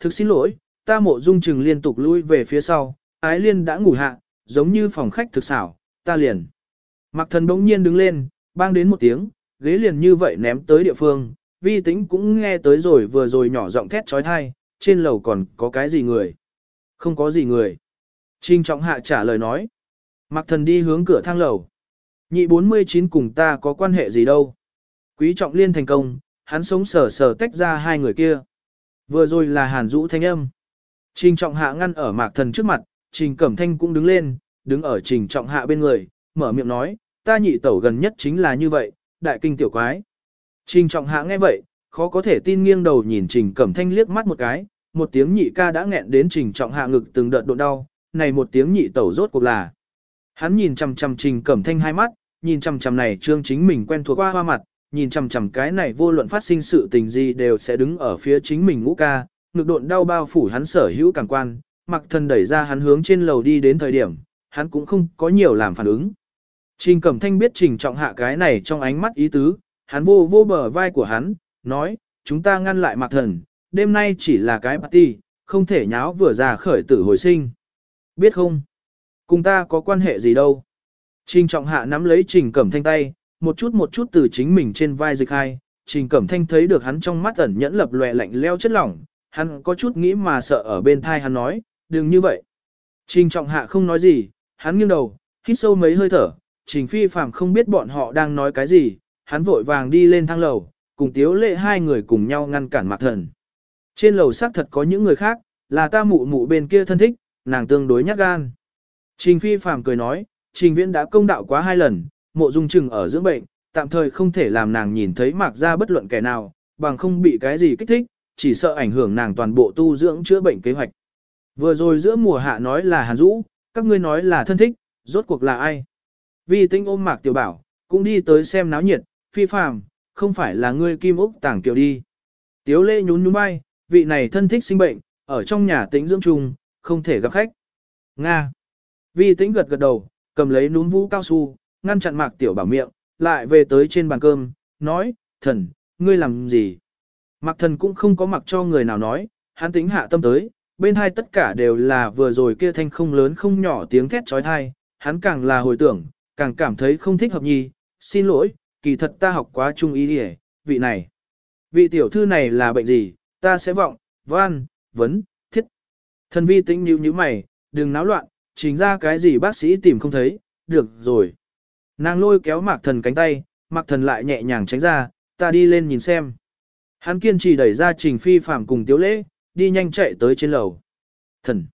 thực xin lỗi, ta mộ dung trừng liên tục lui về phía sau, ái liên đã ngủ hạ, giống như phòng khách thực xảo, ta liền. Mạc thần bỗng nhiên đứng lên, bang đến một tiếng, ghế liền như vậy ném tới địa phương, vi tính cũng nghe tới rồi vừa rồi nhỏ giọng thét trói thai, trên lầu còn có cái gì người. Không có gì người. trinh trọng hạ trả lời nói. Mạc thần đi hướng cửa thang lầu. Nhị 49 cùng ta có quan hệ gì đâu. Quý trọng liên thành công, hắn sống sờ sờ tách ra hai người kia. Vừa rồi là hàn Dũ thanh âm. Trình trọng hạ ngăn ở mạc thần trước mặt, trình cẩm thanh cũng đứng lên, đứng ở trình trọng hạ bên người, mở miệng nói, ta nhị tẩu gần nhất chính là như vậy, đại kinh tiểu quái. Trình trọng hạ nghe vậy, khó có thể tin nghiêng đầu nhìn trình cẩm thanh liếc mắt một cái, một tiếng nhị ca đã nghẹn đến trình trọng hạ ngực từng đợt độ đau, này một tiếng nhị tẩu rốt cuộc là. Hắn nhìn chằm chằm trình cẩm thanh hai mắt, nhìn chằm chằm này trương chính mình quen thuộc qua hoa mặt, nhìn chằm chằm cái này vô luận phát sinh sự tình gì đều sẽ đứng ở phía chính mình ngũ ca, ngực độn đau bao phủ hắn sở hữu càng quan, mặc thần đẩy ra hắn hướng trên lầu đi đến thời điểm, hắn cũng không có nhiều làm phản ứng. Trình Cẩm Thanh biết Trình Trọng Hạ cái này trong ánh mắt ý tứ, hắn vô vô bờ vai của hắn, nói, chúng ta ngăn lại mặc Thần, đêm nay chỉ là cái party, không thể nháo vừa già khởi tử hồi sinh. Biết không? Cùng ta có quan hệ gì đâu. Trình Trọng Hạ nắm lấy Trình Cẩm Thanh tay, một chút một chút từ chính mình trên vai dịch hai, Trình Cẩm Thanh thấy được hắn trong mắt ẩn nhẫn lập lòe lạnh leo chất lỏng, hắn có chút nghĩ mà sợ ở bên thai hắn nói, đừng như vậy. Trình Trọng Hạ không nói gì, hắn nghiêng đầu, hít sâu mấy hơi thở, Trình Phi Phạm không biết bọn họ đang nói cái gì, hắn vội vàng đi lên thang lầu, cùng Tiếu Lệ hai người cùng nhau ngăn cản Mạc Thần. Trên lầu xác thật có những người khác, là ta mụ mụ bên kia thân thích, nàng tương đối nhát gan. Trình Phi Phạm cười nói, Trình Viễn đã công đạo quá hai lần, mộ dung trừng ở dưỡng bệnh, tạm thời không thể làm nàng nhìn thấy Mạc ra bất luận kẻ nào, bằng không bị cái gì kích thích, chỉ sợ ảnh hưởng nàng toàn bộ tu dưỡng chữa bệnh kế hoạch. Vừa rồi giữa mùa hạ nói là Hàn Dũ, các ngươi nói là thân thích, rốt cuộc là ai? Vi tinh ôm mạc tiểu bảo, cũng đi tới xem náo nhiệt, phi phàm, không phải là ngươi kim úc tảng tiểu đi. Tiếu lê nhún nhún bay, vị này thân thích sinh bệnh, ở trong nhà tĩnh dưỡng chung, không thể gặp khách. Nga. Vi tĩnh gật gật đầu, cầm lấy núm vũ cao su, ngăn chặn mạc tiểu bảo miệng, lại về tới trên bàn cơm, nói, thần, ngươi làm gì? Mạc thần cũng không có mặc cho người nào nói, hắn tính hạ tâm tới, bên hai tất cả đều là vừa rồi kia thanh không lớn không nhỏ tiếng thét trói thai, hắn càng là hồi tưởng, càng cảm thấy không thích hợp nhi, xin lỗi, kỳ thật ta học quá trung ý đi vị này. Vị tiểu thư này là bệnh gì, ta sẽ vọng, văn, vấn, thiết. Thần vi tĩnh nhíu như mày, đừng náo loạn, chính ra cái gì bác sĩ tìm không thấy, được rồi. Nàng lôi kéo mạc thần cánh tay, mạc thần lại nhẹ nhàng tránh ra, ta đi lên nhìn xem. Hắn kiên trì đẩy ra trình phi phạm cùng tiếu lễ, đi nhanh chạy tới trên lầu. Thần.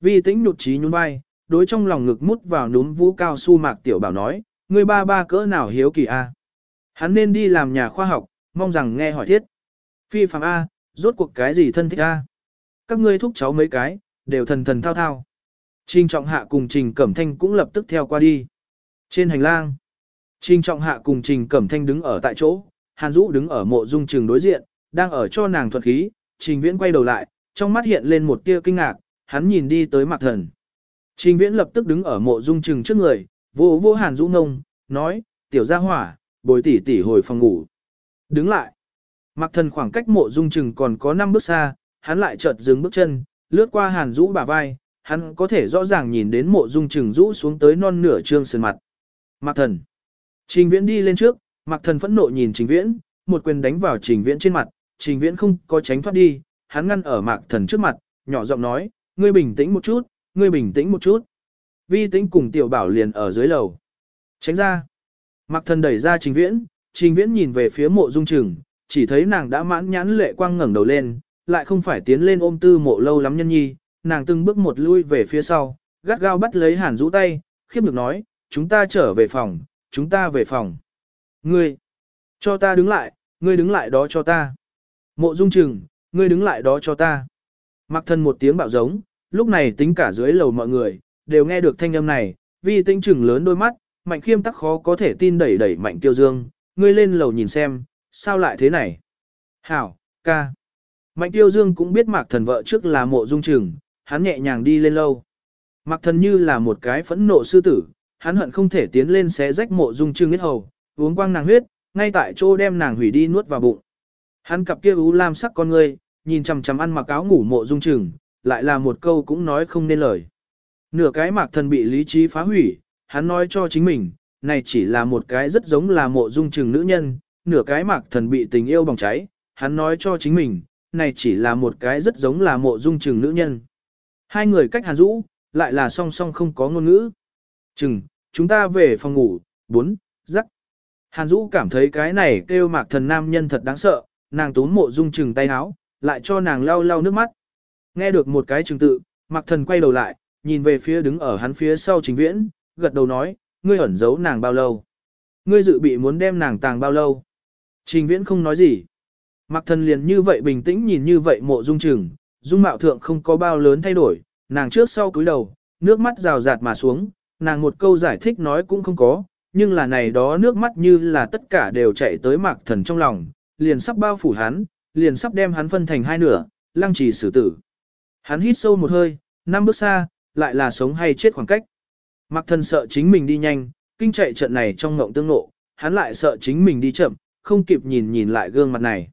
Vi tĩnh nhụt trí nhún vai, đối trong lòng ngực mút vào núm vũ cao su mạc tiểu bảo nói, người ba ba cỡ nào hiếu kỳ a? Hắn nên đi làm nhà khoa học, mong rằng nghe hỏi thiết. Phi phạm A, rốt cuộc cái gì thân thích A? Các ngươi thúc cháu mấy cái, đều thần thần thao thao. Trình trọng hạ cùng trình cẩm thanh cũng lập tức theo qua đi. Trên hành lang, trình trọng hạ cùng trình cẩm thanh đứng ở tại chỗ, hàn Dũ đứng ở mộ dung trường đối diện, đang ở cho nàng thuật khí, trình viễn quay đầu lại, trong mắt hiện lên một tia kinh ngạc, hắn nhìn đi tới mạc thần. Trình viễn lập tức đứng ở mộ dung trường trước người, vô vô hàn Dũ ngông, nói, tiểu gia hỏa, bồi tỷ tỷ hồi phòng ngủ. Đứng lại. Mạc thần khoảng cách mộ dung trường còn có 5 bước xa, hắn lại chợt dừng bước chân, lướt qua hàn Dũ bả vai, hắn có thể rõ ràng nhìn đến mộ dung trừng rũ xuống tới non nửa trương sườn mặt. Mạc thần. Trình viễn đi lên trước, Mạc thần phẫn nộ nhìn trình viễn, một quyền đánh vào trình viễn trên mặt, trình viễn không có tránh thoát đi, hắn ngăn ở mạc thần trước mặt, nhỏ giọng nói, ngươi bình tĩnh một chút, ngươi bình tĩnh một chút. Vi tĩnh cùng tiểu bảo liền ở dưới lầu. Tránh ra. Mạc thần đẩy ra trình viễn, trình viễn nhìn về phía mộ dung trừng, chỉ thấy nàng đã mãn nhãn lệ quang ngẩng đầu lên, lại không phải tiến lên ôm tư mộ lâu lắm nhân nhi, nàng từng bước một lui về phía sau, gắt gao bắt lấy hàn rũ tay, khiếp được nói, chúng ta trở về phòng, chúng ta về phòng. Ngươi, cho ta đứng lại, ngươi đứng lại đó cho ta. Mộ dung trừng, ngươi đứng lại đó cho ta. Mặc thân một tiếng bạo giống, lúc này tính cả dưới lầu mọi người, đều nghe được thanh âm này, vì tinh trừng lớn đôi mắt, mạnh khiêm tắc khó có thể tin đẩy đẩy mạnh tiêu dương, ngươi lên lầu nhìn xem, sao lại thế này. Hảo, ca. Mạnh tiêu dương cũng biết mạc thần vợ trước là mộ dung trừng, hắn nhẹ nhàng đi lên lâu. Mạc thần như là một cái phẫn nộ sư tử, hắn hận không thể tiến lên xé rách mộ dung trương huyết hầu, uống quang nàng huyết, ngay tại chỗ đem nàng hủy đi nuốt vào bụng. Hắn cặp kia u lam sắc con ngươi, nhìn chằm chằm ăn mặc áo ngủ mộ dung trừng, lại là một câu cũng nói không nên lời. Nửa cái mạc thần bị lý trí phá hủy, hắn nói cho chính mình, này chỉ là một cái rất giống là mộ dung trừng nữ nhân, nửa cái mạc thần bị tình yêu bỏng cháy, hắn nói cho chính mình, này chỉ là một cái rất giống là mộ dung trừng nữ nhân. Hai người cách hàn rũ, lại là song song không có ngôn ngữ chừng, chúng ta về phòng ngủ, bốn, rắc. Hàn Dũ cảm thấy cái này kêu mạc thần nam nhân thật đáng sợ, nàng tốn mộ dung chừng tay áo, lại cho nàng lau lau nước mắt. Nghe được một cái chừng tự, mạc thần quay đầu lại, nhìn về phía đứng ở hắn phía sau trình viễn, gật đầu nói, ngươi ẩn giấu nàng bao lâu? Ngươi dự bị muốn đem nàng tàng bao lâu? Trình viễn không nói gì. Mạc thần liền như vậy bình tĩnh nhìn như vậy mộ dung chừng, dung mạo thượng không có bao lớn thay đổi, nàng trước sau cúi đầu, nước mắt rào rạt mà xuống, nàng một câu giải thích nói cũng không có, nhưng là này đó nước mắt như là tất cả đều chạy tới mạc thần trong lòng, liền sắp bao phủ hắn, liền sắp đem hắn phân thành hai nửa, lăng trì xử tử. Hắn hít sâu một hơi, năm bước xa, lại là sống hay chết khoảng cách. Mạc thần sợ chính mình đi nhanh, kinh chạy trận này trong ngộng tương nộ, hắn lại sợ chính mình đi chậm, không kịp nhìn nhìn lại gương mặt này.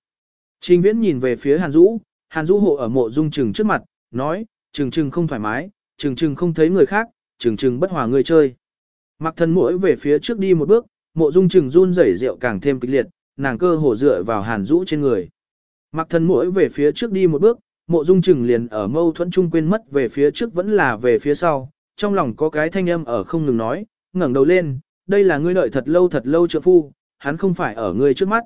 Trình viễn nhìn về phía Hàn Dũ, Hàn Dũ hộ ở mộ dung trừng trước mặt, nói, trừng trừng không thoải mái, trừng trừng không thấy người khác, trừng trừng bất hòa người chơi. Mặc thần mũi về phía trước đi một bước, mộ dung trừng run rẩy rượu càng thêm kịch liệt, nàng cơ hồ dựa vào hàn rũ trên người. Mặc thần mũi về phía trước đi một bước, mộ dung trừng liền ở mâu thuẫn chung quên mất về phía trước vẫn là về phía sau, trong lòng có cái thanh âm ở không ngừng nói, ngẩng đầu lên, đây là ngươi đợi thật lâu thật lâu trợ phu, hắn không phải ở ngươi trước mắt.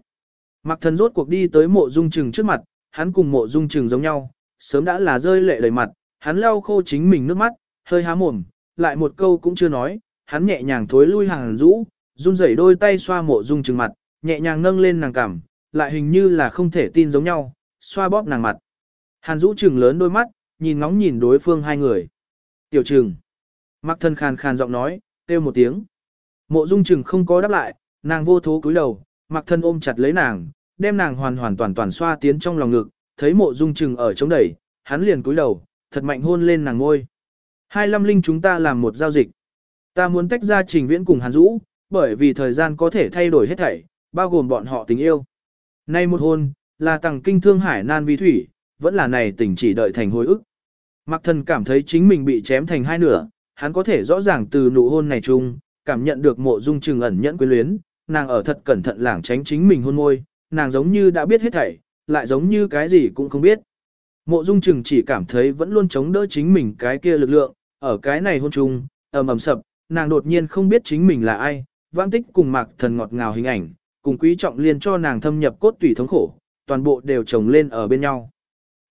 Mặc thần rốt cuộc đi tới mộ dung trừng trước mặt, hắn cùng mộ dung trừng giống nhau, sớm đã là rơi lệ đầy mặt, hắn lau khô chính mình nước mắt, hơi há mồm, lại một câu cũng chưa nói, hắn nhẹ nhàng thối lui hàng rũ, run rẩy đôi tay xoa mộ dung trừng mặt, nhẹ nhàng nâng lên nàng cằm, lại hình như là không thể tin giống nhau, xoa bóp nàng mặt. Hàn rũ trừng lớn đôi mắt, nhìn ngóng nhìn đối phương hai người. Tiểu trừng. Mặc thân khàn khàn giọng nói, kêu một tiếng. Mộ dung trừng không có đáp lại, nàng vô thố cúi đầu, mặc thân ôm chặt lấy nàng, đem nàng hoàn hoàn toàn toàn xoa tiến trong lòng ngực, thấy mộ dung trừng ở chống đẩy, hắn liền cúi đầu, thật mạnh hôn lên nàng ngôi. Hai lâm linh chúng ta làm một giao dịch. Ta muốn tách ra trình viễn cùng Hàn Dũ, bởi vì thời gian có thể thay đổi hết thảy, bao gồm bọn họ tình yêu. Nay một hôn, là tàng kinh thương hải nan vi thủy, vẫn là này tình chỉ đợi thành hồi ức. Mạc thần cảm thấy chính mình bị chém thành hai nửa, hắn có thể rõ ràng từ nụ hôn này chung, cảm nhận được mộ dung trừng ẩn nhẫn quyến luyến, nàng ở thật cẩn thận lảng tránh chính mình hôn môi, nàng giống như đã biết hết thảy, lại giống như cái gì cũng không biết. Mộ dung trừng chỉ cảm thấy vẫn luôn chống đỡ chính mình cái kia lực lượng, ở cái này hôn chung, ầm ầm sập, nàng đột nhiên không biết chính mình là ai, vãng tích cùng mạc thần ngọt ngào hình ảnh, cùng quý trọng liên cho nàng thâm nhập cốt tủy thống khổ, toàn bộ đều chồng lên ở bên nhau.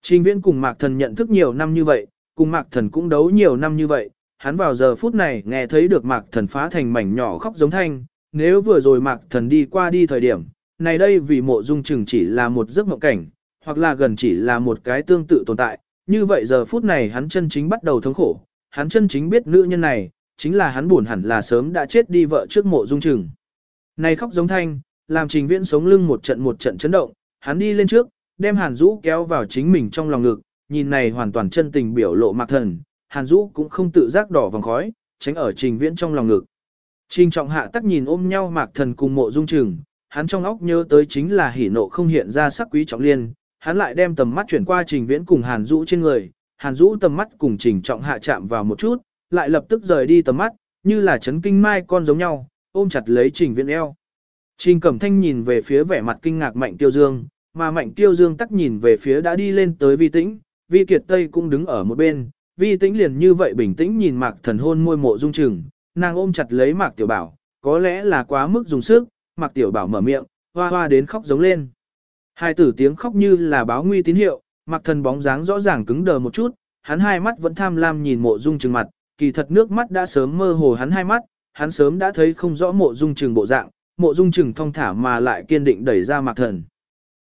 Trình viễn cùng mạc thần nhận thức nhiều năm như vậy, cùng mạc thần cũng đấu nhiều năm như vậy, hắn vào giờ phút này nghe thấy được mạc thần phá thành mảnh nhỏ khóc giống thanh, nếu vừa rồi mạc thần đi qua đi thời điểm, này đây vì mộ dung chừng chỉ là một giấc mộng cảnh, hoặc là gần chỉ là một cái tương tự tồn tại, như vậy giờ phút này hắn chân chính bắt đầu thống khổ, hắn chân chính biết nữ nhân này, chính là hắn buồn hẳn là sớm đã chết đi vợ trước mộ dung trừng. Này khóc giống thanh, làm trình viễn sống lưng một trận một trận chấn động, hắn đi lên trước, đem hàn rũ kéo vào chính mình trong lòng ngực, nhìn này hoàn toàn chân tình biểu lộ mạc thần, hàn rũ cũng không tự giác đỏ vòng khói, tránh ở trình viễn trong lòng ngực. Trình trọng hạ tắc nhìn ôm nhau mạc thần cùng mộ dung trừng, hắn trong óc nhớ tới chính là hỉ nộ không hiện ra sắc quý trọng liên, hắn lại đem tầm mắt chuyển qua trình viễn cùng hàn rũ trên người, hàn Dũ tầm mắt cùng trình trọng hạ chạm vào một chút, lại lập tức rời đi tầm mắt, như là chấn kinh mai con giống nhau, ôm chặt lấy Trình Viễn eo. Trình Cẩm Thanh nhìn về phía vẻ mặt kinh ngạc Mạnh Tiêu Dương, mà Mạnh Tiêu Dương tắc nhìn về phía đã đi lên tới Vi Tĩnh, Vi Kiệt Tây cũng đứng ở một bên, Vi Tĩnh liền như vậy bình tĩnh nhìn Mạc Thần hôn môi mộ dung trừng, nàng ôm chặt lấy Mạc Tiểu Bảo, có lẽ là quá mức dùng sức, Mạc Tiểu Bảo mở miệng, hoa hoa đến khóc giống lên. Hai tử tiếng khóc như là báo nguy tín hiệu, Mạc Thần bóng dáng rõ ràng cứng đờ một chút, hắn hai mắt vẫn tham lam nhìn mộ dung trừng mặt, kỳ thật nước mắt đã sớm mơ hồ hắn hai mắt, hắn sớm đã thấy không rõ mộ dung trừng bộ dạng, mộ dung trừng thong thả mà lại kiên định đẩy ra mặc thần.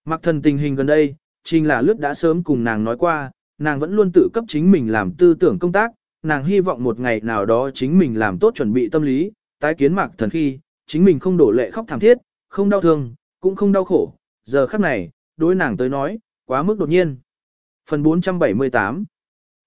Mạc thần tình hình gần đây, trình là lướt đã sớm cùng nàng nói qua, nàng vẫn luôn tự cấp chính mình làm tư tưởng công tác, nàng hy vọng một ngày nào đó chính mình làm tốt chuẩn bị tâm lý, tái kiến mạc thần khi, chính mình không đổ lệ khóc thảm thiết, không đau thương, cũng không đau khổ, giờ khắc này, đối nàng tới nói, quá mức đột nhiên. Phần 478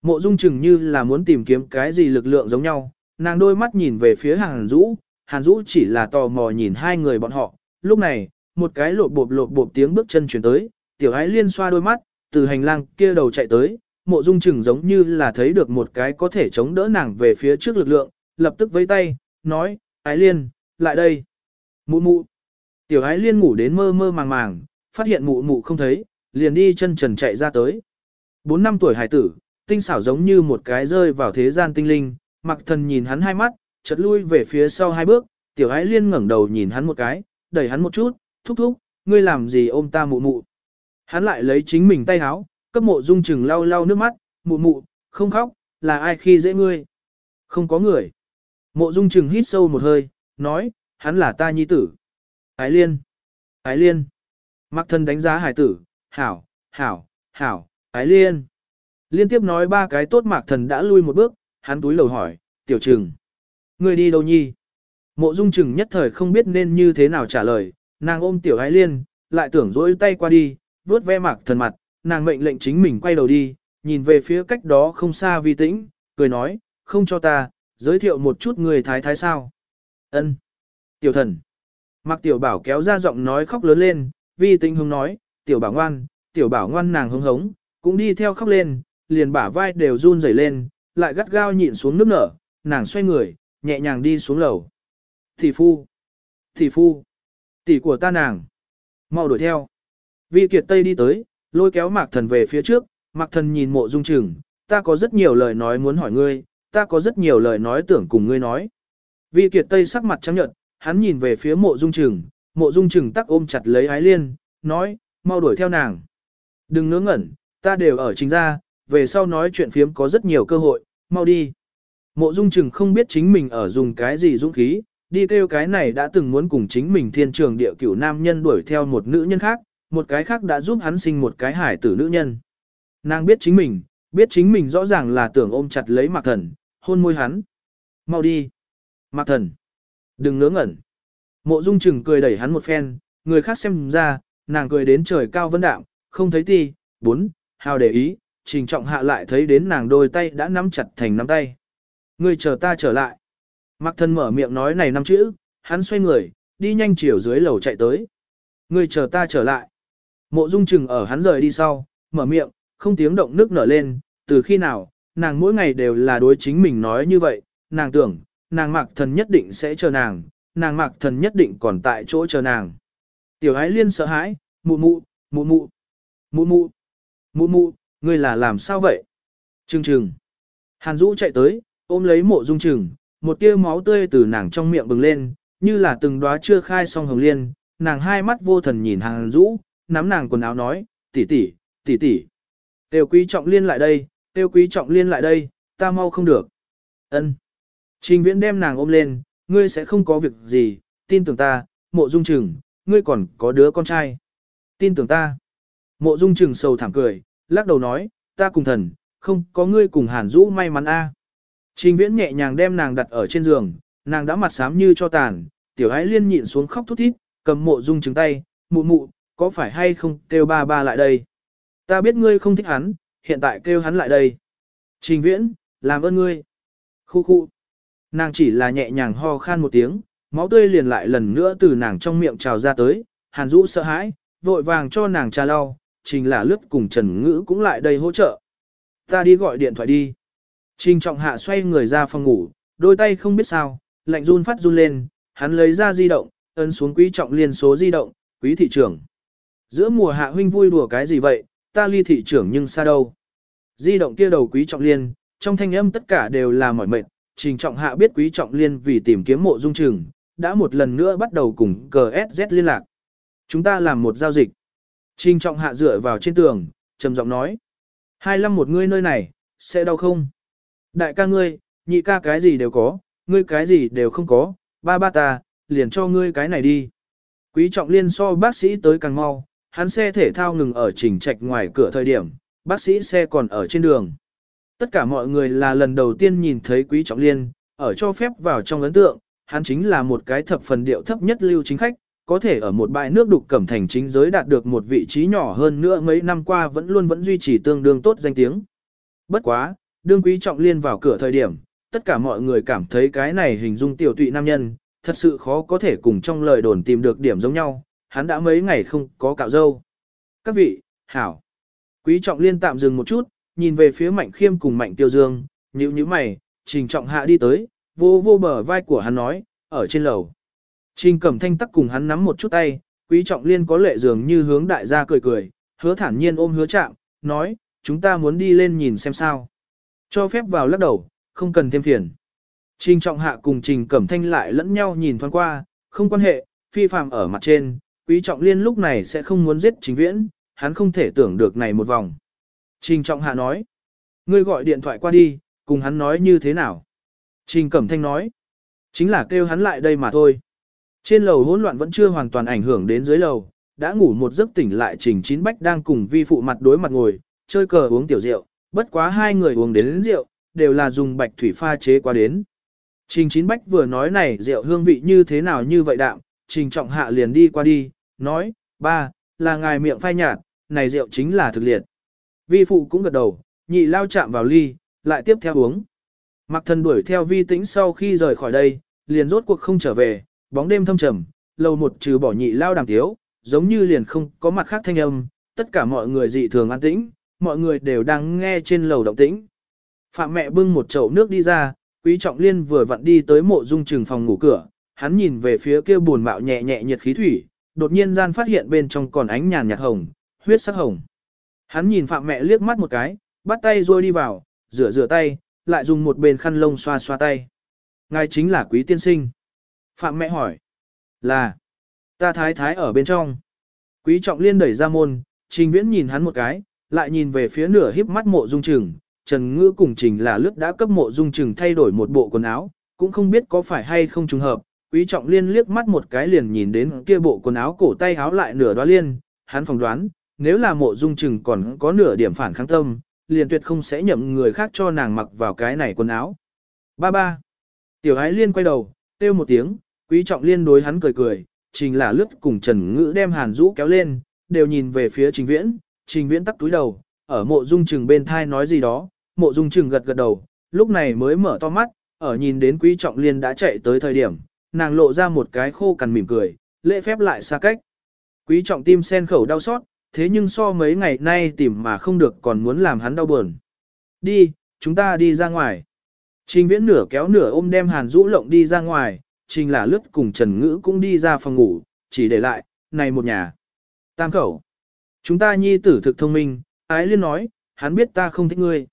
Mộ Dung chừng như là muốn tìm kiếm cái gì lực lượng giống nhau, nàng đôi mắt nhìn về phía Hàn Dũ, Hàn Dũ chỉ là tò mò nhìn hai người bọn họ, lúc này, một cái lộp bộp lộp bộp tiếng bước chân chuyển tới, tiểu ái liên xoa đôi mắt, từ hành lang kia đầu chạy tới, mộ dung chừng giống như là thấy được một cái có thể chống đỡ nàng về phía trước lực lượng, lập tức vẫy tay, nói, ái liên, lại đây. Mụ mụ. Tiểu ái liên ngủ đến mơ mơ màng màng, phát hiện mụ mụ không thấy, liền đi chân trần chạy ra tới. Bốn năm tuổi hải tử, tinh xảo giống như một cái rơi vào thế gian tinh linh, mặc thần nhìn hắn hai mắt, chợt lui về phía sau hai bước, tiểu ái liên ngẩng đầu nhìn hắn một cái, đẩy hắn một chút, thúc thúc, ngươi làm gì ôm ta mụ mụ. Hắn lại lấy chính mình tay háo, cấp mộ dung chừng lau lau nước mắt, mụ mụ, không khóc, là ai khi dễ ngươi. Không có người. Mộ dung chừng hít sâu một hơi, nói, hắn là ta nhi tử. Ái liên. Ái liên. Mặc thân đánh giá hải tử, hảo, hảo, hảo, ái liên. Liên tiếp nói ba cái tốt mạc thần đã lui một bước, hắn túi lầu hỏi, tiểu trừng. Ngươi đi đâu nhi? Mộ dung trừng nhất thời không biết nên như thế nào trả lời, nàng ôm tiểu ái liên, lại tưởng dỗi tay qua đi, vuốt ve mạc thần mặt, nàng mệnh lệnh chính mình quay đầu đi, nhìn về phía cách đó không xa vi tĩnh, cười nói, không cho ta, giới thiệu một chút người thái thái sao. ân Tiểu thần. Mạc tiểu bảo kéo ra giọng nói khóc lớn lên, vi tĩnh hông nói, tiểu bảo ngoan, tiểu bảo ngoan nàng hứng hống, cũng đi theo khóc lên, liền bả vai đều run rẩy lên, lại gắt gao nhịn xuống nước nở, nàng xoay người, nhẹ nhàng đi xuống lầu. thị phu, thị phu, tỷ của ta nàng, mau đuổi theo. Vi Kiệt Tây đi tới, lôi kéo Mạc Thần về phía trước, Mạc Thần nhìn mộ dung trừng, ta có rất nhiều lời nói muốn hỏi ngươi, ta có rất nhiều lời nói tưởng cùng ngươi nói. Vi Kiệt Tây sắc mặt trắng nhợt, hắn nhìn về phía mộ dung trừng, mộ dung trừng tắc ôm chặt lấy ái liên, nói, mau đuổi theo nàng. Đừng ngớ ngẩn, ta đều ở chính gia, về sau nói chuyện phiếm có rất nhiều cơ hội, mau đi. Mộ dung Trừng không biết chính mình ở dùng cái gì dũng khí, đi kêu cái này đã từng muốn cùng chính mình thiên trường địa cửu nam nhân đuổi theo một nữ nhân khác, một cái khác đã giúp hắn sinh một cái hải tử nữ nhân. Nàng biết chính mình, biết chính mình rõ ràng là tưởng ôm chặt lấy mạc thần, hôn môi hắn. Mau đi. Mạc thần. Đừng ngớ ngẩn. Mộ dung Trừng cười đẩy hắn một phen, người khác xem ra, nàng cười đến trời cao vân đạm, không thấy ti, bốn, hào để ý, trình trọng hạ lại thấy đến nàng đôi tay đã nắm chặt thành nắm tay. Ngươi chờ ta trở lại. mặc thân mở miệng nói này năm chữ, hắn xoay người, đi nhanh chiều dưới lầu chạy tới. Ngươi chờ ta trở lại. Mộ dung chừng ở hắn rời đi sau, mở miệng, không tiếng động nước nở lên, từ khi nào, nàng mỗi ngày đều là đối chính mình nói như vậy, nàng tưởng, nàng mặc thần nhất định sẽ chờ nàng, nàng mặc thần nhất định còn tại chỗ chờ nàng. Tiểu ái liên sợ hãi, mụ mụ, mụ mụ, mụ mụ, mụ mụ, ngươi là làm sao vậy? Trừng trừng. Hàn Dũ chạy tới, ôm lấy mộ dung trừng, một tia máu tươi từ nàng trong miệng bừng lên, như là từng đóa chưa khai xong hồng liên, nàng hai mắt vô thần nhìn Hàn Dũ, nắm nàng quần áo nói, tỷ tỷ, tỷ tỷ. Tiêu quý trọng liên lại đây, tiêu quý trọng liên lại đây, ta mau không được. Ân. Trình viễn đem nàng ôm lên, ngươi sẽ không có việc gì, tin tưởng ta, mộ dung trừng, ngươi còn có đứa con trai. Tin tưởng ta. Mộ dung trừng sầu thảm cười, lắc đầu nói, ta cùng thần, không có ngươi cùng hàn Dũ may mắn a. Trình viễn nhẹ nhàng đem nàng đặt ở trên giường, nàng đã mặt xám như cho tàn, tiểu ái liên nhịn xuống khóc thút thít, cầm mộ dung Trừng tay, mụ mụ, có phải hay không kêu ba ba lại đây. Ta biết ngươi không thích hắn, hiện tại kêu hắn lại đây. Trình viễn, làm ơn ngươi. Khu khu. Nàng chỉ là nhẹ nhàng ho khan một tiếng, máu tươi liền lại lần nữa từ nàng trong miệng trào ra tới, hàn Dũ sợ hãi, vội vàng cho nàng trà lau, trình là lướt cùng Trần Ngữ cũng lại đây hỗ trợ. Ta đi gọi điện thoại đi. Trình trọng hạ xoay người ra phòng ngủ, đôi tay không biết sao, lạnh run phát run lên, hắn lấy ra di động, ấn xuống quý trọng liên số di động, quý thị trưởng. Giữa mùa hạ huynh vui đùa cái gì vậy, ta ly thị trưởng nhưng xa đâu. Di động kia đầu quý trọng liên, trong thanh âm tất cả đều là mỏi mệt, trình trọng hạ biết quý trọng liên vì tìm kiếm mộ dung trường, đã một lần nữa bắt đầu cùng CSZ liên lạc. Chúng ta làm một giao dịch. Trình trọng hạ dựa vào trên tường, trầm giọng nói. Hai lăm một ngươi nơi này, sẽ đau không? Đại ca ngươi, nhị ca cái gì đều có, ngươi cái gì đều không có, ba ba ta, liền cho ngươi cái này đi. Quý trọng liên so bác sĩ tới càng mau, hắn xe thể thao ngừng ở chỉnh trạch ngoài cửa thời điểm, bác sĩ xe còn ở trên đường. Tất cả mọi người là lần đầu tiên nhìn thấy quý trọng liên, ở cho phép vào trong ấn tượng, hắn chính là một cái thập phần điệu thấp nhất lưu chính khách, có thể ở một bãi nước đục cẩm thành chính giới đạt được một vị trí nhỏ hơn nữa mấy năm qua vẫn luôn vẫn duy trì tương đương tốt danh tiếng. Bất quá, đương quý trọng liên vào cửa thời điểm, tất cả mọi người cảm thấy cái này hình dung tiểu tụy nam nhân, thật sự khó có thể cùng trong lời đồn tìm được điểm giống nhau, hắn đã mấy ngày không có cạo dâu. Các vị, hảo. Quý trọng liên tạm dừng một chút, nhìn về phía mạnh khiêm cùng mạnh tiêu dương, nhíu nhíu mày, trình trọng hạ đi tới, vô vô bờ vai của hắn nói, ở trên lầu. Trình cẩm thanh tắc cùng hắn nắm một chút tay, quý trọng liên có lệ dường như hướng đại gia cười cười, hứa thản nhiên ôm hứa chạm, nói, chúng ta muốn đi lên nhìn xem sao. Cho phép vào lắc đầu, không cần thêm phiền. Trình trọng hạ cùng trình cẩm thanh lại lẫn nhau nhìn thoáng qua, không quan hệ, phi phàm ở mặt trên, quý trọng liên lúc này sẽ không muốn giết trình viễn, hắn không thể tưởng được này một vòng. Trình trọng hạ nói, ngươi gọi điện thoại qua đi, cùng hắn nói như thế nào. Trình cẩm thanh nói, chính là kêu hắn lại đây mà thôi. Trên lầu hỗn loạn vẫn chưa hoàn toàn ảnh hưởng đến dưới lầu, đã ngủ một giấc tỉnh lại Trình Chín Bách đang cùng vi phụ mặt đối mặt ngồi, chơi cờ uống tiểu rượu, bất quá hai người uống đến, đến rượu, đều là dùng bạch thủy pha chế qua đến. Trình Chín Bách vừa nói này rượu hương vị như thế nào như vậy đạm, Trình Trọng Hạ liền đi qua đi, nói, ba, là ngài miệng phai nhạt, này rượu chính là thực liệt. Vi phụ cũng gật đầu, nhị lao chạm vào ly, lại tiếp theo uống. Mặc thần đuổi theo vi tĩnh sau khi rời khỏi đây, liền rốt cuộc không trở về, bóng đêm thâm trầm, lầu một trừ bỏ nhị lao đàm tiếu, giống như liền không có mặt khác thanh âm, tất cả mọi người dị thường an tĩnh, mọi người đều đang nghe trên lầu động tĩnh. Phạm mẹ bưng một chậu nước đi ra, quý trọng liên vừa vặn đi tới mộ dung trừng phòng ngủ cửa, hắn nhìn về phía kia buồn mạo nhẹ nhẹ nhiệt khí thủy, đột nhiên gian phát hiện bên trong còn ánh nhàn nhạt hồng, huyết sắc hồng. Hắn nhìn phạm mẹ liếc mắt một cái, bắt tay rồi đi vào, rửa rửa tay, lại dùng một bên khăn lông xoa xoa tay. Ngài chính là quý tiên sinh. Phạm mẹ hỏi. Là. Ta thái thái ở bên trong. Quý trọng liên đẩy ra môn, trình viễn nhìn hắn một cái, lại nhìn về phía nửa híp mắt mộ dung trừng. Trần ngữ cùng trình là lướt đã cấp mộ dung trừng thay đổi một bộ quần áo, cũng không biết có phải hay không trùng hợp. Quý trọng liên liếc mắt một cái liền nhìn đến kia bộ quần áo cổ tay áo lại nửa đoá liên, hắn phỏng đoán, nếu là mộ dung trừng còn có nửa điểm phản kháng tâm, liền tuyệt không sẽ nhậm người khác cho nàng mặc vào cái này quần áo. Ba ba. Tiểu ái liên quay đầu, kêu một tiếng, quý trọng liên đối hắn cười cười, trình là lướt cùng Trần Ngữ đem hàn Dũ kéo lên, đều nhìn về phía trình viễn, trình viễn tắt túi đầu, ở mộ dung trừng bên thai nói gì đó, mộ dung trừng gật gật đầu, lúc này mới mở to mắt, ở nhìn đến quý trọng liên đã chạy tới thời điểm, nàng lộ ra một cái khô cằn mỉm cười, lễ phép lại xa cách. Quý trọng tim sen khẩu đau xót, thế nhưng so mấy ngày nay tìm mà không được còn muốn làm hắn đau buồn. Đi, chúng ta đi ra ngoài. Trình viễn nửa kéo nửa ôm đem hàn rũ lộng đi ra ngoài, trình là lướt cùng Trần Ngữ cũng đi ra phòng ngủ, chỉ để lại, này một nhà. Tam khẩu. Chúng ta nhi tử thực thông minh, ái liên nói, hắn biết ta không thích ngươi.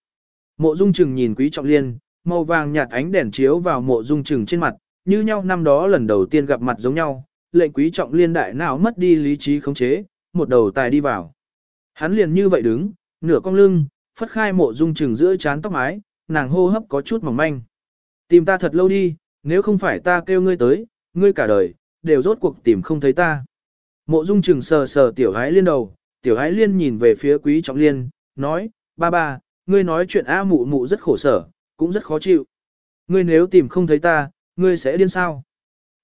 Mộ dung trừng nhìn quý trọng liên, màu vàng nhạt ánh đèn chiếu vào mộ dung trừng trên mặt, như nhau năm đó lần đầu tiên gặp mặt giống nhau, lệnh quý trọng liên đại nào mất đi lý trí khống chế, một đầu tài đi vào. Hắn liền như vậy đứng, nửa cong lưng, phất khai mộ dung trừng giữa chán tóc mái, nàng hô hấp có chút mỏng manh. Tìm ta thật lâu đi, nếu không phải ta kêu ngươi tới, ngươi cả đời, đều rốt cuộc tìm không thấy ta. Mộ dung trừng sờ sờ tiểu hái liên đầu, tiểu hái liên nhìn về phía quý trọng liên, nói, ba ba, ngươi nói chuyện A mụ mụ rất khổ sở, cũng rất khó chịu. Ngươi nếu tìm không thấy ta, ngươi sẽ điên sao?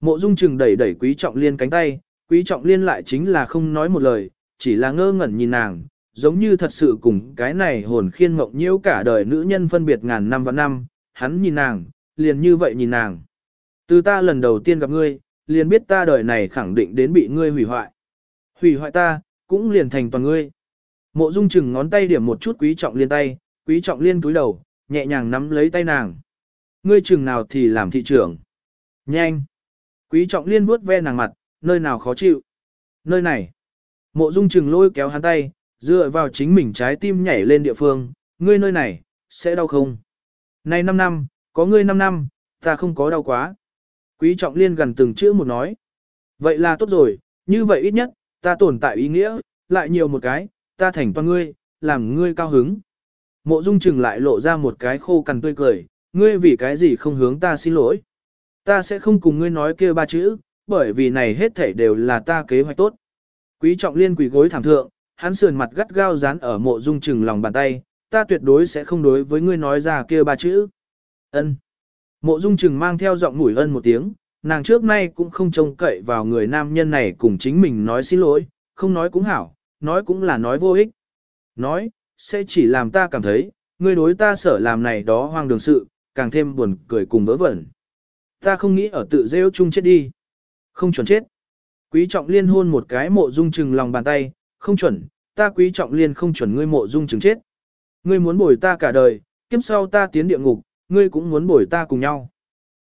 Mộ dung trừng đẩy đẩy quý trọng liên cánh tay, quý trọng liên lại chính là không nói một lời, chỉ là ngơ ngẩn nhìn nàng, giống như thật sự cùng cái này hồn khiên mộng nhiễu cả đời nữ nhân phân biệt ngàn năm và năm, hắn nhìn nàng, liền như vậy nhìn nàng. Từ ta lần đầu tiên gặp ngươi, liền biết ta đời này khẳng định đến bị ngươi hủy hoại. Hủy hoại ta, cũng liền thành toàn ngươi. Mộ Dung chừng ngón tay điểm một chút quý trọng liên tay, quý trọng liên túi đầu, nhẹ nhàng nắm lấy tay nàng. Ngươi chừng nào thì làm thị trưởng. Nhanh. Quý trọng liên vuốt ve nàng mặt, nơi nào khó chịu. Nơi này. Mộ Dung chừng lôi kéo hắn tay, dựa vào chính mình trái tim nhảy lên địa phương, ngươi nơi này, sẽ đau không? Này 5 năm, có ngươi 5 năm, ta không có đau quá. Quý trọng liên gần từng chữ một nói. Vậy là tốt rồi, như vậy ít nhất, ta tồn tại ý nghĩa, lại nhiều một cái, ta thành toàn ngươi, làm ngươi cao hứng. Mộ dung trừng lại lộ ra một cái khô cằn tươi cười, ngươi vì cái gì không hướng ta xin lỗi. Ta sẽ không cùng ngươi nói kia ba chữ, bởi vì này hết thảy đều là ta kế hoạch tốt. Quý trọng liên quỳ gối thảm thượng, hắn sườn mặt gắt gao dán ở mộ dung trừng lòng bàn tay, ta tuyệt đối sẽ không đối với ngươi nói ra kia ba chữ. Ân. Mộ dung trừng mang theo giọng mũi ân một tiếng, nàng trước nay cũng không trông cậy vào người nam nhân này cùng chính mình nói xin lỗi, không nói cũng hảo, nói cũng là nói vô ích. Nói, sẽ chỉ làm ta cảm thấy, ngươi đối ta sở làm này đó hoang đường sự, càng thêm buồn cười cùng vớ vẩn. Ta không nghĩ ở tự rêu chung chết đi. Không chuẩn chết. Quý trọng liên hôn một cái mộ dung trừng lòng bàn tay, không chuẩn, ta quý trọng liên không chuẩn ngươi mộ dung Trừng chết. Ngươi muốn bồi ta cả đời, kiếp sau ta tiến địa ngục, ngươi cũng muốn bồi ta cùng nhau.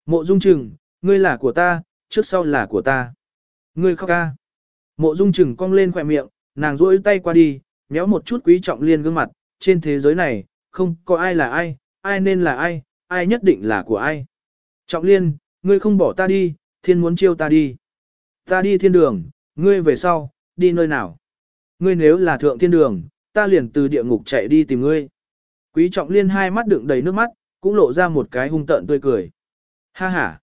Mộ dung Trừng, ngươi là của ta, trước sau là của ta. Ngươi khóc ca. Mộ dung Trừng cong lên khỏe miệng, nàng duỗi tay qua đi, méo một chút quý trọng liên gương mặt, trên thế giới này, không có ai là ai, ai nên là ai, ai nhất định là của ai. Trọng liên, ngươi không bỏ ta đi, thiên muốn chiêu ta đi. Ta đi thiên đường, ngươi về sau, đi nơi nào? Ngươi nếu là thượng thiên đường, ta liền từ địa ngục chạy đi tìm ngươi. Quý trọng liên hai mắt đựng đầy nước mắt, cũng lộ ra một cái hung tợn tươi cười. Ha ha.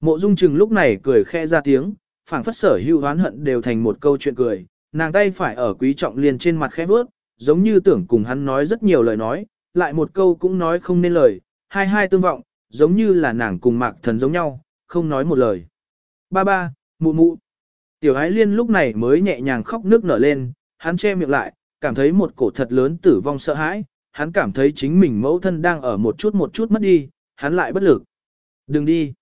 Mộ dung trừng lúc này cười khẽ ra tiếng, phảng phất sở hữu oán hận đều thành một câu chuyện cười, nàng tay phải ở quý trọng liên trên mặt khẽ bước, giống như tưởng cùng hắn nói rất nhiều lời nói, lại một câu cũng nói không nên lời, hai hai tương vọng, giống như là nàng cùng mạc thần giống nhau, không nói một lời. Ba ba, mụ mụ. Tiểu ái liên lúc này mới nhẹ nhàng khóc nước nở lên, hắn che miệng lại, cảm thấy một cổ thật lớn tử vong sợ hãi, hắn cảm thấy chính mình mẫu thân đang ở một chút một chút mất đi, hắn lại bất lực. Đừng đi.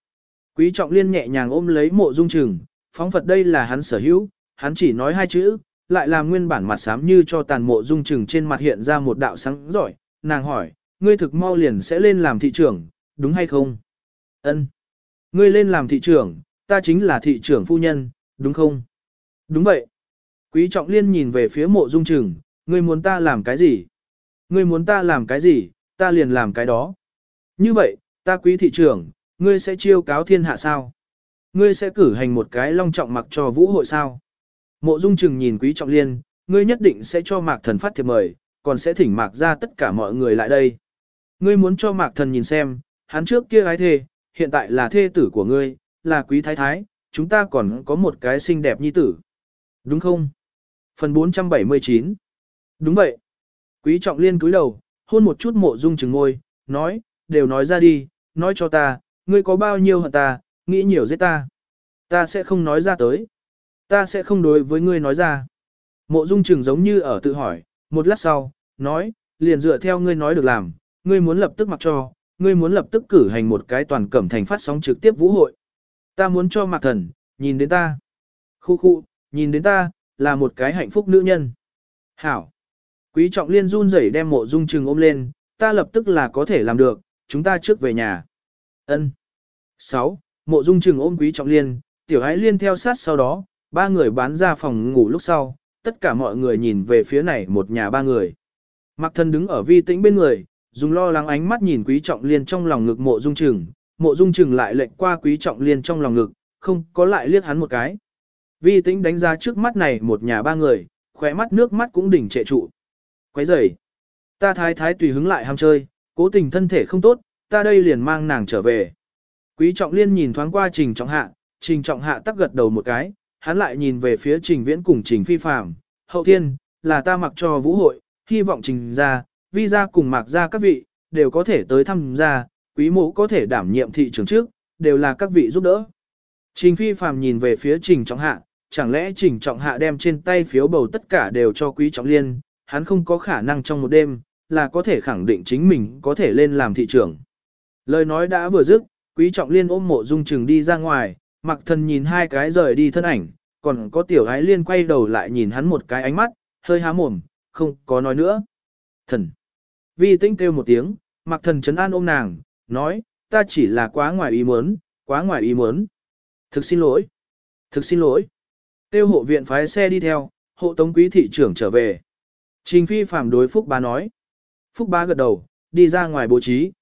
Quý trọng liên nhẹ nhàng ôm lấy mộ dung trừng, phóng Phật đây là hắn sở hữu, hắn chỉ nói hai chữ, lại làm nguyên bản mặt xám như cho tàn mộ dung trừng trên mặt hiện ra một đạo sáng giỏi, nàng hỏi, ngươi thực mau liền sẽ lên làm thị trưởng, đúng hay không? Ân. Ngươi lên làm thị trưởng, ta chính là thị trưởng phu nhân, đúng không? Đúng vậy. Quý trọng liên nhìn về phía mộ dung trừng, ngươi muốn ta làm cái gì? Ngươi muốn ta làm cái gì, ta liền làm cái đó. Như vậy, ta quý thị trưởng, ngươi sẽ chiêu cáo thiên hạ sao? Ngươi sẽ cử hành một cái long trọng mặc cho vũ hội sao? Mộ Dung Trừng nhìn Quý Trọng Liên, ngươi nhất định sẽ cho Mạc Thần phát thiệp mời, còn sẽ thỉnh Mạc ra tất cả mọi người lại đây. Ngươi muốn cho Mạc Thần nhìn xem, hắn trước kia gái thê, hiện tại là thê tử của ngươi, là Quý Thái Thái, chúng ta còn có một cái xinh đẹp nhi tử. Đúng không? Phần 479 Đúng vậy. Quý Trọng Liên cúi đầu, hôn một chút Mộ Dung Trừng ngôi, nói, đều nói ra đi, nói cho ta, ngươi có bao nhiêu hận ta, nghĩ nhiều giết ta. Ta sẽ không nói ra tới. Ta sẽ không đối với ngươi nói ra. Mộ dung trừng giống như ở tự hỏi, một lát sau, nói, liền dựa theo ngươi nói được làm, ngươi muốn lập tức mặc cho, ngươi muốn lập tức cử hành một cái toàn cẩm thành phát sóng trực tiếp vũ hội. Ta muốn cho mạc thần, nhìn đến ta. Khu khu, nhìn đến ta, là một cái hạnh phúc nữ nhân. Hảo. Quý trọng liên run rẩy đem mộ dung trừng ôm lên, ta lập tức là có thể làm được, chúng ta trước về nhà. Ân. 6. Mộ dung trừng ôm quý trọng liên, tiểu ái liên theo sát sau đó, ba người bán ra phòng ngủ lúc sau, tất cả mọi người nhìn về phía này một nhà ba người. Mạc thân đứng ở vi tĩnh bên người, dùng lo lắng ánh mắt nhìn quý trọng liên trong lòng ngực mộ dung trừng, mộ dung trừng lại lệnh qua quý trọng liên trong lòng ngực, không có lại liếc hắn một cái. Vi tĩnh đánh giá trước mắt này một nhà ba người, khỏe mắt nước mắt cũng đỉnh trệ trụ. Quấy rầy, ta thái thái tùy hứng lại ham chơi, cố tình thân thể không tốt, ta đây liền mang nàng trở về. Quý trọng liên nhìn thoáng qua trình trọng hạ, trình trọng hạ tắc gật đầu một cái, hắn lại nhìn về phía trình viễn cùng trình phi phạm, hậu thiên, là ta mặc cho vũ hội, hy vọng trình ra, vi ra cùng mặc ra các vị, đều có thể tới thăm gia, quý mộ có thể đảm nhiệm thị trường trước, đều là các vị giúp đỡ. Trình phi phạm nhìn về phía trình trọng hạ, chẳng lẽ trình trọng hạ đem trên tay phiếu bầu tất cả đều cho quý trọng liên, hắn không có khả năng trong một đêm, là có thể khẳng định chính mình có thể lên làm thị trưởng. Lời nói đã vừa dứt, quý trọng liên ôm mộ dung trừng đi ra ngoài, mặc thần nhìn hai cái rời đi thân ảnh, còn có tiểu gái liên quay đầu lại nhìn hắn một cái ánh mắt, hơi há mồm, không có nói nữa. Thần. Vi tinh kêu một tiếng, mặc thần chấn an ôm nàng, nói, ta chỉ là quá ngoài ý muốn, quá ngoài ý muốn. Thực xin lỗi. Thực xin lỗi. Tiêu hộ viện phái xe đi theo, hộ tống quý thị trưởng trở về. Trình phi phạm đối Phúc Bá nói. Phúc Bá gật đầu, đi ra ngoài bố trí.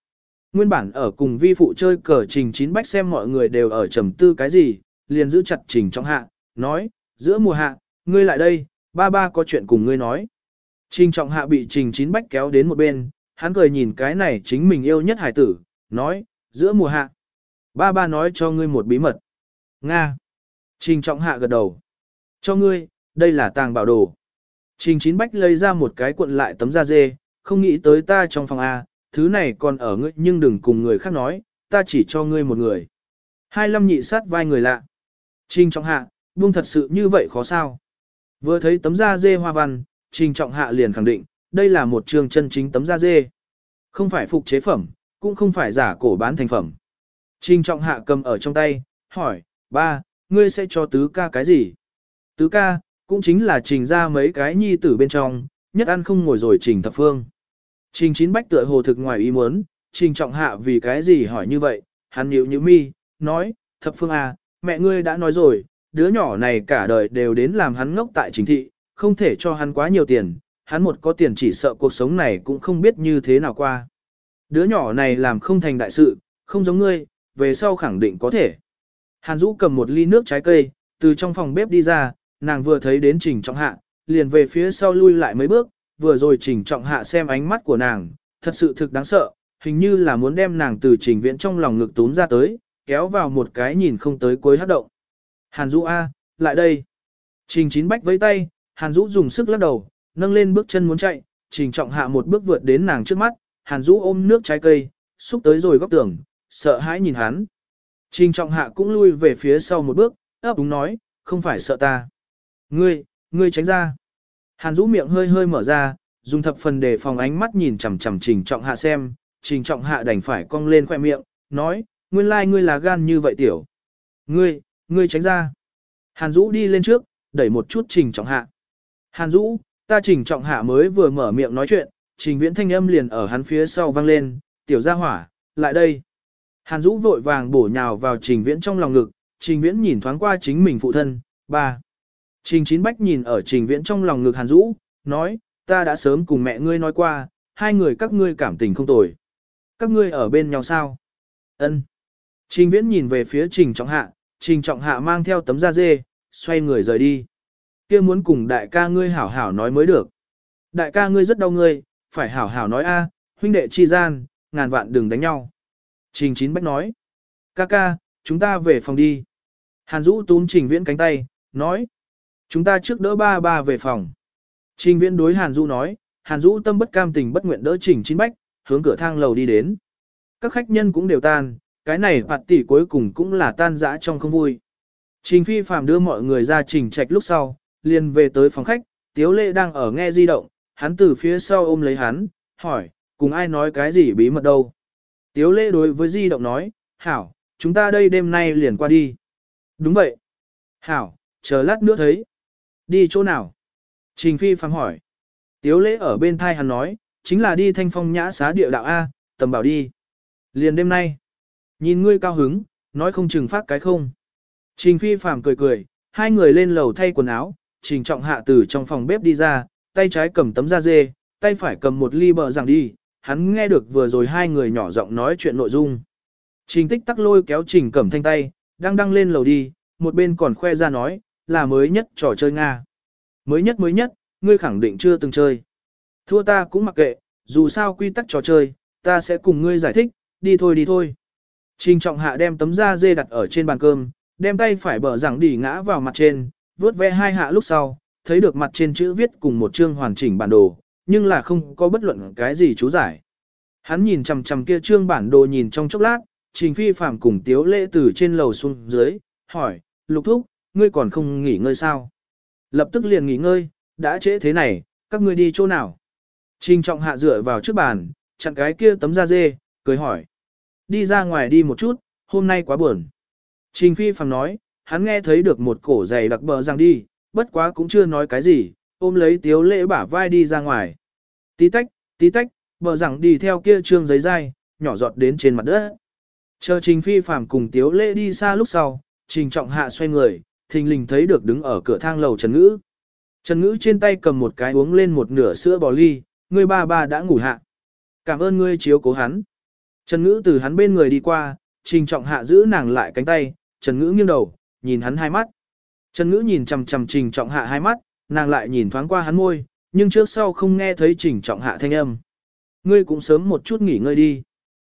Nguyên bản ở cùng vi phụ chơi cờ trình chín bách xem mọi người đều ở trầm tư cái gì, liền giữ chặt trình trong hạ, nói, giữa mùa hạ, ngươi lại đây, ba ba có chuyện cùng ngươi nói. Trình trọng hạ bị trình chín bách kéo đến một bên, hắn cười nhìn cái này chính mình yêu nhất hải tử, nói, giữa mùa hạ. Ba ba nói cho ngươi một bí mật. Nga. Trình trọng hạ gật đầu. Cho ngươi, đây là tàng bảo đồ. Trình chín bách lấy ra một cái cuộn lại tấm da dê, không nghĩ tới ta trong phòng A, thứ này còn ở ngươi nhưng đừng cùng người khác nói, ta chỉ cho ngươi một người. Hai lâm nhị sát vai người lạ. Trình trọng hạ, buông thật sự như vậy khó sao. Vừa thấy tấm da dê hoa văn, trình trọng hạ liền khẳng định, đây là một trường chân chính tấm da dê. Không phải phục chế phẩm, cũng không phải giả cổ bán thành phẩm. Trình trọng hạ cầm ở trong tay, hỏi, ba, ngươi sẽ cho tứ ca cái gì? Tứ ca, cũng chính là trình ra mấy cái nhi tử bên trong, nhất ăn không ngồi rồi trình thập phương. Trình chín bách tựa hồ thực ngoài ý muốn, trình trọng hạ vì cái gì hỏi như vậy, hắn nhịu như mi, nói, thập phương à, mẹ ngươi đã nói rồi, đứa nhỏ này cả đời đều đến làm hắn ngốc tại chính thị, không thể cho hắn quá nhiều tiền, hắn một có tiền chỉ sợ cuộc sống này cũng không biết như thế nào qua. Đứa nhỏ này làm không thành đại sự, không giống ngươi, về sau khẳng định có thể. Hàn Dũ cầm một ly nước trái cây, từ trong phòng bếp đi ra, nàng vừa thấy đến Trình Trọng Hạ, liền về phía sau lui lại mấy bước, vừa rồi Trình Trọng Hạ xem ánh mắt của nàng, thật sự thực đáng sợ, hình như là muốn đem nàng từ Trình Viễn trong lòng ngực tốn ra tới, kéo vào một cái nhìn không tới cuối hát động. Hàn Dũ A, lại đây. Trình Chín Bách với tay, Hàn Dũ dùng sức lắc đầu, nâng lên bước chân muốn chạy, Trình Trọng Hạ một bước vượt đến nàng trước mắt, Hàn Dũ ôm nước trái cây, xúc tới rồi góc tường, sợ hãi nhìn hắn. Trình trọng hạ cũng lui về phía sau một bước, ấp úng nói, không phải sợ ta. Ngươi, ngươi tránh ra. Hàn Dũ miệng hơi hơi mở ra, dùng thập phần để phòng ánh mắt nhìn chằm chằm trình trọng hạ xem, trình trọng hạ đành phải cong lên khoe miệng, nói, nguyên lai like ngươi là gan như vậy tiểu. Ngươi, ngươi tránh ra. Hàn Dũ đi lên trước, đẩy một chút trình trọng hạ. Hàn Dũ, ta trình trọng hạ mới vừa mở miệng nói chuyện, trình viễn thanh âm liền ở hắn phía sau vang lên, tiểu gia hỏa, lại đây. Hàn Dũ vội vàng bổ nhào vào trình viễn trong lòng ngực, trình viễn nhìn thoáng qua chính mình phụ thân, ba. Trình chín bách nhìn ở trình viễn trong lòng ngực Hàn Dũ, nói, ta đã sớm cùng mẹ ngươi nói qua, hai người các ngươi cảm tình không tồi. Các ngươi ở bên nhau sao? Ân. Trình viễn nhìn về phía trình trọng hạ, trình trọng hạ mang theo tấm da dê, xoay người rời đi. kia muốn cùng đại ca ngươi hảo hảo nói mới được. Đại ca ngươi rất đau ngươi, phải hảo hảo nói a, huynh đệ chi gian, ngàn vạn đừng đánh nhau. Trình Chín Bách nói. Ca ca, chúng ta về phòng đi. Hàn Dũ túm Trình Viễn cánh tay, nói. Chúng ta trước đỡ ba ba về phòng. Trình Viễn đối Hàn Dũ nói, Hàn Dũ tâm bất cam tình bất nguyện đỡ Trình Chín Bách, hướng cửa thang lầu đi đến. Các khách nhân cũng đều tan, cái này bạt tỷ cuối cùng cũng là tan dã trong không vui. Trình Phi Phạm đưa mọi người ra trình trạch lúc sau, liền về tới phòng khách, Tiếu Lệ đang ở nghe di động, hắn từ phía sau ôm lấy hắn, hỏi, cùng ai nói cái gì bí mật đâu. Tiếu lễ đối với di động nói, hảo, chúng ta đây đêm nay liền qua đi. Đúng vậy. Hảo, chờ lát nữa thấy. Đi chỗ nào? Trình Phi phàm hỏi. Tiếu lễ ở bên thai hắn nói, chính là đi thanh phong nhã xá địa đạo A, tầm bảo đi. Liền đêm nay. Nhìn ngươi cao hứng, nói không chừng phát cái không. Trình Phi phàm cười cười, hai người lên lầu thay quần áo, Trình Trọng Hạ từ trong phòng bếp đi ra, tay trái cầm tấm da dê, tay phải cầm một ly bờ rằng đi, hắn nghe được vừa rồi hai người nhỏ giọng nói chuyện nội dung. Trình tích tắc lôi kéo trình cẩm thanh tay, đang đăng lên lầu đi, một bên còn khoe ra nói, là mới nhất trò chơi Nga. Mới nhất mới nhất, ngươi khẳng định chưa từng chơi. Thua ta cũng mặc kệ, dù sao quy tắc trò chơi, ta sẽ cùng ngươi giải thích, đi thôi đi thôi. Trình trọng hạ đem tấm da dê đặt ở trên bàn cơm, đem tay phải bờ rằng đỉ ngã vào mặt trên, vớt ve hai hạ lúc sau, thấy được mặt trên chữ viết cùng một chương hoàn chỉnh bản đồ, nhưng là không có bất luận cái gì chú giải. Hắn nhìn chằm chằm kia trương bản đồ nhìn trong chốc lát, Trình Phi Phạm cùng Tiếu Lễ từ trên lầu xuống dưới, hỏi, Lục Thúc, ngươi còn không nghỉ ngơi sao? Lập tức liền nghỉ ngơi, đã trễ thế này, các ngươi đi chỗ nào? Trình Trọng Hạ dựa vào trước bàn, chặn cái kia tấm da dê, cười hỏi. Đi ra ngoài đi một chút, hôm nay quá buồn. Trình Phi Phạm nói, hắn nghe thấy được một cổ giày đặc bờ rằng đi, bất quá cũng chưa nói cái gì, ôm lấy tiếu lễ bả vai đi ra ngoài. Tí tách, tí tách, bờ rằng đi theo kia trương giấy dai, nhỏ giọt đến trên mặt đất. Chờ trình phi phàm cùng tiếu lễ đi xa lúc sau, trình trọng hạ xoay người, thình lình thấy được đứng ở cửa thang lầu Trần Ngữ. Trần Ngữ trên tay cầm một cái uống lên một nửa sữa bò ly, người ba ba đã ngủ hạ. Cảm ơn ngươi chiếu cố hắn. Trần Ngữ từ hắn bên người đi qua, trình trọng hạ giữ nàng lại cánh tay, Trần Ngữ nghiêng đầu, nhìn hắn hai mắt. Trần Ngữ nhìn chằm chằm trình trọng hạ hai mắt, nàng lại nhìn thoáng qua hắn môi, nhưng trước sau không nghe thấy trình trọng hạ thanh âm. Ngươi cũng sớm một chút nghỉ ngơi đi.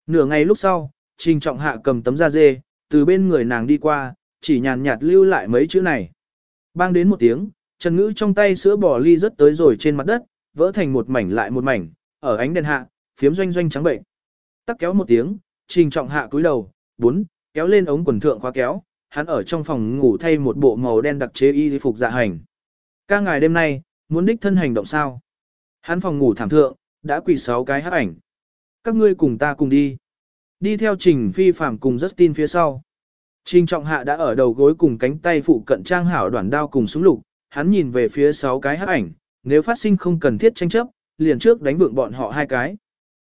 Nửa ngày lúc sau, trình trọng hạ cầm tấm da dê, từ bên người nàng đi qua, chỉ nhàn nhạt lưu lại mấy chữ này. Bang đến một tiếng, Trần Ngữ trong tay sữa bò ly rất tới rồi trên mặt đất, vỡ thành một mảnh lại một mảnh, ở ánh đèn hạ, phiếm doanh doanh trắng bệnh. Tắc kéo một tiếng, trình trọng hạ cúi đầu, bốn, kéo lên ống quần thượng khóa kéo, hắn ở trong phòng ngủ thay một bộ màu đen đặc chế y phục dạ hành. Ca ngài đêm nay, muốn đích thân hành động sao? Hắn phòng ngủ thảm thượng, đã quỳ sáu cái hát ảnh. Các ngươi cùng ta cùng đi. Đi theo Trình Phi Phạm cùng Justin phía sau. Trình Trọng Hạ đã ở đầu gối cùng cánh tay phụ cận trang hảo đoạn đao cùng súng lục, hắn nhìn về phía sáu cái hắc ảnh, nếu phát sinh không cần thiết tranh chấp, liền trước đánh vượng bọn họ hai cái.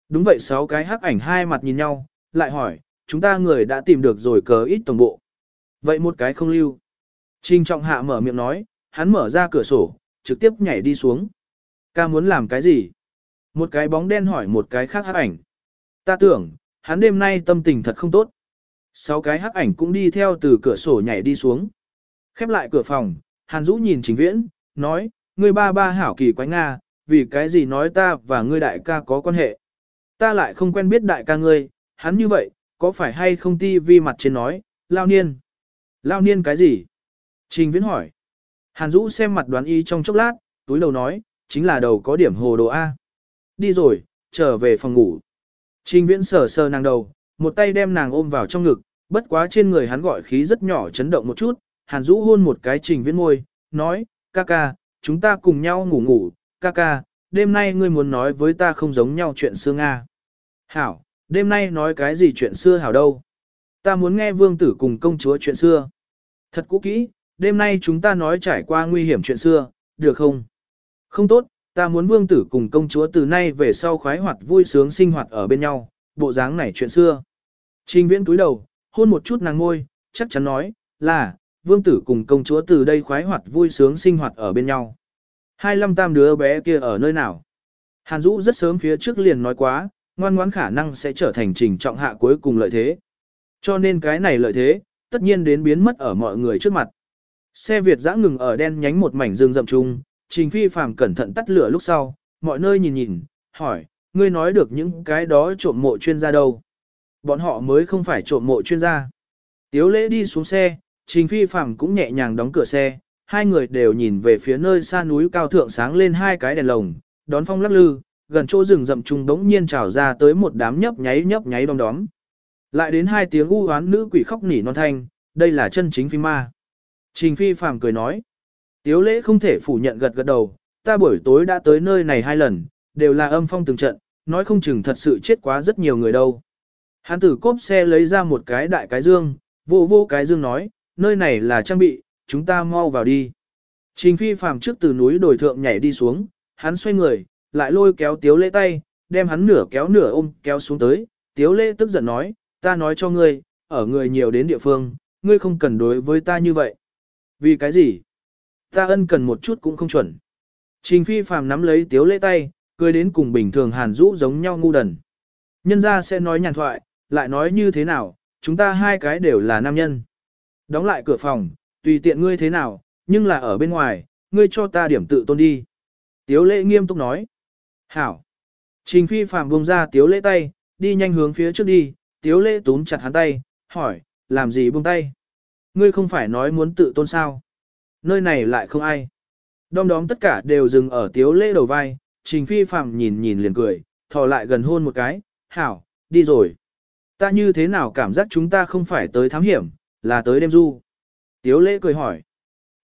Đúng vậy sáu cái hắc ảnh hai mặt nhìn nhau, lại hỏi, chúng ta người đã tìm được rồi cờ ít tổng bộ. Vậy một cái không lưu. Trình trọng hạ mở miệng nói, hắn mở ra cửa sổ, trực tiếp nhảy đi xuống. Ca muốn làm cái gì? Một cái bóng đen hỏi một cái khác hắc ảnh. Ta tưởng, hắn đêm nay tâm tình thật không tốt. Sáu cái hắc ảnh cũng đi theo từ cửa sổ nhảy đi xuống. Khép lại cửa phòng, Hàn Dũ nhìn Trình Viễn, nói, ngươi ba ba hảo kỳ quái Nga, vì cái gì nói ta và ngươi đại ca có quan hệ. Ta lại không quen biết đại ca ngươi, hắn như vậy, có phải hay không ti vi mặt trên nói, lao niên. Lao niên cái gì? Trình Viễn hỏi. Hàn Dũ xem mặt đoán y trong chốc lát, túi đầu nói, chính là đầu có điểm hồ đồ A. Đi rồi, trở về phòng ngủ. Trình Viễn sờ sờ nàng đầu, một tay đem nàng ôm vào trong ngực, bất quá trên người hắn gọi khí rất nhỏ chấn động một chút, Hàn Dũ hôn một cái Trình Viễn môi, nói, ca ca, chúng ta cùng nhau ngủ ngủ, ca ca, đêm nay ngươi muốn nói với ta không giống nhau chuyện xưa Nga. Hảo, đêm nay nói cái gì chuyện xưa hảo đâu. Ta muốn nghe vương tử cùng công chúa chuyện xưa. Thật cũ kỹ, đêm nay chúng ta nói trải qua nguy hiểm chuyện xưa, được không? Không tốt, ta muốn vương tử cùng công chúa từ nay về sau khoái hoạt vui sướng sinh hoạt ở bên nhau, bộ dáng này chuyện xưa. Trình viễn túi đầu, hôn một chút nàng ngôi, chắc chắn nói, là, vương tử cùng công chúa từ đây khoái hoạt vui sướng sinh hoạt ở bên nhau. Hai lăm tam đứa bé kia ở nơi nào? Hàn Dũ rất sớm phía trước liền nói quá, ngoan ngoãn khả năng sẽ trở thành trình trọng hạ cuối cùng lợi thế. Cho nên cái này lợi thế, tất nhiên đến biến mất ở mọi người trước mặt. Xe Việt dã ngừng ở đen nhánh một mảnh rừng rậm trung, Trình Phi Phàm cẩn thận tắt lửa lúc sau, mọi nơi nhìn nhìn, hỏi, ngươi nói được những cái đó trộm mộ chuyên gia đâu? Bọn họ mới không phải trộm mộ chuyên gia. Tiếu lễ đi xuống xe, Trình Phi Phạm cũng nhẹ nhàng đóng cửa xe, hai người đều nhìn về phía nơi xa núi cao thượng sáng lên hai cái đèn lồng, đón phong lắc lư, gần chỗ rừng rậm trung đống nhiên trào ra tới một đám nhấp nháy nhấp nháy đom đóm. Lại đến hai tiếng u oán nữ quỷ khóc nỉ non thanh, đây là chân chính phim ma. Trình Phi Phạm cười nói, Tiếu lễ không thể phủ nhận gật gật đầu, ta buổi tối đã tới nơi này hai lần, đều là âm phong từng trận, nói không chừng thật sự chết quá rất nhiều người đâu. Hắn tử cốp xe lấy ra một cái đại cái dương, vô vô cái dương nói, nơi này là trang bị, chúng ta mau vào đi. Trình phi phàm trước từ núi đồi thượng nhảy đi xuống, hắn xoay người, lại lôi kéo tiếu lễ tay, đem hắn nửa kéo nửa ôm kéo xuống tới, tiếu lễ tức giận nói, ta nói cho ngươi, ở người nhiều đến địa phương, ngươi không cần đối với ta như vậy. Vì cái gì? Ta ân cần một chút cũng không chuẩn. Trình phi phàm nắm lấy tiếu lễ tay, cười đến cùng bình thường hàn rũ giống nhau ngu đần. Nhân ra sẽ nói nhàn thoại, lại nói như thế nào, chúng ta hai cái đều là nam nhân. Đóng lại cửa phòng, tùy tiện ngươi thế nào, nhưng là ở bên ngoài, ngươi cho ta điểm tự tôn đi. Tiếu lễ nghiêm túc nói. Hảo. Trình phi Phạm buông ra tiếu lễ tay, đi nhanh hướng phía trước đi, tiếu lễ túm chặt hắn tay, hỏi, làm gì buông tay? Ngươi không phải nói muốn tự tôn sao? Nơi này lại không ai. Đom đóm tất cả đều dừng ở tiếu lễ đầu vai, trình phi Phạm nhìn nhìn liền cười, thò lại gần hôn một cái, hảo, đi rồi. Ta như thế nào cảm giác chúng ta không phải tới thám hiểm, là tới đêm du. Tiếu lễ cười hỏi.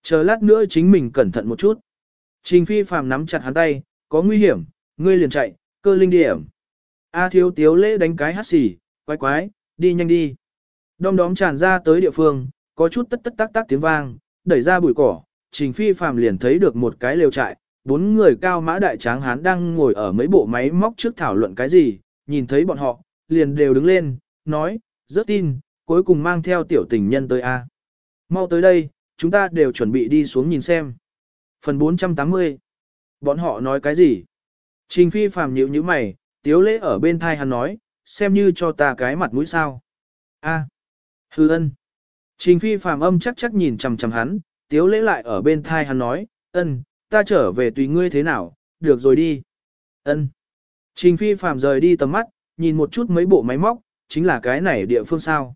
Chờ lát nữa chính mình cẩn thận một chút. Trình phi phàm nắm chặt hắn tay, có nguy hiểm, ngươi liền chạy, cơ linh điểm. A thiếu tiếu lễ đánh cái hát xỉ, quái quái, đi nhanh đi. Đom đóm tràn ra tới địa phương, có chút tất tất tác tác tiếng vang, đẩy ra bụi cỏ, trình phi phàm liền thấy được một cái lều trại, bốn người cao mã đại tráng hán đang ngồi ở mấy bộ máy móc trước thảo luận cái gì, nhìn thấy bọn họ, liền đều đứng lên, nói, rất tin, cuối cùng mang theo tiểu tình nhân tới A. Mau tới đây, chúng ta đều chuẩn bị đi xuống nhìn xem. Phần 480 Bọn họ nói cái gì? Trình phi phàm nhịu như mày, tiếu lễ ở bên thai hắn nói, xem như cho ta cái mặt mũi sao. A. Hư ân. Trình phi phàm âm chắc chắc nhìn chằm chằm hắn, tiếu lễ lại ở bên thai hắn nói, ân, ta trở về tùy ngươi thế nào, được rồi đi. ân. Trình phi phàm rời đi tầm mắt, nhìn một chút mấy bộ máy móc, chính là cái này địa phương sao.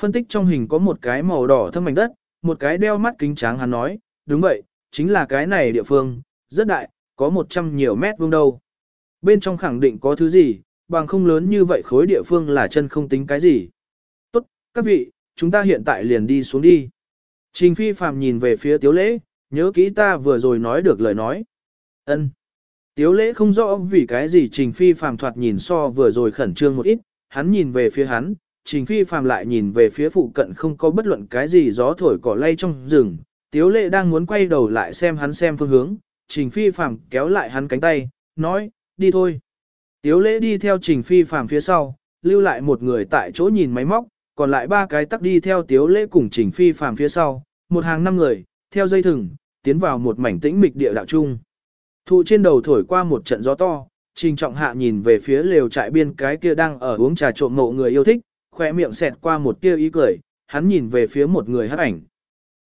Phân tích trong hình có một cái màu đỏ thâm mảnh đất, một cái đeo mắt kính tráng hắn nói, đúng vậy, chính là cái này địa phương, rất đại, có 100 nhiều mét vuông đâu. Bên trong khẳng định có thứ gì, bằng không lớn như vậy khối địa phương là chân không tính cái gì. Tốt, các vị, chúng ta hiện tại liền đi xuống đi. Trình phi phàm nhìn về phía tiếu lễ, nhớ kỹ ta vừa rồi nói được lời nói. ân Tiếu lễ không rõ vì cái gì trình phi phàm thoạt nhìn so vừa rồi khẩn trương một ít, hắn nhìn về phía hắn, trình phi phàm lại nhìn về phía phụ cận không có bất luận cái gì gió thổi cỏ lay trong rừng, Tiếu lệ đang muốn quay đầu lại xem hắn xem phương hướng, Trình Phi Phàm kéo lại hắn cánh tay, nói, đi thôi. Tiếu lệ đi theo Trình Phi Phàm phía sau, lưu lại một người tại chỗ nhìn máy móc, còn lại ba cái tắc đi theo Tiếu lệ cùng Trình Phi Phàm phía sau, một hàng năm người, theo dây thừng, tiến vào một mảnh tĩnh mịch địa đạo chung. Thụ trên đầu thổi qua một trận gió to, Trình Trọng Hạ nhìn về phía lều trại biên cái kia đang ở uống trà trộm mộ người yêu thích, khỏe miệng xẹt qua một tia ý cười, hắn nhìn về phía một người hắc ảnh.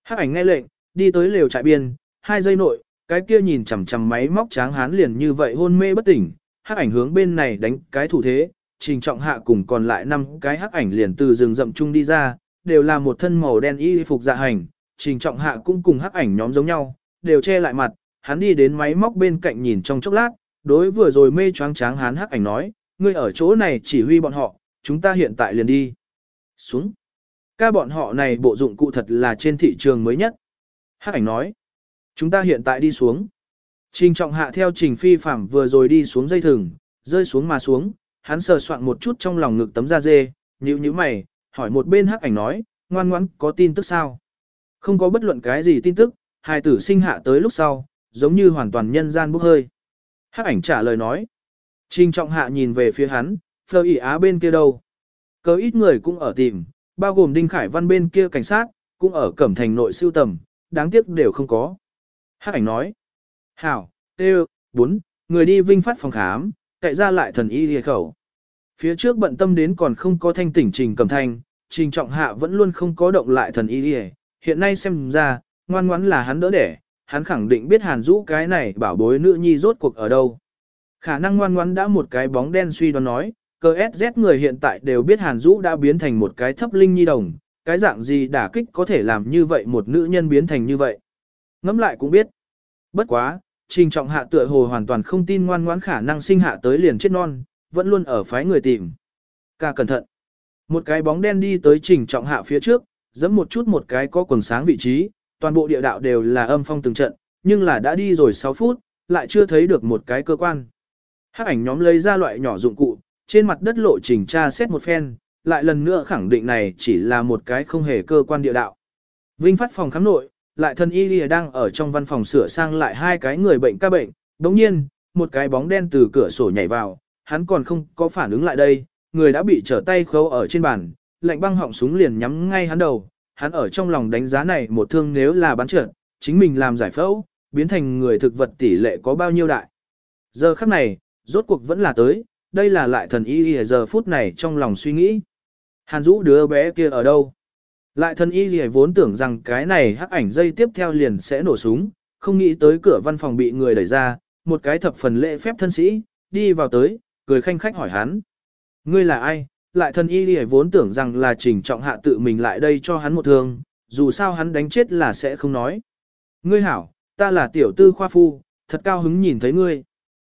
Hắc ảnh nghe lệnh, đi tới lều trại biên, hai giây nội, cái kia nhìn chằm chằm máy móc tráng hán liền như vậy hôn mê bất tỉnh, hắc ảnh hướng bên này đánh cái thủ thế, Trình Trọng Hạ cùng còn lại năm cái hắc ảnh liền từ rừng rậm chung đi ra, đều là một thân màu đen y phục dạ hành, Trình Trọng Hạ cũng cùng hắc ảnh nhóm giống nhau, đều che lại mặt, hắn đi đến máy móc bên cạnh nhìn trong chốc lát, đối vừa rồi mê choáng tráng hán hắc ảnh nói, ngươi ở chỗ này chỉ huy bọn họ, chúng ta hiện tại liền đi. Xuống. Ca bọn họ này bộ dụng cụ thật là trên thị trường mới nhất. Hắc ảnh nói, chúng ta hiện tại đi xuống. Trình trọng hạ theo trình phi phạm vừa rồi đi xuống dây thừng, rơi xuống mà xuống, hắn sờ soạn một chút trong lòng ngực tấm da dê, nhíu nhíu mày, hỏi một bên hắc ảnh nói, ngoan ngoãn có tin tức sao? Không có bất luận cái gì tin tức, hài tử sinh hạ tới lúc sau, giống như hoàn toàn nhân gian bốc hơi. Hắc ảnh trả lời nói. Trình trọng hạ nhìn về phía hắn, phơ ỉ á bên kia đâu. Cớ ít người cũng ở tìm, bao gồm Đinh Khải Văn bên kia cảnh sát, cũng ở cẩm thành nội siêu tầm, đáng tiếc đều không có. Hắc ảnh nói. Hảo, tê bốn, người đi vinh phát phòng khám, cậy ra lại thần y hề khẩu. Phía trước bận tâm đến còn không có thanh tỉnh trình cẩm thanh, trình trọng hạ vẫn luôn không có động lại thần y hề. Hiện nay xem ra, ngoan ngoãn là hắn đỡ đẻ, hắn khẳng định biết Hàn Dũ cái này bảo bối nữ nhi rốt cuộc ở đâu. Khả năng ngoan ngoãn đã một cái bóng đen suy đoán nói, cơ SZ người hiện tại đều biết Hàn Dũ đã biến thành một cái thấp linh nhi đồng, cái dạng gì đả kích có thể làm như vậy một nữ nhân biến thành như vậy. Ngẫm lại cũng biết. Bất quá, trình trọng hạ tựa hồ hoàn toàn không tin ngoan ngoãn khả năng sinh hạ tới liền chết non, vẫn luôn ở phái người tìm. Ca cẩn thận. Một cái bóng đen đi tới trình trọng hạ phía trước, giẫm một chút một cái có quần sáng vị trí, toàn bộ địa đạo đều là âm phong từng trận, nhưng là đã đi rồi 6 phút, lại chưa thấy được một cái cơ quan. Hắc ảnh nhóm lấy ra loại nhỏ dụng cụ, trên mặt đất lộ trình tra xét một phen, lại lần nữa khẳng định này chỉ là một cái không hề cơ quan địa đạo. Vinh phát phòng khám nội, lại thân y lìa đang ở trong văn phòng sửa sang lại hai cái người bệnh ca bệnh, đồng nhiên, một cái bóng đen từ cửa sổ nhảy vào, hắn còn không có phản ứng lại đây, người đã bị trở tay khâu ở trên bàn, lạnh băng họng súng liền nhắm ngay hắn đầu, hắn ở trong lòng đánh giá này một thương nếu là bắn trượt, chính mình làm giải phẫu, biến thành người thực vật tỷ lệ có bao nhiêu đại. Giờ khắc này, rốt cuộc vẫn là tới, đây là lại thần y giờ phút này trong lòng suy nghĩ. Hàn Dũ đứa bé kia ở đâu? Lại thần y y vốn tưởng rằng cái này hắc ảnh dây tiếp theo liền sẽ nổ súng, không nghĩ tới cửa văn phòng bị người đẩy ra, một cái thập phần lễ phép thân sĩ, đi vào tới, cười khanh khách hỏi hắn. Ngươi là ai? Lại thần y lìa vốn tưởng rằng là trình trọng hạ tự mình lại đây cho hắn một thương, dù sao hắn đánh chết là sẽ không nói. Ngươi hảo, ta là tiểu tư khoa phu, thật cao hứng nhìn thấy ngươi.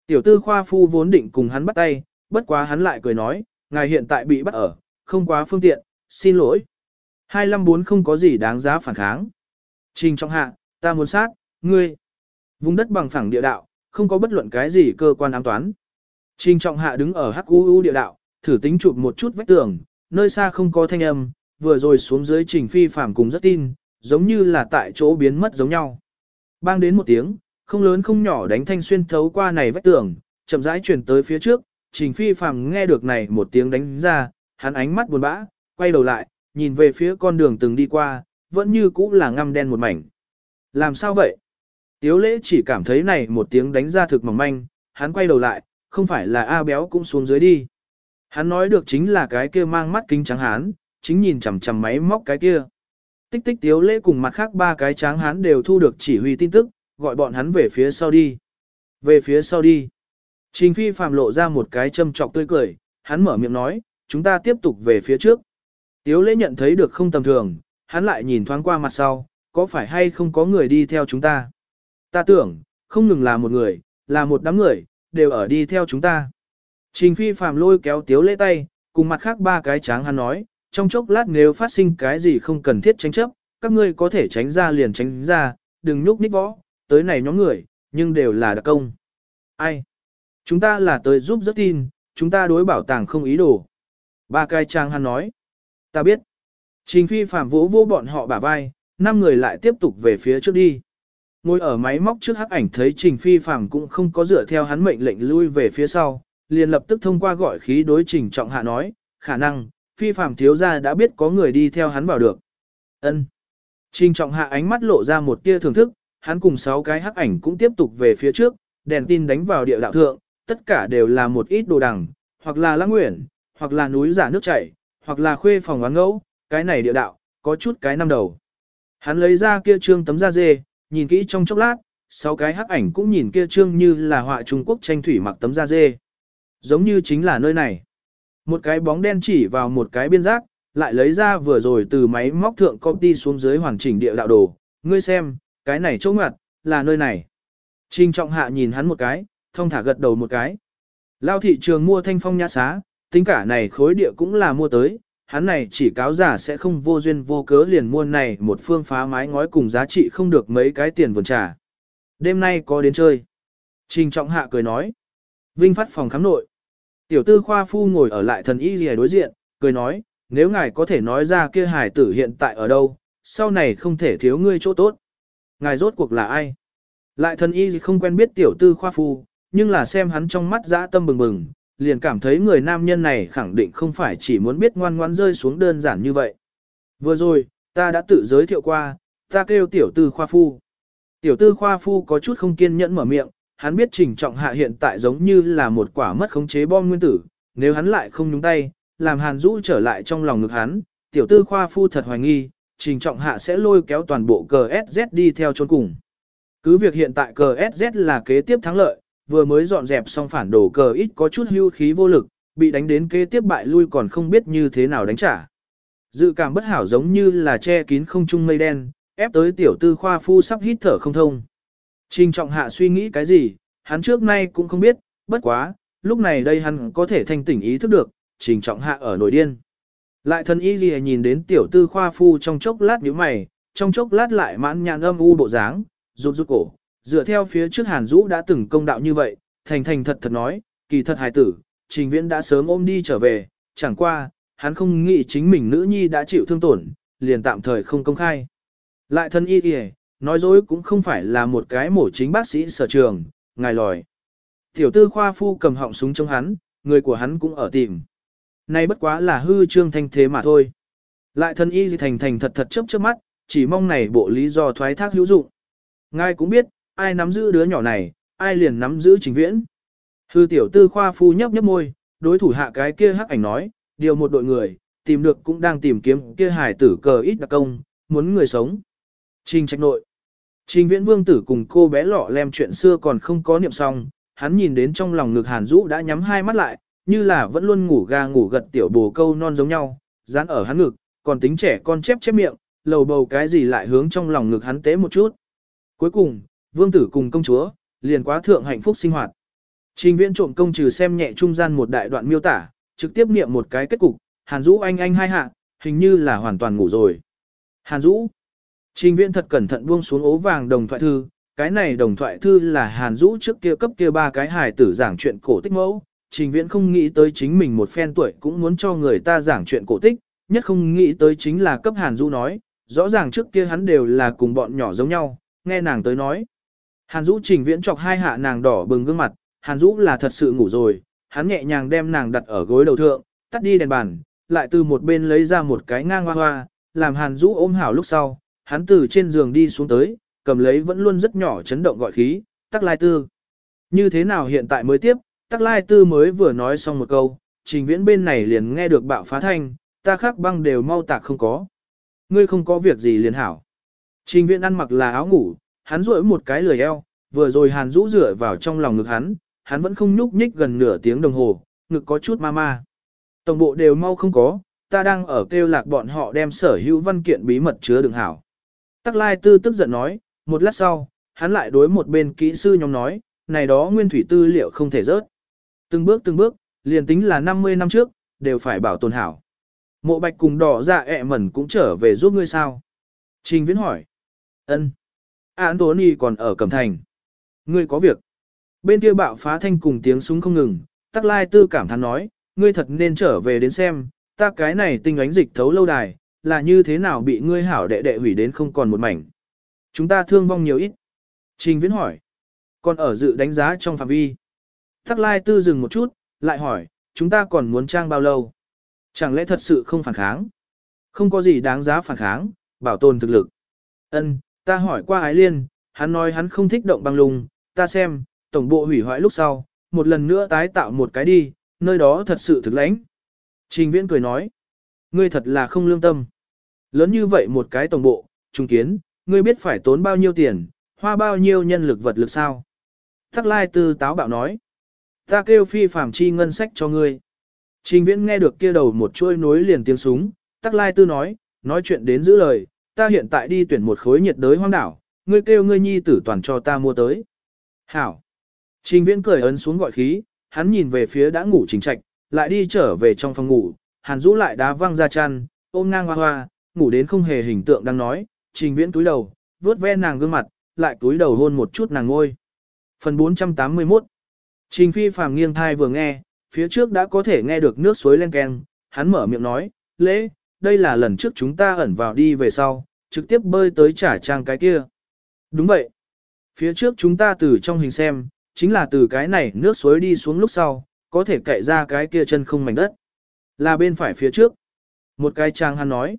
Tiểu tư khoa phu vốn định cùng hắn bắt tay, bất quá hắn lại cười nói, ngài hiện tại bị bắt ở, không quá phương tiện, xin lỗi. 254 không có gì đáng giá phản kháng. Trình trọng hạ, ta muốn sát, ngươi. Vùng đất bằng phẳng địa đạo, không có bất luận cái gì cơ quan ám toán. Trình trọng hạ đứng ở hắc u địa đạo, thử tính chụp một chút vách tường, nơi xa không có thanh âm, vừa rồi xuống dưới trình phi phàm cùng rất tin, giống như là tại chỗ biến mất giống nhau. Bang đến một tiếng, không lớn không nhỏ đánh thanh xuyên thấu qua này vách tường, chậm rãi chuyển tới phía trước, trình phi phàm nghe được này một tiếng đánh ra, hắn ánh mắt buồn bã, quay đầu lại, nhìn về phía con đường từng đi qua, vẫn như cũ là ngăm đen một mảnh. Làm sao vậy? Tiếu lễ chỉ cảm thấy này một tiếng đánh ra thực mỏng manh, hắn quay đầu lại, không phải là A béo cũng xuống dưới đi. Hắn nói được chính là cái kia mang mắt kính trắng hán, chính nhìn chằm chằm máy móc cái kia. Tích tích tiếu lễ cùng mặt khác ba cái tráng hán đều thu được chỉ huy tin tức, gọi bọn hắn về phía sau đi. Về phía sau đi. Trình phi phạm lộ ra một cái châm trọc tươi cười, hắn mở miệng nói, chúng ta tiếp tục về phía trước. Tiếu lễ nhận thấy được không tầm thường, hắn lại nhìn thoáng qua mặt sau, có phải hay không có người đi theo chúng ta? Ta tưởng, không ngừng là một người, là một đám người, đều ở đi theo chúng ta. Trình phi phàm lôi kéo tiếu lễ tay, cùng mặt khác ba cái tráng hắn nói, trong chốc lát nếu phát sinh cái gì không cần thiết tranh chấp, các ngươi có thể tránh ra liền tránh ra, đừng nhúc nhích võ, tới này nhóm người, nhưng đều là đặc công. Ai? Chúng ta là tới giúp rất tin, chúng ta đối bảo tàng không ý đồ. Ba cái trang hắn nói. Ta biết. Trình phi phạm vỗ vô bọn họ bả vai, năm người lại tiếp tục về phía trước đi. Ngồi ở máy móc trước hắc ảnh thấy Trình Phi Phàm cũng không có dựa theo hắn mệnh lệnh lui về phía sau, liền lập tức thông qua gọi khí đối Trình Trọng Hạ nói, khả năng, Phi Phàm thiếu gia đã biết có người đi theo hắn vào được. Ân. Trình Trọng Hạ ánh mắt lộ ra một tia thưởng thức, hắn cùng sáu cái hắc ảnh cũng tiếp tục về phía trước, đèn tin đánh vào địa đạo thượng, tất cả đều là một ít đồ đằng, hoặc là lãng nguyện, hoặc là núi giả nước chảy, hoặc là khuê phòng oán ngẫu, cái này địa đạo, có chút cái năm đầu. Hắn lấy ra kia trương tấm da dê, nhìn kỹ trong chốc lát, sáu cái hắc ảnh cũng nhìn kia trương như là họa Trung Quốc tranh thủy mặc tấm da dê. Giống như chính là nơi này. Một cái bóng đen chỉ vào một cái biên giác, lại lấy ra vừa rồi từ máy móc thượng copy xuống dưới hoàn chỉnh địa đạo đồ. Ngươi xem, cái này chỗ ngoặt, là nơi này. Trình trọng hạ nhìn hắn một cái, thông thả gật đầu một cái. Lao thị trường mua thanh phong nhã xá, tính cả này khối địa cũng là mua tới, hắn này chỉ cáo giả sẽ không vô duyên vô cớ liền mua này một phương phá mái ngói cùng giá trị không được mấy cái tiền vườn trả. Đêm nay có đến chơi. Trình trọng hạ cười nói. Vinh phát phòng khám nội. Tiểu tư khoa phu ngồi ở lại thần y gì đối diện, cười nói, nếu ngài có thể nói ra kia hải tử hiện tại ở đâu, sau này không thể thiếu ngươi chỗ tốt. Ngài rốt cuộc là ai? Lại thần y không quen biết tiểu tư khoa phu, nhưng là xem hắn trong mắt dã tâm bừng bừng, liền cảm thấy người nam nhân này khẳng định không phải chỉ muốn biết ngoan ngoan rơi xuống đơn giản như vậy. Vừa rồi, ta đã tự giới thiệu qua, ta kêu tiểu tư khoa phu. Tiểu tư khoa phu có chút không kiên nhẫn mở miệng, hắn biết trình trọng hạ hiện tại giống như là một quả mất khống chế bom nguyên tử, nếu hắn lại không nhúng tay, làm hàn rũ trở lại trong lòng ngực hắn, tiểu tư khoa phu thật hoài nghi, trình trọng hạ sẽ lôi kéo toàn bộ cờ SZ đi theo chôn cùng. Cứ việc hiện tại cờ SZ là kế tiếp thắng lợi, vừa mới dọn dẹp xong phản đồ cờ ít có chút hưu khí vô lực, bị đánh đến kế tiếp bại lui còn không biết như thế nào đánh trả. Dự cảm bất hảo giống như là che kín không trung mây đen, ép tới tiểu tư khoa phu sắp hít thở không thông. Trình trọng hạ suy nghĩ cái gì, hắn trước nay cũng không biết, bất quá, lúc này đây hắn có thể thanh tỉnh ý thức được, trình trọng hạ ở nổi điên. Lại thân y gì nhìn đến tiểu tư khoa phu trong chốc lát nhíu mày, trong chốc lát lại mãn nhàn âm u bộ dáng, rụt rụt cổ, dựa theo phía trước Hàn Dũ đã từng công đạo như vậy, thành thành thật thật nói, kỳ thật hài tử, trình viễn đã sớm ôm đi trở về, chẳng qua, hắn không nghĩ chính mình nữ nhi đã chịu thương tổn, liền tạm thời không công khai. Lại thân y kìa, nói dối cũng không phải là một cái mổ chính bác sĩ sở trường, ngài lòi. Tiểu tư khoa phu cầm họng súng trong hắn, người của hắn cũng ở tìm. Nay bất quá là hư trương thanh thế mà thôi. Lại thân y thành thành thật thật chớp chớp mắt, chỉ mong này bộ lý do thoái thác hữu dụng. Ngài cũng biết, ai nắm giữ đứa nhỏ này, ai liền nắm giữ trình viễn. Hư tiểu tư khoa phu nhấp nhấp môi, đối thủ hạ cái kia hắc ảnh nói, điều một đội người, tìm được cũng đang tìm kiếm kia hải tử cờ ít đặc công, muốn người sống. Trình trạch nội. Trình viễn vương tử cùng cô bé lọ lem chuyện xưa còn không có niệm xong, hắn nhìn đến trong lòng ngực hàn Dũ đã nhắm hai mắt lại, như là vẫn luôn ngủ ga ngủ gật tiểu bồ câu non giống nhau, dán ở hắn ngực, còn tính trẻ con chép chép miệng, lầu bầu cái gì lại hướng trong lòng ngực hắn tế một chút. Cuối cùng, vương tử cùng công chúa, liền quá thượng hạnh phúc sinh hoạt. Trình viễn trộm công trừ xem nhẹ trung gian một đại đoạn miêu tả, trực tiếp niệm một cái kết cục, Hàn Dũ anh anh hai hạ, hình như là hoàn toàn ngủ rồi. Hàn Dũ. Trình viễn thật cẩn thận buông xuống ố vàng đồng thoại thư, cái này đồng thoại thư là Hàn Dũ trước kia cấp kia ba cái hài tử giảng chuyện cổ tích mẫu. Trình viễn không nghĩ tới chính mình một phen tuổi cũng muốn cho người ta giảng chuyện cổ tích, nhất không nghĩ tới chính là cấp Hàn Dũ nói, rõ ràng trước kia hắn đều là cùng bọn nhỏ giống nhau, nghe nàng tới nói. Hàn Dũ trình viễn chọc hai hạ nàng đỏ bừng gương mặt, Hàn Dũ là thật sự ngủ rồi, hắn nhẹ nhàng đem nàng đặt ở gối đầu thượng, tắt đi đèn bàn, lại từ một bên lấy ra một cái ngang hoa hoa, làm Hàn Dũ ôm hảo lúc sau, hắn từ trên giường đi xuống tới, cầm lấy vẫn luôn rất nhỏ chấn động gọi khí, tắc lai tư. Như thế nào hiện tại mới tiếp, tắc lai tư mới vừa nói xong một câu, trình viễn bên này liền nghe được bạo phá thanh, ta khắc băng đều mau tạc không có. Ngươi không có việc gì liền hảo. Trình viễn ăn mặc là áo ngủ, hắn duỗi một cái lười eo, vừa rồi hàn rũ rửa vào trong lòng ngực hắn, hắn vẫn không nhúc nhích gần nửa tiếng đồng hồ, ngực có chút ma ma. Tổng bộ đều mau không có, ta đang ở kêu lạc bọn họ đem sở hữu văn kiện bí mật chứa đựng hảo. Tắc Lai Tư tức giận nói, một lát sau, hắn lại đối một bên kỹ sư nhóm nói, này đó nguyên thủy tư liệu không thể rớt. Từng bước từng bước, liền tính là 50 năm trước, đều phải bảo tồn hảo. Mộ bạch cùng đỏ dạ ẹ mẩn cũng trở về giúp ngươi sao? Trình Viễn hỏi. ân Anthony còn ở Cẩm Thành. Ngươi có việc. Bên kia bạo phá thanh cùng tiếng súng không ngừng, tắc lai tư cảm thán nói, ngươi thật nên trở về đến xem, ta cái này tinh ánh dịch thấu lâu đài, là như thế nào bị ngươi hảo đệ đệ hủy đến không còn một mảnh. Chúng ta thương vong nhiều ít. Trình Viễn hỏi. Còn ở dự đánh giá trong phạm vi. Tắc Lai Tư dừng một chút, lại hỏi, chúng ta còn muốn trang bao lâu? Chẳng lẽ thật sự không phản kháng? Không có gì đáng giá phản kháng, bảo tồn thực lực. Ân, ta hỏi qua Ái Liên, hắn nói hắn không thích động băng lùng, ta xem, tổng bộ hủy hoại lúc sau, một lần nữa tái tạo một cái đi, nơi đó thật sự thực lãnh. Trình Viễn cười nói, ngươi thật là không lương tâm. Lớn như vậy một cái tổng bộ, trung kiến, ngươi biết phải tốn bao nhiêu tiền, hoa bao nhiêu nhân lực vật lực sao? Tắc Lai Tư táo bạo nói, ta kêu phi phàm chi ngân sách cho ngươi. Trình Viễn nghe được kia đầu một chuôi nối liền tiếng súng, Tắc Lai Tư nói, nói chuyện đến giữ lời, ta hiện tại đi tuyển một khối nhiệt đới hoang đảo, ngươi kêu ngươi nhi tử toàn cho ta mua tới. Hảo. Trình Viễn cười ấn xuống gọi khí, hắn nhìn về phía đã ngủ trình trạch, lại đi trở về trong phòng ngủ, hàn rũ lại đá văng ra chăn, ôm ngang hoa hoa, ngủ đến không hề hình tượng đang nói, trình viễn túi đầu, vuốt ve nàng gương mặt, lại túi đầu hôn một chút nàng ngôi. Phần 481 Trình phi phàm nghiêng thai vừa nghe, phía trước đã có thể nghe được nước suối len keng, hắn mở miệng nói, lễ, đây là lần trước chúng ta ẩn vào đi về sau, trực tiếp bơi tới trả trang cái kia. Đúng vậy. Phía trước chúng ta từ trong hình xem, chính là từ cái này nước suối đi xuống lúc sau, có thể cậy ra cái kia chân không mảnh đất. Là bên phải phía trước. Một cái trang hắn nói.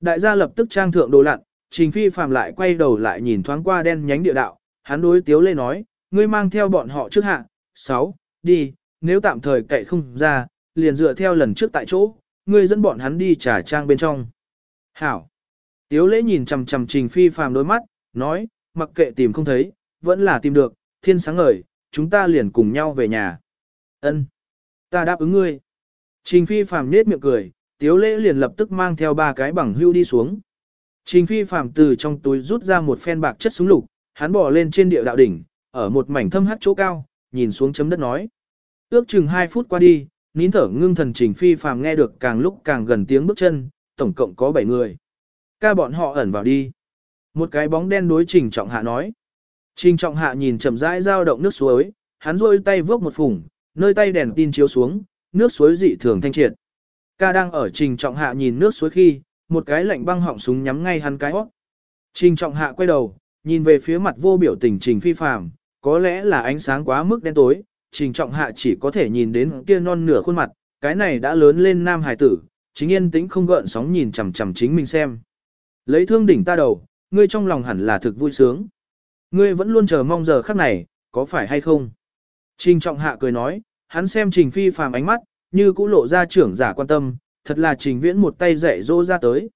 Đại gia lập tức trang thượng đồ lặn, trình phi phàm lại quay đầu lại nhìn thoáng qua đen nhánh địa đạo, hắn đối tiếu lê nói, ngươi mang theo bọn họ trước hạ, 6, đi, nếu tạm thời cậy không ra, liền dựa theo lần trước tại chỗ, ngươi dẫn bọn hắn đi trả trang bên trong. Hảo. Tiếu lễ nhìn chằm chằm trình phi phàm đôi mắt, nói, mặc kệ tìm không thấy, vẫn là tìm được, thiên sáng ngời, chúng ta liền cùng nhau về nhà. Ân, Ta đáp ứng ngươi. Trình phi phàm nết miệng cười, tiếu lễ liền lập tức mang theo ba cái bằng hưu đi xuống. Trình phi phạm từ trong túi rút ra một phen bạc chất súng lục, hắn bỏ lên trên địa đạo đỉnh, ở một mảnh thâm hắt chỗ cao, nhìn xuống chấm đất nói. Ước chừng 2 phút qua đi, nín thở ngưng thần trình phi phàm nghe được càng lúc càng gần tiếng bước chân, tổng cộng có 7 người. Ca bọn họ ẩn vào đi. Một cái bóng đen đối trình trọng hạ nói. Trình trọng hạ nhìn chậm rãi dao động nước suối, hắn rôi tay vước một phủng, nơi tay đèn tin chiếu xuống, nước suối dị thường thanh triệt. Ca đang ở trình trọng hạ nhìn nước suối khi, một cái lạnh băng họng súng nhắm ngay hắn cái hót. Trình trọng hạ quay đầu, nhìn về phía mặt vô biểu tình trình phi phàm, có lẽ là ánh sáng quá mức đen tối, trình trọng hạ chỉ có thể nhìn đến kia non nửa khuôn mặt, cái này đã lớn lên nam hải tử, chính yên tĩnh không gợn sóng nhìn chằm chằm chính mình xem. Lấy thương đỉnh ta đầu, ngươi trong lòng hẳn là thực vui sướng. Ngươi vẫn luôn chờ mong giờ khắc này, có phải hay không? Trình trọng hạ cười nói, hắn xem trình phi phàm ánh mắt, như cũ lộ ra trưởng giả quan tâm, thật là trình viễn một tay dạy dỗ ra tới.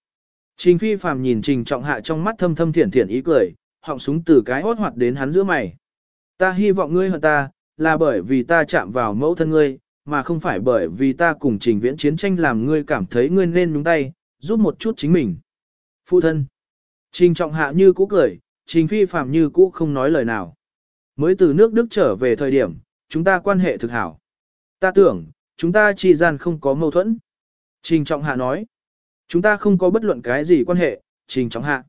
Trình phi phàm nhìn trình trọng hạ trong mắt thâm thâm thiển thiển ý cười, họng súng từ cái hốt hoạt đến hắn giữa mày. Ta hy vọng ngươi hơn ta, là bởi vì ta chạm vào mẫu thân ngươi, mà không phải bởi vì ta cùng trình viễn chiến tranh làm ngươi cảm thấy ngươi nên nhúng tay, giúp một chút chính mình. Phụ thân. Trình trọng hạ như cũ cười, trình phi phàm như cũ không nói lời nào. Mới từ nước Đức trở về thời điểm, chúng ta quan hệ thực hảo. Ta tưởng, chúng ta chi gian không có mâu thuẫn. Trình trọng hạ nói. Chúng ta không có bất luận cái gì quan hệ, trình trọng hạ.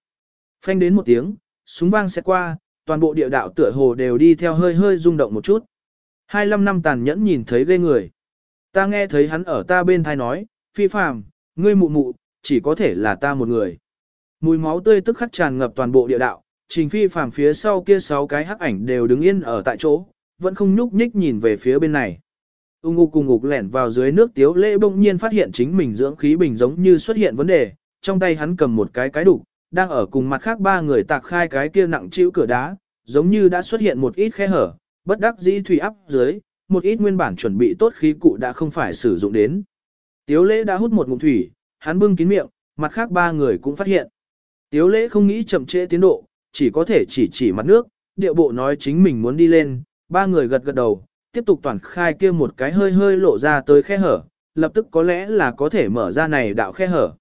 Phanh đến một tiếng, súng vang sẽ qua, toàn bộ địa đạo tựa hồ đều đi theo hơi hơi rung động một chút. 25 năm tàn nhẫn nhìn thấy ghê người. Ta nghe thấy hắn ở ta bên thai nói, phi phàm, ngươi mụ mụ, chỉ có thể là ta một người. Mùi máu tươi tức khắc tràn ngập toàn bộ địa đạo, trình phi phàm phía sau kia sáu cái hắc ảnh đều đứng yên ở tại chỗ, vẫn không nhúc nhích nhìn về phía bên này. Ung u cùng ngục lẻn vào dưới nước tiếu lễ bỗng nhiên phát hiện chính mình dưỡng khí bình giống như xuất hiện vấn đề, trong tay hắn cầm một cái cái đục, đang ở cùng mặt khác ba người tạc khai cái kia nặng chịu cửa đá, giống như đã xuất hiện một ít khe hở, bất đắc dĩ thủy áp dưới, một ít nguyên bản chuẩn bị tốt khí cụ đã không phải sử dụng đến. Tiếu lễ đã hút một ngụm thủy, hắn bưng kín miệng, mặt khác ba người cũng phát hiện. Tiếu lễ không nghĩ chậm trễ tiến độ, chỉ có thể chỉ chỉ mặt nước, điệu bộ nói chính mình muốn đi lên, ba người gật gật đầu, tiếp tục toàn khai kia một cái hơi hơi lộ ra tới khe hở, lập tức có lẽ là có thể mở ra này đạo khe hở.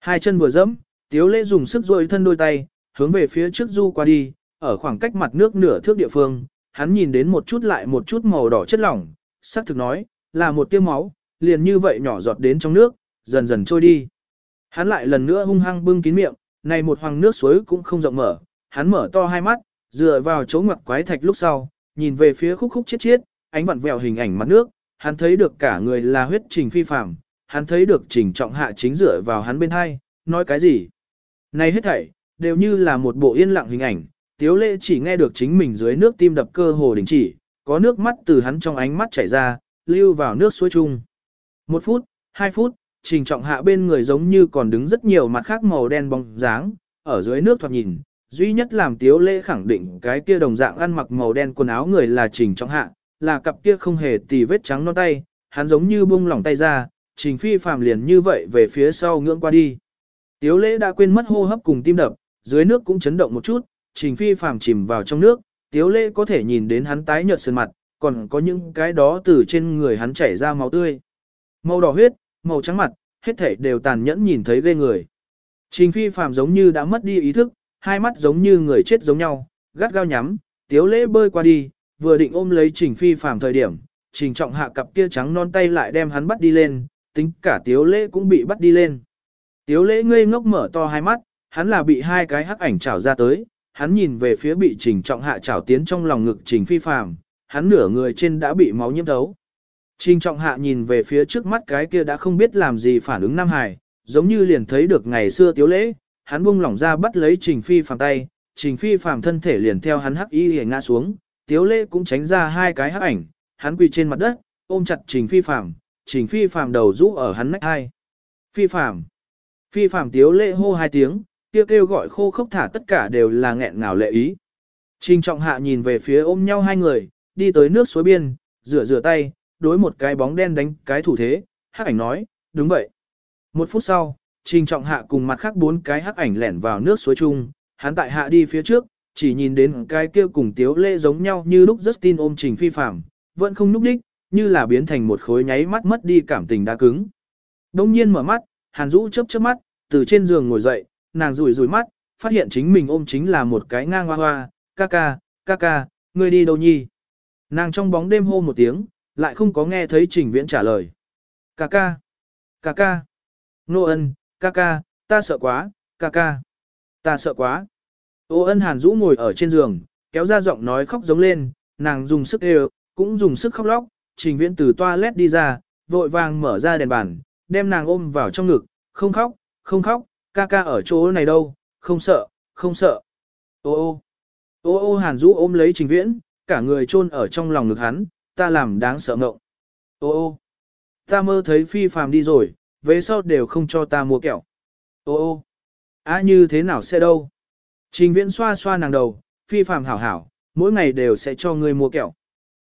Hai chân vừa dẫm, tiếu lễ dùng sức duỗi thân đôi tay, hướng về phía trước du qua đi, ở khoảng cách mặt nước nửa thước địa phương, hắn nhìn đến một chút lại một chút màu đỏ chất lỏng, sắc thực nói, là một tiêu máu, liền như vậy nhỏ giọt đến trong nước, dần dần trôi đi. Hắn lại lần nữa hung hăng bưng kín miệng, này một hoàng nước suối cũng không rộng mở, hắn mở to hai mắt, dựa vào chỗ ngoặc quái thạch lúc sau, nhìn về phía khúc khúc chết chết, ánh vặn vẹo hình ảnh mặt nước, hắn thấy được cả người là huyết trình phi phạm, hắn thấy được trình trọng hạ chính dựa vào hắn bên hai, nói cái gì? Này hết thảy, đều như là một bộ yên lặng hình ảnh, tiếu lệ chỉ nghe được chính mình dưới nước tim đập cơ hồ đình chỉ, có nước mắt từ hắn trong ánh mắt chảy ra, lưu vào nước suối chung. Một phút, hai phút, trình trọng hạ bên người giống như còn đứng rất nhiều mặt khác màu đen bóng dáng, ở dưới nước thoạt nhìn, duy nhất làm tiếu lễ khẳng định cái kia đồng dạng ăn mặc màu đen quần áo người là trình trọng hạ, là cặp kia không hề tì vết trắng non tay, hắn giống như buông lỏng tay ra, trình phi phàm liền như vậy về phía sau ngưỡng qua đi. Tiếu lễ đã quên mất hô hấp cùng tim đập, dưới nước cũng chấn động một chút, trình phi phàm chìm vào trong nước, tiếu lễ có thể nhìn đến hắn tái nhợt sơn mặt, còn có những cái đó từ trên người hắn chảy ra máu tươi. Màu đỏ huyết, màu trắng mặt, hết thảy đều tàn nhẫn nhìn thấy ghê người. Trình phi phàm giống như đã mất đi ý thức, hai mắt giống như người chết giống nhau, gắt gao nhắm, tiếu lễ bơi qua đi, vừa định ôm lấy trình phi phàm thời điểm, trình trọng hạ cặp kia trắng non tay lại đem hắn bắt đi lên, tính cả tiếu lễ cũng bị bắt đi lên. Tiếu lễ ngây ngốc mở to hai mắt, hắn là bị hai cái hắc ảnh trảo ra tới, hắn nhìn về phía bị trình trọng hạ trảo tiến trong lòng ngực trình phi phàm, hắn nửa người trên đã bị máu nhiễm thấu. Trình trọng hạ nhìn về phía trước mắt cái kia đã không biết làm gì phản ứng Nam Hải, giống như liền thấy được ngày xưa tiếu lễ, hắn buông lỏng ra bắt lấy trình phi phàm tay, trình phi phàm thân thể liền theo hắn hắc y hề ngã xuống, tiếu lễ cũng tránh ra hai cái hắc ảnh, hắn quỳ trên mặt đất, ôm chặt trình phi phàm, trình phi phàm đầu rũ ở hắn nách hai. Phi phàm, phi phàm tiếu lễ hô hai tiếng, kia kêu gọi khô khốc thả tất cả đều là nghẹn ngào lệ ý. Trình trọng hạ nhìn về phía ôm nhau hai người, đi tới nước suối biên, rửa rửa tay, đối một cái bóng đen đánh cái thủ thế, hắc ảnh nói, đúng vậy. Một phút sau, trình trọng hạ cùng mặt khác bốn cái hắc ảnh lẻn vào nước suối chung, hắn tại hạ đi phía trước, chỉ nhìn đến cái kia cùng tiếu lệ giống nhau như lúc Justin ôm trình phi phạm, vẫn không núp đích, như là biến thành một khối nháy mắt mất đi cảm tình đã cứng. Đông nhiên mở mắt, hàn Dũ chớp chớp mắt, từ trên giường ngồi dậy, nàng rủi rủi mắt, phát hiện chính mình ôm chính là một cái ngang hoa hoa, ca ca, ca ca, ngươi đi đâu nhi? Nàng trong bóng đêm hô một tiếng, lại không có nghe thấy trình viễn trả lời. Ca ca, ca ca, nô ân, ca ca, ta sợ quá, ca ca, ta sợ quá. Ô ân hàn rũ ngồi ở trên giường, kéo ra giọng nói khóc giống lên, nàng dùng sức đều, cũng dùng sức khóc lóc, trình viễn từ toilet đi ra, vội vàng mở ra đèn bàn, đem nàng ôm vào trong ngực, không khóc, không khóc, ca ca ở chỗ này đâu, không sợ, không sợ. Ô ô, ô ô hàn rũ ôm lấy trình viễn, cả người chôn ở trong lòng ngực hắn, ta làm đáng sợ ngộng. Ô ô, ta mơ thấy phi phàm đi rồi, về sau đều không cho ta mua kẹo. Ô ô, á như thế nào sẽ đâu? Trình viễn xoa xoa nàng đầu, phi phàm hảo hảo, mỗi ngày đều sẽ cho ngươi mua kẹo.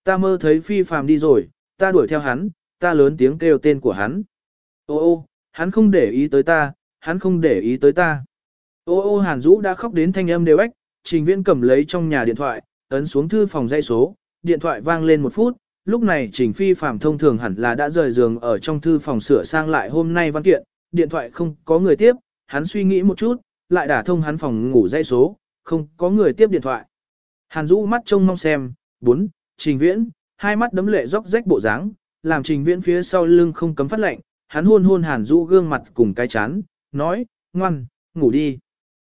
Ta mơ thấy phi phàm đi rồi, ta đuổi theo hắn, ta lớn tiếng kêu tên của hắn. Ô ô, hắn không để ý tới ta, hắn không để ý tới ta. Ô ô Hàn Dũ đã khóc đến thanh âm đều ếch, trình viễn cầm lấy trong nhà điện thoại, ấn xuống thư phòng dây số, điện thoại vang lên một phút, lúc này trình phi phạm thông thường hẳn là đã rời giường ở trong thư phòng sửa sang lại hôm nay văn kiện, điện thoại không có người tiếp, hắn suy nghĩ một chút, lại đả thông hắn phòng ngủ dây số, không có người tiếp điện thoại. Hàn Dũ mắt trông mong xem, bốn, trình viễn, hai mắt đấm lệ róc rách bộ dáng, làm trình viễn phía sau lưng không cấm phát lệnh, hắn hôn hôn Hàn Dũ gương mặt cùng cái chán, nói, ngoan, ngủ đi.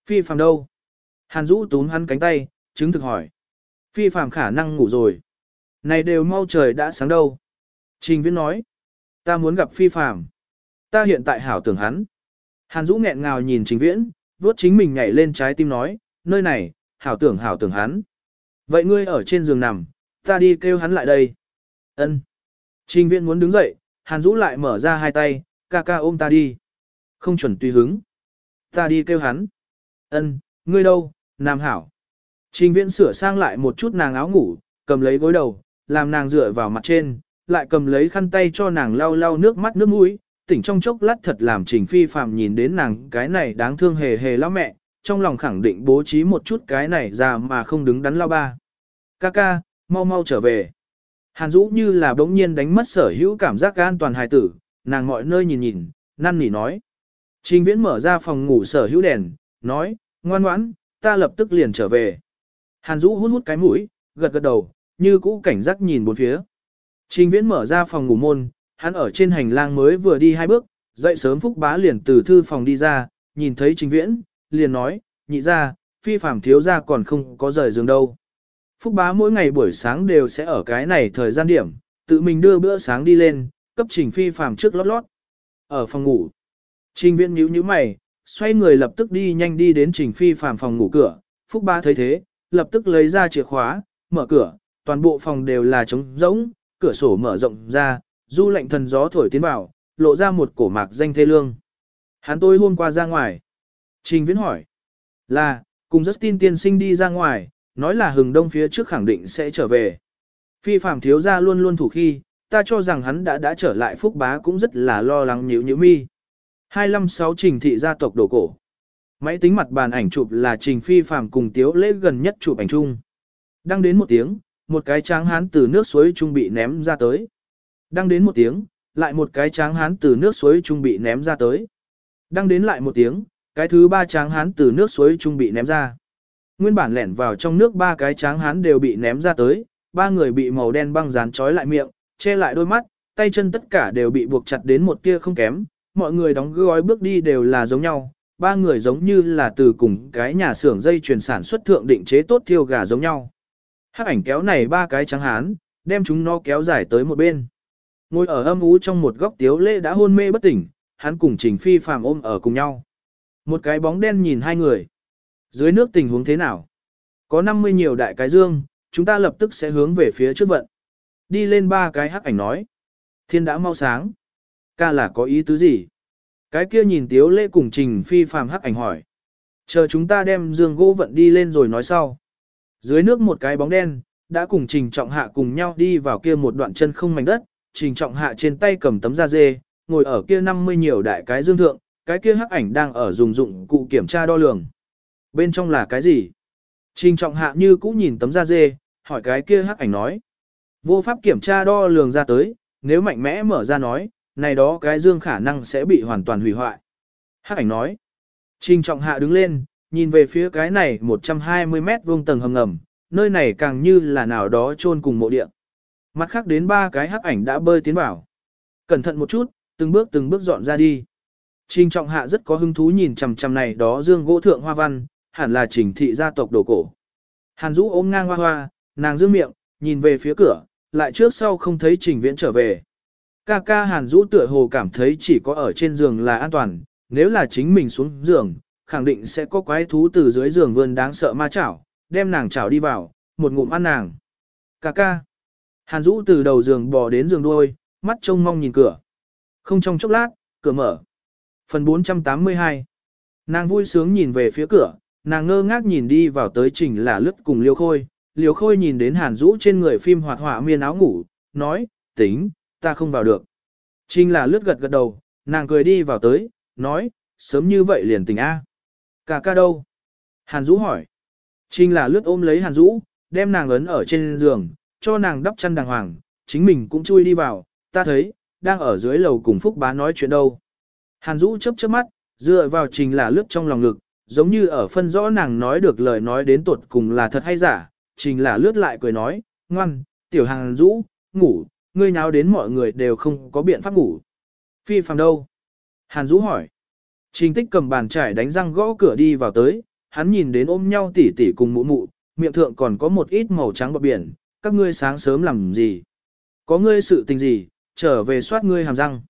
Phi phàm đâu? Hàn Dũ túm hắn cánh tay, chứng thực hỏi. Phi phàm khả năng ngủ rồi. Này đều mau trời đã sáng đâu. Trình viễn nói. Ta muốn gặp phi phàm. Ta hiện tại hảo tưởng hắn. Hàn Dũ nghẹn ngào nhìn trình viễn, vuốt chính mình nhảy lên trái tim nói, nơi này, hảo tưởng hảo tưởng hắn. Vậy ngươi ở trên giường nằm, ta đi kêu hắn lại đây. Ân. Trình viễn muốn đứng dậy, Hàn Dũ lại mở ra hai tay, ca ca ôm ta đi. Không chuẩn tùy hứng. Ta đi kêu hắn. Ân, ngươi đâu, Nam Hảo. Trình viễn sửa sang lại một chút nàng áo ngủ, cầm lấy gối đầu, làm nàng dựa vào mặt trên, lại cầm lấy khăn tay cho nàng lau lau nước mắt nước mũi, tỉnh trong chốc lát thật làm trình phi phàm nhìn đến nàng cái này đáng thương hề hề lão mẹ, trong lòng khẳng định bố trí một chút cái này ra mà không đứng đắn lao ba. Ca ca, mau mau trở về. Hàn Dũ như là bỗng nhiên đánh mất sở hữu cảm giác an toàn hài tử, nàng mọi nơi nhìn nhìn, năn nỉ nói. Trình viễn mở ra phòng ngủ sở hữu đèn, nói, ngoan ngoãn, ta lập tức liền trở về. Hàn Dũ hút hút cái mũi, gật gật đầu, như cũ cảnh giác nhìn bốn phía. Trình viễn mở ra phòng ngủ môn, hắn ở trên hành lang mới vừa đi hai bước, dậy sớm Phúc Bá liền từ thư phòng đi ra, nhìn thấy trình viễn, liền nói, nhị ra, phi phạm thiếu ra còn không có rời giường đâu. Phúc Bá mỗi ngày buổi sáng đều sẽ ở cái này thời gian điểm, tự mình đưa bữa sáng đi lên, cấp trình phi phạm trước lót lót. Ở phòng ngủ, trình viễn nhíu nhíu mày, xoay người lập tức đi nhanh đi đến Trình Phi phàm phòng ngủ cửa, Phúc bá thấy thế, lập tức lấy ra chìa khóa, mở cửa, toàn bộ phòng đều là trống rỗng, cửa sổ mở rộng ra, du lạnh thần gió thổi tiến vào, lộ ra một cổ mạc danh thê lương. Hắn tôi hôm qua ra ngoài. Trình Viễn hỏi. Là, cùng Justin tiên sinh đi ra ngoài, nói là hừng đông phía trước khẳng định sẽ trở về. Phi phạm thiếu gia luôn luôn thủ khi, ta cho rằng hắn đã đã trở lại phúc bá cũng rất là lo lắng nhíu nhíu mi. 256 trình thị gia tộc đồ cổ. Máy tính mặt bàn ảnh chụp là trình phi phạm cùng tiếu lễ gần nhất chụp ảnh chung. Đang đến một tiếng, một cái tráng hán từ nước suối trung bị ném ra tới đang đến một tiếng, lại một cái tráng hán từ nước suối trung bị ném ra tới. đang đến lại một tiếng, cái thứ ba tráng hán từ nước suối trung bị ném ra. Nguyên bản lẻn vào trong nước ba cái tráng hán đều bị ném ra tới, ba người bị màu đen băng dán trói lại miệng, che lại đôi mắt, tay chân tất cả đều bị buộc chặt đến một tia không kém, mọi người đóng gói bước đi đều là giống nhau, ba người giống như là từ cùng cái nhà xưởng dây chuyển sản xuất thượng định chế tốt thiêu gà giống nhau. Hắc ảnh kéo này ba cái trắng hán, đem chúng nó kéo dài tới một bên. Ngồi ở âm ú trong một góc tiếu lễ đã hôn mê bất tỉnh, hắn cùng Trình Phi phàm ôm ở cùng nhau. Một cái bóng đen nhìn hai người. Dưới nước tình huống thế nào? Có 50 nhiều đại cái dương, chúng ta lập tức sẽ hướng về phía trước vận. Đi lên ba cái hắc ảnh nói. Thiên đã mau sáng. Ca là có ý tứ gì? Cái kia nhìn tiếu lễ cùng Trình Phi phàm hắc ảnh hỏi. Chờ chúng ta đem dương gỗ vận đi lên rồi nói sau. Dưới nước một cái bóng đen, đã cùng Trình Trọng Hạ cùng nhau đi vào kia một đoạn chân không mảnh đất, Trình Trọng Hạ trên tay cầm tấm da dê, ngồi ở kia 50 nhiều đại cái dương thượng, cái kia hắc ảnh đang ở dùng dụng cụ kiểm tra đo lường. Bên trong là cái gì? Trình Trọng Hạ như cũ nhìn tấm da dê, hỏi cái kia hắc ảnh nói. Vô pháp kiểm tra đo lường ra tới, nếu mạnh mẽ mở ra nói, này đó cái dương khả năng sẽ bị hoàn toàn hủy hoại. Hắc ảnh nói. Trình Trọng Hạ đứng lên, nhìn về phía cái này 120 mét vuông tầng hầm ngầm, nơi này càng như là nào đó chôn cùng mộ địa. Mặt khác đến ba cái hắc ảnh đã bơi tiến vào. Cẩn thận một chút, từng bước từng bước dọn ra đi. Trình trọng hạ rất có hứng thú nhìn chằm chằm này đó dương gỗ thượng hoa văn, hẳn là trình thị gia tộc đồ cổ. Hàn Dũ ôm ngang hoa hoa, nàng dương miệng, nhìn về phía cửa, lại trước sau không thấy trình viễn trở về. Ca ca Hàn Dũ tựa hồ cảm thấy chỉ có ở trên giường là an toàn, nếu là chính mình xuống giường, khẳng định sẽ có quái thú từ dưới giường vươn đáng sợ ma chảo, đem nàng chảo đi vào, một ngụm ăn nàng. Ca ca. Hàn Dũ từ đầu giường bò đến giường đuôi, mắt trông mong nhìn cửa. Không trong chốc lát, cửa mở. Phần 482 Nàng vui sướng nhìn về phía cửa, nàng ngơ ngác nhìn đi vào tới trình là lướt cùng liêu khôi. Liêu khôi nhìn đến hàn Dũ trên người phim hoạt họa miên áo ngủ, nói, tính, ta không vào được. Trình là lướt gật gật đầu, nàng cười đi vào tới, nói, sớm như vậy liền tỉnh A. Cả ca đâu? Hàn Dũ hỏi. Trình là lướt ôm lấy Hàn Dũ, đem nàng ấn ở trên giường, cho nàng đắp chăn đàng hoàng, chính mình cũng chui đi vào, ta thấy, đang ở dưới lầu cùng Phúc bá nói chuyện đâu. Hàn Dũ chớp chớp mắt, dựa vào trình là lướt trong lòng ngực, giống như ở phân rõ nàng nói được lời nói đến tuột cùng là thật hay giả, trình là lướt lại cười nói, ngoan, tiểu Hàn Dũ, ngủ, ngươi nào đến mọi người đều không có biện pháp ngủ. Phi phàm đâu? Hàn Dũ hỏi. Trình tích cầm bàn trải đánh răng gõ cửa đi vào tới, hắn nhìn đến ôm nhau tỉ tỉ cùng mụ mụ, miệng thượng còn có một ít màu trắng bọt biển, các ngươi sáng sớm làm gì? Có ngươi sự tình gì, trở về soát ngươi hàm răng.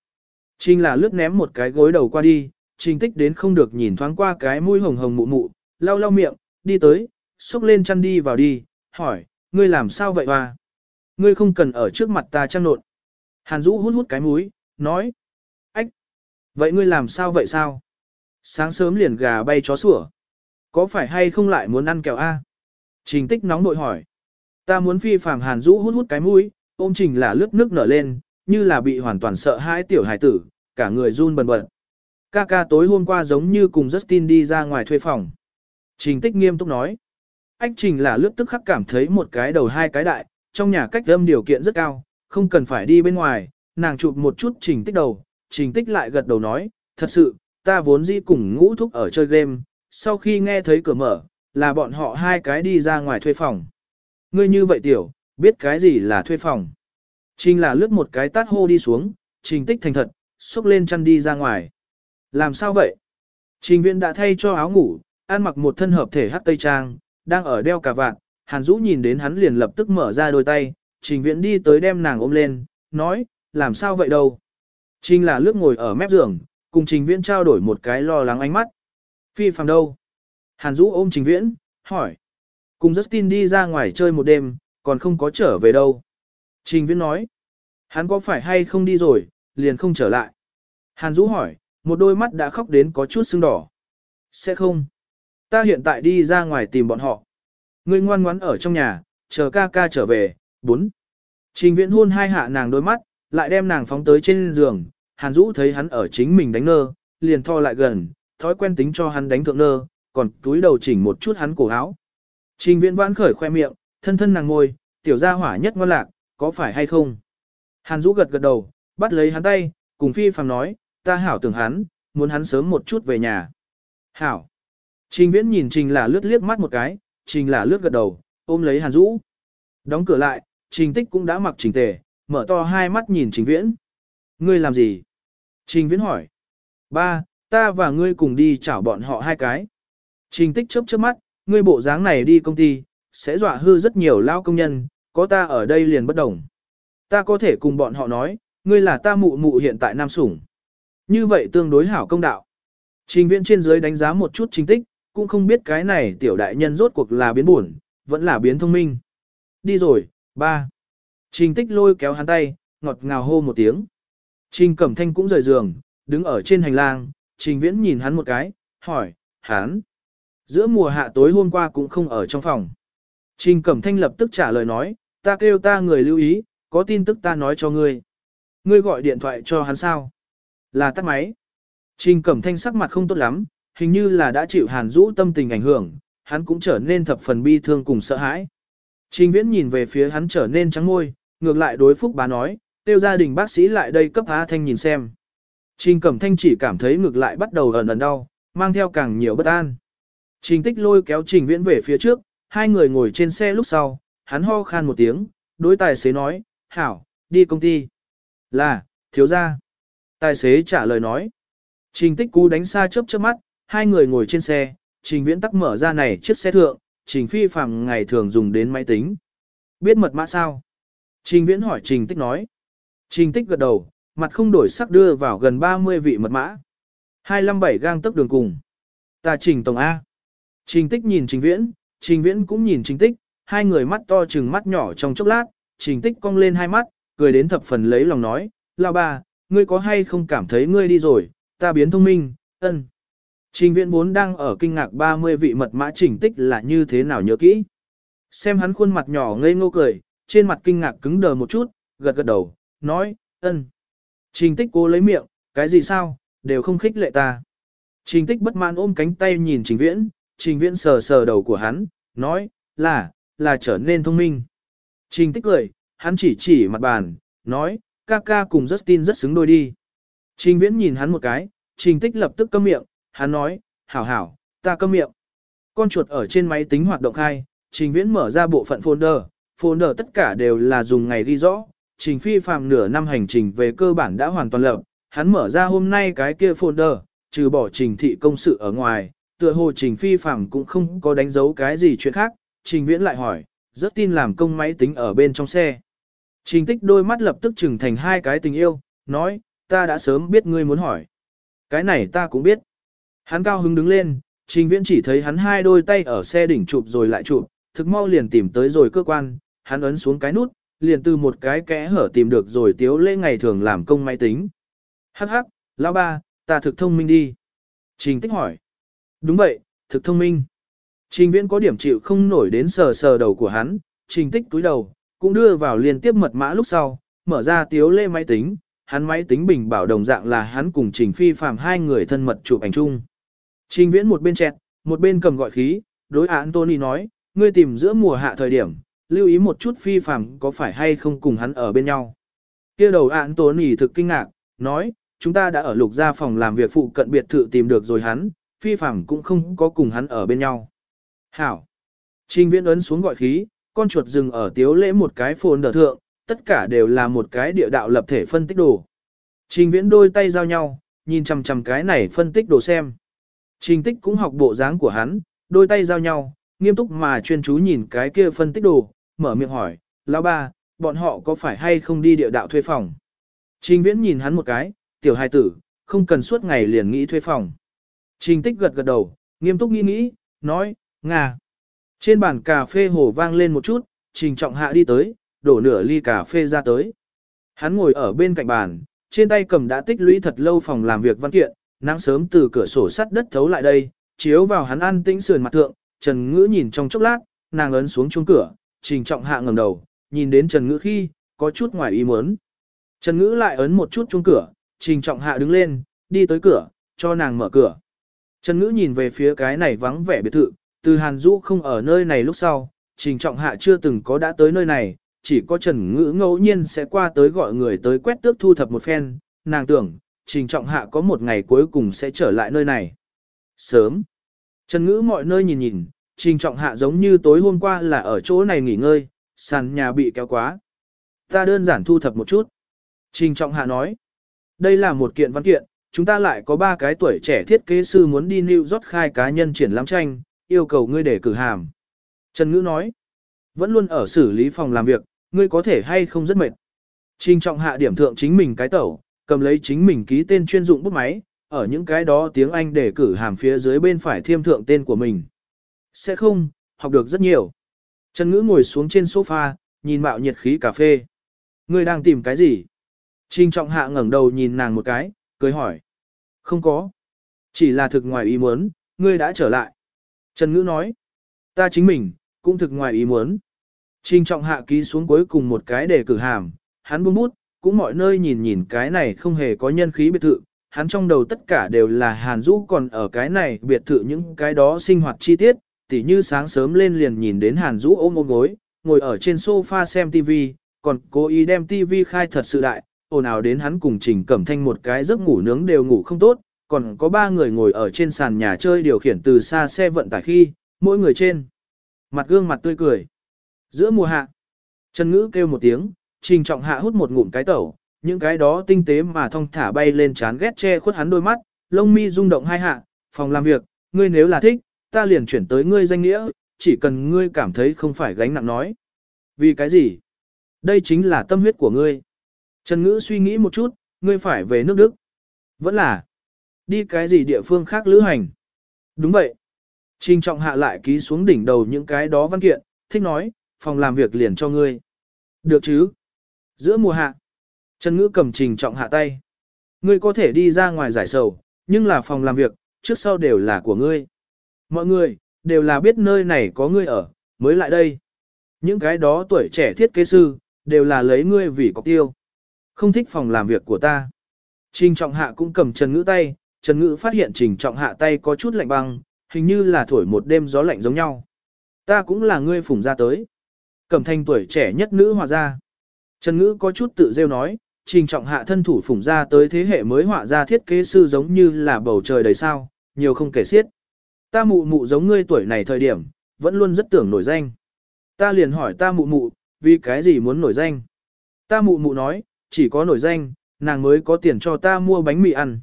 Trình là lướt ném một cái gối đầu qua đi, trình tích đến không được nhìn thoáng qua cái mũi hồng hồng mụ mụ, lau lau miệng, đi tới, xúc lên chăn đi vào đi, hỏi, ngươi làm sao vậy hoa? Ngươi không cần ở trước mặt ta chăn nộn. Hàn Dũ hút hút cái mũi, nói, ách, vậy ngươi làm sao vậy sao? Sáng sớm liền gà bay chó sủa. Có phải hay không lại muốn ăn kẹo A? Trình tích nóng nội hỏi. Ta muốn phi phàm Hàn Dũ hút hút cái mũi, ôm trình là lướt nước nở lên, như là bị hoàn toàn sợ hãi tiểu hải tử, cả người run bần bật. Ca ca tối hôm qua giống như cùng Justin đi ra ngoài thuê phòng. Trình tích nghiêm túc nói. Ách trình là lướt tức khắc cảm thấy một cái đầu hai cái đại, trong nhà cách âm điều kiện rất cao, không cần phải đi bên ngoài, nàng chụp một chút trình tích đầu, trình tích lại gật đầu nói, thật sự, ta vốn dĩ cùng ngũ thúc ở chơi game, sau khi nghe thấy cửa mở, là bọn họ hai cái đi ra ngoài thuê phòng. Ngươi như vậy tiểu, biết cái gì là thuê phòng. Trình là lướt một cái tát hô đi xuống, trình tích thành thật, xúc lên chăn đi ra ngoài. Làm sao vậy? Trình viện đã thay cho áo ngủ, ăn mặc một thân hợp thể hát tây trang, đang ở đeo cà vạt, hàn Dũ nhìn đến hắn liền lập tức mở ra đôi tay, trình viện đi tới đem nàng ôm lên, nói, làm sao vậy đâu? Trình là lướt ngồi ở mép giường, cùng trình viện trao đổi một cái lo lắng ánh mắt, Phi phàm đâu? Hàn Dũ ôm Trình Viễn, hỏi. Cùng Justin đi ra ngoài chơi một đêm, còn không có trở về đâu. Trình Viễn nói. Hắn có phải hay không đi rồi, liền không trở lại. Hàn Dũ hỏi, một đôi mắt đã khóc đến có chút sưng đỏ. Sẽ không. Ta hiện tại đi ra ngoài tìm bọn họ. Ngươi ngoan ngoãn ở trong nhà, chờ ca ca trở về. 4. Trình Viễn hôn hai hạ nàng đôi mắt, lại đem nàng phóng tới trên giường. Hàn Dũ thấy hắn ở chính mình đánh nơ, liền tho lại gần, thói quen tính cho hắn đánh thượng nơ, còn túi đầu chỉnh một chút hắn cổ áo. Trình Viễn vãn khởi khoe miệng, thân thân nàng ngồi, tiểu gia hỏa nhất ngon lạc, có phải hay không? Hàn Dũ gật gật đầu, bắt lấy hắn tay, cùng Phi Phàm nói, ta hảo tưởng hắn, muốn hắn sớm một chút về nhà. Hảo. Trình Viễn nhìn Trình là lướt liếc mắt một cái, Trình là lướt gật đầu, ôm lấy Hàn Dũ. Đóng cửa lại, Trình Tích cũng đã mặc chỉnh tề, mở to hai mắt nhìn Trình Viễn. Ngươi làm gì? Trình Viễn hỏi. Ba, ta và ngươi cùng đi chảo bọn họ hai cái. Trình Tích chớp chớp mắt, ngươi bộ dáng này đi công ty, sẽ dọa hư rất nhiều lao công nhân, có ta ở đây liền bất đồng. Ta có thể cùng bọn họ nói, ngươi là ta mụ mụ hiện tại nam sủng. Như vậy tương đối hảo công đạo. Trình viện trên dưới đánh giá một chút chính tích, cũng không biết cái này tiểu đại nhân rốt cuộc là biến buồn, vẫn là biến thông minh. Đi rồi, ba. Trình tích lôi kéo hắn tay, ngọt ngào hô một tiếng. Trình cẩm thanh cũng rời giường, đứng ở trên hành lang, trình viễn nhìn hắn một cái, hỏi, hắn. Giữa mùa hạ tối hôm qua cũng không ở trong phòng. Trình cẩm thanh lập tức trả lời nói, ta kêu ta người lưu ý, có tin tức ta nói cho ngươi. Ngươi gọi điện thoại cho hắn sao? Là tắt máy. Trình Cẩm Thanh sắc mặt không tốt lắm, hình như là đã chịu Hàn Dũ tâm tình ảnh hưởng, hắn cũng trở nên thập phần bi thương cùng sợ hãi. Trình Viễn nhìn về phía hắn trở nên trắng môi, ngược lại đối Phúc bà nói, tiêu gia đình bác sĩ lại đây cấp Á Thanh nhìn xem. Trình Cẩm Thanh chỉ cảm thấy ngược lại bắt đầu ẩn ẩn đau, mang theo càng nhiều bất an. Trình Tích lôi kéo Trình Viễn về phía trước, hai người ngồi trên xe lúc sau, hắn ho khan một tiếng, đối tài xế nói, hảo, đi công ty. Là, thiếu gia. Tài xế trả lời nói. Trình tích cú đánh xa chớp chớp mắt, hai người ngồi trên xe, trình viễn tắc mở ra này chiếc xe thượng, trình phi phạm ngày thường dùng đến máy tính. Biết mật mã sao? Trình viễn hỏi trình tích nói. Trình tích gật đầu, mặt không đổi sắc đưa vào gần 30 vị mật mã. 257 gang tốc đường cùng. Ta trình tổng A. Trình tích nhìn trình viễn, trình viễn cũng nhìn trình tích, hai người mắt to chừng mắt nhỏ trong chốc lát, trình tích cong lên hai mắt, cười đến thập phần lấy lòng nói, lao ba, ngươi có hay không cảm thấy ngươi đi rồi, ta biến thông minh, ân. Trình viễn vốn đang ở kinh ngạc 30 vị mật mã trình tích là như thế nào nhớ kỹ. Xem hắn khuôn mặt nhỏ ngây ngô cười, trên mặt kinh ngạc cứng đờ một chút, gật gật đầu, nói, ân. Trình tích cố lấy miệng, cái gì sao, đều không khích lệ ta. Trình tích bất mãn ôm cánh tay nhìn trình viễn, trình viễn sờ sờ đầu của hắn, nói, là, là trở nên thông minh. Trình tích cười, hắn chỉ chỉ mặt bàn, nói, ca ca cùng Justin rất xứng đôi đi. Trình viễn nhìn hắn một cái, trình tích lập tức câm miệng, hắn nói, hảo hảo, ta câm miệng. Con chuột ở trên máy tính hoạt động khai, trình viễn mở ra bộ phận folder, folder tất cả đều là dùng ngày ghi rõ, trình phi phạm nửa năm hành trình về cơ bản đã hoàn toàn lập, hắn mở ra hôm nay cái kia folder, trừ bỏ trình thị công sự ở ngoài, tựa hồ trình phi phàm cũng không có đánh dấu cái gì chuyện khác, trình viễn lại hỏi, rất tin làm công máy tính ở bên trong xe. Trình tích đôi mắt lập tức trừng thành hai cái tình yêu, nói, ta đã sớm biết ngươi muốn hỏi. Cái này ta cũng biết. Hắn cao hứng đứng lên, trình viễn chỉ thấy hắn hai đôi tay ở xe đỉnh chụp rồi lại chụp, thực mau liền tìm tới rồi cơ quan, hắn ấn xuống cái nút, liền từ một cái kẽ hở tìm được rồi tiếu lễ ngày thường làm công máy tính. Hắc hắc, lão ba, ta thực thông minh đi. Trình tích hỏi. Đúng vậy, thực thông minh. Trình viễn có điểm chịu không nổi đến sờ sờ đầu của hắn, trình tích túi đầu, cũng đưa vào liên tiếp mật mã lúc sau, mở ra tiếu lê máy tính, hắn máy tính bình bảo đồng dạng là hắn cùng Trình Phi Phạm hai người thân mật chụp ảnh chung. Trình Viễn một bên chẹt, một bên cầm gọi khí, đối Anthony nói, ngươi tìm giữa mùa hạ thời điểm, lưu ý một chút Phi Phạm có phải hay không cùng hắn ở bên nhau. Kia đầu Anthony thực kinh ngạc, nói, chúng ta đã ở lục gia phòng làm việc phụ cận biệt thự tìm được rồi hắn, Phi phàm cũng không có cùng hắn ở bên nhau. Hảo. Trình Viễn ấn xuống gọi khí, con chuột dừng ở tiếu lễ một cái phồn đờ thượng, tất cả đều là một cái địa đạo lập thể phân tích đồ. Trình viễn đôi tay giao nhau, nhìn chằm chằm cái này phân tích đồ xem. Trình tích cũng học bộ dáng của hắn, đôi tay giao nhau, nghiêm túc mà chuyên chú nhìn cái kia phân tích đồ, mở miệng hỏi, lão ba, bọn họ có phải hay không đi địa đạo thuê phòng? Trình viễn nhìn hắn một cái, tiểu hài tử, không cần suốt ngày liền nghĩ thuê phòng. Trình tích gật gật đầu, nghiêm túc nghĩ nghĩ, nói, ngà. Trên bàn cà phê hồ vang lên một chút, trình trọng hạ đi tới, đổ nửa ly cà phê ra tới. Hắn ngồi ở bên cạnh bàn, trên tay cầm đã tích lũy thật lâu phòng làm việc văn kiện, nắng sớm từ cửa sổ sắt đất thấu lại đây, chiếu vào hắn ăn tĩnh sườn mặt thượng, Trần Ngữ nhìn trong chốc lát, nàng ấn xuống chuông cửa, trình trọng hạ ngẩng đầu, nhìn đến Trần Ngữ khi, có chút ngoài ý muốn. Trần Ngữ lại ấn một chút chuông cửa, trình trọng hạ đứng lên, đi tới cửa, cho nàng mở cửa. Trần Ngữ nhìn về phía cái này vắng vẻ biệt thự, từ Hàn Dũ không ở nơi này lúc sau, trình trọng hạ chưa từng có đã tới nơi này, chỉ có Trần Ngữ ngẫu nhiên sẽ qua tới gọi người tới quét tước thu thập một phen, nàng tưởng, trình trọng hạ có một ngày cuối cùng sẽ trở lại nơi này. Sớm, Trần Ngữ mọi nơi nhìn nhìn, trình trọng hạ giống như tối hôm qua là ở chỗ này nghỉ ngơi, sàn nhà bị kéo quá. Ta đơn giản thu thập một chút. Trình trọng hạ nói, đây là một kiện văn kiện, chúng ta lại có ba cái tuổi trẻ thiết kế sư muốn đi New York khai cá nhân triển lãm tranh, yêu cầu ngươi để cử hàm. Trần Ngữ nói, vẫn luôn ở xử lý phòng làm việc, ngươi có thể hay không rất mệt. Trình trọng hạ điểm thượng chính mình cái tẩu, cầm lấy chính mình ký tên chuyên dụng bút máy, ở những cái đó tiếng Anh để cử hàm phía dưới bên phải thiêm thượng tên của mình. Sẽ không, học được rất nhiều. Trần Ngữ ngồi xuống trên sofa, nhìn mạo nhiệt khí cà phê. Ngươi đang tìm cái gì? Trình trọng hạ ngẩng đầu nhìn nàng một cái, cười hỏi. Không có. Chỉ là thực ngoài ý muốn, ngươi đã trở lại. Trần Ngữ nói. Ta chính mình, cũng thực ngoài ý muốn. Trình trọng hạ ký xuống cuối cùng một cái để cử hàm, hắn buông bút, cũng mọi nơi nhìn nhìn cái này không hề có nhân khí biệt thự, hắn trong đầu tất cả đều là Hàn Dũ còn ở cái này biệt thự những cái đó sinh hoạt chi tiết, tỉ như sáng sớm lên liền nhìn đến Hàn Dũ ôm ôm gối, ngồi ở trên sofa xem TV, còn cố ý đem TV khai thật sự đại, ồn ào đến hắn cùng Trình Cẩm Thanh một cái giấc ngủ nướng đều ngủ không tốt, còn có ba người ngồi ở trên sàn nhà chơi điều khiển từ xa xe vận tải khi, mỗi người trên mặt gương mặt tươi cười. Giữa mùa hạ, Trần Ngữ kêu một tiếng, Trình Trọng Hạ hút một ngụm cái tẩu, những cái đó tinh tế mà thong thả bay lên chán ghét che khuất hắn đôi mắt, lông mi rung động hai hạ, phòng làm việc, ngươi nếu là thích, ta liền chuyển tới ngươi danh nghĩa, chỉ cần ngươi cảm thấy không phải gánh nặng nói. Vì cái gì? Đây chính là tâm huyết của ngươi. Trần Ngữ suy nghĩ một chút, ngươi phải về nước Đức. Vẫn là, đi cái gì địa phương khác lữ hành. Đúng vậy. Trình trọng hạ lại ký xuống đỉnh đầu những cái đó văn kiện, thích nói, phòng làm việc liền cho ngươi. Được chứ? Giữa mùa hạ, Trần Ngữ cầm trình trọng hạ tay. Ngươi có thể đi ra ngoài giải sầu, nhưng là phòng làm việc, trước sau đều là của ngươi. Mọi người, đều là biết nơi này có ngươi ở, mới lại đây. Những cái đó tuổi trẻ thiết kế sư, đều là lấy ngươi vì cọc tiêu. Không thích phòng làm việc của ta. Trình trọng hạ cũng cầm Trần Ngữ tay, Trần Ngữ phát hiện trình trọng hạ tay có chút lạnh băng, hình như là thổi một đêm gió lạnh giống nhau. Ta cũng là ngươi phủng ra tới. Cẩm thanh tuổi trẻ nhất nữ hòa ra. Trần Ngữ có chút tự rêu nói, trình trọng hạ thân thủ phủng ra tới thế hệ mới họa ra thiết kế sư giống như là bầu trời đầy sao, nhiều không kể xiết. Ta mụ mụ giống ngươi tuổi này thời điểm, vẫn luôn rất tưởng nổi danh. Ta liền hỏi ta mụ mụ, vì cái gì muốn nổi danh? Ta mụ mụ nói, chỉ có nổi danh, nàng mới có tiền cho ta mua bánh mì ăn.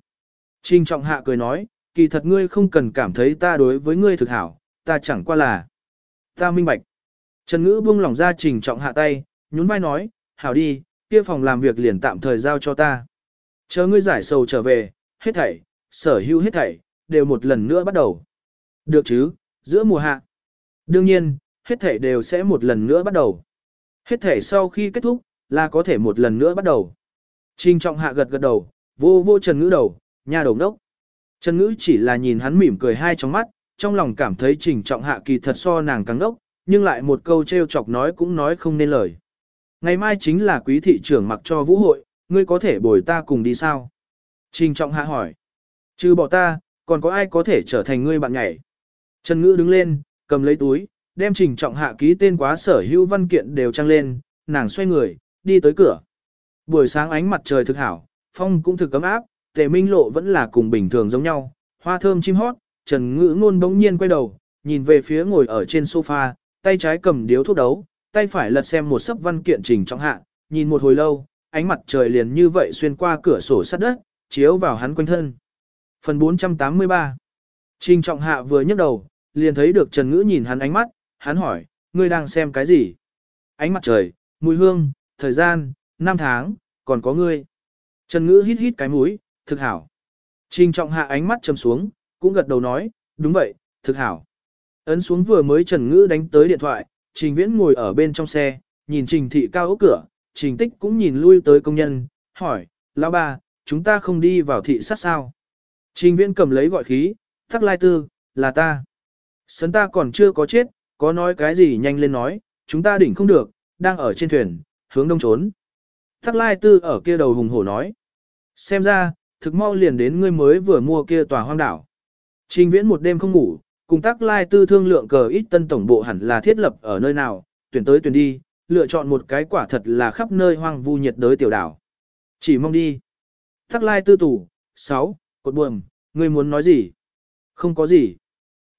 Trình trọng hạ cười nói, kỳ thật ngươi không cần cảm thấy ta đối với ngươi thực hảo, ta chẳng qua là. Ta minh bạch. Trần ngữ buông lỏng ra trình trọng hạ tay, nhún vai nói, hảo đi, kia phòng làm việc liền tạm thời giao cho ta. Chờ ngươi giải sầu trở về, hết thảy, sở hữu hết thảy, đều một lần nữa bắt đầu. Được chứ, giữa mùa hạ. Đương nhiên, hết thảy đều sẽ một lần nữa bắt đầu. Hết thảy sau khi kết thúc, là có thể một lần nữa bắt đầu. Trình trọng hạ gật gật đầu, vô vô Trần Ngữ đầu, nha đầu đốc. Trần Ngữ chỉ là nhìn hắn mỉm cười hai trong mắt, trong lòng cảm thấy trình trọng hạ kỳ thật so nàng càng đốc, nhưng lại một câu trêu chọc nói cũng nói không nên lời. Ngày mai chính là quý thị trưởng mặc cho vũ hội, ngươi có thể bồi ta cùng đi sao? Trình trọng hạ hỏi. Trừ bỏ ta, còn có ai có thể trở thành ngươi bạn nhảy? Trần Ngữ đứng lên, cầm lấy túi, đem trình trọng hạ ký tên quá sở hữu văn kiện đều trăng lên, nàng xoay người, đi tới cửa. Buổi sáng ánh mặt trời thực hảo, phong cũng thực cấm áp, tề minh lộ vẫn là cùng bình thường giống nhau, hoa thơm chim hót, Trần Ngữ ngôn bỗng nhiên quay đầu, nhìn về phía ngồi ở trên sofa, tay trái cầm điếu thuốc đấu, tay phải lật xem một sấp văn kiện trình trọng hạ, nhìn một hồi lâu, ánh mặt trời liền như vậy xuyên qua cửa sổ sắt đất, chiếu vào hắn quanh thân. Phần 483 Trình trọng hạ vừa nhấc đầu, liền thấy được Trần Ngữ nhìn hắn ánh mắt, hắn hỏi, ngươi đang xem cái gì? Ánh mặt trời, mùi hương, thời gian, năm tháng, còn có ngươi. Trần Ngữ hít hít cái mũi, thực hảo. Trình trọng hạ ánh mắt trầm xuống, cũng gật đầu nói, đúng vậy, thực hảo. Ấn xuống vừa mới Trần Ngữ đánh tới điện thoại, Trình Viễn ngồi ở bên trong xe, nhìn Trình thị cao ốc cửa, Trình Tích cũng nhìn lui tới công nhân, hỏi, lão ba, chúng ta không đi vào thị sát sao? Trình Viễn cầm lấy gọi khí, thắc lai tư, là ta. Sấn ta còn chưa có chết, có nói cái gì nhanh lên nói, chúng ta đỉnh không được, đang ở trên thuyền, hướng đông trốn. Thác lai tư ở kia đầu hùng hổ nói. Xem ra, thực mau liền đến ngươi mới vừa mua kia tòa hoang đảo. Trình viễn một đêm không ngủ, cùng tắc lai tư thương lượng cờ ít tân tổng bộ hẳn là thiết lập ở nơi nào, tuyển tới tuyển đi, lựa chọn một cái quả thật là khắp nơi hoang vu nhiệt đới tiểu đảo. Chỉ mong đi. Tắc lai tư tủ, 6, cột buồm, ngươi muốn nói gì? Không có gì.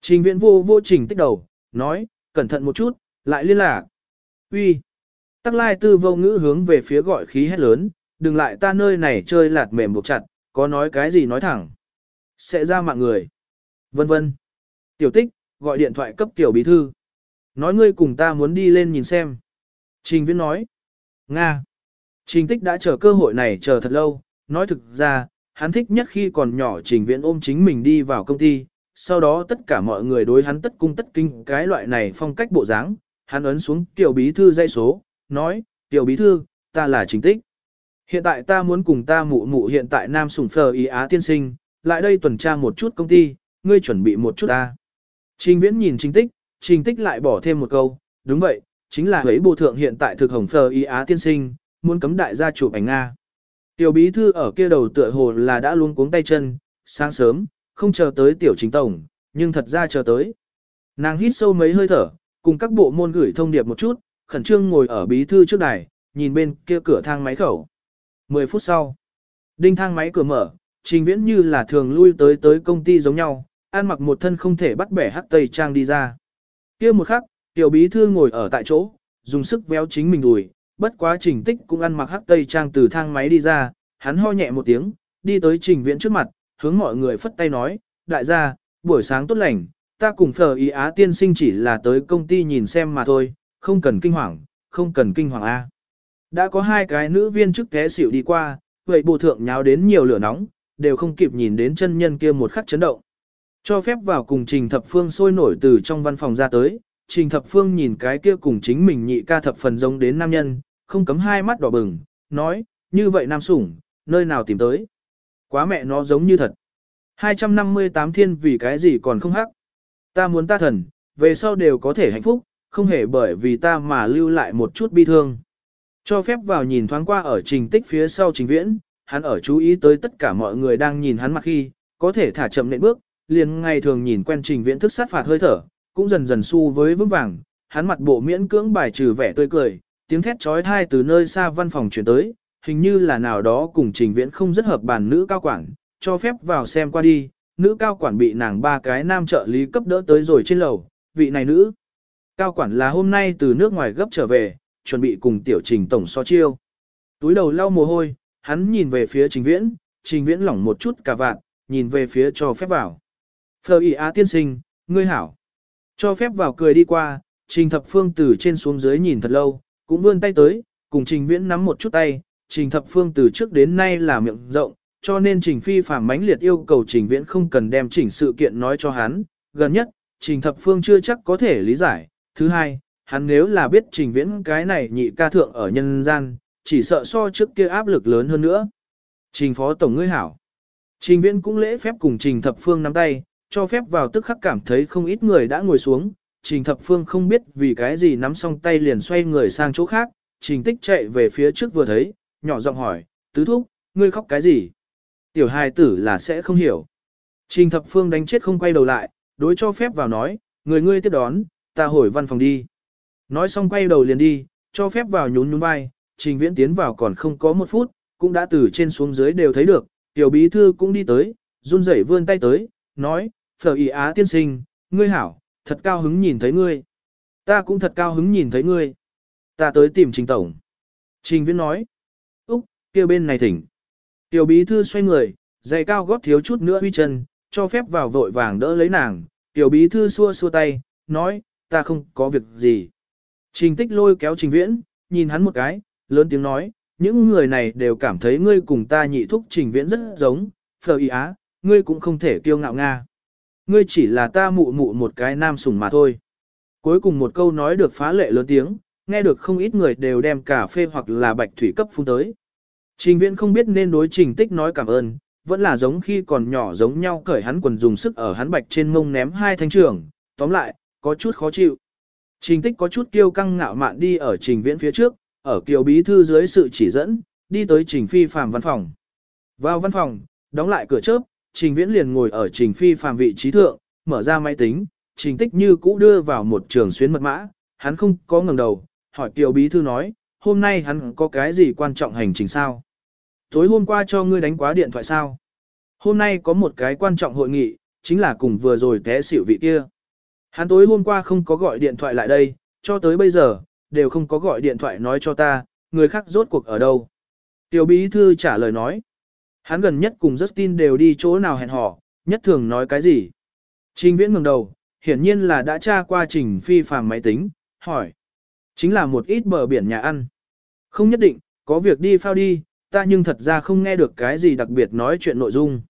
Trình viễn vô vô trình tích đầu, nói, cẩn thận một chút, lại liên lạc. Uy. Tắc lai tư vô ngữ hướng về phía gọi khí hét lớn, đừng lại ta nơi này chơi lạt mềm buộc chặt, có nói cái gì nói thẳng. Sẽ ra mạng người. Vân vân. Tiểu tích, gọi điện thoại cấp tiểu bí thư. Nói ngươi cùng ta muốn đi lên nhìn xem. Trình viễn nói. Nga. Trình tích đã chờ cơ hội này chờ thật lâu, nói thực ra, hắn thích nhất khi còn nhỏ trình viễn ôm chính mình đi vào công ty, sau đó tất cả mọi người đối hắn tất cung tất kinh cái loại này phong cách bộ dáng, hắn ấn xuống tiểu bí thư dây số, nói, tiểu bí thư, ta là chính tích. Hiện tại ta muốn cùng ta mụ mụ hiện tại Nam Sủng Phờ Ý Á tiên sinh, lại đây tuần tra một chút công ty, ngươi chuẩn bị một chút ta. Trình viễn nhìn trình tích, trình tích lại bỏ thêm một câu, đúng vậy, chính là ấy bộ thượng hiện tại thực hồng Phờ Ý Á tiên sinh, muốn cấm đại gia chụp ảnh Nga. Tiểu bí thư ở kia đầu tựa hồ là đã luôn cuống tay chân, sáng sớm, không chờ tới tiểu chính tổng, nhưng thật ra chờ tới. Nàng hít sâu mấy hơi thở, cùng các bộ môn gửi thông điệp một chút, khẩn trương ngồi ở bí thư trước đài, nhìn bên kia cửa thang máy khẩu. 10 phút sau, đinh thang máy cửa mở, trình viễn như là thường lui tới tới công ty giống nhau, ăn mặc một thân không thể bắt bẻ hắc tây trang đi ra. kia một khắc, tiểu bí thư ngồi ở tại chỗ, dùng sức véo chính mình đùi, bất quá trình tích cũng ăn mặc hắc tây trang từ thang máy đi ra, hắn ho nhẹ một tiếng, đi tới trình viễn trước mặt, hướng mọi người phất tay nói, đại gia, buổi sáng tốt lành, ta cùng phở ý á tiên sinh chỉ là tới công ty nhìn xem mà thôi, không cần kinh hoàng, không cần kinh hoàng A. Đã có hai cái nữ viên chức té xỉu đi qua, vậy bộ thượng nháo đến nhiều lửa nóng, đều không kịp nhìn đến chân nhân kia một khắc chấn động. Cho phép vào cùng Trình Thập Phương sôi nổi từ trong văn phòng ra tới, Trình Thập Phương nhìn cái kia cùng chính mình nhị ca thập phần giống đến nam nhân, không cấm hai mắt đỏ bừng, nói, như vậy nam sủng, nơi nào tìm tới. Quá mẹ nó giống như thật. 258 thiên vì cái gì còn không hắc. Ta muốn ta thần, về sau đều có thể hạnh phúc, không hề bởi vì ta mà lưu lại một chút bi thương. Cho phép vào nhìn thoáng qua ở trình tích phía sau trình viễn, hắn ở chú ý tới tất cả mọi người đang nhìn hắn mặt khi, có thể thả chậm nệm bước, liền ngày thường nhìn quen trình viễn thức sát phạt hơi thở, cũng dần dần su với vững vàng, hắn mặt bộ miễn cưỡng bài trừ vẻ tươi cười, tiếng thét trói thai từ nơi xa văn phòng chuyển tới, hình như là nào đó cùng trình viễn không rất hợp bàn nữ cao quản, cho phép vào xem qua đi, nữ cao quản bị nàng ba cái nam trợ lý cấp đỡ tới rồi trên lầu, vị này nữ. Cao quản là hôm nay từ nước ngoài gấp trở về, chuẩn bị cùng tiểu trình tổng so chiêu. Túi đầu lau mồ hôi, hắn nhìn về phía trình viễn, trình viễn lỏng một chút cả vạn, nhìn về phía cho phép vào. Phờ ý á tiên sinh, ngươi hảo. Cho phép vào cười đi qua, trình thập phương từ trên xuống dưới nhìn thật lâu, cũng vươn tay tới, cùng trình viễn nắm một chút tay, trình thập phương từ trước đến nay là miệng rộng, cho nên trình phi phàm mãnh liệt yêu cầu trình viễn không cần đem chỉnh sự kiện nói cho hắn. Gần nhất, trình thập phương chưa chắc có thể lý giải. Thứ hai, hắn nếu là biết trình viễn cái này nhị ca thượng ở nhân gian, chỉ sợ so trước kia áp lực lớn hơn nữa. Trình phó tổng ngươi hảo. Trình viễn cũng lễ phép cùng trình thập phương nắm tay, cho phép vào tức khắc cảm thấy không ít người đã ngồi xuống. Trình thập phương không biết vì cái gì nắm xong tay liền xoay người sang chỗ khác, trình tích chạy về phía trước vừa thấy, nhỏ giọng hỏi, tứ thúc, ngươi khóc cái gì? Tiểu hài tử là sẽ không hiểu. Trình thập phương đánh chết không quay đầu lại, đối cho phép vào nói, người ngươi tiếp đón, ta hồi văn phòng đi. Nói xong quay đầu liền đi, cho phép vào nhún nhún vai, trình viễn tiến vào còn không có một phút, cũng đã từ trên xuống dưới đều thấy được, tiểu bí thư cũng đi tới, run rẩy vươn tay tới, nói, phở ý á tiên sinh, ngươi hảo, thật cao hứng nhìn thấy ngươi. Ta cũng thật cao hứng nhìn thấy ngươi. Ta tới tìm trình tổng. Trình viễn nói, Úc, kia bên này thỉnh. Tiểu bí thư xoay người, giày cao gót thiếu chút nữa huy chân, cho phép vào vội vàng đỡ lấy nàng. Tiểu bí thư xua xua tay, nói, ta không có việc gì. Trình tích lôi kéo trình viễn, nhìn hắn một cái, lớn tiếng nói, những người này đều cảm thấy ngươi cùng ta nhị thúc trình viễn rất giống, phờ ý á, ngươi cũng không thể kiêu ngạo nga. ngươi chỉ là ta mụ mụ một cái nam sủng mà thôi. Cuối cùng một câu nói được phá lệ lớn tiếng, nghe được không ít người đều đem cà phê hoặc là bạch thủy cấp phun tới. Trình viễn không biết nên đối trình tích nói cảm ơn, vẫn là giống khi còn nhỏ giống nhau cởi hắn quần dùng sức ở hắn bạch trên mông ném hai thanh trường, tóm lại, có chút khó chịu. Trình tích có chút kiêu căng ngạo mạn đi ở trình viễn phía trước, ở kiều bí thư dưới sự chỉ dẫn, đi tới trình phi phàm văn phòng. Vào văn phòng, đóng lại cửa chớp, trình viễn liền ngồi ở trình phi phàm vị trí thượng, mở ra máy tính, trình tích như cũ đưa vào một trường xuyến mật mã, hắn không có ngẩng đầu, hỏi kiều bí thư nói, hôm nay hắn có cái gì quan trọng hành trình sao? Tối hôm qua cho ngươi đánh quá điện thoại sao? Hôm nay có một cái quan trọng hội nghị, chính là cùng vừa rồi té xỉu vị kia. Hắn tối hôm qua không có gọi điện thoại lại đây, cho tới bây giờ, đều không có gọi điện thoại nói cho ta, người khác rốt cuộc ở đâu. Tiểu bí thư trả lời nói. Hắn gần nhất cùng Justin đều đi chỗ nào hẹn hò, nhất thường nói cái gì. Trình viễn ngừng đầu, hiển nhiên là đã tra qua trình phi phàm máy tính, hỏi. Chính là một ít bờ biển nhà ăn. Không nhất định, có việc đi phao đi, ta nhưng thật ra không nghe được cái gì đặc biệt nói chuyện nội dung.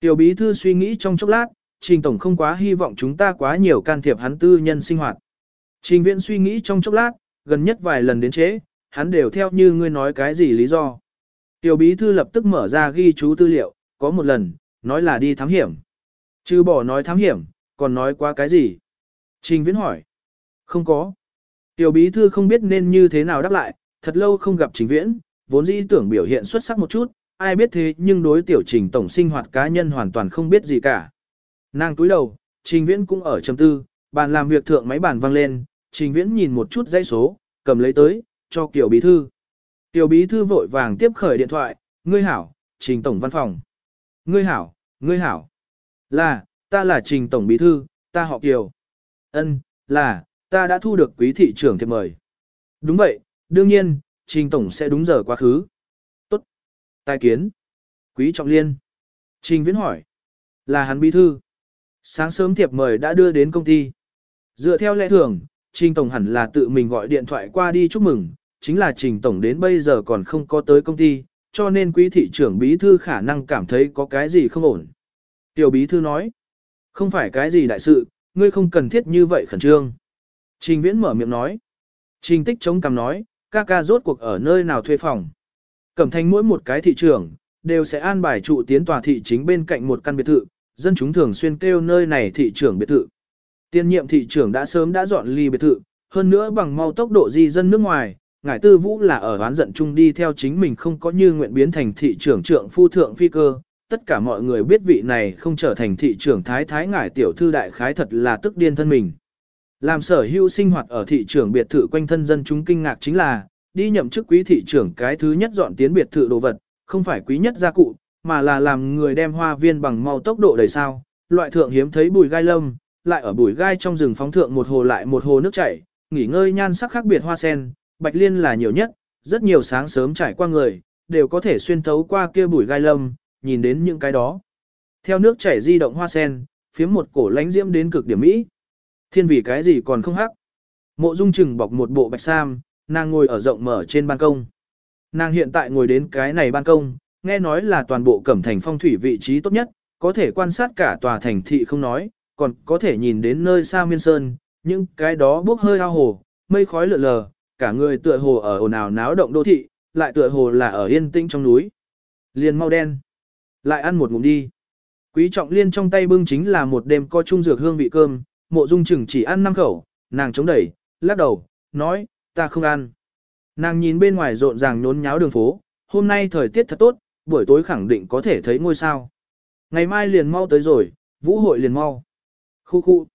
Tiểu bí thư suy nghĩ trong chốc lát, trình tổng không quá hy vọng chúng ta quá nhiều can thiệp hắn tư nhân sinh hoạt. Trình viễn suy nghĩ trong chốc lát, gần nhất vài lần đến chế, hắn đều theo như ngươi nói cái gì lý do. Tiểu bí thư lập tức mở ra ghi chú tư liệu, có một lần, nói là đi thám hiểm. Chứ bỏ nói thám hiểm, còn nói qua cái gì? Trình viễn hỏi. Không có. Tiểu bí thư không biết nên như thế nào đáp lại, thật lâu không gặp trình viễn, vốn dĩ tưởng biểu hiện xuất sắc một chút, ai biết thế nhưng đối tiểu trình tổng sinh hoạt cá nhân hoàn toàn không biết gì cả. Nàng túi đầu, trình viễn cũng ở trầm tư, bàn làm việc thượng máy bàn văng lên, trình viễn nhìn một chút dãy số, cầm lấy tới, cho kiểu bí thư. Tiểu bí thư vội vàng tiếp khởi điện thoại, ngươi hảo, trình tổng văn phòng. Ngươi hảo, ngươi hảo. Là, ta là trình tổng bí thư, ta họ Kiều. Ân, là, ta đã thu được quý thị trưởng thiệp mời. Đúng vậy, đương nhiên, trình tổng sẽ đúng giờ quá khứ. Tốt. Tài kiến. Quý trọng liên. Trình viễn hỏi. Là hắn bí thư. Sáng sớm thiệp mời đã đưa đến công ty. Dựa theo lẽ thường, Trình Tổng hẳn là tự mình gọi điện thoại qua đi chúc mừng, chính là Trình Tổng đến bây giờ còn không có tới công ty, cho nên quý thị trưởng bí thư khả năng cảm thấy có cái gì không ổn. Tiểu bí thư nói, không phải cái gì đại sự, ngươi không cần thiết như vậy khẩn trương. Trình Viễn mở miệng nói, Trình Tích chống cằm nói, ca ca rốt cuộc ở nơi nào thuê phòng. Cẩm thành mỗi một cái thị trưởng, đều sẽ an bài trụ tiến tòa thị chính bên cạnh một căn biệt thự, dân chúng thường xuyên kêu nơi này thị trưởng biệt thự. Tiên nhiệm thị trưởng đã sớm đã dọn ly biệt thự, hơn nữa bằng mau tốc độ di dân nước ngoài, ngải tư vũ là ở oán giận chung đi theo chính mình không có như nguyện biến thành thị trưởng trưởng phu thượng phi cơ. Tất cả mọi người biết vị này không trở thành thị trưởng thái thái ngải tiểu thư đại khái thật là tức điên thân mình. Làm sở hữu sinh hoạt ở thị trưởng biệt thự quanh thân dân chúng kinh ngạc chính là, đi nhậm chức quý thị trưởng cái thứ nhất dọn tiến biệt thự đồ vật, không phải quý nhất gia cụ, mà là làm người đem hoa viên bằng mau tốc độ đầy sao, loại thượng hiếm thấy bùi gai lâm, lại ở bùi gai trong rừng phóng thượng một hồ lại một hồ nước chảy, nghỉ ngơi nhan sắc khác biệt hoa sen, bạch liên là nhiều nhất, rất nhiều sáng sớm trải qua người, đều có thể xuyên thấu qua kia bùi gai lâm, nhìn đến những cái đó. Theo nước chảy di động hoa sen, phía một cổ lánh diễm đến cực điểm mỹ. Thiên vì cái gì còn không hắc. Mộ Dung Trừng bọc một bộ bạch sam, nàng ngồi ở rộng mở trên ban công. Nàng hiện tại ngồi đến cái này ban công, nghe nói là toàn bộ cẩm thành phong thủy vị trí tốt nhất, có thể quan sát cả tòa thành thị không nói, còn có thể nhìn đến nơi xa miên sơn, những cái đó bốc hơi ao hồ, mây khói lượn lờ, cả người tựa hồ ở ồn ào náo động đô thị, lại tựa hồ là ở yên tĩnh trong núi. Liền mau đen. Lại ăn một ngụm đi. Quý trọng liên trong tay bưng chính là một đêm co trung dược hương vị cơm, mộ dung chừng chỉ ăn năm khẩu, nàng chống đẩy, lắc đầu, nói, ta không ăn. Nàng nhìn bên ngoài rộn ràng nhốn nháo đường phố, hôm nay thời tiết thật tốt, buổi tối khẳng định có thể thấy ngôi sao. Ngày mai liền mau tới rồi, vũ hội liền mau. Khu khu.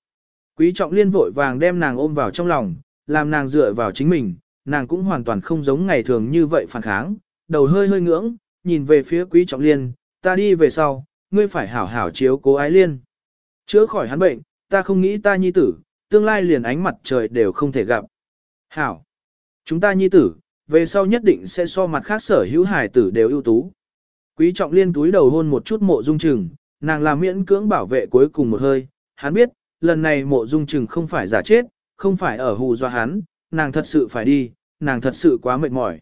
Quý trọng liên vội vàng đem nàng ôm vào trong lòng, làm nàng dựa vào chính mình, nàng cũng hoàn toàn không giống ngày thường như vậy phản kháng, đầu hơi hơi ngưỡng, nhìn về phía quý trọng liên, ta đi về sau, ngươi phải hảo hảo chiếu cố ái liên. Chữa khỏi hắn bệnh, ta không nghĩ ta nhi tử, tương lai liền ánh mặt trời đều không thể gặp. Hảo. Chúng ta nhi tử, về sau nhất định sẽ so mặt khác sở hữu hài tử đều ưu tú. Quý trọng liên túi đầu hôn một chút mộ dung trừng, nàng làm miễn cưỡng bảo vệ cuối cùng một hơi, hắn biết, lần này mộ dung trừng không phải giả chết, không phải ở hù dọa hắn, nàng thật sự phải đi, nàng thật sự quá mệt mỏi.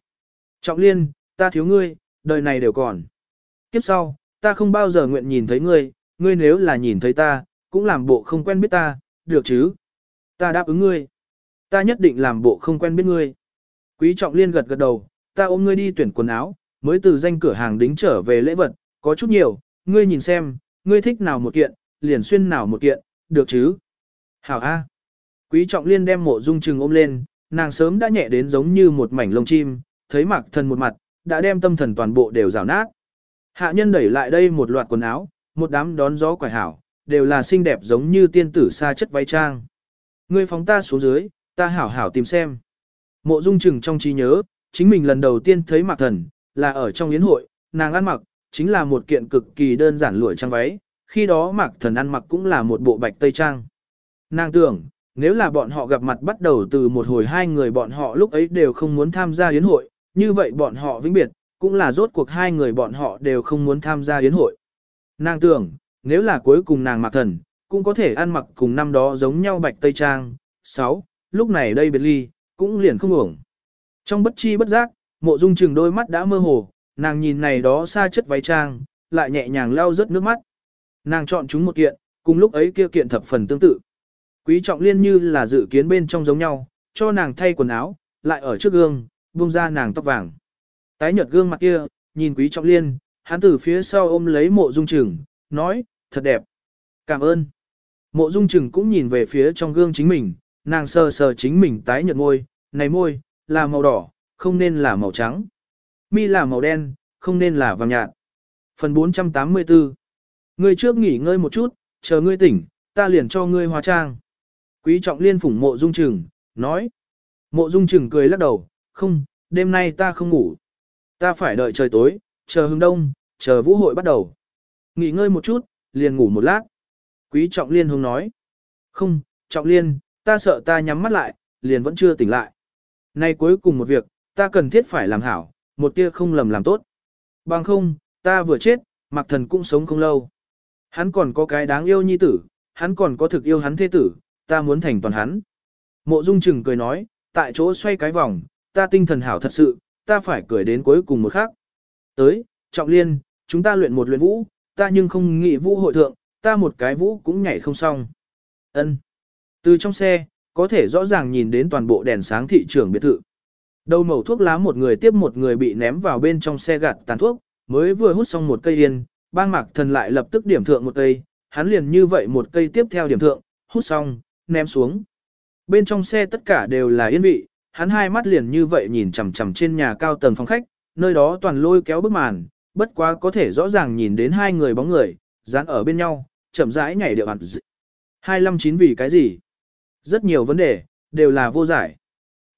Trọng liên, ta thiếu ngươi, đời này đều còn. Kiếp sau, ta không bao giờ nguyện nhìn thấy ngươi, ngươi nếu là nhìn thấy ta, cũng làm bộ không quen biết ta, được chứ? Ta đáp ứng ngươi. Ta nhất định làm bộ không quen biết ngươi. Quý trọng liên gật gật đầu, ta ôm ngươi đi tuyển quần áo, mới từ danh cửa hàng đính trở về lễ vật, có chút nhiều, ngươi nhìn xem, ngươi thích nào một kiện, liền xuyên nào một kiện, được chứ? Hảo A. Quý trọng liên đem mộ dung trừng ôm lên, nàng sớm đã nhẹ đến giống như một mảnh lông chim, thấy mạc thần một mặt, đã đem tâm thần toàn bộ đều rào nát. Hạ nhân đẩy lại đây một loạt quần áo, một đám đón gió quải hảo, đều là xinh đẹp giống như tiên tử xa chất váy trang. Ngươi phóng ta xuống dưới, ta hảo hảo tìm xem. Mộ dung trừng trong trí nhớ, chính mình lần đầu tiên thấy mạc thần, là ở trong yến hội, nàng ăn mặc, chính là một kiện cực kỳ đơn giản lụa trang váy, khi đó mặc thần ăn mặc cũng là một bộ bạch tây trang. Nàng tưởng, nếu là bọn họ gặp mặt bắt đầu từ một hồi hai người bọn họ lúc ấy đều không muốn tham gia yến hội, như vậy bọn họ vĩnh biệt, cũng là rốt cuộc hai người bọn họ đều không muốn tham gia yến hội. Nàng tưởng, nếu là cuối cùng nàng mặc thần, cũng có thể ăn mặc cùng năm đó giống nhau bạch tây trang. 6. Lúc này đây biệt ly, cũng liền không ổng. Trong bất chi bất giác, mộ dung chừng đôi mắt đã mơ hồ, nàng nhìn này đó xa chất váy trang, lại nhẹ nhàng lau rớt nước mắt. Nàng chọn chúng một kiện, cùng lúc ấy kia kiện thập phần tương tự. Quý trọng liên như là dự kiến bên trong giống nhau, cho nàng thay quần áo, lại ở trước gương, buông ra nàng tóc vàng. Tái nhợt gương mặt kia, nhìn quý trọng liên, hắn từ phía sau ôm lấy mộ dung trừng, nói, thật đẹp. Cảm ơn. Mộ dung trừng cũng nhìn về phía trong gương chính mình, nàng sờ sờ chính mình tái nhợt môi, này môi, là màu đỏ, không nên là màu trắng. Mi là màu đen, không nên là vàng nhạt. Phần 484 Ngươi trước nghỉ ngơi một chút, chờ ngươi tỉnh, ta liền cho ngươi hóa trang. Quý trọng liên phủng mộ dung trừng, nói. Mộ dung trừng cười lắc đầu, không, đêm nay ta không ngủ. Ta phải đợi trời tối, chờ hưng đông, chờ vũ hội bắt đầu. Nghỉ ngơi một chút, liền ngủ một lát. Quý trọng liên hướng nói. Không, trọng liên, ta sợ ta nhắm mắt lại, liền vẫn chưa tỉnh lại. Nay cuối cùng một việc, ta cần thiết phải làm hảo, một tia không lầm làm tốt. Bằng không, ta vừa chết, mặc thần cũng sống không lâu. Hắn còn có cái đáng yêu nhi tử, hắn còn có thực yêu hắn thế tử, ta muốn thành toàn hắn. Mộ Dung Trừng cười nói, tại chỗ xoay cái vòng, ta tinh thần hảo thật sự, ta phải cười đến cuối cùng một khắc. Tới, Trọng Liên, chúng ta luyện một luyện vũ, ta nhưng không nghĩ vũ hội thượng, ta một cái vũ cũng nhảy không xong. Ân. Từ trong xe, có thể rõ ràng nhìn đến toàn bộ đèn sáng thị trường biệt thự. Đầu mẩu thuốc lá một người tiếp một người bị ném vào bên trong xe gạt tàn thuốc, mới vừa hút xong một cây yên, bang mạc thần lại lập tức điểm thượng một cây, hắn liền như vậy một cây tiếp theo điểm thượng, hút xong, ném xuống. Bên trong xe tất cả đều là yên vị, hắn hai mắt liền như vậy nhìn chằm chằm trên nhà cao tầng phòng khách, nơi đó toàn lôi kéo bức màn, bất quá có thể rõ ràng nhìn đến hai người bóng người, dán ở bên nhau, chậm rãi nhảy điệu hẳn dị. 259 vì cái gì? Rất nhiều vấn đề, đều là vô giải.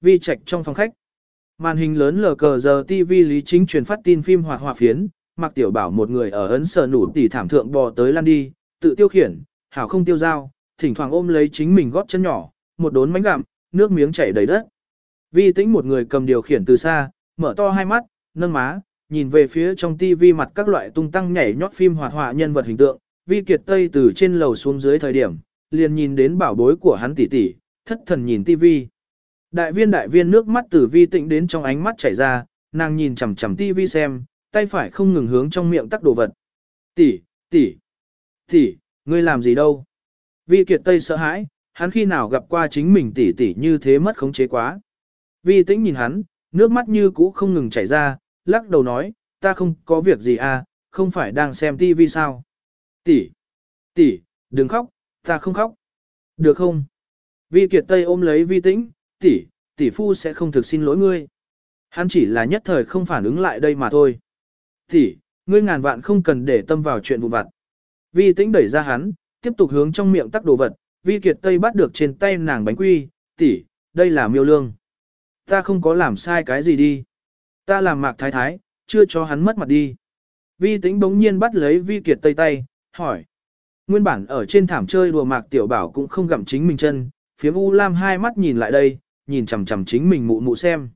Vi trạch trong phòng khách. Màn hình lớn lờ cờ giờ TV lý chính truyền phát tin phim hoạt họa phiến, mặc tiểu bảo một người ở ấn sờ nủ tỉ thảm thượng bò tới lăn đi, tự tiêu khiển, hảo không tiêu dao, thỉnh thoảng ôm lấy chính mình góp chân nhỏ, một đốn mánh gặm, nước miếng chảy đầy đất. Vi tĩnh một người cầm điều khiển từ xa, mở to hai mắt, nâng má, nhìn về phía trong TV mặt các loại tung tăng nhảy nhót phim hoạt họa nhân vật hình tượng, Vi Kiệt Tây từ trên lầu xuống dưới thời điểm, liền nhìn đến bảo bối của hắn tỷ tỷ, thất thần nhìn TV. Đại viên đại viên nước mắt từ Vi tịnh đến trong ánh mắt chảy ra, nàng nhìn chằm chằm tivi xem, tay phải không ngừng hướng trong miệng tắc đồ vật. Tỷ, tỷ, tỷ, ngươi làm gì đâu? Vi Kiệt Tây sợ hãi, hắn khi nào gặp qua chính mình tỷ tỷ như thế mất khống chế quá. Vi tĩnh nhìn hắn, nước mắt như cũ không ngừng chảy ra, lắc đầu nói, ta không có việc gì à, không phải đang xem tivi sao. Tỷ, tỷ, đừng khóc, ta không khóc. Được không? Vi Kiệt Tây ôm lấy Vi tĩnh, tỷ, tỷ phu sẽ không thực xin lỗi ngươi. Hắn chỉ là nhất thời không phản ứng lại đây mà thôi. Tỷ, ngươi ngàn vạn không cần để tâm vào chuyện vụn vặt. Vi tĩnh đẩy ra hắn, tiếp tục hướng trong miệng tắc đồ vật, Vi Kiệt Tây bắt được trên tay nàng bánh quy, tỷ, đây là miêu lương. Ta không có làm sai cái gì đi. Ta làm mạc thái thái, chưa cho hắn mất mặt đi. Vi tĩnh bỗng nhiên bắt lấy Vi Kiệt Tây tay, hỏi. Nguyên bản ở trên thảm chơi đùa mạc tiểu bảo cũng không gặm chính mình chân, phía U Lam hai mắt nhìn lại đây, nhìn chằm chằm chính mình mụ mụ xem.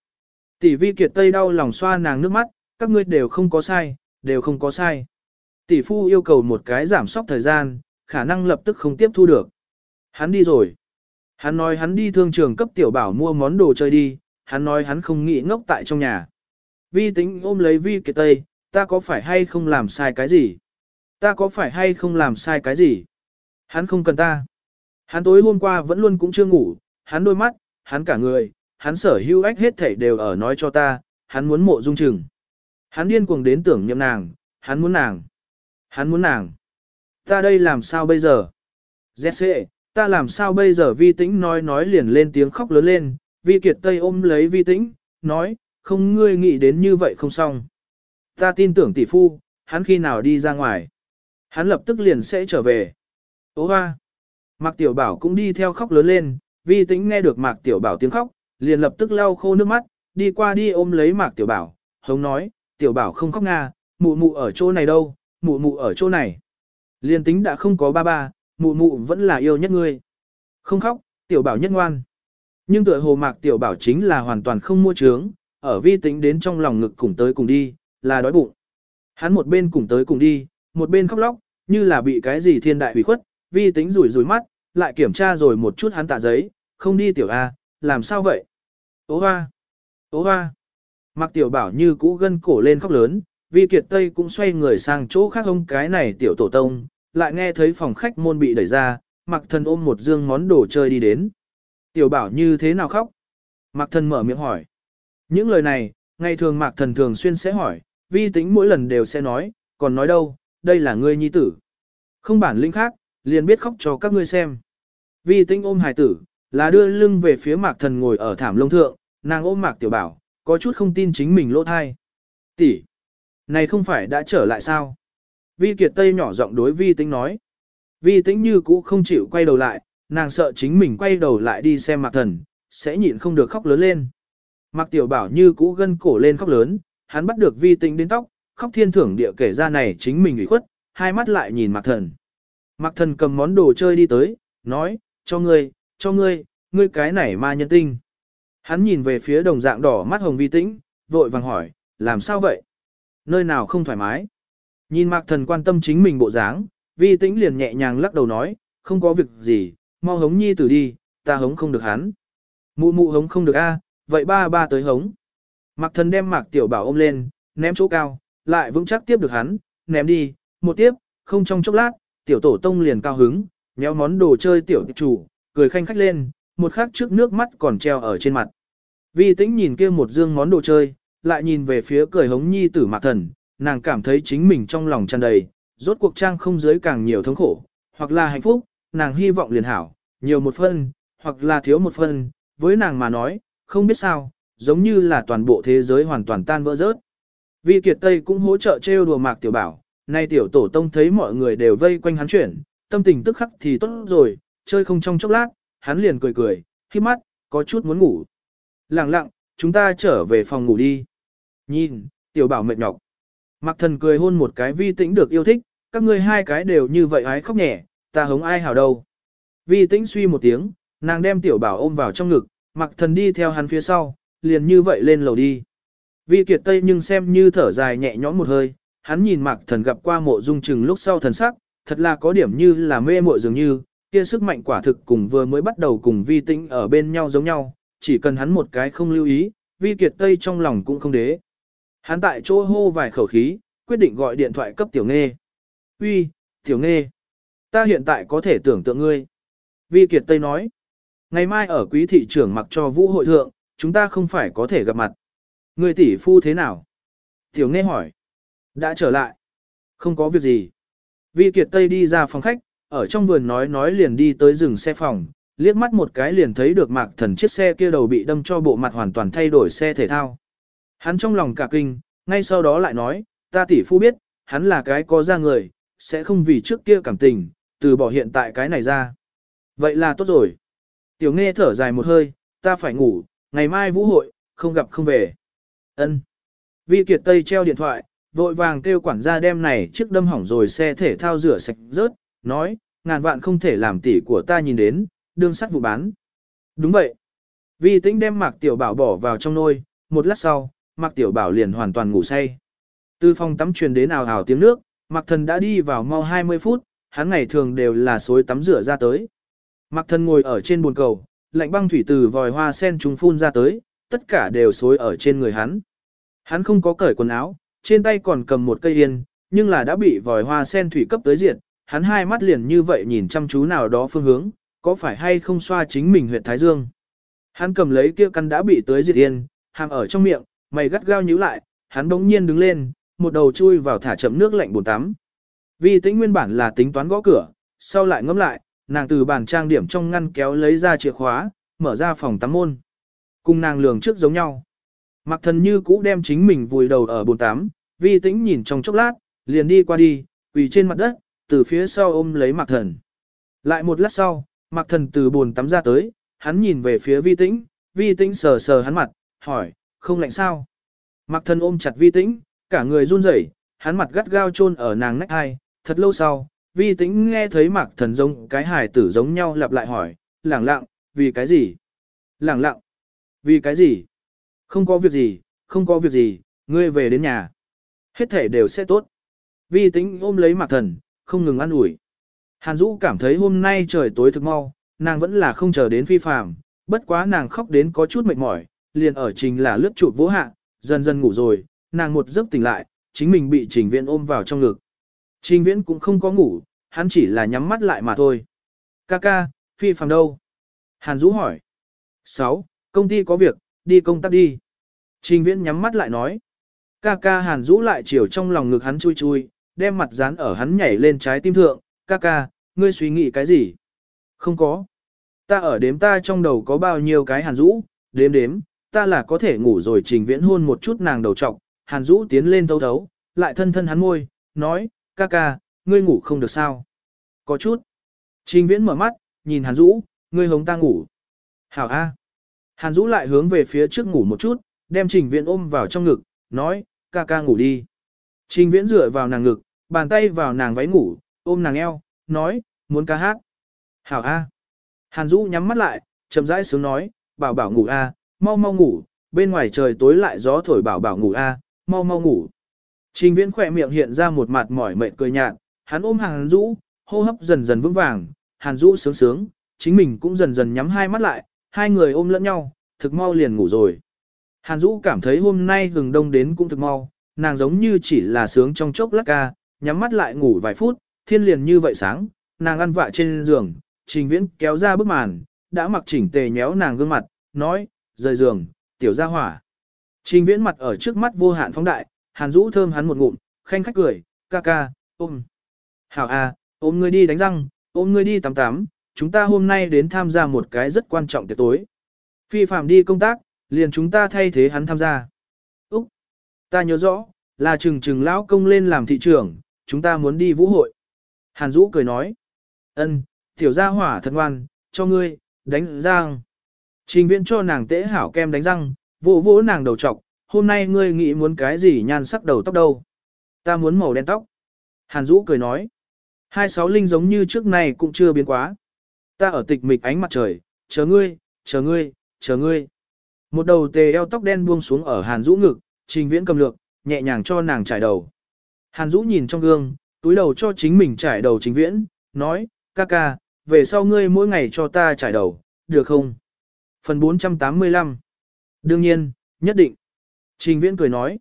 Tỷ Vi Kiệt Tây đau lòng xoa nàng nước mắt, các ngươi đều không có sai, đều không có sai. Tỷ phu yêu cầu một cái giảm sóc thời gian, khả năng lập tức không tiếp thu được. Hắn đi rồi. Hắn nói hắn đi thương trường cấp tiểu bảo mua món đồ chơi đi, hắn nói hắn không nghĩ ngốc tại trong nhà. Vi tính ôm lấy Vi Kiệt Tây, ta có phải hay không làm sai cái gì? Ta có phải hay không làm sai cái gì? Hắn không cần ta. Hắn tối hôm qua vẫn luôn cũng chưa ngủ, hắn đôi mắt, hắn cả người, hắn sở hữu ách hết thảy đều ở nói cho ta, hắn muốn mộ dung trừng. Hắn điên cuồng đến tưởng nhậm nàng, hắn muốn nàng. Hắn muốn nàng. Ta đây làm sao bây giờ? Jesse, ta làm sao bây giờ vi tĩnh nói nói liền lên tiếng khóc lớn lên, vi kiệt tây ôm lấy vi tĩnh, nói, không ngươi nghĩ đến như vậy không xong. Ta tin tưởng tỷ phu, hắn khi nào đi ra ngoài. Hắn lập tức liền sẽ trở về. Ô hoa. Mạc Tiểu Bảo cũng đi theo khóc lớn lên, vi tĩnh nghe được Mạc Tiểu Bảo tiếng khóc, liền lập tức lau khô nước mắt, đi qua đi ôm lấy Mạc Tiểu Bảo, hống nói, Tiểu Bảo không khóc nga, mụ mụ ở chỗ này đâu, mụ mụ ở chỗ này. Liền tính đã không có ba ba, mụ mụ vẫn là yêu nhất ngươi. Không khóc, Tiểu Bảo nhất ngoan. Nhưng tựa hồ Mạc Tiểu Bảo chính là hoàn toàn không mua trướng, ở vi Tĩnh đến trong lòng ngực cùng tới cùng đi, là đói bụng. Hắn một bên cùng tới cùng đi, một bên khóc lóc, như là bị cái gì thiên đại hủy khuất, vi Tĩnh rủi rủi mắt, lại kiểm tra rồi một chút hắn tạ giấy, không đi tiểu A, làm sao vậy? Ô hoa! Ô hoa! Mặc tiểu bảo như cũ gân cổ lên khóc lớn, vi kiệt tây cũng xoay người sang chỗ khác ông cái này tiểu tổ tông, lại nghe thấy phòng khách môn bị đẩy ra, mặc thần ôm một dương món đồ chơi đi đến. Tiểu bảo như thế nào khóc? Mặc thần mở miệng hỏi. Những lời này, ngày thường mạc thần thường xuyên sẽ hỏi, vi tính mỗi lần đều sẽ nói, còn nói đâu, đây là ngươi nhi tử. Không bản lĩnh khác, liền biết khóc cho các ngươi xem. Vi tính ôm hài tử, là đưa lưng về phía mạc thần ngồi ở thảm lông thượng, nàng ôm mạc tiểu bảo, có chút không tin chính mình lỗ thai. Tỷ, này không phải đã trở lại sao? Vi kiệt tây nhỏ giọng đối vi Tĩnh nói. Vi Tĩnh như cũ không chịu quay đầu lại, nàng sợ chính mình quay đầu lại đi xem mạc thần, sẽ nhịn không được khóc lớn lên. Mạc tiểu bảo như cũ gân cổ lên khóc lớn, hắn bắt được vi Tĩnh đến tóc, khóc thiên thưởng địa kể ra này chính mình ủy khuất, hai mắt lại nhìn mạc thần. Mạc thần cầm món đồ chơi đi tới, nói, cho ngươi, cho ngươi, ngươi cái này ma nhân tinh. Hắn nhìn về phía đồng dạng đỏ mắt hồng vi tĩnh, vội vàng hỏi, làm sao vậy? Nơi nào không thoải mái? Nhìn mạc thần quan tâm chính mình bộ dáng, vi tĩnh liền nhẹ nhàng lắc đầu nói, không có việc gì, mau hống nhi tử đi, ta hống không được hắn. Mụ mụ hống không được a, vậy ba ba tới hống. Mạc thần đem mạc tiểu bảo ôm lên, ném chỗ cao, lại vững chắc tiếp được hắn, ném đi, một tiếp, không trong chốc lát, tiểu tổ tông liền cao hứng, nhéo món đồ chơi tiểu chủ, cười khanh khách lên, một khắc trước nước mắt còn treo ở trên mặt. Vi tĩnh nhìn kia một dương món đồ chơi, lại nhìn về phía cười hống nhi tử mạc thần, nàng cảm thấy chính mình trong lòng tràn đầy, rốt cuộc trang không giới càng nhiều thống khổ, hoặc là hạnh phúc, nàng hy vọng liền hảo, nhiều một phân, hoặc là thiếu một phân, với nàng mà nói, không biết sao, giống như là toàn bộ thế giới hoàn toàn tan vỡ rớt. Vi Kiệt Tây cũng hỗ trợ trêu đùa Mạc Tiểu Bảo, nay Tiểu Tổ Tông thấy mọi người đều vây quanh hắn chuyển, tâm tình tức khắc thì tốt rồi, chơi không trong chốc lát, hắn liền cười cười, khi mắt, có chút muốn ngủ. Lặng lặng, chúng ta trở về phòng ngủ đi. Nhìn, Tiểu Bảo mệt nhọc. Mặc Thần cười hôn một cái Vi Tĩnh được yêu thích, các ngươi hai cái đều như vậy ái khóc nhẹ, ta hống ai hảo đâu. Vi Tĩnh suy một tiếng, nàng đem Tiểu Bảo ôm vào trong ngực, Mặc Thần đi theo hắn phía sau, liền như vậy lên lầu đi. Vi Kiệt Tây nhưng xem như thở dài nhẹ nhõm một hơi, hắn nhìn Mặc Thần gặp qua mộ dung trừng lúc sau thần sắc, thật là có điểm như là mê mộ dường như, kia sức mạnh quả thực cùng vừa mới bắt đầu cùng Vi Tĩnh ở bên nhau giống nhau, chỉ cần hắn một cái không lưu ý, Vi Kiệt Tây trong lòng cũng không đế. Hắn tại chỗ hô vài khẩu khí, quyết định gọi điện thoại cấp Tiểu nghe. Uy, Tiểu nghe, ta hiện tại có thể tưởng tượng ngươi. Vi Kiệt Tây nói, ngày mai ở quý thị trưởng mặc cho vũ hội thượng, chúng ta không phải có thể gặp mặt. Người tỷ phu thế nào? Tiểu nghe hỏi. Đã trở lại. Không có việc gì. Vi Kiệt Tây đi ra phòng khách, ở trong vườn nói nói liền đi tới rừng xe phòng, liếc mắt một cái liền thấy được mạc thần chiếc xe kia đầu bị đâm cho bộ mặt hoàn toàn thay đổi xe thể thao. Hắn trong lòng cả kinh, ngay sau đó lại nói, ta tỷ phu biết, hắn là cái có ra người, sẽ không vì trước kia cảm tình, từ bỏ hiện tại cái này ra. Vậy là tốt rồi. Tiểu nghe thở dài một hơi, ta phải ngủ, ngày mai vũ hội, không gặp không về. Ân. Vi Kiệt Tây treo điện thoại, vội vàng kêu quản gia đem này chiếc đâm hỏng rồi xe thể thao rửa sạch rớt, nói, ngàn vạn không thể làm tỷ của ta nhìn đến, đương sắt vụ bán. Đúng vậy. Vi tĩnh đem Mạc Tiểu Bảo bỏ vào trong nôi, một lát sau, Mạc Tiểu Bảo liền hoàn toàn ngủ say. Từ phòng tắm truyền đến ào ào tiếng nước, Mạc Thần đã đi vào mau 20 phút, hắn ngày thường đều là xối tắm rửa ra tới. Mạc Thần ngồi ở trên bồn cầu, lạnh băng thủy từ vòi hoa sen trùng phun ra tới, tất cả đều xối ở trên người hắn. Hắn không có cởi quần áo, trên tay còn cầm một cây yên, nhưng là đã bị vòi hoa sen thủy cấp tới diện, hắn hai mắt liền như vậy nhìn chăm chú nào đó phương hướng, có phải hay không xoa chính mình huyện Thái Dương. Hắn cầm lấy kia căn đã bị tới diệt yên, hàm ở trong miệng, mày gắt gao nhíu lại, hắn bỗng nhiên đứng lên, một đầu chui vào thả chậm nước lạnh bồn tắm. Vi tính nguyên bản là tính toán gõ cửa, sau lại ngẫm lại, nàng từ bàn trang điểm trong ngăn kéo lấy ra chìa khóa, mở ra phòng tắm môn. Cùng nàng lường trước giống nhau. Mặc thần như cũ đem chính mình vùi đầu ở bồn tắm, vi tĩnh nhìn trong chốc lát, liền đi qua đi, quỳ trên mặt đất, từ phía sau ôm lấy mặc thần. Lại một lát sau, mặc thần từ bồn tắm ra tới, hắn nhìn về phía vi tĩnh, vi tĩnh sờ sờ hắn mặt, hỏi, không lạnh sao? Mặc thần ôm chặt vi tĩnh, cả người run rẩy, hắn mặt gắt gao chôn ở nàng nách hai, thật lâu sau, vi tĩnh nghe thấy mặc thần giống cái hài tử giống nhau lặp lại hỏi, lẳng lặng, vì cái gì? Lẳng lặng, vì cái gì? Không có việc gì, không có việc gì, ngươi về đến nhà. Hết thể đều sẽ tốt. Vi tĩnh ôm lấy mặc thần, không ngừng ăn ủi. Hàn Dũ cảm thấy hôm nay trời tối thực mau, nàng vẫn là không chờ đến phi phàm, bất quá nàng khóc đến có chút mệt mỏi, liền ở trình là lướt chụp vỗ hạ, dần dần ngủ rồi, nàng một giấc tỉnh lại, chính mình bị trình viễn ôm vào trong ngực. Trình viễn cũng không có ngủ, hắn chỉ là nhắm mắt lại mà thôi. Ca ca, phi phàm đâu? Hàn Dũ hỏi. 6. Công ty có việc, đi công tác đi. Trình viễn nhắm mắt lại nói. Ca ca Hàn Dũ lại chiều trong lòng ngực hắn chui chui, đem mặt dán ở hắn nhảy lên trái tim thượng. Ca ca, ngươi suy nghĩ cái gì? Không có. Ta ở đếm ta trong đầu có bao nhiêu cái Hàn Dũ, đếm đếm, ta là có thể ngủ rồi trình viễn hôn một chút nàng đầu trọc. Hàn Dũ tiến lên thấu thấu, lại thân thân hắn môi, nói, ca ca, ngươi ngủ không được sao? Có chút. Trình viễn mở mắt, nhìn Hàn Dũ, ngươi hống ta ngủ. Hảo A. Hàn Dũ lại hướng về phía trước ngủ một chút, đem trình viễn ôm vào trong ngực, nói, ca ca ngủ đi. Trình viễn dựa vào nàng ngực, bàn tay vào nàng váy ngủ, ôm nàng eo, nói, muốn ca hát. Hảo A. Hàn Dũ nhắm mắt lại, chậm rãi sướng nói, bảo bảo ngủ A, mau mau ngủ, bên ngoài trời tối lại gió thổi bảo bảo ngủ A, mau mau ngủ. Trình viễn khỏe miệng hiện ra một mặt mỏi mệt cười nhạt, hắn ôm Hàn Dũ, hô hấp dần dần vững vàng, Hàn Dũ sướng sướng, chính mình cũng dần dần nhắm hai mắt lại, hai người ôm lẫn nhau, thực mau liền ngủ rồi. Hàn Dũ cảm thấy hôm nay hừng đông đến cũng thực mau, nàng giống như chỉ là sướng trong chốc lát ca, nhắm mắt lại ngủ vài phút, thiên liền như vậy sáng, nàng ăn vạ trên giường, trình viễn kéo ra bức màn, đã mặc chỉnh tề nhéo nàng gương mặt, nói, rời giường, tiểu ra hỏa. Trình viễn mặt ở trước mắt vô hạn phóng đại, hàn rũ thơm hắn một ngụm, khanh khách cười, ca ca, ôm. Hảo à, ôm ngươi đi đánh răng, ôm ngươi đi tắm tắm, chúng ta hôm nay đến tham gia một cái rất quan trọng tiệc tối. Phi phạm đi công tác, liền chúng ta thay thế hắn tham gia. Ta nhớ rõ, là trừng trừng lão công lên làm thị trưởng, chúng ta muốn đi vũ hội. Hàn Dũ cười nói, ân, tiểu gia hỏa thật ngoan, cho ngươi, đánh răng. Trình viện cho nàng tễ hảo kem đánh răng, vỗ vỗ nàng đầu trọc, hôm nay ngươi nghĩ muốn cái gì nhan sắc đầu tóc đâu. Ta muốn màu đen tóc. Hàn Dũ cười nói, hai sáu linh giống như trước này cũng chưa biến quá. Ta ở tịch mịch ánh mặt trời, chờ ngươi, chờ ngươi, chờ ngươi. Một đầu tề eo tóc đen buông xuống ở Hàn Dũ ngực, trình viễn cầm lược, nhẹ nhàng cho nàng trải đầu. Hàn Dũ nhìn trong gương, túi đầu cho chính mình trải đầu trình viễn, nói, ca ca, về sau ngươi mỗi ngày cho ta trải đầu, được không? Phần 485 Đương nhiên, nhất định. Trình viễn cười nói.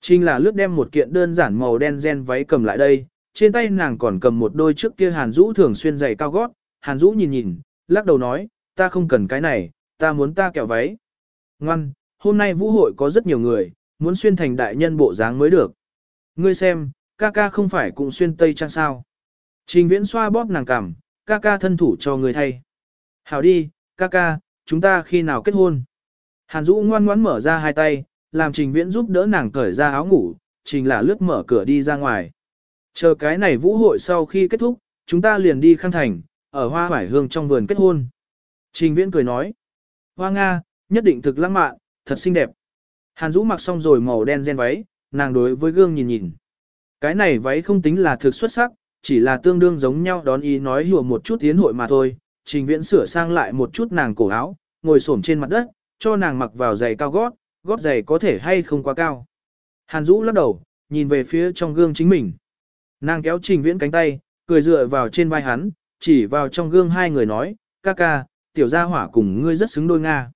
Trình là lướt đem một kiện đơn giản màu đen gen váy cầm lại đây, trên tay nàng còn cầm một đôi trước kia Hàn Dũ thường xuyên giày cao gót, Hàn Dũ nhìn nhìn, lắc đầu nói, ta không cần cái này, ta muốn ta kẹo váy. Ngoan, hôm nay vũ hội có rất nhiều người, muốn xuyên thành đại nhân bộ dáng mới được. Ngươi xem, ca ca không phải cũng xuyên tây trang sao. Trình viễn xoa bóp nàng cằm, ca ca thân thủ cho người thay. Hảo đi, ca ca, chúng ta khi nào kết hôn. Hàn Dũ ngoan ngoãn mở ra hai tay, làm trình viễn giúp đỡ nàng cởi ra áo ngủ, trình là lướt mở cửa đi ra ngoài. Chờ cái này vũ hội sau khi kết thúc, chúng ta liền đi khang thành, ở hoa hoải hương trong vườn kết hôn. Trình viễn cười nói, hoa Nga, nhất định thực lãng mạn, thật xinh đẹp. Hàn Dũ mặc xong rồi màu đen gen váy, nàng đối với gương nhìn nhìn. Cái này váy không tính là thực xuất sắc, chỉ là tương đương giống nhau đón ý nói hùa một chút tiến hội mà thôi. Trình viễn sửa sang lại một chút nàng cổ áo, ngồi xổm trên mặt đất, cho nàng mặc vào giày cao gót, gót giày có thể hay không quá cao. Hàn Dũ lắc đầu, nhìn về phía trong gương chính mình. Nàng kéo trình viễn cánh tay, cười dựa vào trên vai hắn, chỉ vào trong gương hai người nói, ca ca, tiểu gia hỏa cùng ngươi rất xứng đôi Nga.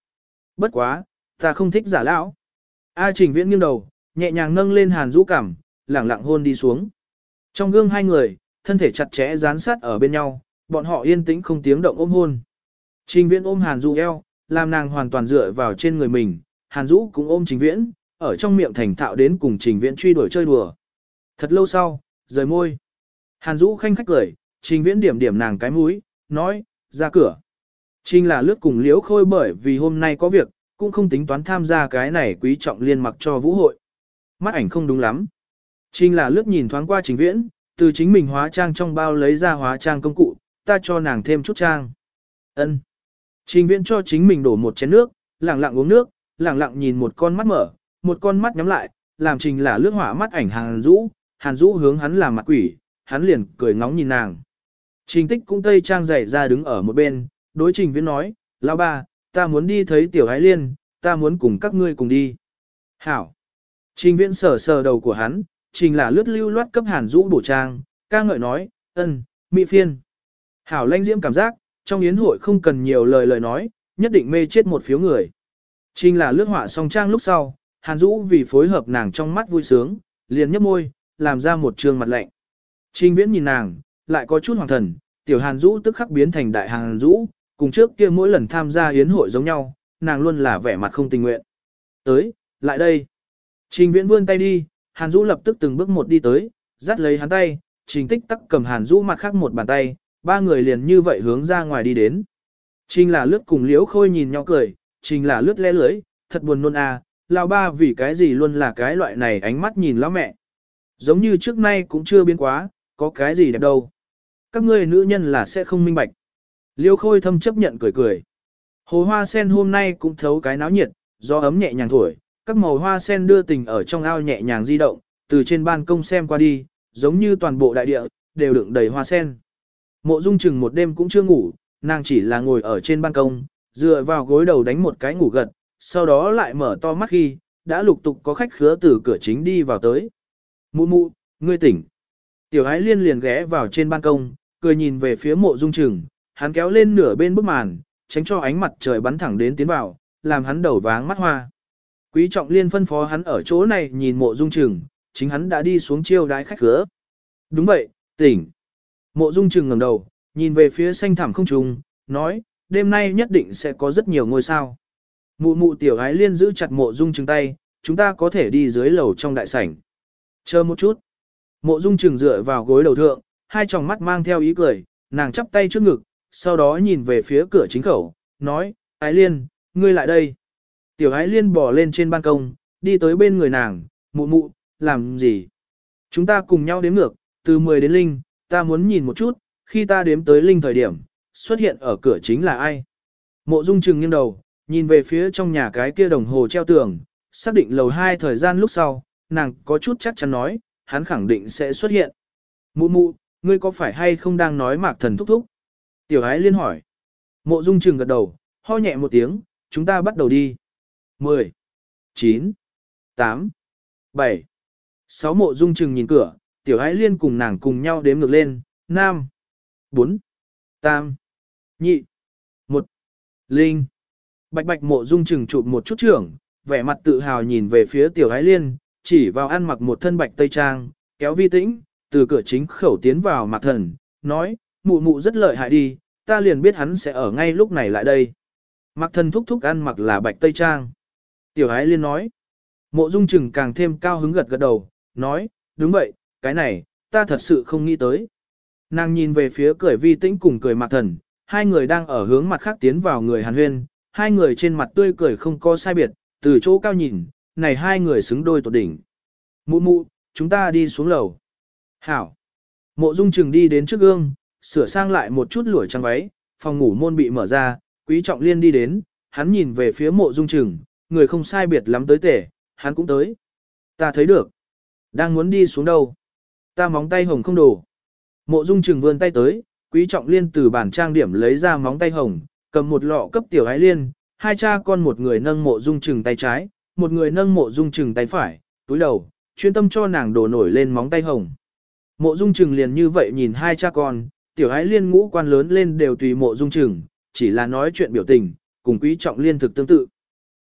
Bất quá, ta không thích giả lão. A trình viễn nghiêng đầu, nhẹ nhàng nâng lên hàn Dũ cảm, lẳng lặng hôn đi xuống. Trong gương hai người, thân thể chặt chẽ dán sát ở bên nhau, bọn họ yên tĩnh không tiếng động ôm hôn. Trình viễn ôm Hàn Dũ eo, làm nàng hoàn toàn dựa vào trên người mình, Hàn Dũ cũng ôm Trình viễn, ở trong miệng thành thạo đến cùng Trình viễn truy đuổi chơi đùa. Thật lâu sau, rời môi. Hàn Dũ khanh khách cười, Trình viễn điểm điểm nàng cái mũi, nói, ra cửa. Trình là lướt cùng liễu khôi bởi vì hôm nay có việc, cũng không tính toán tham gia cái này quý trọng liên mặc cho vũ hội. Mắt ảnh không đúng lắm. Trình là lướt nhìn thoáng qua trình viễn, từ chính mình hóa trang trong bao lấy ra hóa trang công cụ, ta cho nàng thêm chút trang. Ân. Trình viễn cho chính mình đổ một chén nước, lặng lặng uống nước, lặng lặng nhìn một con mắt mở, một con mắt nhắm lại, làm trình là lướt hỏa mắt ảnh hàn rũ, hàn rũ hướng hắn làm mặt quỷ, hắn liền cười ngóng nhìn nàng. Trình tích cũng tây trang dày ra đứng ở một bên, đối trình viễn nói, lão ba, ta muốn đi thấy tiểu ái liên, ta muốn cùng các ngươi cùng đi. Hảo. Trình viễn sờ sờ đầu của hắn, trình là lướt lưu loát cấp hàn rũ bổ trang, ca ngợi nói, ân, mỹ phiên. Hảo lanh diễm cảm giác, trong yến hội không cần nhiều lời lời nói, nhất định mê chết một phiếu người. Trình là lướt họa song trang lúc sau, hàn rũ vì phối hợp nàng trong mắt vui sướng, liền nhấp môi, làm ra một trường mặt lạnh. Trình viễn nhìn nàng, lại có chút hoàng thần, tiểu hàn rũ tức khắc biến thành đại hàn rũ, cùng trước kia mỗi lần tham gia yến hội giống nhau, nàng luôn là vẻ mặt không tình nguyện. Tới, lại đây. Trình viễn vươn tay đi, hàn Dũ lập tức từng bước một đi tới, dắt lấy hắn tay, trình tích tắc cầm hàn Dũ mặt khác một bàn tay, ba người liền như vậy hướng ra ngoài đi đến. Trình là lướt cùng liễu khôi nhìn nhau cười, trình là lướt lẽ lưới, thật buồn nôn à, lão ba vì cái gì luôn là cái loại này ánh mắt nhìn lão mẹ. Giống như trước nay cũng chưa biến quá, có cái gì đẹp đâu. Các ngươi nữ nhân là sẽ không minh bạch. Liêu khôi thâm chấp nhận cười cười. Hồ hoa sen hôm nay cũng thấu cái náo nhiệt, gió ấm nhẹ nhàng thổi, các màu hoa sen đưa tình ở trong ao nhẹ nhàng di động, từ trên ban công xem qua đi, giống như toàn bộ đại địa, đều đựng đầy hoa sen. Mộ dung chừng một đêm cũng chưa ngủ, nàng chỉ là ngồi ở trên ban công, dựa vào gối đầu đánh một cái ngủ gật, sau đó lại mở to mắt khi, đã lục tục có khách khứa từ cửa chính đi vào tới. Mụ mụ, ngươi tỉnh. Tiểu ái liên liền ghé vào trên ban công, cười nhìn về phía mộ dung chừng, hắn kéo lên nửa bên bức màn, tránh cho ánh mặt trời bắn thẳng đến tiến vào, làm hắn đầu váng mắt hoa. Quý trọng liên phân phó hắn ở chỗ này nhìn mộ dung trừng, chính hắn đã đi xuống chiêu đái khách cửa. Đúng vậy, tỉnh. Mộ dung trừng ngẩng đầu, nhìn về phía xanh thẳm không trùng, nói, đêm nay nhất định sẽ có rất nhiều ngôi sao. Mụ mụ tiểu ái liên giữ chặt mộ dung trừng tay, chúng ta có thể đi dưới lầu trong đại sảnh. Chờ một chút. Mộ dung trừng dựa vào gối đầu thượng, hai tròng mắt mang theo ý cười, nàng chắp tay trước ngực, sau đó nhìn về phía cửa chính khẩu, nói, Ái Liên, ngươi lại đây. Tiểu Ái Liên bỏ lên trên ban công, đi tới bên người nàng, mụ mụ, làm gì? Chúng ta cùng nhau đếm ngược, từ 10 đến Linh, ta muốn nhìn một chút, khi ta đếm tới Linh thời điểm, xuất hiện ở cửa chính là ai? Mộ Dung Trừng nghiêng đầu, nhìn về phía trong nhà cái kia đồng hồ treo tường, xác định lầu 2 thời gian lúc sau, nàng có chút chắc chắn nói, hắn khẳng định sẽ xuất hiện. Mụ mụ, ngươi có phải hay không đang nói mạc thần thúc thúc? Tiểu ái liên hỏi. Mộ dung trừng gật đầu, ho nhẹ một tiếng, chúng ta bắt đầu đi. 10, 9, 8, 7, 6 mộ dung trừng nhìn cửa, tiểu ái liên cùng nàng cùng nhau đếm ngược lên, 5, 4, tam, nhị, 1, linh. Bạch bạch mộ dung trừng chụp một chút trưởng, vẻ mặt tự hào nhìn về phía tiểu ái liên, chỉ vào ăn mặc một thân bạch tây trang, kéo vi tĩnh, từ cửa chính khẩu tiến vào mạc thần, nói, mụ mụ rất lợi hại đi, ta liền biết hắn sẽ ở ngay lúc này lại đây. Mặc thần thúc thúc ăn mặc là bạch tây trang. Tiểu ái liên nói, mộ dung chừng càng thêm cao hứng gật gật đầu, nói, đúng vậy, cái này, ta thật sự không nghĩ tới. Nàng nhìn về phía cười vi tĩnh cùng cười Mặc thần, hai người đang ở hướng mặt khác tiến vào người hàn huyên, hai người trên mặt tươi cười không có sai biệt, từ chỗ cao nhìn, này hai người xứng đôi tột đỉnh. Mụ mụ, chúng ta đi xuống lầu. Hảo. Mộ dung chừng đi đến trước gương, sửa sang lại một chút lũi trang váy, phòng ngủ môn bị mở ra, quý trọng liên đi đến, hắn nhìn về phía mộ dung Trừng, người không sai biệt lắm tới tể, hắn cũng tới. Ta thấy được. Đang muốn đi xuống đâu. Ta móng tay hồng không đủ. Mộ dung Trừng vươn tay tới, quý trọng liên từ bản trang điểm lấy ra móng tay hồng, cầm một lọ cấp tiểu ái liên, hai cha con một người nâng mộ dung Trừng tay trái, một người nâng mộ dung Trừng tay phải, túi đầu, chuyên tâm cho nàng đổ nổi lên móng tay hồng. Mộ dung Trừng liền như vậy nhìn hai cha con, tiểu ái liên ngũ quan lớn lên đều tùy mộ dung chừng, chỉ là nói chuyện biểu tình, cùng quý trọng liên thực tương tự.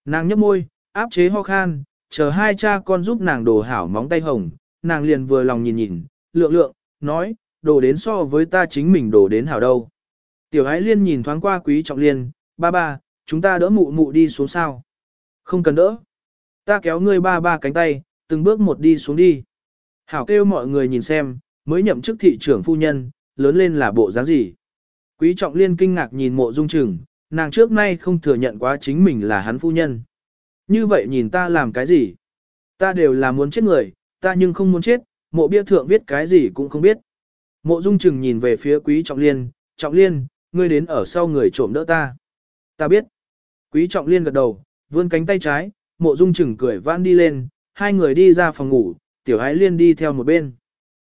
Nàng nhấp môi, áp chế ho khan, chờ hai cha con giúp nàng đổ hảo móng tay hồng, nàng liền vừa lòng nhìn nhìn, lượng lượng, nói, đồ đến so với ta chính mình đồ đến hảo đâu. Tiểu ái liên nhìn thoáng qua quý trọng liên, ba ba, chúng ta đỡ mụ mụ đi xuống sao. Không cần đỡ. Ta kéo ngươi ba ba cánh tay, từng bước một đi xuống đi. Hảo kêu mọi người nhìn xem, mới nhậm chức thị trưởng phu nhân, lớn lên là bộ dáng gì. Quý trọng liên kinh ngạc nhìn mộ dung trừng, nàng trước nay không thừa nhận quá chính mình là hắn phu nhân. Như vậy nhìn ta làm cái gì? Ta đều là muốn chết người, ta nhưng không muốn chết, mộ bia thượng viết cái gì cũng không biết. Mộ dung trừng nhìn về phía quý trọng liên, trọng liên, ngươi đến ở sau người trộm đỡ ta. Ta biết. Quý trọng liên gật đầu, vươn cánh tay trái, mộ dung trừng cười vãn đi lên, hai người đi ra phòng ngủ, tiểu ái liên đi theo một bên.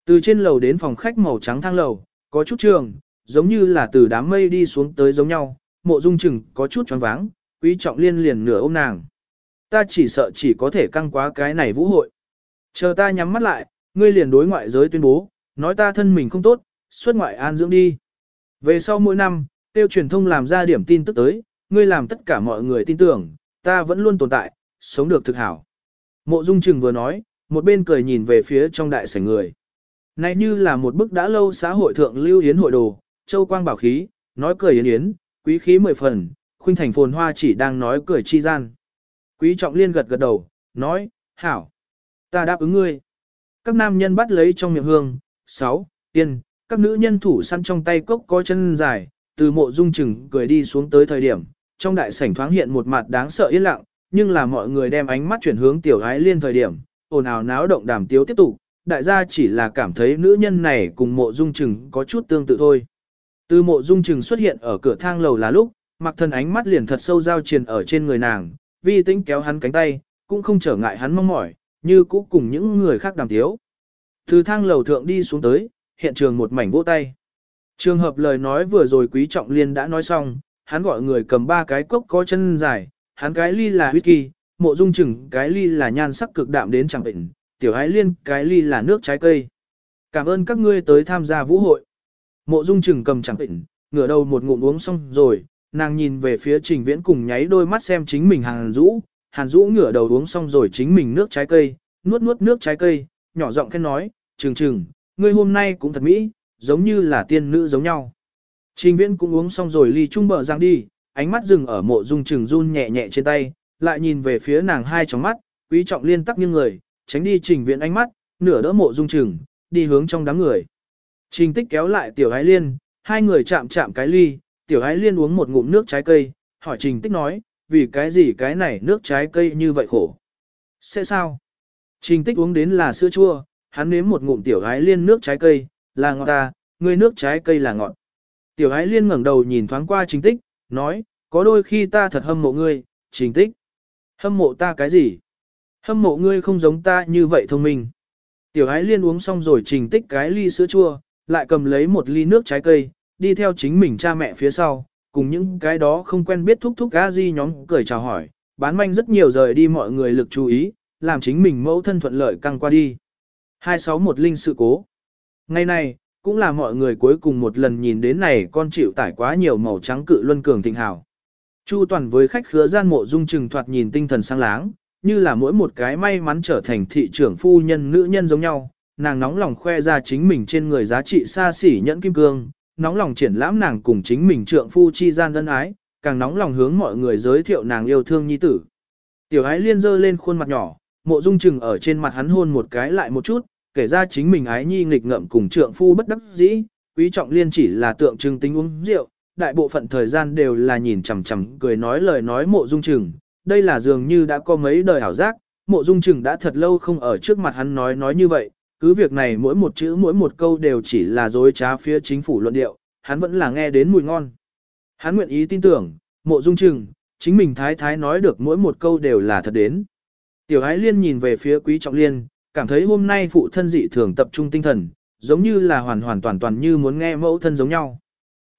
Từ trên lầu đến phòng khách màu trắng thang lầu, có chút trường, giống như là từ đám mây đi xuống tới giống nhau, mộ dung trừng có chút choáng váng, quý trọng liên liền nửa ôm nàng. Ta chỉ sợ chỉ có thể căng quá cái này vũ hội. Chờ ta nhắm mắt lại, ngươi liền đối ngoại giới tuyên bố, nói ta thân mình không tốt, xuất ngoại an dưỡng đi. Về sau mỗi năm, tiêu truyền thông làm ra điểm tin tức tới, ngươi làm tất cả mọi người tin tưởng, ta vẫn luôn tồn tại, sống được thực hảo. Mộ Dung Trừng vừa nói, một bên cười nhìn về phía trong đại sảnh người. Này như là một bức đã lâu xã hội thượng lưu yến hội đồ, châu quang bảo khí, nói cười yến yến, quý khí mười phần, khuynh thành phồn hoa chỉ đang nói cười chi gian. Quý trọng liên gật gật đầu, nói, hảo, ta đáp ứng ngươi. Các nam nhân bắt lấy trong miệng hương, sáu, tiên, các nữ nhân thủ săn trong tay cốc có chân dài, từ mộ dung chừng cười đi xuống tới thời điểm, trong đại sảnh thoáng hiện một mặt đáng sợ yên lặng, nhưng là mọi người đem ánh mắt chuyển hướng tiểu gái liên thời điểm, ồn ào náo động đàm tiếu tiếp tục, đại gia chỉ là cảm thấy nữ nhân này cùng mộ dung trừng có chút tương tự thôi. Từ mộ dung trừng xuất hiện ở cửa thang lầu là lúc, mặc thần ánh mắt liền thật sâu giao triền ở trên người nàng, vi tĩnh kéo hắn cánh tay, cũng không trở ngại hắn mong mỏi, như cũ cùng những người khác đàm tiếu. Từ thang lầu thượng đi xuống tới, hiện trường một mảnh vỗ tay. Trường hợp lời nói vừa rồi quý trọng liên đã nói xong, hắn gọi người cầm ba cái cốc có chân dài, hắn cái ly là whisky, mộ dung chừng cái ly là nhan sắc cực đạm đến chẳng bệnh, tiểu ái liên cái ly là nước trái cây. Cảm ơn các ngươi tới tham gia vũ hội. Mộ dung Trừng cầm chẳng tỉnh, ngửa đầu một ngụm uống xong rồi, nàng nhìn về phía trình viễn cùng nháy đôi mắt xem chính mình hàn rũ, hàn rũ ngửa đầu uống xong rồi chính mình nước trái cây, nuốt nuốt nước trái cây, nhỏ giọng khen nói, trừng trừng, ngươi hôm nay cũng thật mỹ, giống như là tiên nữ giống nhau. Trình viễn cũng uống xong rồi ly trung bờ giang đi, ánh mắt dừng ở mộ dung trừng run nhẹ nhẹ trên tay, lại nhìn về phía nàng hai tròng mắt, quý trọng liên tắc như người, tránh đi trình viện ánh mắt, nửa đỡ mộ dung trừng, đi hướng trong đám người. Trình tích kéo lại tiểu ái liên, hai người chạm chạm cái ly, tiểu ái liên uống một ngụm nước trái cây, hỏi trình tích nói, vì cái gì cái này nước trái cây như vậy khổ. Sẽ sao? Trình tích uống đến là sữa chua, hắn nếm một ngụm tiểu ái liên nước trái cây, là ngọt ta, ngươi nước trái cây là ngọt. Tiểu ái liên ngẩng đầu nhìn thoáng qua trình tích, nói, có đôi khi ta thật hâm mộ ngươi, trình tích. Hâm mộ ta cái gì? Hâm mộ ngươi không giống ta như vậy thông minh. Tiểu ái liên uống xong rồi trình tích cái ly sữa chua, lại cầm lấy một ly nước trái cây, đi theo chính mình cha mẹ phía sau, cùng những cái đó không quen biết thúc thúc a di nhóm cười chào hỏi, bán manh rất nhiều rời đi mọi người lực chú ý, làm chính mình mẫu thân thuận lợi căng qua đi. 261 linh sự cố. Ngày này, cũng là mọi người cuối cùng một lần nhìn đến này con chịu tải quá nhiều màu trắng cự luân cường thịnh hào. Chu toàn với khách khứa gian mộ dung trừng thoạt nhìn tinh thần sáng láng, như là mỗi một cái may mắn trở thành thị trưởng phu nhân nữ nhân giống nhau, nàng nóng lòng khoe ra chính mình trên người giá trị xa xỉ nhẫn kim cương, nóng lòng triển lãm nàng cùng chính mình trượng phu chi gian ân ái, càng nóng lòng hướng mọi người giới thiệu nàng yêu thương nhi tử. Tiểu ái liên dơ lên khuôn mặt nhỏ, mộ dung trừng ở trên mặt hắn hôn một cái lại một chút, kể ra chính mình ái nhi nghịch ngợm cùng trượng phu bất đắc dĩ, quý trọng liên chỉ là tượng trưng tính uống rượu, đại bộ phận thời gian đều là nhìn chằm chằm cười nói lời nói mộ dung trừng, đây là dường như đã có mấy đời ảo giác, mộ dung trừng đã thật lâu không ở trước mặt hắn nói nói như vậy, cứ việc này mỗi một chữ mỗi một câu đều chỉ là dối trá phía chính phủ luận điệu, hắn vẫn là nghe đến mùi ngon. Hắn nguyện ý tin tưởng, mộ dung trừng, chính mình thái thái nói được mỗi một câu đều là thật đến. Tiểu ái liên nhìn về phía quý trọng liên, cảm thấy hôm nay phụ thân dị thường tập trung tinh thần, giống như là hoàn hoàn toàn toàn như muốn nghe mẫu thân giống nhau.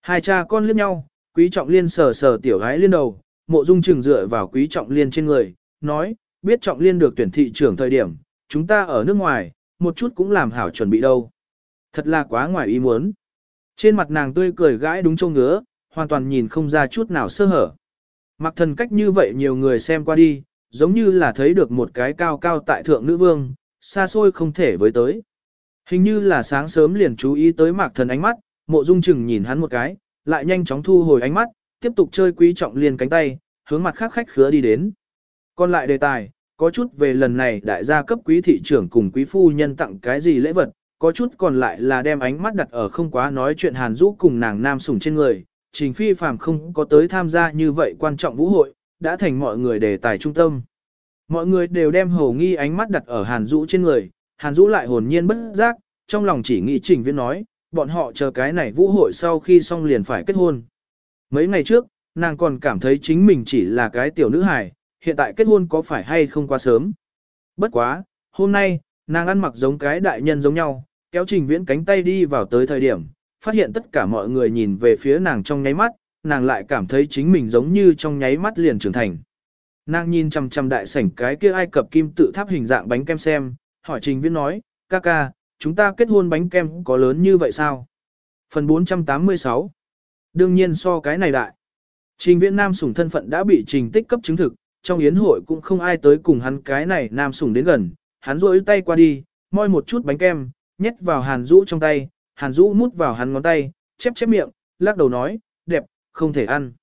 Hai cha con liếc nhau, quý trọng liên sờ sờ tiểu ái liên đầu, mộ dung trừng dựa vào quý trọng liên trên người, nói, biết trọng liên được tuyển thị trưởng thời điểm, chúng ta ở nước ngoài, một chút cũng làm hảo chuẩn bị đâu. Thật là quá ngoài ý muốn. Trên mặt nàng tươi cười gãi đúng châu ngứa, hoàn toàn nhìn không ra chút nào sơ hở. Mặc thần cách như vậy nhiều người xem qua đi, giống như là thấy được một cái cao cao tại thượng nữ vương, xa xôi không thể với tới. Hình như là sáng sớm liền chú ý tới mạc thần ánh mắt, mộ dung chừng nhìn hắn một cái, lại nhanh chóng thu hồi ánh mắt, tiếp tục chơi quý trọng liền cánh tay, hướng mặt khác khách khứa đi đến. Còn lại đề tài, có chút về lần này đại gia cấp quý thị trưởng cùng quý phu nhân tặng cái gì lễ vật, có chút còn lại là đem ánh mắt đặt ở không quá nói chuyện hàn rũ cùng nàng nam sủng trên người. Trình phi phàm không có tới tham gia như vậy quan trọng vũ hội, đã thành mọi người đề tài trung tâm. Mọi người đều đem hầu nghi ánh mắt đặt ở hàn rũ trên người, hàn rũ lại hồn nhiên bất giác, trong lòng chỉ nghĩ trình viễn nói, bọn họ chờ cái này vũ hội sau khi xong liền phải kết hôn. Mấy ngày trước, nàng còn cảm thấy chính mình chỉ là cái tiểu nữ hài, hiện tại kết hôn có phải hay không quá sớm. Bất quá, hôm nay, nàng ăn mặc giống cái đại nhân giống nhau, kéo trình viễn cánh tay đi vào tới thời điểm, phát hiện tất cả mọi người nhìn về phía nàng trong nháy mắt, nàng lại cảm thấy chính mình giống như trong nháy mắt liền trưởng thành. Nàng nhìn chằm chằm đại sảnh cái kia ai cập kim tự tháp hình dạng bánh kem xem, hỏi trình viễn nói, ca ca, chúng ta kết hôn bánh kem có lớn như vậy sao? Phần 486 Đương nhiên so cái này đại. Trình viễn nam sủng thân phận đã bị trình tích cấp chứng thực, trong yến hội cũng không ai tới cùng hắn cái này nam sủng đến gần, hắn rỗi tay qua đi, moi một chút bánh kem, nhét vào hàn rũ trong tay, hàn rũ mút vào hắn ngón tay, chép chép miệng, lắc đầu nói, đẹp, không thể ăn.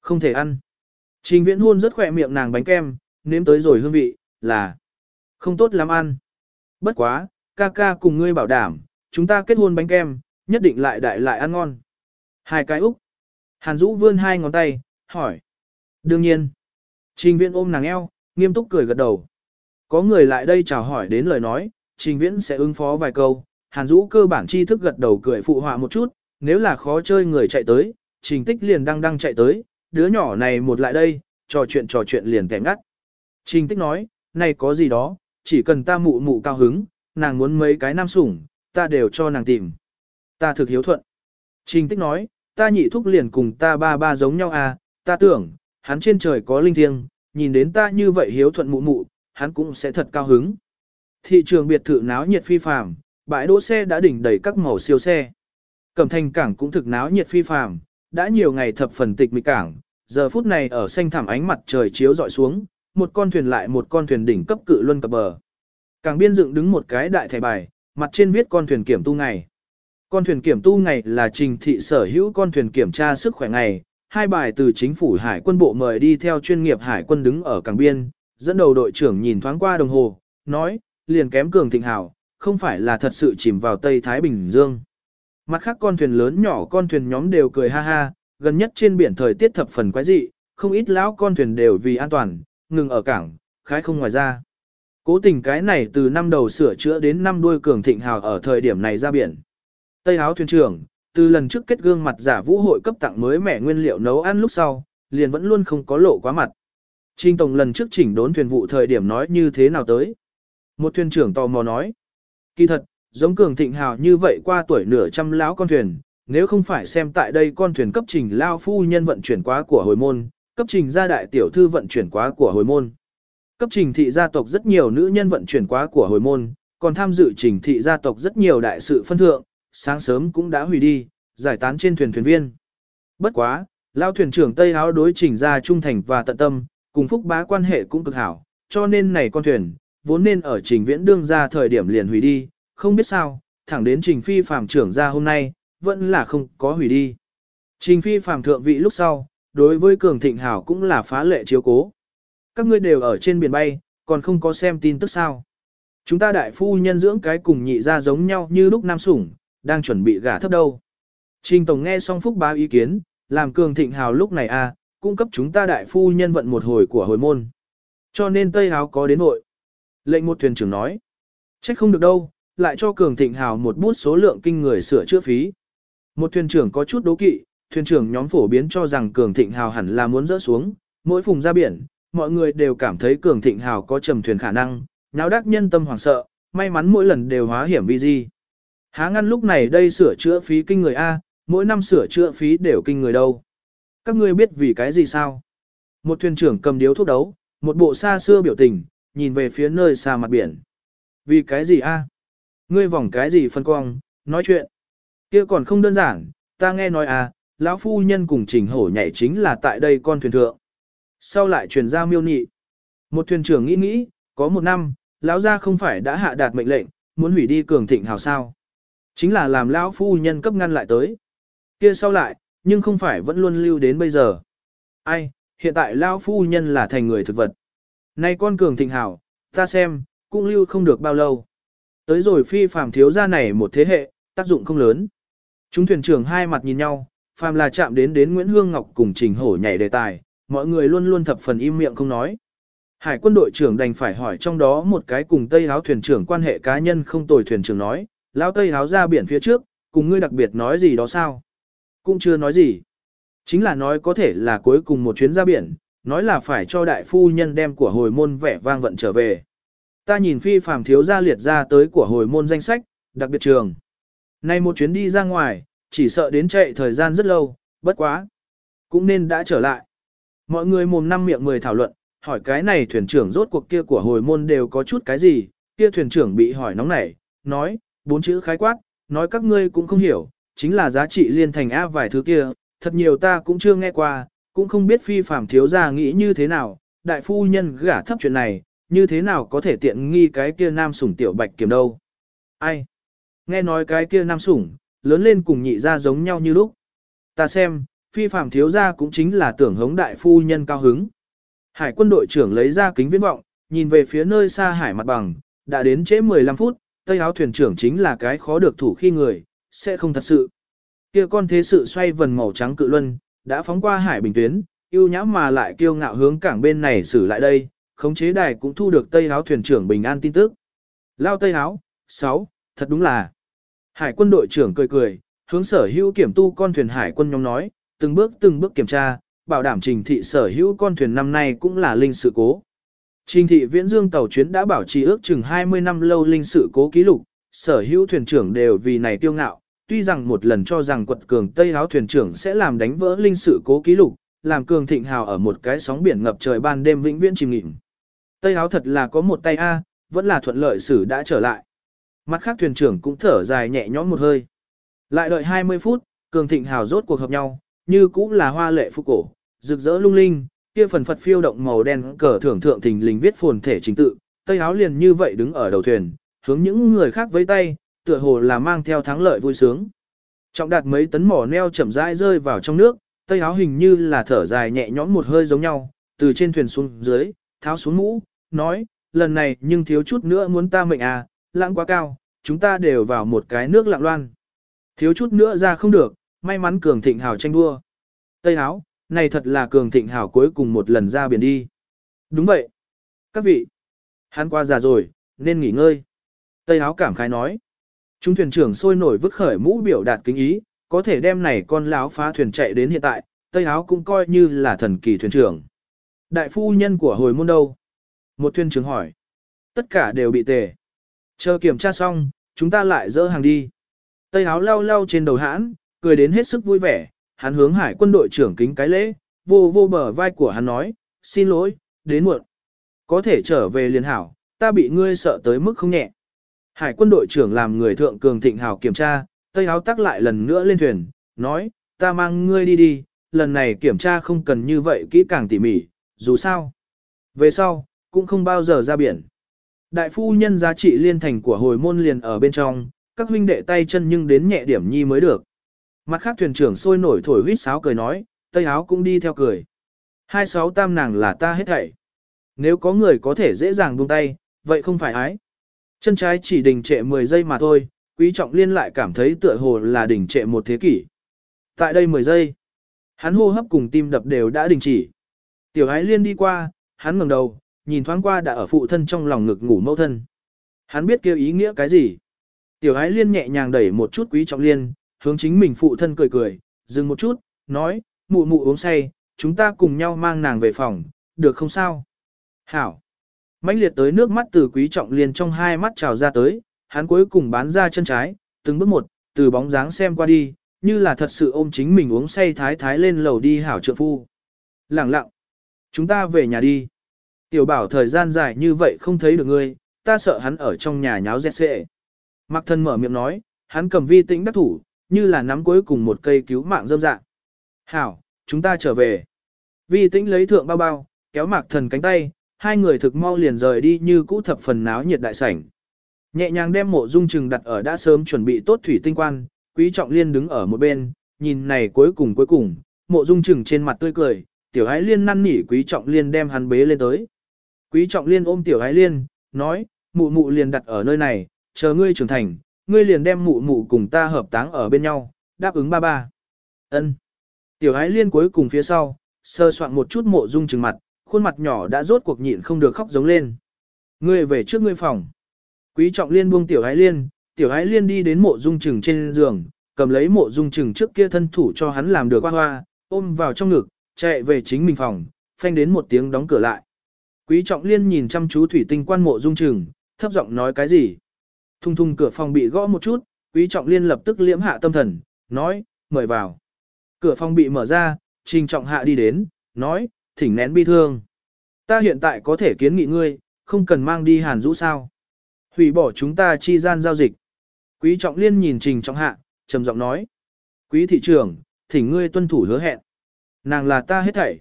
Không thể ăn. Trình viễn hôn rất khỏe miệng nàng bánh kem, nếm tới rồi hương vị, là không tốt lắm ăn. Bất quá, ca ca cùng ngươi bảo đảm, chúng ta kết hôn bánh kem, nhất định lại đại lại ăn ngon. Hai cái úc. Hàn Dũ vươn hai ngón tay, hỏi. Đương nhiên. Trình viễn ôm nàng eo, nghiêm túc cười gật đầu. Có người lại đây chào hỏi đến lời nói, trình viễn sẽ ứng phó vài câu. Hàn Dũ cơ bản tri thức gật đầu cười phụ họa một chút, nếu là khó chơi người chạy tới, trình tích liền đang đang chạy tới, đứa nhỏ này một lại đây, trò chuyện trò chuyện liền kẻ ngắt. Trình tích nói, này có gì đó, chỉ cần ta mụ mụ cao hứng, nàng muốn mấy cái nam sủng, ta đều cho nàng tìm. Ta thực hiếu thuận. Trình tích nói, ta nhị thúc liền cùng ta ba ba giống nhau à, ta tưởng, hắn trên trời có linh thiêng, nhìn đến ta như vậy hiếu thuận mụ mụ, hắn cũng sẽ thật cao hứng. Thị trường biệt thự náo nhiệt phi phàm, bãi đỗ xe đã đỉnh đầy các màu siêu xe. Cẩm thành cảng cũng thực náo nhiệt phi phàm, đã nhiều ngày thập phần tịch mịch cảng, giờ phút này ở xanh thảm ánh mặt trời chiếu dọi xuống, một con thuyền lại một con thuyền đỉnh cấp cự luân cập bờ. Cảng biên dựng đứng một cái đại thẻ bài, mặt trên viết con thuyền kiểm tu ngày. Con thuyền kiểm tu ngày là trình thị sở hữu con thuyền kiểm tra sức khỏe ngày, hai bài từ chính phủ hải quân bộ mời đi theo chuyên nghiệp hải quân đứng ở cảng biên, dẫn đầu đội trưởng nhìn thoáng qua đồng hồ, nói, liền kém cường thịnh hảo, không phải là thật sự chìm vào Tây Thái Bình Dương. Mặt khác con thuyền lớn nhỏ con thuyền nhóm đều cười ha ha, gần nhất trên biển thời tiết thập phần quái dị, không ít lão con thuyền đều vì an toàn, ngừng ở cảng, khái không ngoài ra. Cố tình cái này từ năm đầu sửa chữa đến năm đuôi cường thịnh hào ở thời điểm này ra biển. Tây áo thuyền trưởng, từ lần trước kết gương mặt giả vũ hội cấp tặng mới mẻ nguyên liệu nấu ăn lúc sau, liền vẫn luôn không có lộ quá mặt. Trình Tổng lần trước chỉnh đốn thuyền vụ thời điểm nói như thế nào tới. Một thuyền trưởng tò mò nói. Kỳ thật, giống cường thịnh hào như vậy qua tuổi nửa trăm lão con thuyền, nếu không phải xem tại đây con thuyền cấp trình lao phu nhân vận chuyển quá của hồi môn, cấp trình gia đại tiểu thư vận chuyển quá của hồi môn. Cấp trình thị gia tộc rất nhiều nữ nhân vận chuyển quá của hồi môn, còn tham dự trình thị gia tộc rất nhiều đại sự phân thượng, sáng sớm cũng đã hủy đi, giải tán trên thuyền thuyền viên. Bất quá, lao thuyền trưởng Tây Áo đối trình ra trung thành và tận tâm, cùng phúc bá quan hệ cũng cực hảo, cho nên này con thuyền, vốn nên ở trình viễn đương ra thời điểm liền hủy đi, không biết sao, thẳng đến trình phi phàm trưởng ra hôm nay, vẫn là không có hủy đi. Trình phi phàm thượng vị lúc sau, đối với cường thịnh hảo cũng là phá lệ chiếu cố. Các ngươi đều ở trên biển bay, còn không có xem tin tức sao. Chúng ta đại phu nhân dưỡng cái cùng nhị ra giống nhau như lúc nam sủng, đang chuẩn bị gả thấp đâu. Trình Tổng nghe xong phúc báo ý kiến, làm cường thịnh hào lúc này a, à, cung cấp chúng ta đại phu nhân vận một hồi của hồi môn. Cho nên Tây Hào có đến hội. Lệnh một thuyền trưởng nói. Trách không được đâu, lại cho cường thịnh hào một bút số lượng kinh người sửa chữa phí. Một thuyền trưởng có chút đố kỵ, thuyền trưởng nhóm phổ biến cho rằng cường thịnh hào hẳn là muốn rỡ xuống, mỗi vùng ra biển, mọi người đều cảm thấy cường thịnh hào có trầm thuyền khả năng, náo đắc nhân tâm hoảng sợ, may mắn mỗi lần đều hóa hiểm vi di. Há ngăn lúc này đây sửa chữa phí kinh người A, mỗi năm sửa chữa phí đều kinh người đâu. Các ngươi biết vì cái gì sao? Một thuyền trưởng cầm điếu thuốc đấu, một bộ xa xưa biểu tình, nhìn về phía nơi xa mặt biển. Vì cái gì a? Ngươi vòng cái gì phân cong, nói chuyện. kia còn không đơn giản, ta nghe nói à, lão phu nhân cùng trình hổ nhảy chính là tại đây con thuyền thượng. Sau lại truyền ra miêu nị. Một thuyền trưởng nghĩ nghĩ, có một năm, lão gia không phải đã hạ đạt mệnh lệnh, muốn hủy đi cường thịnh hào sao. Chính là làm lão phu nhân cấp ngăn lại tới. Kia sau lại, nhưng không phải vẫn luôn lưu đến bây giờ. Ai, hiện tại lão phu nhân là thành người thực vật. Nay con cường thịnh hảo ta xem, cũng lưu không được bao lâu. Tới rồi phi phàm thiếu gia này một thế hệ, tác dụng không lớn. Chúng thuyền trưởng hai mặt nhìn nhau, phàm là chạm đến đến Nguyễn Hương Ngọc cùng Trình Hổ nhảy đề tài, mọi người luôn luôn thập phần im miệng không nói. Hải quân đội trưởng đành phải hỏi trong đó một cái cùng Tây Háo thuyền trưởng quan hệ cá nhân không tồi thuyền trưởng nói, lão Tây Háo ra biển phía trước, cùng ngươi đặc biệt nói gì đó sao? Cũng chưa nói gì. Chính là nói có thể là cuối cùng một chuyến ra biển, nói là phải cho đại phu nhân đem của hồi môn vẻ vang vận trở về. Ta nhìn phi phàm thiếu gia liệt ra tới của hồi môn danh sách, đặc biệt trường. Nay một chuyến đi ra ngoài, chỉ sợ đến chạy thời gian rất lâu, bất quá. Cũng nên đã trở lại. Mọi người mồm năm miệng mười thảo luận, hỏi cái này thuyền trưởng rốt cuộc kia của hồi môn đều có chút cái gì, kia thuyền trưởng bị hỏi nóng nảy, nói, bốn chữ khái quát, nói các ngươi cũng không hiểu, chính là giá trị liên thành áp vài thứ kia, thật nhiều ta cũng chưa nghe qua, cũng không biết phi phàm thiếu gia nghĩ như thế nào, đại phu nhân gả thấp chuyện này, như thế nào có thể tiện nghi cái kia nam sủng tiểu bạch kiểm đâu. Ai? Nghe nói cái kia nam sủng, lớn lên cùng nhị ra giống nhau như lúc. Ta xem, phi phạm thiếu gia cũng chính là tưởng hống đại phu nhân cao hứng. Hải quân đội trưởng lấy ra kính viễn vọng, nhìn về phía nơi xa hải mặt bằng, đã đến trễ 15 phút, tây áo thuyền trưởng chính là cái khó được thủ khi người, sẽ không thật sự. Kia con thế sự xoay vần màu trắng cự luân, đã phóng qua hải bình tuyến, yêu nhã mà lại kiêu ngạo hướng cảng bên này xử lại đây, khống chế đài cũng thu được tây áo thuyền trưởng bình an tin tức. Lao tây áo, 6, thật đúng là. Hải quân đội trưởng cười cười, hướng sở hữu kiểm tu con thuyền hải quân nhóm nói, từng bước từng bước kiểm tra, bảo đảm trình thị sở hữu con thuyền năm nay cũng là linh sự cố. Trình thị viễn dương tàu chuyến đã bảo trì ước chừng 20 năm lâu linh sự cố ký lục, sở hữu thuyền trưởng đều vì này tiêu ngạo, tuy rằng một lần cho rằng quật cường Tây Háo thuyền trưởng sẽ làm đánh vỡ linh sự cố ký lục, làm cường thịnh hào ở một cái sóng biển ngập trời ban đêm vĩnh viễn chìm nghỉm. Tây Háo thật là có một tay A, vẫn là thuận lợi xử đã trở lại. Mặt khác thuyền trưởng cũng thở dài nhẹ nhõm một hơi. Lại đợi 20 phút, cường thịnh hào rốt cuộc hợp nhau, như cũng là hoa lệ phúc cổ, rực rỡ lung linh, kia phần phật phiêu động màu đen cờ thưởng thượng thình lình viết phồn thể chính tự, tây áo liền như vậy đứng ở đầu thuyền, hướng những người khác với tay, tựa hồ là mang theo thắng lợi vui sướng. Trọng đạt mấy tấn mỏ neo chậm rãi rơi vào trong nước, tây áo hình như là thở dài nhẹ nhõm một hơi giống nhau, từ trên thuyền xuống dưới, tháo xuống mũ, nói, lần này nhưng thiếu chút nữa muốn ta mệnh à, lãng quá cao, chúng ta đều vào một cái nước lạng loan. Thiếu chút nữa ra không được, may mắn cường thịnh hào tranh đua. Tây áo, này thật là cường thịnh hảo cuối cùng một lần ra biển đi. Đúng vậy. Các vị, hắn qua già rồi, nên nghỉ ngơi. Tây áo cảm khái nói. Chúng thuyền trưởng sôi nổi vứt khởi mũ biểu đạt kính ý, có thể đem này con láo phá thuyền chạy đến hiện tại, Tây áo cũng coi như là thần kỳ thuyền trưởng. Đại phu nhân của hồi môn đâu? Một thuyền trưởng hỏi. Tất cả đều bị tề. Chờ kiểm tra xong, chúng ta lại dỡ hàng đi. Tây áo lau lau trên đầu hãn, cười đến hết sức vui vẻ, hắn hướng hải quân đội trưởng kính cái lễ, vô vô bờ vai của hắn nói, xin lỗi, đến muộn. Có thể trở về liền hảo, ta bị ngươi sợ tới mức không nhẹ. Hải quân đội trưởng làm người thượng cường thịnh hảo kiểm tra, tây áo tắc lại lần nữa lên thuyền, nói, ta mang ngươi đi đi, lần này kiểm tra không cần như vậy kỹ càng tỉ mỉ, dù sao. Về sau, cũng không bao giờ ra biển. Đại phu nhân giá trị liên thành của hồi môn liền ở bên trong, các huynh đệ tay chân nhưng đến nhẹ điểm nhi mới được. Mặt khác thuyền trưởng sôi nổi thổi huýt sáo cười nói, tây áo cũng đi theo cười. Hai sáu tam nàng là ta hết thảy. Nếu có người có thể dễ dàng buông tay, vậy không phải ái. Chân trái chỉ đình trệ 10 giây mà thôi, quý trọng liên lại cảm thấy tựa hồ là đình trệ một thế kỷ. Tại đây 10 giây, hắn hô hấp cùng tim đập đều đã đình chỉ. Tiểu ái liên đi qua, hắn ngẩng đầu, nhìn thoáng qua đã ở phụ thân trong lòng ngực ngủ mẫu thân. Hắn biết kêu ý nghĩa cái gì. Tiểu ái liên nhẹ nhàng đẩy một chút quý trọng liên, hướng chính mình phụ thân cười cười, dừng một chút, nói, mụ mụ uống say, chúng ta cùng nhau mang nàng về phòng, được không sao? Hảo! mãnh liệt tới nước mắt từ quý trọng liền trong hai mắt trào ra tới, hắn cuối cùng bán ra chân trái, từng bước một, từ bóng dáng xem qua đi, như là thật sự ôm chính mình uống say thái thái lên lầu đi hảo trượng phu. Lặng lặng! Chúng ta về nhà đi. Tiểu bảo thời gian dài như vậy không thấy được ngươi, ta sợ hắn ở trong nhà nháo dẹt xệ. Mạc thân mở miệng nói, hắn cầm vi tĩnh đắc thủ, như là nắm cuối cùng một cây cứu mạng dâm dạng. Hảo, chúng ta trở về. Vi tĩnh lấy thượng bao bao, kéo mạc thần cánh tay, hai người thực mau liền rời đi như cũ thập phần náo nhiệt đại sảnh. Nhẹ nhàng đem mộ dung trừng đặt ở đã sớm chuẩn bị tốt thủy tinh quan, quý trọng liên đứng ở một bên, nhìn này cuối cùng cuối cùng, mộ dung trừng trên mặt tươi cười, tiểu ái liên năn nỉ quý trọng liên đem hắn bế lên tới. Quý trọng liên ôm tiểu ái liên, nói, mụ mụ liền đặt ở nơi này, chờ ngươi trưởng thành, ngươi liền đem mụ mụ cùng ta hợp táng ở bên nhau, đáp ứng ba ba. Ân. Tiểu ái liên cuối cùng phía sau, sơ soạn một chút mộ dung trừng mặt, khuôn mặt nhỏ đã rốt cuộc nhịn không được khóc giống lên. Ngươi về trước ngươi phòng. Quý trọng liên buông tiểu ái liên, tiểu ái liên đi đến mộ dung trừng trên giường, cầm lấy mộ dung trừng trước kia thân thủ cho hắn làm được hoa hoa, ôm vào trong ngực, chạy về chính mình phòng, phanh đến một tiếng đóng cửa lại. Quý trọng liên nhìn chăm chú thủy tinh quan mộ dung trừng, thấp giọng nói cái gì. Thung thung cửa phòng bị gõ một chút, quý trọng liên lập tức liễm hạ tâm thần, nói, mời vào. Cửa phòng bị mở ra, trình trọng hạ đi đến, nói, thỉnh nén bi thương. Ta hiện tại có thể kiến nghị ngươi, không cần mang đi hàn rũ sao. Hủy bỏ chúng ta chi gian giao dịch. Quý trọng liên nhìn trình trọng hạ, trầm giọng nói. Quý thị trưởng, thỉnh ngươi tuân thủ hứa hẹn. Nàng là ta hết thảy.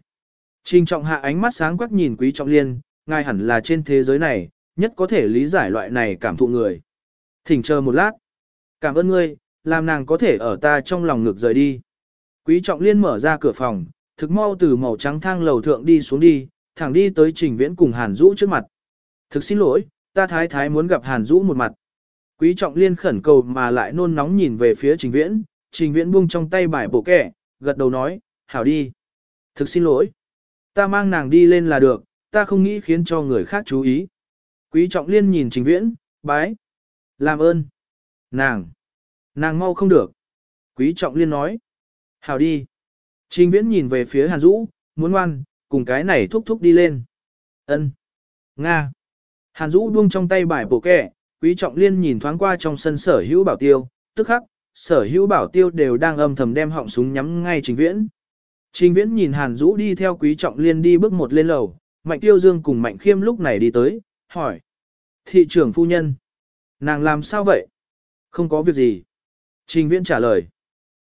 Trình trọng hạ ánh mắt sáng quắc nhìn quý trọng liên, ngài hẳn là trên thế giới này, nhất có thể lý giải loại này cảm thụ người. Thỉnh chờ một lát. Cảm ơn ngươi, làm nàng có thể ở ta trong lòng ngược rời đi. Quý trọng liên mở ra cửa phòng, thực mau từ màu trắng thang lầu thượng đi xuống đi, thẳng đi tới trình viễn cùng Hàn Dũ trước mặt. Thực xin lỗi, ta thái thái muốn gặp Hàn Dũ một mặt. Quý trọng liên khẩn cầu mà lại nôn nóng nhìn về phía trình viễn, trình viễn buông trong tay bài bổ kẻ, gật đầu nói, hảo đi. Thực xin lỗi. Ta mang nàng đi lên là được, ta không nghĩ khiến cho người khác chú ý. Quý trọng liên nhìn trình viễn, bái. Làm ơn. Nàng. Nàng mau không được. Quý trọng liên nói. hào đi. Trình viễn nhìn về phía Hàn Dũ, muốn ngoan, cùng cái này thúc thúc đi lên. Ân. Nga. Hàn Dũ buông trong tay bài bổ kẻ, quý trọng liên nhìn thoáng qua trong sân sở hữu bảo tiêu, tức khắc, sở hữu bảo tiêu đều đang âm thầm đem họng súng nhắm ngay trình viễn. Trình viễn nhìn Hàn Dũ đi theo quý trọng liên đi bước một lên lầu, Mạnh Tiêu Dương cùng Mạnh Khiêm lúc này đi tới, hỏi. Thị trưởng phu nhân. Nàng làm sao vậy? Không có việc gì. Trình viễn trả lời.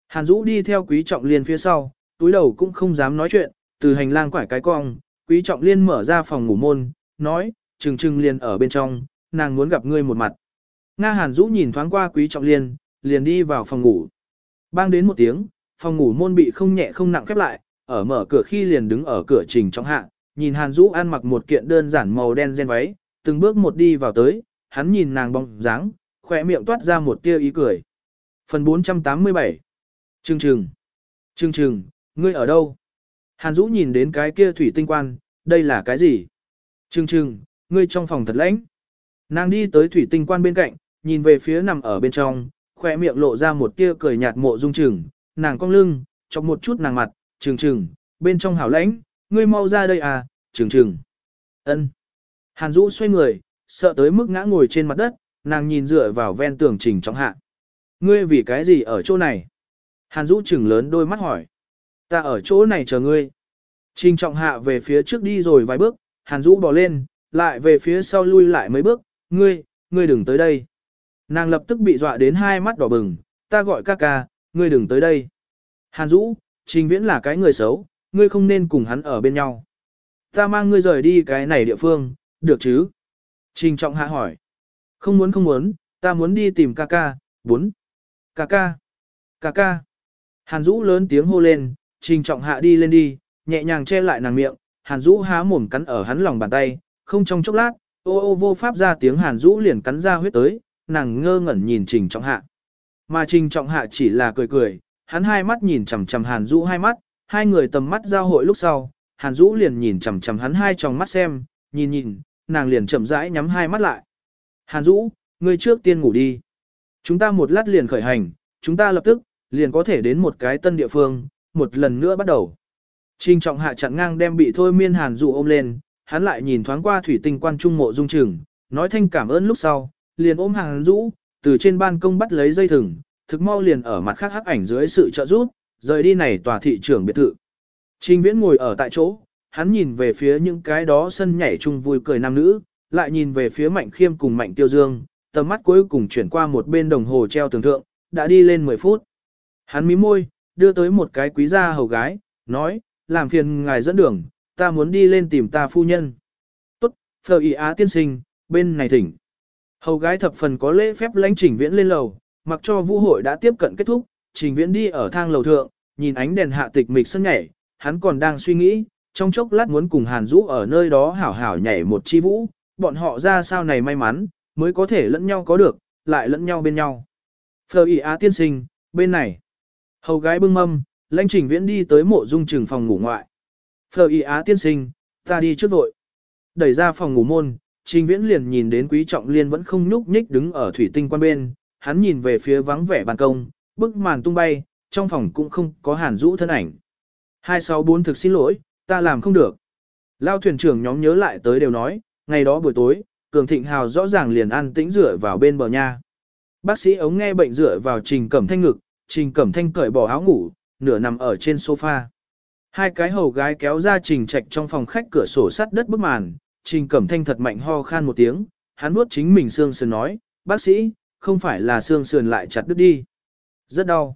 Hàn Dũ đi theo quý trọng liên phía sau, túi đầu cũng không dám nói chuyện, từ hành lang quải cái cong, quý trọng liên mở ra phòng ngủ môn, nói, trừng trừng liền ở bên trong, nàng muốn gặp ngươi một mặt. Nga Hàn Dũ nhìn thoáng qua quý trọng liên, liền đi vào phòng ngủ. Bang đến một tiếng, phòng ngủ môn bị không nhẹ không nặng khép lại, ở mở cửa khi liền đứng ở cửa trình trong hạ, nhìn Hàn Dũ ăn mặc một kiện đơn giản màu đen ren váy, từng bước một đi vào tới, hắn nhìn nàng bóng dáng, khỏe miệng toát ra một tia ý cười. Phần 487 Trừng trừng Trừng trừng, ngươi ở đâu? Hàn Dũ nhìn đến cái kia thủy tinh quan, đây là cái gì? Trừng trừng, ngươi trong phòng thật lãnh. Nàng đi tới thủy tinh quan bên cạnh, nhìn về phía nằm ở bên trong, khỏe miệng lộ ra một tia cười nhạt mộ dung trừng, nàng cong lưng, chọc một chút nàng mặt, trừng trừng, bên trong hảo lãnh, ngươi mau ra đây à, trừng trừng. Ân. Hàn Dũ xoay người, sợ tới mức ngã ngồi trên mặt đất, nàng nhìn dựa vào ven tường trình trọng hạ. Ngươi vì cái gì ở chỗ này? Hàn Dũ chừng lớn đôi mắt hỏi. Ta ở chỗ này chờ ngươi. Trình trọng hạ về phía trước đi rồi vài bước, Hàn Dũ bỏ lên, lại về phía sau lui lại mấy bước, ngươi, ngươi đừng tới đây. Nàng lập tức bị dọa đến hai mắt đỏ bừng, ta gọi ca ca, ngươi đừng tới đây. Hàn Dũ, Trình Viễn là cái người xấu, ngươi không nên cùng hắn ở bên nhau. Ta mang ngươi rời đi cái này địa phương, được chứ? Trình Trọng Hạ hỏi. Không muốn không muốn, ta muốn đi tìm ca ca, bốn. Ca ca, ca ca. Hàn Dũ lớn tiếng hô lên, Trình Trọng Hạ đi lên đi, nhẹ nhàng che lại nàng miệng, Hàn Dũ há mồm cắn ở hắn lòng bàn tay, không trong chốc lát, ô ô vô pháp ra tiếng Hàn Dũ liền cắn ra huyết tới, nàng ngơ ngẩn nhìn Trình Trọng Hạ. Mà Trình Trọng Hạ chỉ là cười cười, hắn hai mắt nhìn chằm chằm Hàn Dũ hai mắt, hai người tầm mắt giao hội lúc sau, Hàn Dũ liền nhìn chằm chằm hắn hai tròng mắt xem, nhìn nhìn, nàng liền chậm rãi nhắm hai mắt lại. Hàn Dũ, ngươi trước tiên ngủ đi. Chúng ta một lát liền khởi hành, chúng ta lập tức, liền có thể đến một cái tân địa phương, một lần nữa bắt đầu. Trình trọng hạ chặn ngang đem bị thôi miên Hàn Dũ ôm lên, hắn lại nhìn thoáng qua thủy tinh quan trung mộ dung trừng, nói thanh cảm ơn lúc sau, liền ôm Hàn Dũ, từ trên ban công bắt lấy dây thừng, thực mau liền ở mặt khác hắc ảnh dưới sự trợ giúp, rời đi này tòa thị trưởng biệt thự. Trình viễn ngồi ở tại chỗ, hắn nhìn về phía những cái đó sân nhảy chung vui cười nam nữ, lại nhìn về phía mạnh khiêm cùng mạnh tiêu dương, tầm mắt cuối cùng chuyển qua một bên đồng hồ treo tường thượng, đã đi lên 10 phút. Hắn mí môi, đưa tới một cái quý gia hầu gái, nói, làm phiền ngài dẫn đường, ta muốn đi lên tìm ta phu nhân. Tốt, phờ ý á tiên sinh, bên này thỉnh. Hầu gái thập phần có lễ phép lãnh trình viễn lên lầu, mặc cho vũ hội đã tiếp cận kết thúc, trình viễn đi ở thang lầu thượng, nhìn ánh đèn hạ tịch mịch sân nhảy, hắn còn đang suy nghĩ, trong chốc lát muốn cùng Hàn Dũ ở nơi đó hảo hảo nhảy một chi vũ, bọn họ ra sao này may mắn, mới có thể lẫn nhau có được, lại lẫn nhau bên nhau. Phờ ý á tiên sinh, bên này. Hầu gái bưng mâm, lãnh trình viễn đi tới mộ dung trừng phòng ngủ ngoại. Phờ ý á tiên sinh, ta đi trước vội. Đẩy ra phòng ngủ môn, trình viễn liền nhìn đến quý trọng liên vẫn không nhúc nhích đứng ở thủy tinh quan bên, hắn nhìn về phía vắng vẻ ban công, bức màn tung bay, trong phòng cũng không có hàn rũ thân ảnh. 264 thực xin lỗi, ta làm không được. Lao thuyền trưởng nhóm nhớ lại tới đều nói, ngày đó buổi tối, Cường Thịnh Hào rõ ràng liền ăn tĩnh rửa vào bên bờ nha. Bác sĩ ống nghe bệnh rửa vào Trình Cẩm Thanh ngực, Trình Cẩm Thanh cởi bỏ áo ngủ, nửa nằm ở trên sofa. Hai cái hầu gái kéo ra Trình Trạch trong phòng khách cửa sổ sắt đất bức màn, Trình Cẩm Thanh thật mạnh ho khan một tiếng, hắn nuốt chính mình xương sườn nói, bác sĩ, không phải là xương sườn lại chặt đứt đi. Rất đau.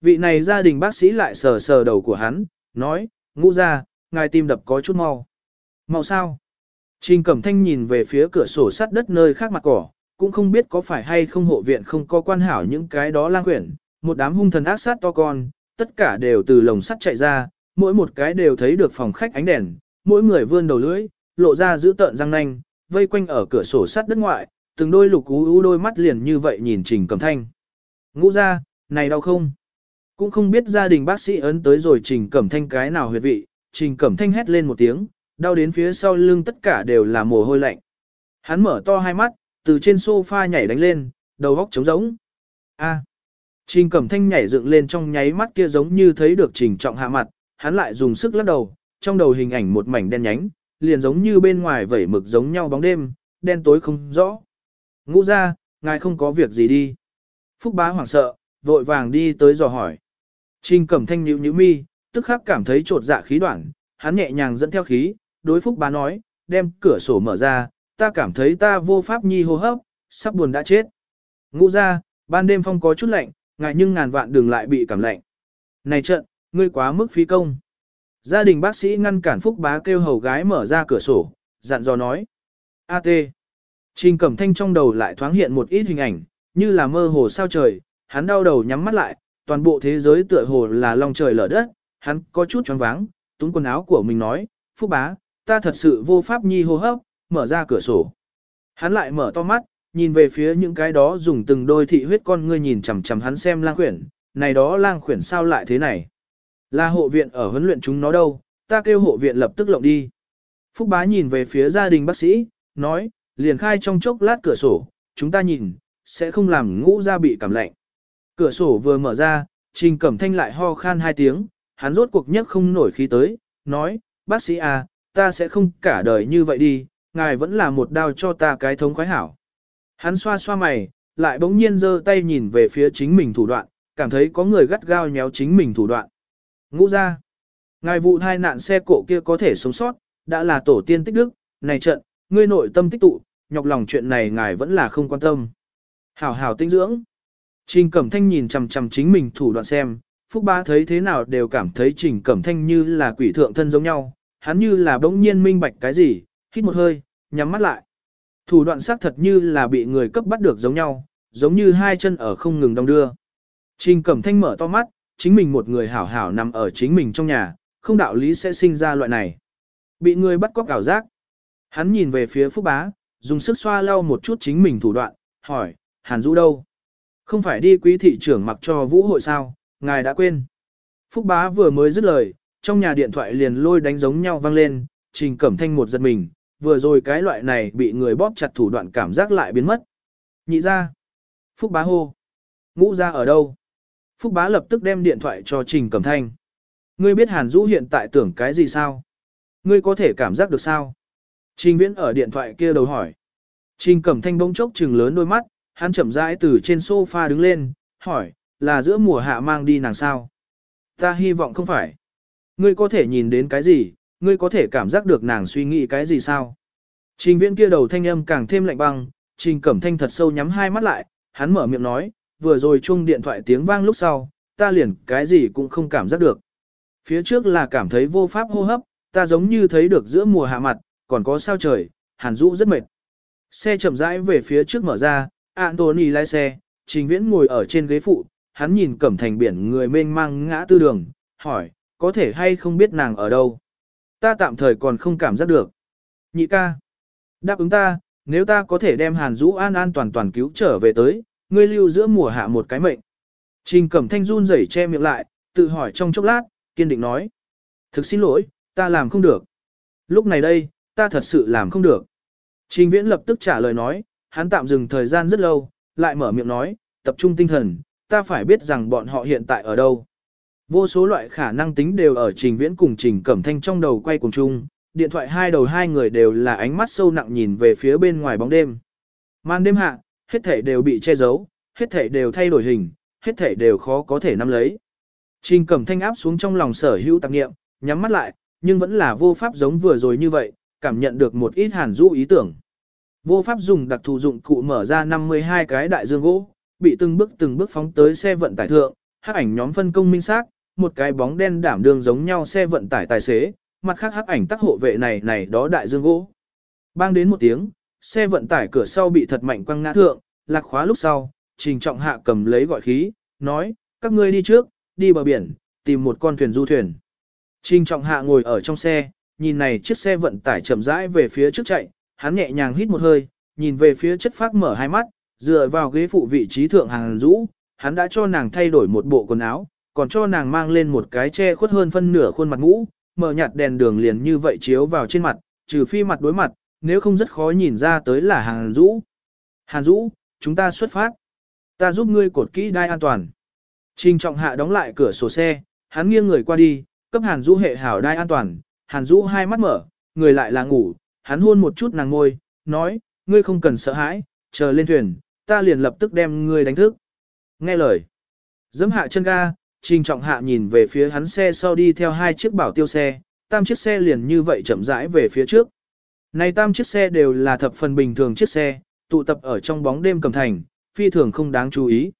Vị này gia đình bác sĩ lại sờ sờ đầu của hắn, nói, ngũ ra, ngài tim đập có chút mau. Mau sao? Trình Cẩm Thanh nhìn về phía cửa sổ sắt đất nơi khác mặt cỏ, cũng không biết có phải hay không hộ viện không có quan hảo những cái đó lang quyển, một đám hung thần ác sát to con, tất cả đều từ lồng sắt chạy ra, mỗi một cái đều thấy được phòng khách ánh đèn, mỗi người vươn đầu lưỡi, lộ ra giữ tợn răng nanh, vây quanh ở cửa sổ sắt đất ngoại, từng đôi lục ú ú đôi mắt liền như vậy nhìn Trình Cẩm Thanh. Ngũ ra, này đau không? Cũng không biết gia đình bác sĩ ấn tới rồi Trình Cẩm Thanh cái nào huyệt vị, Trình Cẩm Thanh hét lên một tiếng, đau đến phía sau lưng tất cả đều là mồ hôi lạnh. Hắn mở to hai mắt, từ trên sofa nhảy đánh lên, đầu góc trống rỗng. A. Trình Cẩm Thanh nhảy dựng lên trong nháy mắt kia giống như thấy được Trình Trọng hạ mặt, hắn lại dùng sức lắc đầu, trong đầu hình ảnh một mảnh đen nhánh, liền giống như bên ngoài vẩy mực giống nhau bóng đêm, đen tối không rõ. Ngũ ra, ngài không có việc gì đi. Phúc bá hoảng sợ, vội vàng đi tới dò hỏi. Trình Cẩm Thanh nhíu nhíu mi, tức khắc cảm thấy trột dạ khí đoạn, hắn nhẹ nhàng dẫn theo khí, đối Phúc bá nói, đem cửa sổ mở ra, ta cảm thấy ta vô pháp nhi hô hấp, sắp buồn đã chết. Ngũ ra, ban đêm phong có chút lạnh, ngại nhưng ngàn vạn đường lại bị cảm lạnh. Này trận, ngươi quá mức phí công. Gia đình bác sĩ ngăn cản Phúc bá kêu hầu gái mở ra cửa sổ, dặn dò nói. A.T. Trình Cẩm Thanh trong đầu lại thoáng hiện một ít hình ảnh, như là mơ hồ sao trời, hắn đau đầu nhắm mắt lại, toàn bộ thế giới tựa hồ là long trời lở đất, hắn có chút choáng váng, túm quần áo của mình nói, Phúc bá, ta thật sự vô pháp nhi hô hấp, mở ra cửa sổ. Hắn lại mở to mắt, nhìn về phía những cái đó dùng từng đôi thị huyết con ngươi nhìn chằm chằm hắn xem lang khuyển, này đó lang khuyển sao lại thế này? Là hộ viện ở huấn luyện chúng nó đâu, ta kêu hộ viện lập tức lộng đi. Phúc bá nhìn về phía gia đình bác sĩ, nói, liền khai trong chốc lát cửa sổ, chúng ta nhìn, sẽ không làm ngũ ra bị cảm lạnh. Cửa sổ vừa mở ra, Trình Cẩm Thanh lại ho khan hai tiếng, hắn rốt cuộc nhất không nổi khí tới, nói, bác sĩ à, ta sẽ không cả đời như vậy đi, ngài vẫn là một đao cho ta cái thống khoái hảo. Hắn xoa xoa mày, lại bỗng nhiên giơ tay nhìn về phía chính mình thủ đoạn, cảm thấy có người gắt gao nhéo chính mình thủ đoạn. Ngũ ra, ngài vụ thai nạn xe cộ kia có thể sống sót, đã là tổ tiên tích đức, này trận, ngươi nội tâm tích tụ, nhọc lòng chuyện này ngài vẫn là không quan tâm. Hảo hảo tinh dưỡng. Trình Cẩm Thanh nhìn chằm chằm chính mình thủ đoạn xem, Phúc Ba thấy thế nào đều cảm thấy Trình Cẩm Thanh như là quỷ thượng thân giống nhau, hắn như là bỗng nhiên minh bạch cái gì, hít một hơi, nhắm mắt lại. Thủ đoạn xác thật như là bị người cấp bắt được giống nhau, giống như hai chân ở không ngừng đong đưa. Trình Cẩm Thanh mở to mắt, chính mình một người hảo hảo nằm ở chính mình trong nhà, không đạo lý sẽ sinh ra loại này. Bị người bắt cóc ảo giác. Hắn nhìn về phía Phúc Bá, dùng sức xoa lau một chút chính mình thủ đoạn, hỏi, Hàn Dũ đâu? Không phải đi quý thị trưởng mặc cho vũ hội sao, ngài đã quên. Phúc Bá vừa mới dứt lời, trong nhà điện thoại liền lôi đánh giống nhau vang lên, Trình Cẩm Thanh một giật mình, vừa rồi cái loại này bị người bóp chặt thủ đoạn cảm giác lại biến mất. Nhị ra. Phúc bá hô. Ngũ ra ở đâu? Phúc bá lập tức đem điện thoại cho Trình Cẩm Thanh. Ngươi biết Hàn Dũ hiện tại tưởng cái gì sao? Ngươi có thể cảm giác được sao? Trình Viễn ở điện thoại kia đầu hỏi. Trình Cẩm Thanh bỗng chốc trừng lớn đôi mắt, hắn chậm rãi từ trên sofa đứng lên, hỏi, là giữa mùa hạ mang đi nàng sao? Ta hy vọng không phải. Ngươi có thể nhìn đến cái gì, ngươi có thể cảm giác được nàng suy nghĩ cái gì sao? Trình viễn kia đầu thanh âm càng thêm lạnh băng, trình cẩm thanh thật sâu nhắm hai mắt lại, hắn mở miệng nói, vừa rồi chuông điện thoại tiếng vang lúc sau, ta liền cái gì cũng không cảm giác được. Phía trước là cảm thấy vô pháp hô hấp, ta giống như thấy được giữa mùa hạ mặt, còn có sao trời, hàn rũ rất mệt. Xe chậm rãi về phía trước mở ra, Anthony lái xe, Trình Viễn ngồi ở trên ghế phụ, hắn nhìn cẩm thành biển người mênh mang ngã tư đường, hỏi, có thể hay không biết nàng ở đâu? Ta tạm thời còn không cảm giác được. Nhị ca, đáp ứng ta, nếu ta có thể đem Hàn Dũ an an toàn toàn cứu trở về tới, ngươi lưu giữa mùa hạ một cái mệnh. Trình Cẩm Thanh run rẩy che miệng lại, tự hỏi trong chốc lát, kiên định nói. Thực xin lỗi, ta làm không được. Lúc này đây, ta thật sự làm không được. Trình Viễn lập tức trả lời nói, hắn tạm dừng thời gian rất lâu, lại mở miệng nói, tập trung tinh thần, ta phải biết rằng bọn họ hiện tại ở đâu. Vô số loại khả năng tính đều ở Trình Viễn cùng Trình Cẩm Thanh trong đầu quay cùng chung, điện thoại hai đầu hai người đều là ánh mắt sâu nặng nhìn về phía bên ngoài bóng đêm. Màn đêm hạ, hết thể đều bị che giấu, hết thể đều thay đổi hình, hết thể đều khó có thể nắm lấy. Trình Cẩm Thanh áp xuống trong lòng sở hữu tạp nghiệm, nhắm mắt lại, nhưng vẫn là vô pháp giống vừa rồi như vậy, cảm nhận được một ít hàn rũ ý tưởng. Vô pháp dùng đặc thù dụng cụ mở ra 52 cái đại dương gỗ, bị từng bước từng bước phóng tới xe vận tải thượng, hắc ảnh nhóm phân công minh xác, một cái bóng đen đảm đường giống nhau xe vận tải tài xế, mặt khác hắc ảnh tác hộ vệ này này đó đại dương gỗ. Bang đến một tiếng, xe vận tải cửa sau bị thật mạnh quăng ngã thượng, lạc khóa lúc sau, trình trọng hạ cầm lấy gọi khí, nói, các ngươi đi trước, đi bờ biển, tìm một con thuyền du thuyền. Trình trọng hạ ngồi ở trong xe, nhìn này chiếc xe vận tải chậm rãi về phía trước chạy, hắn nhẹ nhàng hít một hơi, nhìn về phía chất phác mở hai mắt, dựa vào ghế phụ vị trí thượng hàng rũ, hắn đã cho nàng thay đổi một bộ quần áo, còn cho nàng mang lên một cái che khuất hơn phân nửa khuôn mặt mũ, mở nhạt đèn đường liền như vậy chiếu vào trên mặt, trừ phi mặt đối mặt, nếu không rất khó nhìn ra tới là hàng rũ. Hàn Dũ, chúng ta xuất phát. Ta giúp ngươi cột kỹ đai an toàn. Trình trọng hạ đóng lại cửa sổ xe, hắn nghiêng người qua đi, cấp Hàn Dũ hệ hảo đai an toàn. Hàn Dũ hai mắt mở, người lại là ngủ, hắn hôn một chút nàng ngôi, nói, ngươi không cần sợ hãi, chờ lên thuyền, ta liền lập tức đem ngươi đánh thức. Nghe lời. Dẫm hạ chân ga, trình trọng hạ nhìn về phía hắn xe sau đi theo hai chiếc bảo tiêu xe, tam chiếc xe liền như vậy chậm rãi về phía trước. Này tam chiếc xe đều là thập phần bình thường chiếc xe, tụ tập ở trong bóng đêm cầm thành, phi thường không đáng chú ý.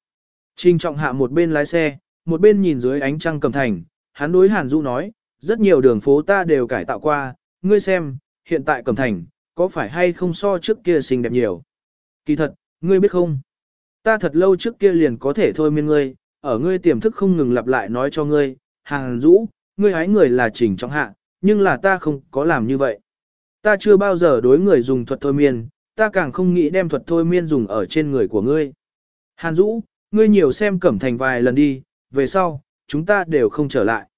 Trình trọng hạ một bên lái xe, một bên nhìn dưới ánh trăng cầm thành, hắn đối Hàn Du nói, rất nhiều đường phố ta đều cải tạo qua, ngươi xem, hiện tại cầm thành, có phải hay không so trước kia xinh đẹp nhiều. Kỳ thật, ngươi biết không? Ta thật lâu trước kia liền có thể thôi miên ngươi, ở ngươi tiềm thức không ngừng lặp lại nói cho ngươi, Hàn Dũ, ngươi hái người là chỉnh trọng hạ, nhưng là ta không có làm như vậy. Ta chưa bao giờ đối người dùng thuật thôi miên, ta càng không nghĩ đem thuật thôi miên dùng ở trên người của ngươi. Hàn Dũ, ngươi nhiều xem cẩm thành vài lần đi, về sau, chúng ta đều không trở lại.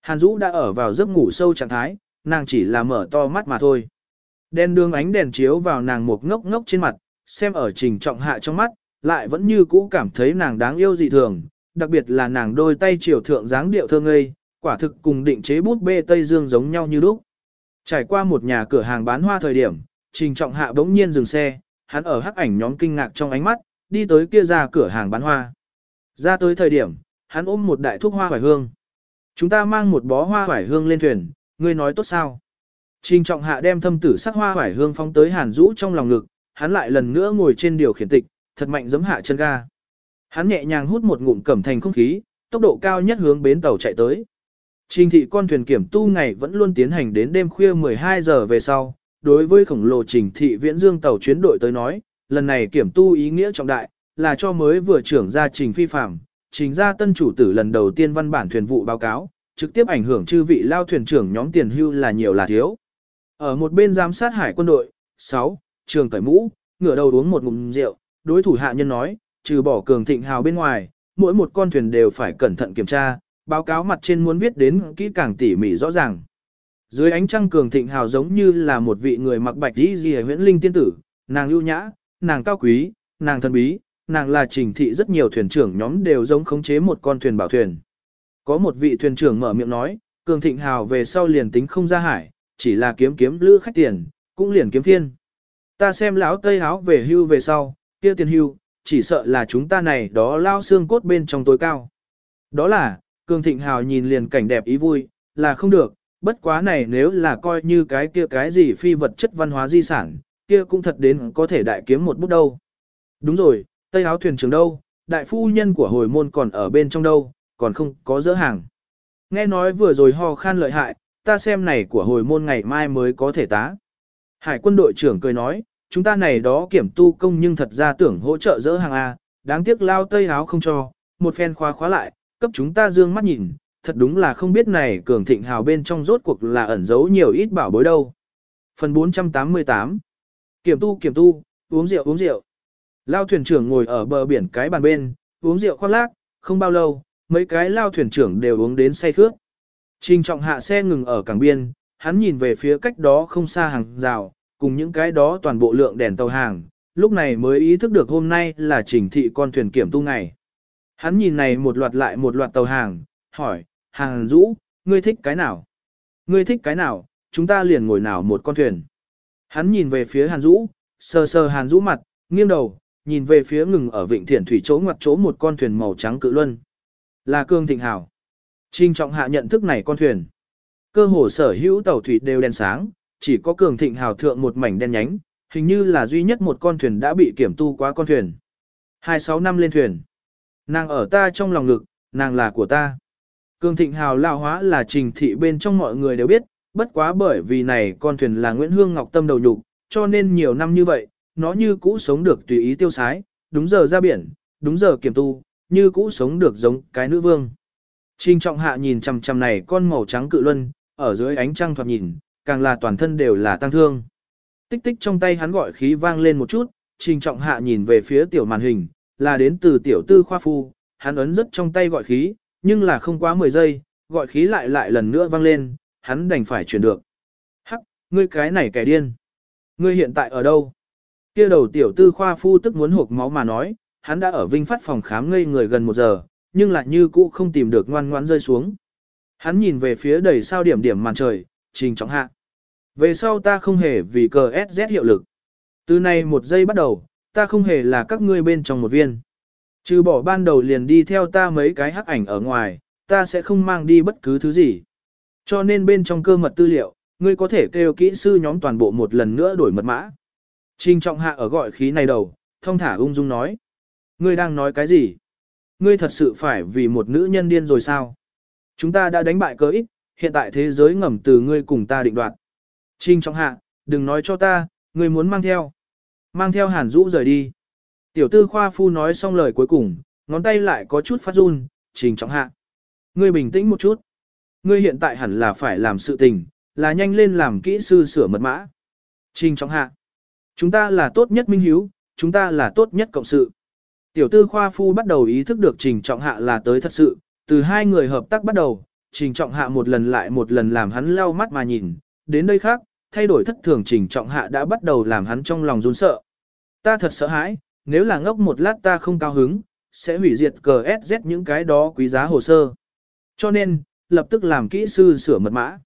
Hàn Dũ đã ở vào giấc ngủ sâu trạng thái, nàng chỉ là mở to mắt mà thôi. Đen đường ánh đèn chiếu vào nàng một ngốc ngốc trên mặt, xem ở trình trọng hạ trong mắt, lại vẫn như cũ cảm thấy nàng đáng yêu dị thường, đặc biệt là nàng đôi tay chiều thượng dáng điệu thơ ngây, quả thực cùng định chế bút bê Tây Dương giống nhau như lúc. Trải qua một nhà cửa hàng bán hoa thời điểm, Trình Trọng Hạ bỗng nhiên dừng xe, hắn ở hắc ảnh nhóm kinh ngạc trong ánh mắt, đi tới kia ra cửa hàng bán hoa. Ra tới thời điểm, hắn ôm một đại thuốc hoa hoài hương. Chúng ta mang một bó hoa hoài hương lên thuyền, ngươi nói tốt sao? Trình Trọng Hạ đem thâm tử sắc hoa hoài hương phóng tới Hàn Dũ trong lòng ngực, hắn lại lần nữa ngồi trên điều khiển tịch, thật mạnh giẫm hạ chân ga. Hắn nhẹ nhàng hút một ngụm cẩm thành không khí, tốc độ cao nhất hướng bến tàu chạy tới. Trình thị con thuyền kiểm tu ngày vẫn luôn tiến hành đến đêm khuya 12 giờ về sau. Đối với khổng lồ trình thị viễn dương tàu chuyến đội tới nói, lần này kiểm tu ý nghĩa trọng đại, là cho mới vừa trưởng ra trình phi phạm, trình ra tân chủ tử lần đầu tiên văn bản thuyền vụ báo cáo, trực tiếp ảnh hưởng chư vị lao thuyền trưởng nhóm tiền hưu là nhiều là thiếu. Ở một bên giám sát hải quân đội, 6, trường cởi mũ, ngửa đầu uống một ngụm rượu, đối thủ hạ nhân nói, trừ bỏ cường thịnh hào bên ngoài, mỗi một con thuyền đều phải cẩn thận kiểm tra, báo cáo mặt trên muốn viết đến kỹ càng tỉ mỉ rõ ràng. Dưới ánh trăng cường thịnh hào giống như là một vị người mặc bạch y dì huyễn linh tiên tử, nàng ưu nhã, nàng cao quý, nàng thần bí, nàng là trình thị rất nhiều thuyền trưởng nhóm đều giống khống chế một con thuyền bảo thuyền. Có một vị thuyền trưởng mở miệng nói, cường thịnh hào về sau liền tính không ra hải, chỉ là kiếm kiếm lữ khách tiền, cũng liền kiếm phiên. Ta xem lão tây áo về hưu về sau, kia tiền hưu, chỉ sợ là chúng ta này đó lao xương cốt bên trong tối cao. Đó là, Cường Thịnh Hào nhìn liền cảnh đẹp ý vui, là không được, bất quá này nếu là coi như cái kia cái gì phi vật chất văn hóa di sản, kia cũng thật đến có thể đại kiếm một bút đâu. Đúng rồi, Tây áo thuyền trưởng đâu, đại phu nhân của hồi môn còn ở bên trong đâu, còn không có dỡ hàng. Nghe nói vừa rồi ho khan lợi hại, ta xem này của hồi môn ngày mai mới có thể tá. Hải quân đội trưởng cười nói, chúng ta này đó kiểm tu công nhưng thật ra tưởng hỗ trợ dỡ hàng A, đáng tiếc lao tây áo không cho, một phen khóa khóa lại, cấp chúng ta dương mắt nhìn, thật đúng là không biết này cường thịnh hào bên trong rốt cuộc là ẩn giấu nhiều ít bảo bối đâu. Phần 488 Kiểm tu kiểm tu, uống rượu uống rượu. Lao thuyền trưởng ngồi ở bờ biển cái bàn bên, uống rượu khoác lác, không bao lâu, mấy cái lao thuyền trưởng đều uống đến say khước. Trình trọng hạ xe ngừng ở cảng biên, hắn nhìn về phía cách đó không xa hàng rào, cùng những cái đó toàn bộ lượng đèn tàu hàng, lúc này mới ý thức được hôm nay là trình thị con thuyền kiểm tu ngày. Hắn nhìn này một loạt lại một loạt tàu hàng, hỏi, hàng rũ, ngươi thích cái nào? Ngươi thích cái nào, chúng ta liền ngồi nào một con thuyền. Hắn nhìn về phía hàn rũ, sờ sờ hàn rũ mặt, nghiêng đầu, nhìn về phía ngừng ở vịnh thiển thủy chỗ ngoặt chỗ một con thuyền màu trắng cự luân. Là cương thịnh hảo. trinh trọng hạ nhận thức này con thuyền. Cơ hồ sở hữu tàu thủy đều đèn sáng, chỉ có cường thịnh hào thượng một mảnh đen nhánh, hình như là duy nhất một con thuyền đã bị kiểm tu quá con thuyền. 26 năm lên thuyền. Nàng ở ta trong lòng ngực, nàng là của ta. Cường thịnh hào lao hóa là trình thị bên trong mọi người đều biết, bất quá bởi vì này con thuyền là Nguyễn Hương Ngọc Tâm đầu nhục, cho nên nhiều năm như vậy, nó như cũ sống được tùy ý tiêu sái, đúng giờ ra biển, đúng giờ kiểm tu, như cũ sống được giống cái nữ vương. Trình trọng hạ nhìn chằm chằm này con màu trắng cự luân, ở dưới ánh trăng thoạt nhìn, càng là toàn thân đều là tăng thương. Tích tích trong tay hắn gọi khí vang lên một chút, trình trọng hạ nhìn về phía tiểu màn hình, là đến từ tiểu tư khoa phu, hắn ấn rất trong tay gọi khí, nhưng là không quá 10 giây, gọi khí lại lại lần nữa vang lên, hắn đành phải chuyển được. Hắc, ngươi cái này kẻ điên. Ngươi hiện tại ở đâu? Kia đầu tiểu tư khoa phu tức muốn hộp máu mà nói, hắn đã ở vinh phát phòng khám ngây người gần một giờ, nhưng lại như cũ không tìm được ngoan ngoãn rơi xuống. Hắn nhìn về phía đầy sao điểm điểm màn trời, trình trọng hạ. Về sau ta không hề vì cờ SZ hiệu lực. Từ nay một giây bắt đầu, ta không hề là các ngươi bên trong một viên. Trừ bỏ ban đầu liền đi theo ta mấy cái hắc ảnh ở ngoài, ta sẽ không mang đi bất cứ thứ gì. Cho nên bên trong cơ mật tư liệu, ngươi có thể kêu kỹ sư nhóm toàn bộ một lần nữa đổi mật mã. Trình trọng hạ ở gọi khí này đầu, thông thả ung dung nói. Ngươi đang nói cái gì? Ngươi thật sự phải vì một nữ nhân điên rồi sao? Chúng ta đã đánh bại cơ ít, hiện tại thế giới ngầm từ ngươi cùng ta định đoạt. Trình trọng hạ, đừng nói cho ta, ngươi muốn mang theo. Mang theo hàn rũ rời đi. Tiểu tư khoa phu nói xong lời cuối cùng, ngón tay lại có chút phát run, trình trọng hạ. Ngươi bình tĩnh một chút. Ngươi hiện tại hẳn là phải làm sự tình, là nhanh lên làm kỹ sư sửa mật mã. Trình trọng hạ. Chúng ta là tốt nhất minh hiếu, chúng ta là tốt nhất cộng sự. Tiểu tư khoa phu bắt đầu ý thức được trình trọng hạ là tới thật sự, từ hai người hợp tác bắt đầu, trình trọng hạ một lần lại một lần làm hắn lau mắt mà nhìn, đến đây khác, thay đổi thất thường trình trọng hạ đã bắt đầu làm hắn trong lòng run sợ. Ta thật sợ hãi, nếu là ngốc một lát ta không cao hứng, sẽ hủy diệt cờ SZ những cái đó quý giá hồ sơ. Cho nên, lập tức làm kỹ sư sửa mật mã.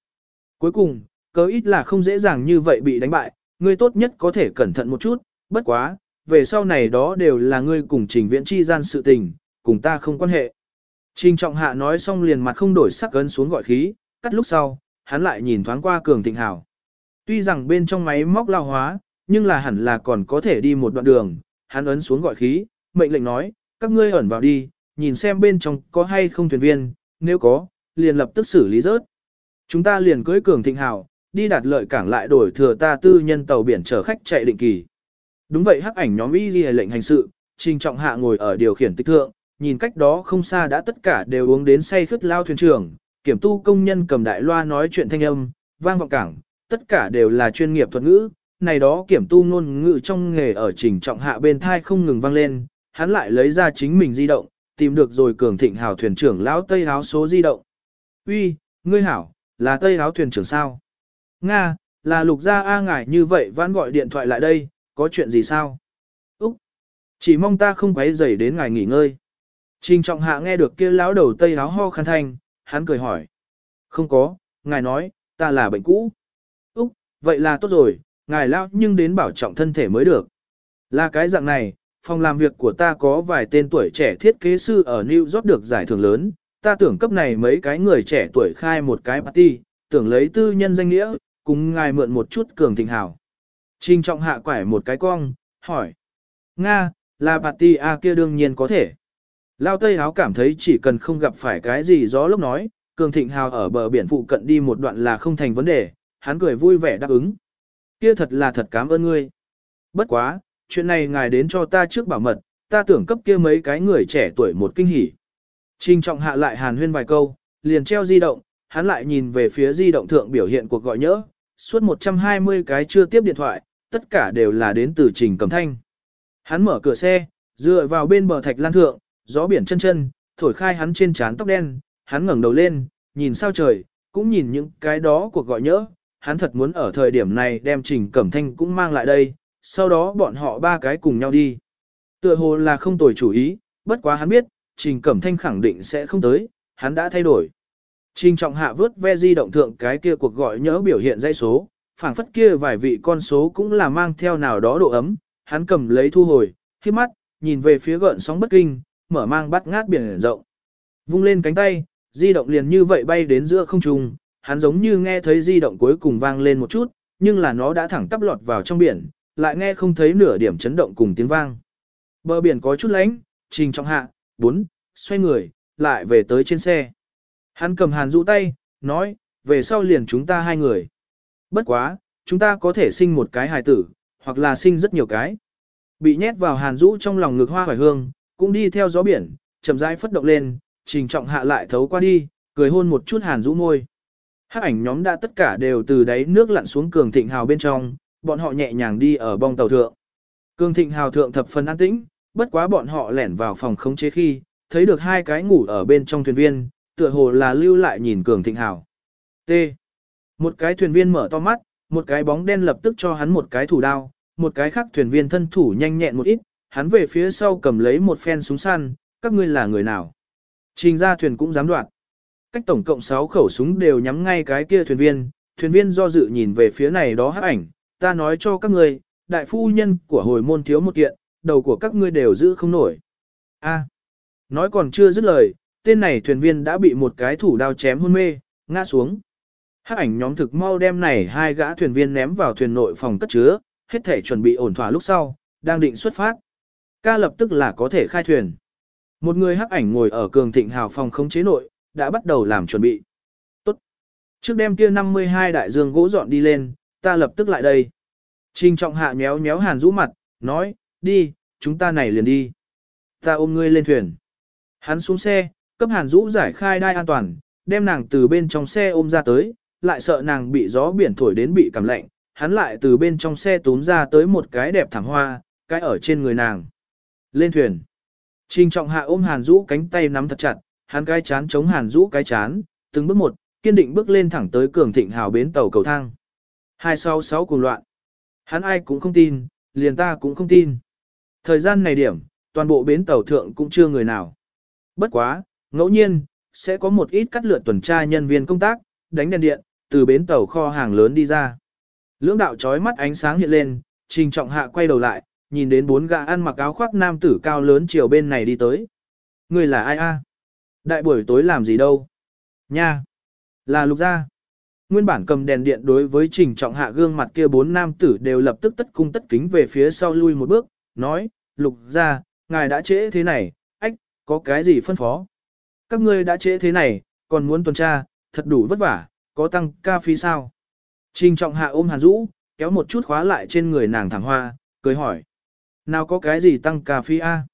Cuối cùng, cớ ít là không dễ dàng như vậy bị đánh bại, ngươi tốt nhất có thể cẩn thận một chút, bất quá, về sau này đó đều là ngươi cùng trình viễn chi gian sự tình, cùng ta không quan hệ. Trình trọng hạ nói xong liền mặt không đổi sắc ấn xuống gọi khí, cắt lúc sau, hắn lại nhìn thoáng qua cường thịnh hảo. Tuy rằng bên trong máy móc lao hóa, nhưng là hẳn là còn có thể đi một đoạn đường, hắn ấn xuống gọi khí, mệnh lệnh nói, các ngươi ẩn vào đi, nhìn xem bên trong có hay không thuyền viên, nếu có, liền lập tức xử lý rớt. Chúng ta liền cưới cường thịnh hảo đi đạt lợi cảng lại đổi thừa ta tư nhân tàu biển chở khách chạy định kỳ. Đúng vậy hắc ảnh nhóm y ghi lệnh hành sự, trình trọng hạ ngồi ở điều khiển tích thượng, nhìn cách đó không xa đã tất cả đều uống đến say khướt lao thuyền trưởng, kiểm tu công nhân cầm đại loa nói chuyện thanh âm, vang vọng cảng, tất cả đều là chuyên nghiệp thuật ngữ, này đó kiểm tu ngôn ngữ trong nghề ở trình trọng hạ bên thai không ngừng vang lên, hắn lại lấy ra chính mình di động, tìm được rồi cường thịnh hào thuyền trưởng lão Tây áo số di động. Uy, ngươi hảo, là Tây áo thuyền trưởng sao? Nga, là lục gia A ngải như vậy vãn gọi điện thoại lại đây, có chuyện gì sao? Úc, chỉ mong ta không quấy rầy đến ngài nghỉ ngơi. Trình trọng hạ nghe được kia lão đầu Tây áo ho khăn thanh, hắn cười hỏi. Không có, ngài nói, ta là bệnh cũ. Úc, vậy là tốt rồi, ngài lao nhưng đến bảo trọng thân thể mới được. Là cái dạng này, phòng làm việc của ta có vài tên tuổi trẻ thiết kế sư ở New York được giải thưởng lớn, ta tưởng cấp này mấy cái người trẻ tuổi khai một cái party, tưởng lấy tư nhân danh nghĩa, cùng ngài mượn một chút cường thịnh hảo. Trình trọng hạ quải một cái cong, hỏi. Nga, là party A kia đương nhiên có thể. Lao Tây Háo cảm thấy chỉ cần không gặp phải cái gì gió lúc nói, cường thịnh hào ở bờ biển phụ cận đi một đoạn là không thành vấn đề, hắn cười vui vẻ đáp ứng. Kia thật là thật cảm ơn ngươi. Bất quá, chuyện này ngài đến cho ta trước bảo mật, ta tưởng cấp kia mấy cái người trẻ tuổi một kinh hỉ. Trình trọng hạ lại hàn huyên vài câu, liền treo di động, hắn lại nhìn về phía di động thượng biểu hiện cuộc gọi nhỡ, suốt 120 cái chưa tiếp điện thoại, tất cả đều là đến từ trình cầm thanh. Hắn mở cửa xe, dựa vào bên bờ thạch lan thượng, gió biển chân chân, thổi khai hắn trên trán tóc đen, hắn ngẩng đầu lên, nhìn sao trời, cũng nhìn những cái đó cuộc gọi nhớ, hắn thật muốn ở thời điểm này đem trình cẩm thanh cũng mang lại đây, sau đó bọn họ ba cái cùng nhau đi. Tựa hồ là không tồi chủ ý, bất quá hắn biết, trình cẩm thanh khẳng định sẽ không tới, hắn đã thay đổi. Trình trọng hạ vớt ve di động thượng cái kia cuộc gọi nhớ biểu hiện dãy số, phảng phất kia vài vị con số cũng là mang theo nào đó độ ấm, hắn cầm lấy thu hồi, khi mắt, nhìn về phía gợn sóng bất kinh, mở mang bắt ngát biển rộng. Vung lên cánh tay, di động liền như vậy bay đến giữa không trung, hắn giống như nghe thấy di động cuối cùng vang lên một chút, nhưng là nó đã thẳng tắp lọt vào trong biển, lại nghe không thấy nửa điểm chấn động cùng tiếng vang. Bờ biển có chút lánh, trình trọng hạ, bốn, xoay người, lại về tới trên xe. Hắn cầm hàn rũ tay, nói, về sau liền chúng ta hai người. Bất quá, chúng ta có thể sinh một cái hài tử, hoặc là sinh rất nhiều cái. Bị nhét vào hàn rũ trong lòng ngực hoa hoài hương, cũng đi theo gió biển, chậm rãi phất động lên, trình trọng hạ lại thấu qua đi, cười hôn một chút hàn rũ môi. Hắc ảnh nhóm đã tất cả đều từ đáy nước lặn xuống cường thịnh hào bên trong, bọn họ nhẹ nhàng đi ở bong tàu thượng. Cường thịnh hào thượng thập phần an tĩnh, bất quá bọn họ lẻn vào phòng khống chế khi, thấy được hai cái ngủ ở bên trong thuyền viên, tựa hồ là lưu lại nhìn cường thịnh hào. T. Một cái thuyền viên mở to mắt, một cái bóng đen lập tức cho hắn một cái thủ đao, một cái khác thuyền viên thân thủ nhanh nhẹn một ít, hắn về phía sau cầm lấy một phen súng săn, các ngươi là người nào? Trình ra thuyền cũng dám đoạt. Cách tổng cộng 6 khẩu súng đều nhắm ngay cái kia thuyền viên, thuyền viên do dự nhìn về phía này đó hắc ảnh, ta nói cho các ngươi, đại phu nhân của hồi môn thiếu một kiện, đầu của các ngươi đều giữ không nổi. A. nói còn chưa dứt lời, tên này thuyền viên đã bị một cái thủ đao chém hôn mê, ngã xuống. Hắc ảnh nhóm thực mau đem này hai gã thuyền viên ném vào thuyền nội phòng cất chứa, hết thể chuẩn bị ổn thỏa lúc sau, đang định xuất phát. Ca lập tức là có thể khai thuyền. Một người hắc ảnh ngồi ở cường thịnh hào phòng không chế nội, đã bắt đầu làm chuẩn bị. Tốt. Trước đêm kia 52 đại dương gỗ dọn đi lên, ta lập tức lại đây. Trình trọng hạ nhéo nhéo hàn rũ mặt, nói, đi, chúng ta này liền đi. Ta ôm ngươi lên thuyền. Hắn xuống xe, cấp hàn rũ giải khai đai an toàn, đem nàng từ bên trong xe ôm ra tới, lại sợ nàng bị gió biển thổi đến bị cảm lạnh. Hắn lại từ bên trong xe túm ra tới một cái đẹp thảm hoa, cái ở trên người nàng. Lên thuyền. Trình trọng hạ ôm hàn Dũ cánh tay nắm thật chặt, hắn cái chán chống hàn Dũ cái chán, từng bước một, kiên định bước lên thẳng tới cường thịnh hào bến tàu cầu thang. Hai sau sáu cùng loạn. Hắn ai cũng không tin, liền ta cũng không tin. Thời gian này điểm, toàn bộ bến tàu thượng cũng chưa người nào. Bất quá, ngẫu nhiên, sẽ có một ít cắt lượt tuần tra nhân viên công tác, đánh đèn điện, từ bến tàu kho hàng lớn đi ra. Lưỡng đạo chói mắt ánh sáng hiện lên, trình trọng hạ quay đầu lại, nhìn đến bốn gã ăn mặc áo khoác nam tử cao lớn chiều bên này đi tới. Người là ai a? Đại buổi tối làm gì đâu? Nha! Là lục gia. Nguyên bản cầm đèn điện đối với trình trọng hạ gương mặt kia bốn nam tử đều lập tức tất cung tất kính về phía sau lui một bước, nói, lục gia, ngài đã trễ thế này, ách, có cái gì phân phó? Các ngươi đã trễ thế này, còn muốn tuần tra, thật đủ vất vả, có tăng ca phí sao? Trình trọng hạ ôm hàn rũ, kéo một chút khóa lại trên người nàng thẳng hoa, cười hỏi. Nào có cái gì tăng cà phê a?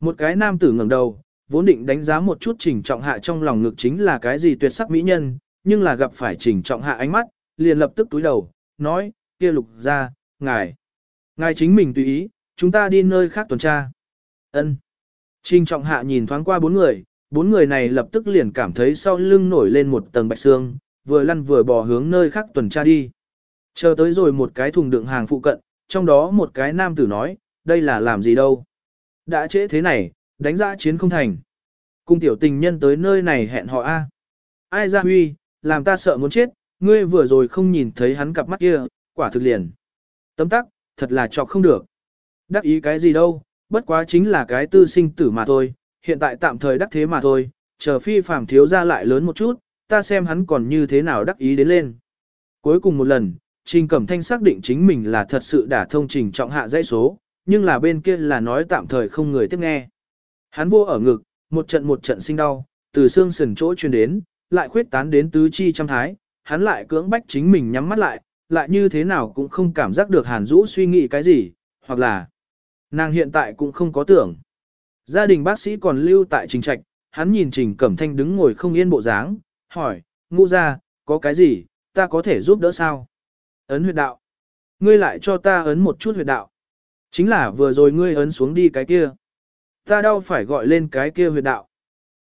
Một cái nam tử ngẩng đầu, vốn định đánh giá một chút trình trọng hạ trong lòng ngực chính là cái gì tuyệt sắc mỹ nhân, nhưng là gặp phải trình trọng hạ ánh mắt, liền lập tức túi đầu, nói, kia lục ra, ngài. Ngài chính mình tùy ý, chúng ta đi nơi khác tuần tra. ân Trình trọng hạ nhìn thoáng qua bốn người, bốn người này lập tức liền cảm thấy sau lưng nổi lên một tầng bạch xương, vừa lăn vừa bò hướng nơi khác tuần tra đi. Chờ tới rồi một cái thùng đựng hàng phụ cận, trong đó một cái nam tử nói, đây là làm gì đâu. Đã trễ thế này, đánh giá chiến không thành. Cung tiểu tình nhân tới nơi này hẹn họ A. Ai ra huy, làm ta sợ muốn chết, ngươi vừa rồi không nhìn thấy hắn cặp mắt kia, quả thực liền. Tấm tắc, thật là chọc không được. Đắc ý cái gì đâu, bất quá chính là cái tư sinh tử mà thôi, hiện tại tạm thời đắc thế mà thôi, chờ phi phàm thiếu ra lại lớn một chút, ta xem hắn còn như thế nào đắc ý đến lên. Cuối cùng một lần, Trình Cẩm Thanh xác định chính mình là thật sự đã thông trình trọng hạ dãy số, nhưng là bên kia là nói tạm thời không người tiếp nghe. Hắn vô ở ngực, một trận một trận sinh đau, từ xương sườn chỗ truyền đến, lại khuyết tán đến tứ chi trăm thái, hắn lại cưỡng bách chính mình nhắm mắt lại, lại như thế nào cũng không cảm giác được Hàn Dũ suy nghĩ cái gì, hoặc là nàng hiện tại cũng không có tưởng. Gia đình bác sĩ còn lưu tại trình trạch, hắn nhìn trình cẩm thanh đứng ngồi không yên bộ dáng, hỏi, ngũ ra, có cái gì, ta có thể giúp đỡ sao? Ấn huyệt đạo. Ngươi lại cho ta ấn một chút huyệt đạo. Chính là vừa rồi ngươi ấn xuống đi cái kia. Ta đau phải gọi lên cái kia huyệt đạo.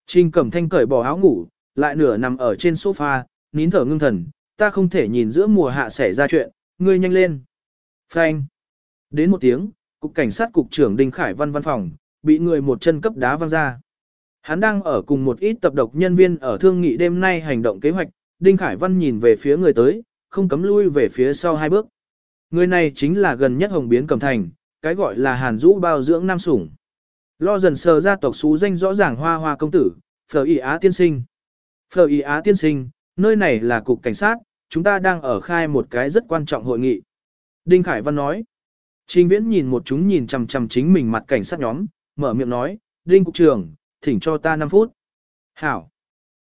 Trình cẩm thanh cởi bỏ áo ngủ, lại nửa nằm ở trên sofa, nín thở ngưng thần, ta không thể nhìn giữa mùa hạ xảy ra chuyện, ngươi nhanh lên. Phanh. Đến một tiếng, cục cảnh sát cục trưởng Đinh Khải Văn văn phòng, bị người một chân cấp đá văng ra. Hắn đang ở cùng một ít tập độc nhân viên ở thương nghị đêm nay hành động kế hoạch, Đinh Khải Văn nhìn về phía người tới, không cấm lui về phía sau hai bước. Người này chính là gần nhất Hồng Biến Cẩm Thành, cái gọi là Hàn rũ bao dưỡng nam sủng. Lo dần sờ ra tộc xú danh rõ ràng hoa hoa công tử, Phở Y Á tiên sinh. Phở Y Á tiên sinh, nơi này là cục cảnh sát, chúng ta đang ở khai một cái rất quan trọng hội nghị. Đinh Khải Văn nói. Trình Viễn nhìn một chúng nhìn chằm chằm chính mình mặt cảnh sát nhóm, mở miệng nói, Đinh Cục trưởng, thỉnh cho ta 5 phút. Hảo.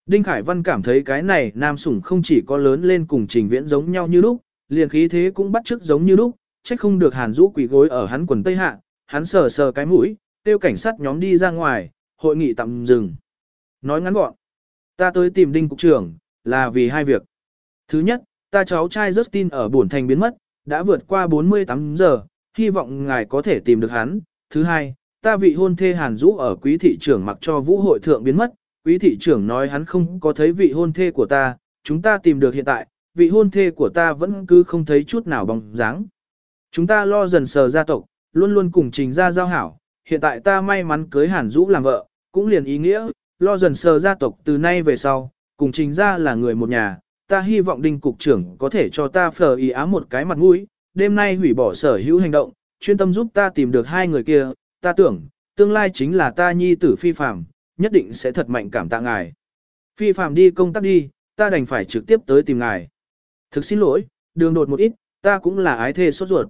Đinh Khải Văn cảm thấy cái này nam sủng không chỉ có lớn lên cùng Trình Viễn giống nhau như lúc, liền khí thế cũng bắt chước giống như lúc, trách không được Hàn Dũ quỷ gối ở hắn quần tây hạ, hắn sờ sờ cái mũi, tiêu cảnh sát nhóm đi ra ngoài, hội nghị tạm dừng. Nói ngắn gọn, ta tới tìm Đinh Cục trưởng, là vì hai việc. Thứ nhất, ta cháu trai Justin ở buồn thành biến mất, đã vượt qua 48 giờ, hy vọng ngài có thể tìm được hắn. Thứ hai, ta vị hôn thê Hàn Dũ ở quý thị trưởng mặc cho vũ hội thượng biến mất, quý thị trưởng nói hắn không có thấy vị hôn thê của ta, chúng ta tìm được hiện tại, vị hôn thê của ta vẫn cứ không thấy chút nào bóng dáng. Chúng ta lo dần sờ gia tộc, luôn luôn cùng trình gia giao hảo, hiện tại ta may mắn cưới Hàn Dũ làm vợ, cũng liền ý nghĩa, lo dần sờ gia tộc từ nay về sau, cùng trình gia là người một nhà, ta hy vọng đinh cục trưởng có thể cho ta phờ ý ám một cái mặt mũi, đêm nay hủy bỏ sở hữu hành động, chuyên tâm giúp ta tìm được hai người kia, ta tưởng, tương lai chính là ta nhi tử phi phạm, nhất định sẽ thật mạnh cảm tạ ngài. Phi phạm đi công tác đi, ta đành phải trực tiếp tới tìm ngài. Thực xin lỗi, đường đột một ít, ta cũng là ái thê sốt ruột.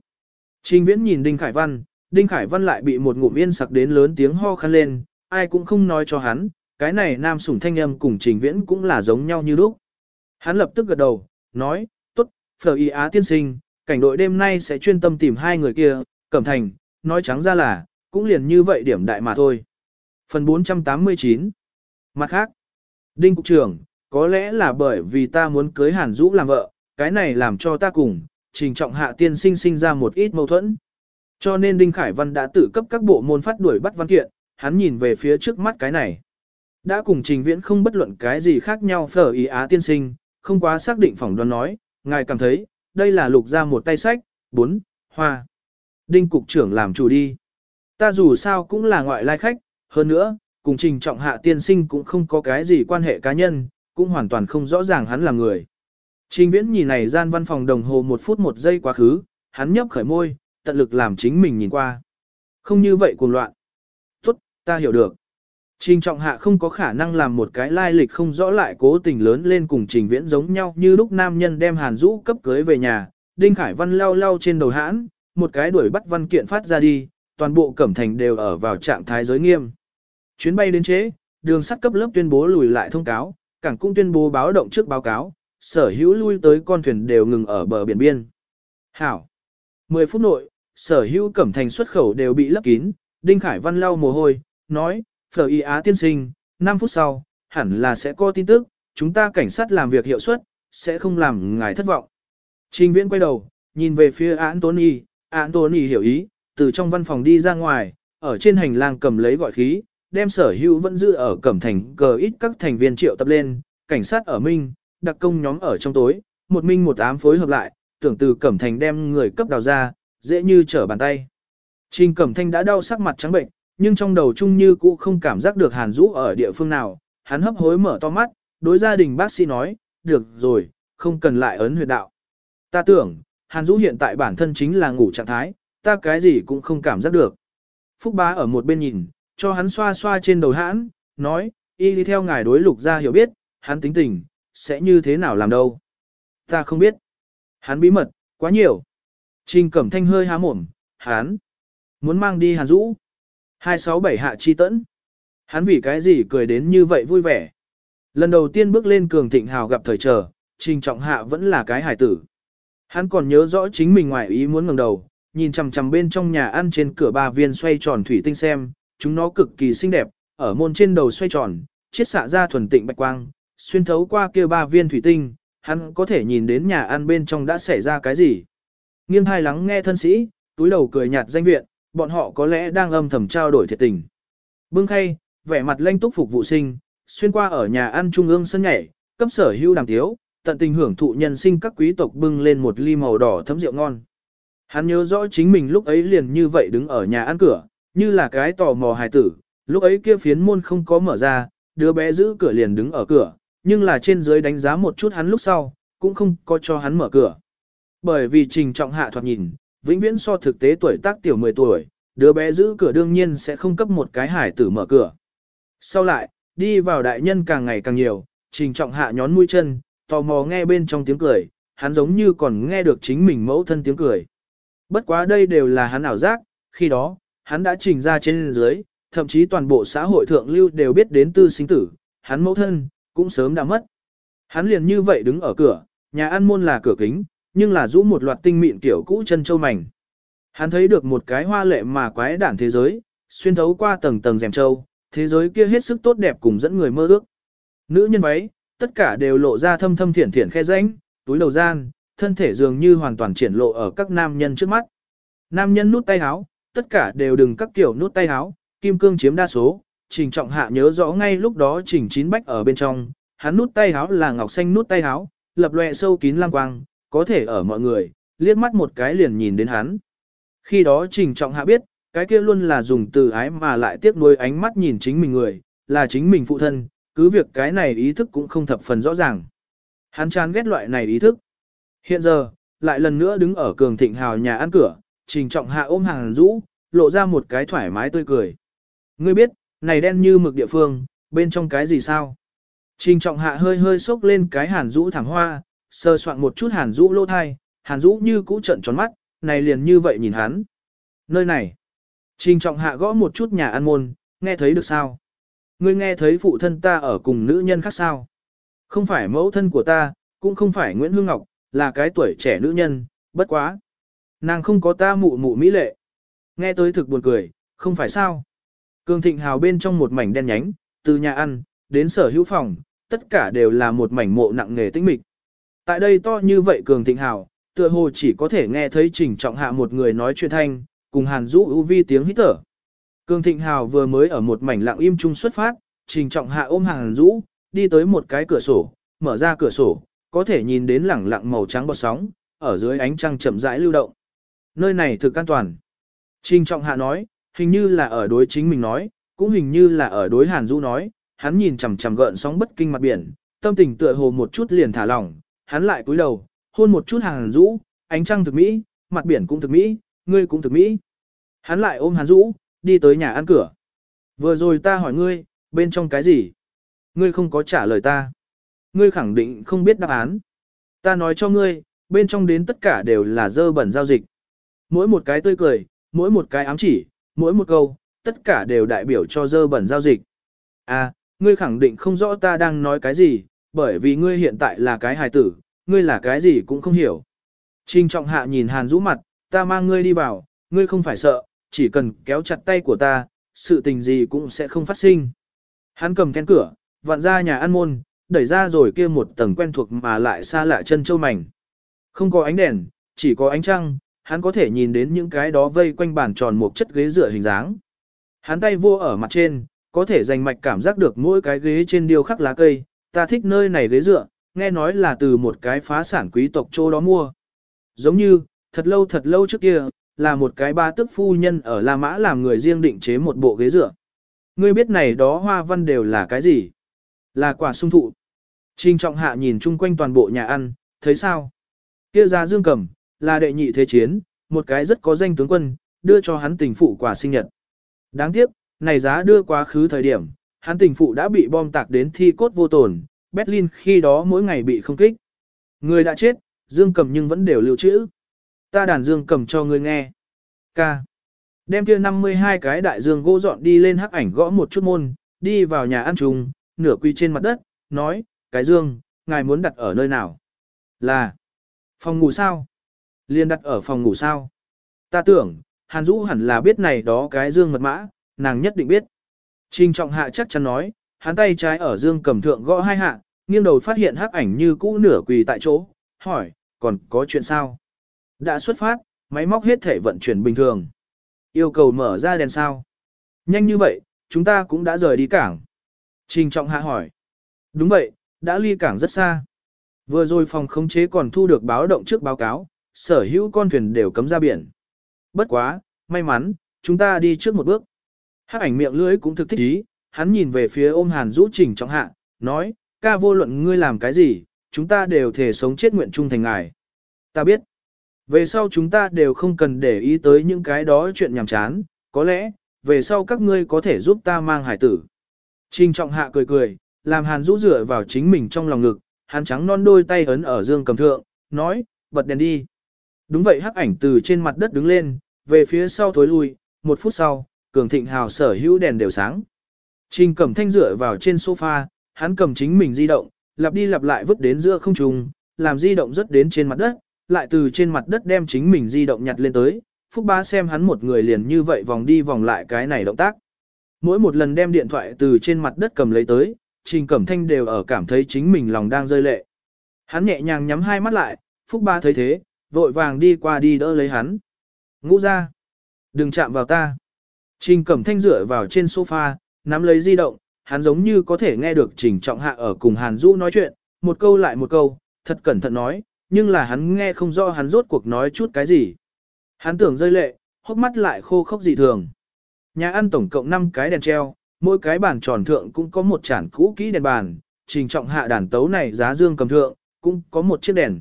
Trình viễn nhìn Đinh Khải Văn, Đinh Khải Văn lại bị một ngụm yên sặc đến lớn tiếng ho khăn lên, ai cũng không nói cho hắn, cái này nam sủng thanh âm cùng trình viễn cũng là giống nhau như lúc. Hắn lập tức gật đầu, nói, tốt, Phở Y Á tiên sinh, cảnh đội đêm nay sẽ chuyên tâm tìm hai người kia, Cẩm Thành, nói trắng ra là, cũng liền như vậy điểm đại mà thôi. Phần 489 Mặt khác, Đinh Cục trưởng, có lẽ là bởi vì ta muốn cưới Hàn Dũ làm vợ, cái này làm cho ta cùng, trình trọng hạ tiên sinh sinh ra một ít mâu thuẫn. Cho nên Đinh Khải Văn đã tự cấp các bộ môn phát đuổi bắt văn kiện, hắn nhìn về phía trước mắt cái này. Đã cùng trình viễn không bất luận cái gì khác nhau phở ý á tiên sinh, không quá xác định phỏng đoán nói, ngài cảm thấy, đây là lục ra một tay sách, bốn, hoa. Đinh cục trưởng làm chủ đi. Ta dù sao cũng là ngoại lai khách, hơn nữa, cùng trình trọng hạ tiên sinh cũng không có cái gì quan hệ cá nhân, cũng hoàn toàn không rõ ràng hắn là người. Trình viễn nhìn này gian văn phòng đồng hồ một phút một giây quá khứ, hắn nhấp khởi môi, tận lực làm chính mình nhìn qua. Không như vậy cuồng loạn. Tốt, ta hiểu được. Trình trọng hạ không có khả năng làm một cái lai lịch không rõ lại cố tình lớn lên cùng trình viễn giống nhau như lúc nam nhân đem hàn rũ cấp cưới về nhà, Đinh Khải Văn lao lao trên đầu hãn, một cái đuổi bắt văn kiện phát ra đi, toàn bộ cẩm thành đều ở vào trạng thái giới nghiêm. Chuyến bay đến chế, đường sắt cấp lớp tuyên bố lùi lại thông cáo, cảng cũng tuyên bố báo động trước báo cáo, sở hữu lui tới con thuyền đều ngừng ở bờ biển biên. Hảo. 10 phút nội, sở hữu cẩm thành xuất khẩu đều bị lấp kín, Đinh Khải Văn lau mồ hôi, nói, Phở Y Á tiên sinh, 5 phút sau, hẳn là sẽ có tin tức, chúng ta cảnh sát làm việc hiệu suất, sẽ không làm ngài thất vọng. Trình viễn quay đầu, nhìn về phía Anthony, Anthony hiểu ý, từ trong văn phòng đi ra ngoài, ở trên hành lang cầm lấy gọi khí, đem sở hữu vẫn giữ ở cẩm thành cờ ít các thành viên triệu tập lên, cảnh sát ở Minh, đặc công nhóm ở trong tối, một minh một ám phối hợp lại, tưởng từ cẩm thành đem người cấp đào ra, dễ như trở bàn tay. Trình cẩm thanh đã đau sắc mặt trắng bệnh, nhưng trong đầu chung như cũ không cảm giác được Hàn Dũ ở địa phương nào, hắn hấp hối mở to mắt, đối gia đình bác sĩ nói, được rồi, không cần lại ấn huyệt đạo. Ta tưởng, Hàn Dũ hiện tại bản thân chính là ngủ trạng thái, ta cái gì cũng không cảm giác được. Phúc bá ở một bên nhìn, cho hắn xoa xoa trên đầu hãn, nói, y đi theo ngài đối lục ra hiểu biết, hắn tính tình, sẽ như thế nào làm đâu. Ta không biết. Hắn bí mật, quá nhiều. Trình Cẩm Thanh hơi há mồm, hắn muốn mang đi Hàn Dũ. 267 hạ chi tẫn. Hắn vì cái gì cười đến như vậy vui vẻ. Lần đầu tiên bước lên cường thịnh hào gặp thời trở, trình trọng hạ vẫn là cái hải tử. Hắn còn nhớ rõ chính mình ngoài ý muốn ngẩng đầu, nhìn chằm chằm bên trong nhà ăn trên cửa ba viên xoay tròn thủy tinh xem, chúng nó cực kỳ xinh đẹp, ở môn trên đầu xoay tròn, chiết xạ ra thuần tịnh bạch quang, xuyên thấu qua kia ba viên thủy tinh, hắn có thể nhìn đến nhà ăn bên trong đã xảy ra cái gì. Nghiêng hai lắng nghe thân sĩ, túi đầu cười nhạt danh viện, bọn họ có lẽ đang âm thầm trao đổi thiệt tình. Bưng khay, vẻ mặt lanh túc phục vụ sinh, xuyên qua ở nhà ăn trung ương sân nhảy, cấp sở hữu đàm tiếu, tận tình hưởng thụ nhân sinh các quý tộc bưng lên một ly màu đỏ thấm rượu ngon. Hắn nhớ rõ chính mình lúc ấy liền như vậy đứng ở nhà ăn cửa, như là cái tò mò hài tử, lúc ấy kia phiến môn không có mở ra, đứa bé giữ cửa liền đứng ở cửa, nhưng là trên dưới đánh giá một chút hắn lúc sau, cũng không có cho hắn mở cửa. Bởi vì trình trọng hạ thoạt nhìn, vĩnh viễn so thực tế tuổi tác tiểu 10 tuổi, đứa bé giữ cửa đương nhiên sẽ không cấp một cái hải tử mở cửa. Sau lại, đi vào đại nhân càng ngày càng nhiều, trình trọng hạ nhón mũi chân, tò mò nghe bên trong tiếng cười, hắn giống như còn nghe được chính mình mẫu thân tiếng cười. Bất quá đây đều là hắn ảo giác, khi đó, hắn đã trình ra trên dưới, thậm chí toàn bộ xã hội thượng lưu đều biết đến tư sinh tử, hắn mẫu thân, cũng sớm đã mất. Hắn liền như vậy đứng ở cửa, nhà ăn môn là cửa kính, nhưng là rũ một loạt tinh mịn kiểu cũ chân châu mảnh. Hắn thấy được một cái hoa lệ mà quái đản thế giới, xuyên thấu qua tầng tầng rèm châu, thế giới kia hết sức tốt đẹp cùng dẫn người mơ ước. Nữ nhân váy, tất cả đều lộ ra thâm thâm thiển thiển khe rãnh, túi đầu gian, thân thể dường như hoàn toàn triển lộ ở các nam nhân trước mắt. Nam nhân nút tay áo, tất cả đều đừng các kiểu nút tay áo, kim cương chiếm đa số, trình trọng hạ nhớ rõ ngay lúc đó trình chín bách ở bên trong, hắn nút tay háo là ngọc xanh nút tay háo, lập lòe sâu kín lang quang, có thể ở mọi người, liếc mắt một cái liền nhìn đến hắn. Khi đó trình trọng hạ biết, cái kia luôn là dùng từ ái mà lại tiếc nuôi ánh mắt nhìn chính mình người, là chính mình phụ thân, cứ việc cái này ý thức cũng không thập phần rõ ràng. Hắn chán ghét loại này ý thức. Hiện giờ, lại lần nữa đứng ở cường thịnh hào nhà ăn cửa, trình trọng hạ ôm hàng rũ, lộ ra một cái thoải mái tươi cười. Ngươi biết, này đen như mực địa phương, bên trong cái gì sao? Trình trọng hạ hơi hơi sốc lên cái hàn rũ thẳng hoa, sơ soạn một chút hàn rũ lô thai, hàn rũ như cũ trận tròn mắt, này liền như vậy nhìn hắn. Nơi này, trình trọng hạ gõ một chút nhà ăn môn, nghe thấy được sao? Ngươi nghe thấy phụ thân ta ở cùng nữ nhân khác sao? Không phải mẫu thân của ta, cũng không phải Nguyễn Hương Ngọc, là cái tuổi trẻ nữ nhân, bất quá. Nàng không có ta mụ mụ mỹ lệ. Nghe tới thực buồn cười, không phải sao? Cường thịnh hào bên trong một mảnh đen nhánh, từ nhà ăn, đến sở hữu phòng, tất cả đều là một mảnh mộ nặng nghề tĩnh mịch. Tại đây to như vậy cường thịnh hào, tựa hồ chỉ có thể nghe thấy trình trọng hạ một người nói chuyện thanh, cùng hàn rũ ưu vi tiếng hít thở. Cường thịnh hào vừa mới ở một mảnh lặng im chung xuất phát, trình trọng hạ ôm hàn rũ, đi tới một cái cửa sổ, mở ra cửa sổ, có thể nhìn đến lẳng lặng màu trắng bọt sóng, ở dưới ánh trăng chậm rãi lưu động. Nơi này thực an toàn. Trình trọng hạ nói, hình như là ở đối chính mình nói, cũng hình như là ở đối hàn Dũ nói, hắn nhìn chằm chằm gợn sóng bất kinh mặt biển, tâm tình tựa hồ một chút liền thả lỏng, hắn lại cúi đầu, hôn một chút Hàn Dũ, ánh trăng thực mỹ, mặt biển cũng thực mỹ, ngươi cũng thực mỹ. Hắn lại ôm Hàn Dũ, đi tới nhà ăn cửa. Vừa rồi ta hỏi ngươi, bên trong cái gì? Ngươi không có trả lời ta. Ngươi khẳng định không biết đáp án. Ta nói cho ngươi, bên trong đến tất cả đều là dơ bẩn giao dịch. Mỗi một cái tươi cười, mỗi một cái ám chỉ, mỗi một câu, tất cả đều đại biểu cho dơ bẩn giao dịch. À, ngươi khẳng định không rõ ta đang nói cái gì, bởi vì ngươi hiện tại là cái hài tử, ngươi là cái gì cũng không hiểu. Trình trọng hạ nhìn hàn rũ mặt, ta mang ngươi đi vào, ngươi không phải sợ, chỉ cần kéo chặt tay của ta, sự tình gì cũng sẽ không phát sinh. Hắn cầm then cửa, vặn ra nhà ăn môn, đẩy ra rồi kia một tầng quen thuộc mà lại xa lạ chân châu mảnh. Không có ánh đèn, chỉ có ánh trăng, hắn có thể nhìn đến những cái đó vây quanh bàn tròn một chất ghế dựa hình dáng. Hắn tay vô ở mặt trên, có thể dành mạch cảm giác được mỗi cái ghế trên điêu khắc lá cây, ta thích nơi này ghế dựa, nghe nói là từ một cái phá sản quý tộc chỗ đó mua. Giống như, thật lâu thật lâu trước kia, là một cái ba tức phu nhân ở La Mã làm người riêng định chế một bộ ghế dựa. Ngươi biết này đó hoa văn đều là cái gì? Là quả sung thụ. Trình trọng hạ nhìn chung quanh toàn bộ nhà ăn, thấy sao? Kia ra dương cầm, là đệ nhị thế chiến, một cái rất có danh tướng quân, đưa cho hắn tình phụ quà sinh nhật. Đáng tiếc, này giá đưa quá khứ thời điểm, hắn tình phụ đã bị bom tạc đến thi cốt vô tổn, Berlin khi đó mỗi ngày bị không kích. Người đã chết, dương cầm nhưng vẫn đều lưu trữ. Ta đàn dương cầm cho ngươi nghe. Ca. Đem kia 52 cái đại dương gỗ dọn đi lên hắc ảnh gõ một chút môn, đi vào nhà ăn trùng, nửa quy trên mặt đất, nói, cái dương, ngài muốn đặt ở nơi nào? Là, phòng ngủ sao? Liên đặt ở phòng ngủ sao? Ta tưởng, Hàn Dũ hẳn là biết này đó cái dương mật mã, nàng nhất định biết. Trình trọng hạ chắc chắn nói, hắn tay trái ở dương cầm thượng gõ hai hạ, nghiêng đầu phát hiện hắc ảnh như cũ nửa quỳ tại chỗ, hỏi, còn có chuyện sao? Đã xuất phát, máy móc hết thể vận chuyển bình thường. Yêu cầu mở ra đèn sao? Nhanh như vậy, chúng ta cũng đã rời đi cảng. Trình trọng hạ hỏi. Đúng vậy, đã ly cảng rất xa. Vừa rồi phòng khống chế còn thu được báo động trước báo cáo, sở hữu con thuyền đều cấm ra biển. Bất quá, may mắn, chúng ta đi trước một bước. Hắc ảnh miệng lưỡi cũng thực thích ý, hắn nhìn về phía ôm hàn rũ trình trọng hạ, nói, ca vô luận ngươi làm cái gì, chúng ta đều thể sống chết nguyện trung thành ngài. Ta biết, về sau chúng ta đều không cần để ý tới những cái đó chuyện nhảm chán, có lẽ, về sau các ngươi có thể giúp ta mang hải tử. Trình trọng hạ cười cười, làm hàn rũ rửa vào chính mình trong lòng ngực, hắn trắng non đôi tay ấn ở dương cầm thượng, nói, bật đèn đi. Đúng vậy hắc ảnh từ trên mặt đất đứng lên, về phía sau thối lui, một phút sau, cường thịnh hào sở hữu đèn đều sáng. Trình cẩm thanh dựa vào trên sofa, hắn cầm chính mình di động, lặp đi lặp lại vứt đến giữa không trung, làm di động rất đến trên mặt đất, lại từ trên mặt đất đem chính mình di động nhặt lên tới. Phúc Ba xem hắn một người liền như vậy vòng đi vòng lại cái này động tác. Mỗi một lần đem điện thoại từ trên mặt đất cầm lấy tới, Trình Cẩm Thanh đều ở cảm thấy chính mình lòng đang rơi lệ. Hắn nhẹ nhàng nhắm hai mắt lại, Phúc Ba thấy thế, vội vàng đi qua đi đỡ lấy hắn. Ngũ ra. Đừng chạm vào ta. Trình Cẩm Thanh dựa vào trên sofa, nắm lấy di động, hắn giống như có thể nghe được Trình Trọng Hạ ở cùng Hàn Dũ nói chuyện, một câu lại một câu, thật cẩn thận nói, nhưng là hắn nghe không rõ hắn rốt cuộc nói chút cái gì. Hắn tưởng rơi lệ, hốc mắt lại khô khốc dị thường. Nhà ăn tổng cộng 5 cái đèn treo, mỗi cái bàn tròn thượng cũng có một chản cũ kỹ đèn bàn, trình trọng hạ đàn tấu này giá dương cầm thượng, cũng có một chiếc đèn.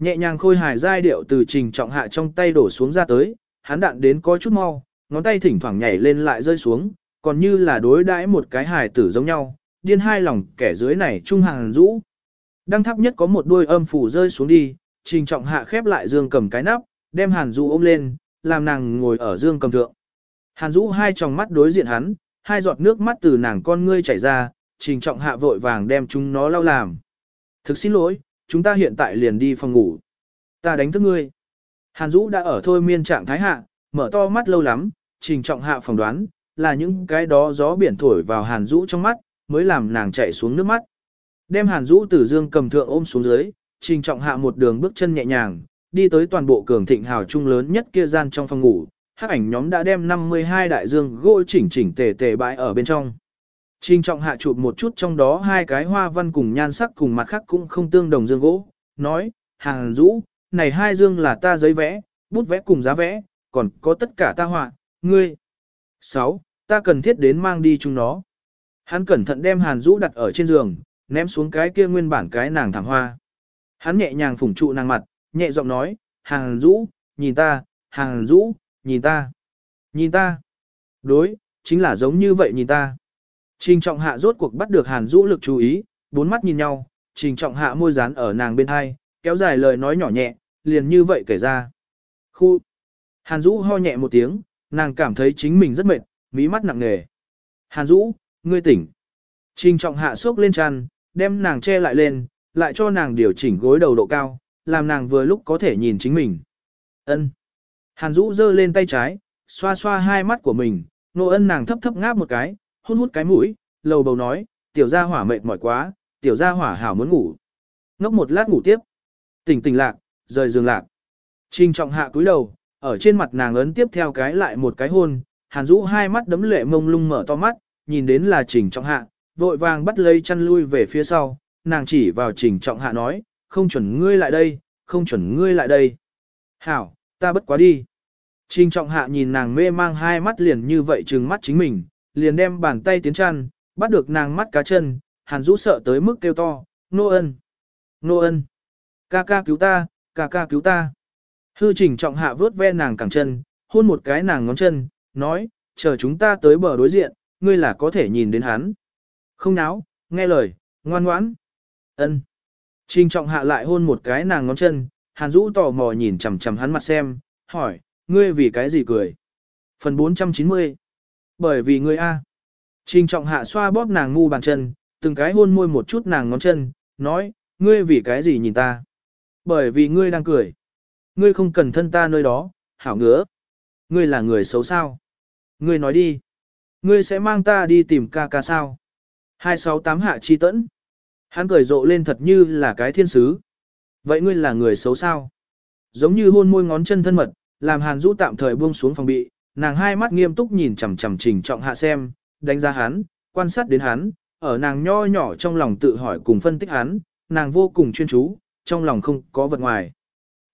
Nhẹ nhàng khôi hài giai điệu từ trình trọng hạ trong tay đổ xuống ra tới, hắn đạn đến có chút mau, ngón tay thỉnh thoảng nhảy lên lại rơi xuống, còn như là đối đãi một cái hài tử giống nhau, điên hai lòng kẻ dưới này trung hàng rũ. Đăng thấp nhất có một đuôi âm phủ rơi xuống đi, trình trọng hạ khép lại dương cầm cái nắp, đem hàn rũ ôm lên, làm nàng ngồi ở dương cầm thượng. Hàn rũ hai tròng mắt đối diện hắn, hai giọt nước mắt từ nàng con ngươi chảy ra, trình trọng hạ vội vàng đem chúng nó lau làm. Thực xin lỗi, chúng ta hiện tại liền đi phòng ngủ. Ta đánh thức ngươi. Hàn Dũ đã ở thôi miên trạng thái hạ, mở to mắt lâu lắm, trình trọng hạ phỏng đoán, là những cái đó gió biển thổi vào Hàn Dũ trong mắt, mới làm nàng chảy xuống nước mắt. Đem Hàn Dũ từ dương cầm thượng ôm xuống dưới, trình trọng hạ một đường bước chân nhẹ nhàng, đi tới toàn bộ cường thịnh hào trung lớn nhất kia gian trong phòng ngủ, hắc ảnh nhóm đã đem 52 đại dương gỗ chỉnh chỉnh tề tề bãi ở bên trong. Trình trọng hạ chụp một chút trong đó hai cái hoa văn cùng nhan sắc cùng mặt khác cũng không tương đồng dương gỗ, nói, hàng rũ, này hai dương là ta giấy vẽ, bút vẽ cùng giá vẽ, còn có tất cả ta họa, ngươi. 6. Ta cần thiết đến mang đi chúng nó. Hắn cẩn thận đem hàn rũ đặt ở trên giường, ném xuống cái kia nguyên bản cái nàng thảm hoa. Hắn nhẹ nhàng phủng trụ nàng mặt, nhẹ giọng nói, hàng rũ, nhìn ta, hàng rũ, nhìn ta, nhìn ta. Đối, chính là giống như vậy nhìn ta. Trình trọng hạ rốt cuộc bắt được hàn rũ lực chú ý, bốn mắt nhìn nhau, trình trọng hạ môi dán ở nàng bên hai, kéo dài lời nói nhỏ nhẹ, liền như vậy kể ra. Khu. Hàn rũ ho nhẹ một tiếng, nàng cảm thấy chính mình rất mệt, mí mắt nặng nề. Hàn rũ, ngươi tỉnh. Trình trọng hạ sốc lên chăn, đem nàng che lại lên, lại cho nàng điều chỉnh gối đầu độ cao, làm nàng vừa lúc có thể nhìn chính mình. Ân. Hàn Dũ giơ lên tay trái, xoa xoa hai mắt của mình, nô ân nàng thấp thấp ngáp một cái, hút hút cái mũi, lầu bầu nói, tiểu gia hỏa mệt mỏi quá, tiểu gia hỏa hảo muốn ngủ. Ngốc một lát ngủ tiếp. Tỉnh tỉnh lạc, rời giường lạc. Trình trọng hạ cúi đầu, ở trên mặt nàng ấn tiếp theo cái lại một cái hôn, hàn Dũ hai mắt đấm lệ mông lung mở to mắt, nhìn đến là trình trọng hạ, vội vàng bắt lấy chăn lui về phía sau, nàng chỉ vào trình trọng hạ nói, không chuẩn ngươi lại đây, không chuẩn ngươi lại đây. Hảo, ta bất quá đi. Trình trọng hạ nhìn nàng mê mang hai mắt liền như vậy trừng mắt chính mình, liền đem bàn tay tiến chăn, bắt được nàng mắt cá chân, hàn rũ sợ tới mức kêu to, nô ân, nô ân, ca ca cứu ta, ca ca cứu ta. Hư trình trọng hạ vớt ve nàng cẳng chân, hôn một cái nàng ngón chân, nói, chờ chúng ta tới bờ đối diện, ngươi là có thể nhìn đến hắn. Không náo, nghe lời, ngoan ngoãn. ân. Trình trọng hạ lại hôn một cái nàng ngón chân, hàn rũ tò mò nhìn chằm chằm hắn mặt xem, hỏi, ngươi vì cái gì cười? Phần 490 bởi vì ngươi A. Trình trọng hạ xoa bóp nàng ngu bàn chân, từng cái hôn môi một chút nàng ngón chân, nói, ngươi vì cái gì nhìn ta? Bởi vì ngươi đang cười. Ngươi không cần thân ta nơi đó, hảo ngứa. Ngươi là người xấu sao? Ngươi nói đi. Ngươi sẽ mang ta đi tìm ca ca sao? 268 hạ chi tẫn. Hắn cười rộ lên thật như là cái thiên sứ. Vậy ngươi là người xấu sao? Giống như hôn môi ngón chân thân mật, làm Hàn Dũ tạm thời buông xuống phòng bị, nàng hai mắt nghiêm túc nhìn chằm chằm trình trọng hạ xem, đánh giá hắn, quan sát đến hắn, ở nàng nho nhỏ trong lòng tự hỏi cùng phân tích hắn, nàng vô cùng chuyên chú, trong lòng không có vật ngoài.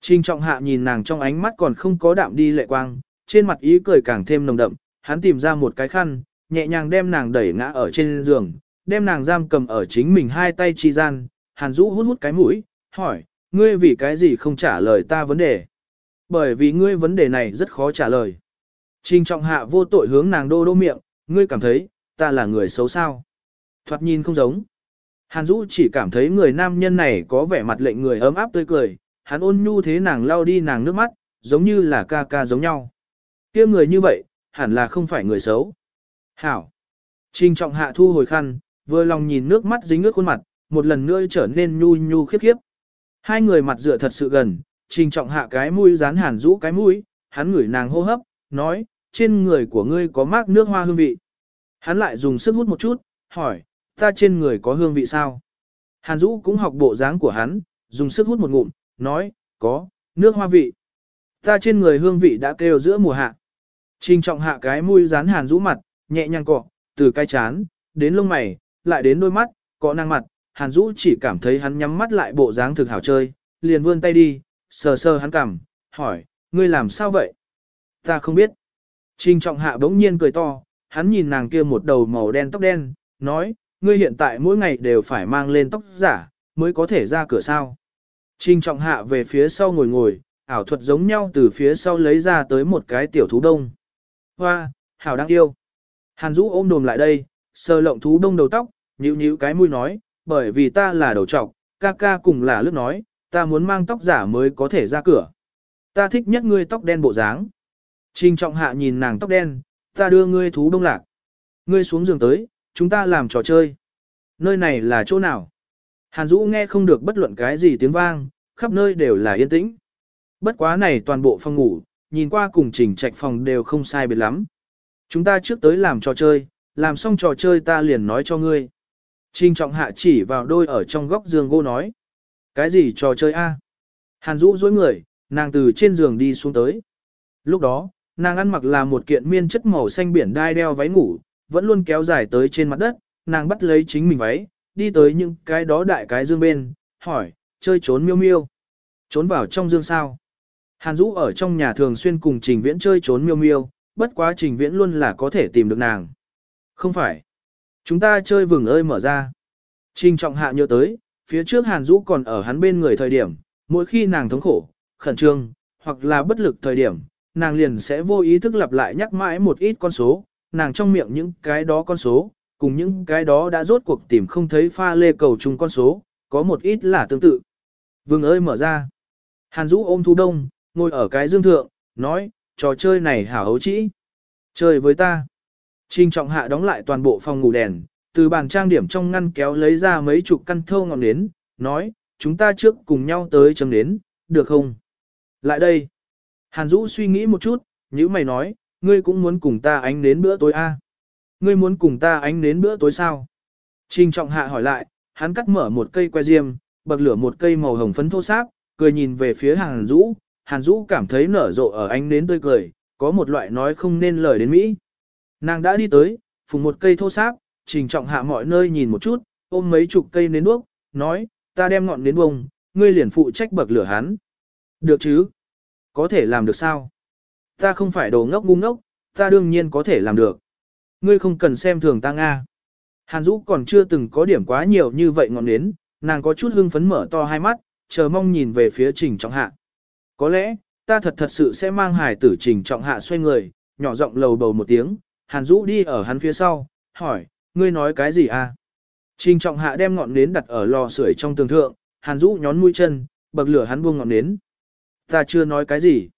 Trình trọng hạ nhìn nàng trong ánh mắt còn không có đạm đi lệ quang, trên mặt ý cười càng thêm nồng đậm, hắn tìm ra một cái khăn, nhẹ nhàng đem nàng đẩy ngã ở trên giường, đem nàng giam cầm ở chính mình hai tay chi gian, hàn Dũ hút hút cái mũi, hỏi, ngươi vì cái gì không trả lời ta vấn đề? Bởi vì ngươi vấn đề này rất khó trả lời. Trình trọng hạ vô tội hướng nàng đô đô miệng, ngươi cảm thấy, ta là người xấu sao? Thoạt nhìn không giống. Hàn Dũ chỉ cảm thấy người nam nhân này có vẻ mặt lệnh người ấm áp tươi cười, hắn ôn nhu thế nàng lau đi nàng nước mắt, giống như là ca ca giống nhau. kia người như vậy, hẳn là không phải người xấu. Hảo. Trình trọng hạ thu hồi khăn, vừa lòng nhìn nước mắt dính ướt khuôn mặt, một lần nữa trở nên nhu nhu khiếp khiếp. Hai người mặt dựa thật sự gần, trình trọng hạ cái mũi dán hàn rũ cái mũi, hắn ngửi nàng hô hấp, nói, trên người của ngươi có mát nước hoa hương vị. Hắn lại dùng sức hút một chút, hỏi, ta trên người có hương vị sao? Hàn Dũ cũng học bộ dáng của hắn, dùng sức hút một ngụm, nói, có, nước hoa vị. Ta trên người hương vị đã kêu giữa mùa hạ. Trình trọng hạ cái mũi dán Hàn Dũ mặt, nhẹ nhàng cọ, từ cái chán, đến lông mày, lại đến đôi mắt, cọ năng mặt, Hàn Dũ chỉ cảm thấy hắn nhắm mắt lại bộ dáng thực hảo chơi, liền vươn tay đi, sờ sờ hắn cằm, hỏi, ngươi làm sao vậy? Ta không biết. Trình trọng hạ bỗng nhiên cười to, hắn nhìn nàng kia một đầu màu đen tóc đen, nói, ngươi hiện tại mỗi ngày đều phải mang lên tóc giả, mới có thể ra cửa sao. Trình trọng hạ về phía sau ngồi ngồi, ảo thuật giống nhau từ phía sau lấy ra tới một cái tiểu thú đông. Hoa, hảo đang yêu. Hàn Dũ ôm đồm lại đây, sờ lộng thú đông đầu tóc, nhíu nhíu cái mũi nói, bởi vì ta là đầu trọc, ca ca cùng là lướt nói, ta muốn mang tóc giả mới có thể ra cửa. Ta thích nhất ngươi tóc đen bộ dáng. Trình trọng hạ nhìn nàng tóc đen, ta đưa ngươi thú đông lạc. Ngươi xuống giường tới, chúng ta làm trò chơi. Nơi này là chỗ nào? Hàn Dũ nghe không được bất luận cái gì tiếng vang, khắp nơi đều là yên tĩnh. Bất quá này toàn bộ phòng ngủ, nhìn qua cùng trình trạch phòng đều không sai biệt lắm. Chúng ta trước tới làm trò chơi, làm xong trò chơi ta liền nói cho ngươi. Trình trọng hạ chỉ vào đôi ở trong góc giường gỗ nói. Cái gì trò chơi a? Hàn Dũ dối người, nàng từ trên giường đi xuống tới. Lúc đó, nàng ăn mặc là một kiện miên chất màu xanh biển đai đeo váy ngủ, vẫn luôn kéo dài tới trên mặt đất, nàng bắt lấy chính mình váy, đi tới những cái đó đại cái dương bên, hỏi, chơi trốn miêu miêu. Trốn vào trong dương sao? Hàn Dũ ở trong nhà thường xuyên cùng Trình Viễn chơi trốn miêu miêu, bất quá Trình Viễn luôn là có thể tìm được nàng. Không phải. Chúng ta chơi vừng ơi mở ra. Trình Trọng Hạ nhớ tới, phía trước Hàn Dũ còn ở hắn bên người thời điểm, mỗi khi nàng thống khổ, khẩn trương, hoặc là bất lực thời điểm, nàng liền sẽ vô ý thức lặp lại nhắc mãi một ít con số, nàng trong miệng những cái đó con số, cùng những cái đó đã rốt cuộc tìm không thấy pha lê cầu chung con số, có một ít là tương tự. Vương ơi mở ra. Hàn Dũ ôm Thu Đông, ngồi ở cái dương thượng, nói, trò chơi này hảo hấu chỉ, Chơi với ta. Trình trọng hạ đóng lại toàn bộ phòng ngủ đèn, từ bàn trang điểm trong ngăn kéo lấy ra mấy chục căn thâu ngọn nến, nói, chúng ta trước cùng nhau tới chấm nến, được không? Lại đây. Hàn Dũ suy nghĩ một chút, như mày nói, ngươi cũng muốn cùng ta ánh đến bữa tối a? À? Ngươi muốn cùng ta ánh đến bữa tối sao? Trình trọng hạ hỏi lại, hắn cắt mở một cây que diêm, bậc lửa một cây màu hồng phấn thô sáp, cười nhìn về phía Hàn Dũ, Hàn Dũ cảm thấy nở rộ ở ánh đến tươi cười, có một loại nói không nên lời đến Mỹ. Nàng đã đi tới, phùng một cây thô sáp, trình trọng hạ mọi nơi nhìn một chút, ôm mấy chục cây nến đuốc, nói, ta đem ngọn nến bông, ngươi liền phụ trách bậc lửa hắn. Được chứ? Có thể làm được sao? Ta không phải đồ ngốc ngu ngốc, ta đương nhiên có thể làm được. Ngươi không cần xem thường ta Nga. Hàn Dũ còn chưa từng có điểm quá nhiều như vậy ngọn nến, nàng có chút hưng phấn mở to hai mắt, chờ mong nhìn về phía trình trọng hạ. Có lẽ, ta thật thật sự sẽ mang hải tử trình trọng hạ xoay người, nhỏ giọng lầu bầu một tiếng, Hàn Dũ đi ở hắn phía sau, hỏi, ngươi nói cái gì à? Trình trọng hạ đem ngọn nến đặt ở lò sưởi trong tường thượng, Hàn Dũ nhón mũi chân, bậc lửa hắn buông ngọn nến. Ta chưa nói cái gì.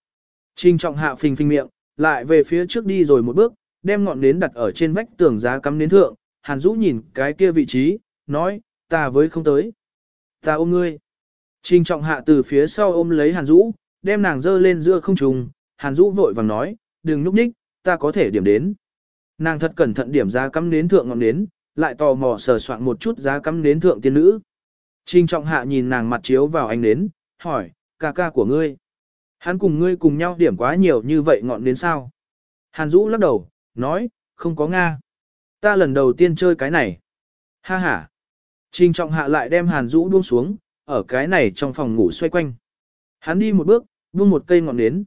Trình trọng hạ phình phình miệng, lại về phía trước đi rồi một bước, đem ngọn nến đặt ở trên vách tường giá cắm nến thượng, Hàn Dũ nhìn cái kia vị trí, nói, ta với không tới. Ta ôm ngươi. Trình trọng hạ từ phía sau ôm lấy Hàn Dũ, đem nàng dơ lên giữa không trùng, Hàn Dũ vội vàng nói, đừng núp ních, ta có thể điểm đến. Nàng thật cẩn thận điểm giá cắm nến thượng ngọn nến, lại tò mò sờ soạn một chút giá cắm nến thượng tiên nữ. Trình trọng hạ nhìn nàng mặt chiếu vào ánh nến, hỏi, ca ca của ngươi. Hắn cùng ngươi cùng nhau điểm quá nhiều như vậy ngọn đến sao? Hàn Dũ lắc đầu, nói, không có Nga. Ta lần đầu tiên chơi cái này. Ha ha. Trình trọng hạ lại đem Hàn Dũ buông xuống, ở cái này trong phòng ngủ xoay quanh. Hắn đi một bước, buông một cây ngọn nến.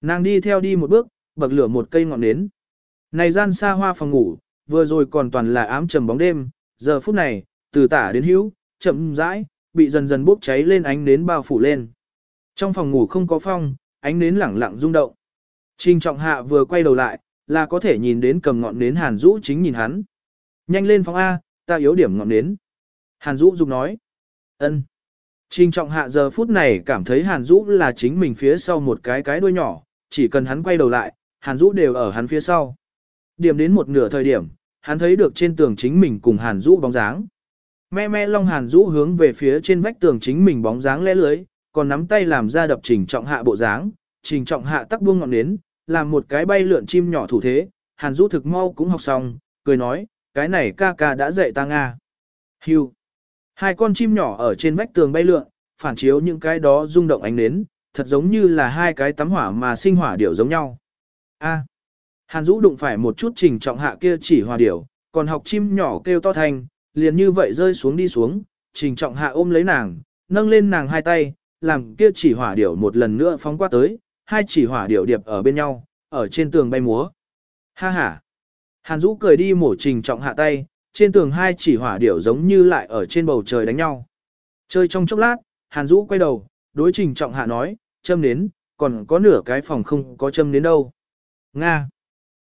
Nàng đi theo đi một bước, bậc lửa một cây ngọn nến. Này gian xa hoa phòng ngủ, vừa rồi còn toàn là ám trầm bóng đêm, giờ phút này, từ tả đến hữu, chậm rãi, bị dần dần bốc cháy lên ánh nến bao phủ lên. Trong phòng ngủ không có phong, ánh nến lẳng lặng rung động. Trình trọng hạ vừa quay đầu lại, là có thể nhìn đến cầm ngọn nến Hàn Dũ chính nhìn hắn. Nhanh lên phòng A, ta yếu điểm ngọn nến. Hàn Dũ dục nói. ân. Trình trọng hạ giờ phút này cảm thấy Hàn Dũ là chính mình phía sau một cái cái đuôi nhỏ, chỉ cần hắn quay đầu lại, Hàn Dũ đều ở hắn phía sau. Điểm đến một nửa thời điểm, hắn thấy được trên tường chính mình cùng Hàn Dũ bóng dáng. Me me long Hàn Dũ hướng về phía trên vách tường chính mình bóng dáng lẽ lưới, còn nắm tay làm ra đập trình trọng hạ bộ dáng, trình trọng hạ tắc buông ngọn nến, làm một cái bay lượn chim nhỏ thủ thế, Hàn Dũ thực mau cũng học xong, cười nói, cái này ca ca đã dạy ta Nga. Hưu. Hai con chim nhỏ ở trên vách tường bay lượn, phản chiếu những cái đó rung động ánh nến, thật giống như là hai cái tắm hỏa mà sinh hỏa điểu giống nhau. A. Hàn Dũ đụng phải một chút trình trọng hạ kia chỉ hòa điểu, còn học chim nhỏ kêu to thành, liền như vậy rơi xuống đi xuống, trình trọng hạ ôm lấy nàng, nâng lên nàng hai tay, làm kia chỉ hỏa điểu một lần nữa phóng qua tới, hai chỉ hỏa điểu điệp ở bên nhau, ở trên tường bay múa. Ha ha. Hàn Dũ cười đi mổ trình trọng hạ tay, trên tường hai chỉ hỏa điểu giống như lại ở trên bầu trời đánh nhau. Chơi trong chốc lát, Hàn Dũ quay đầu, đối trình trọng hạ nói, châm nến, còn có nửa cái phòng không có châm nến đâu. Nga.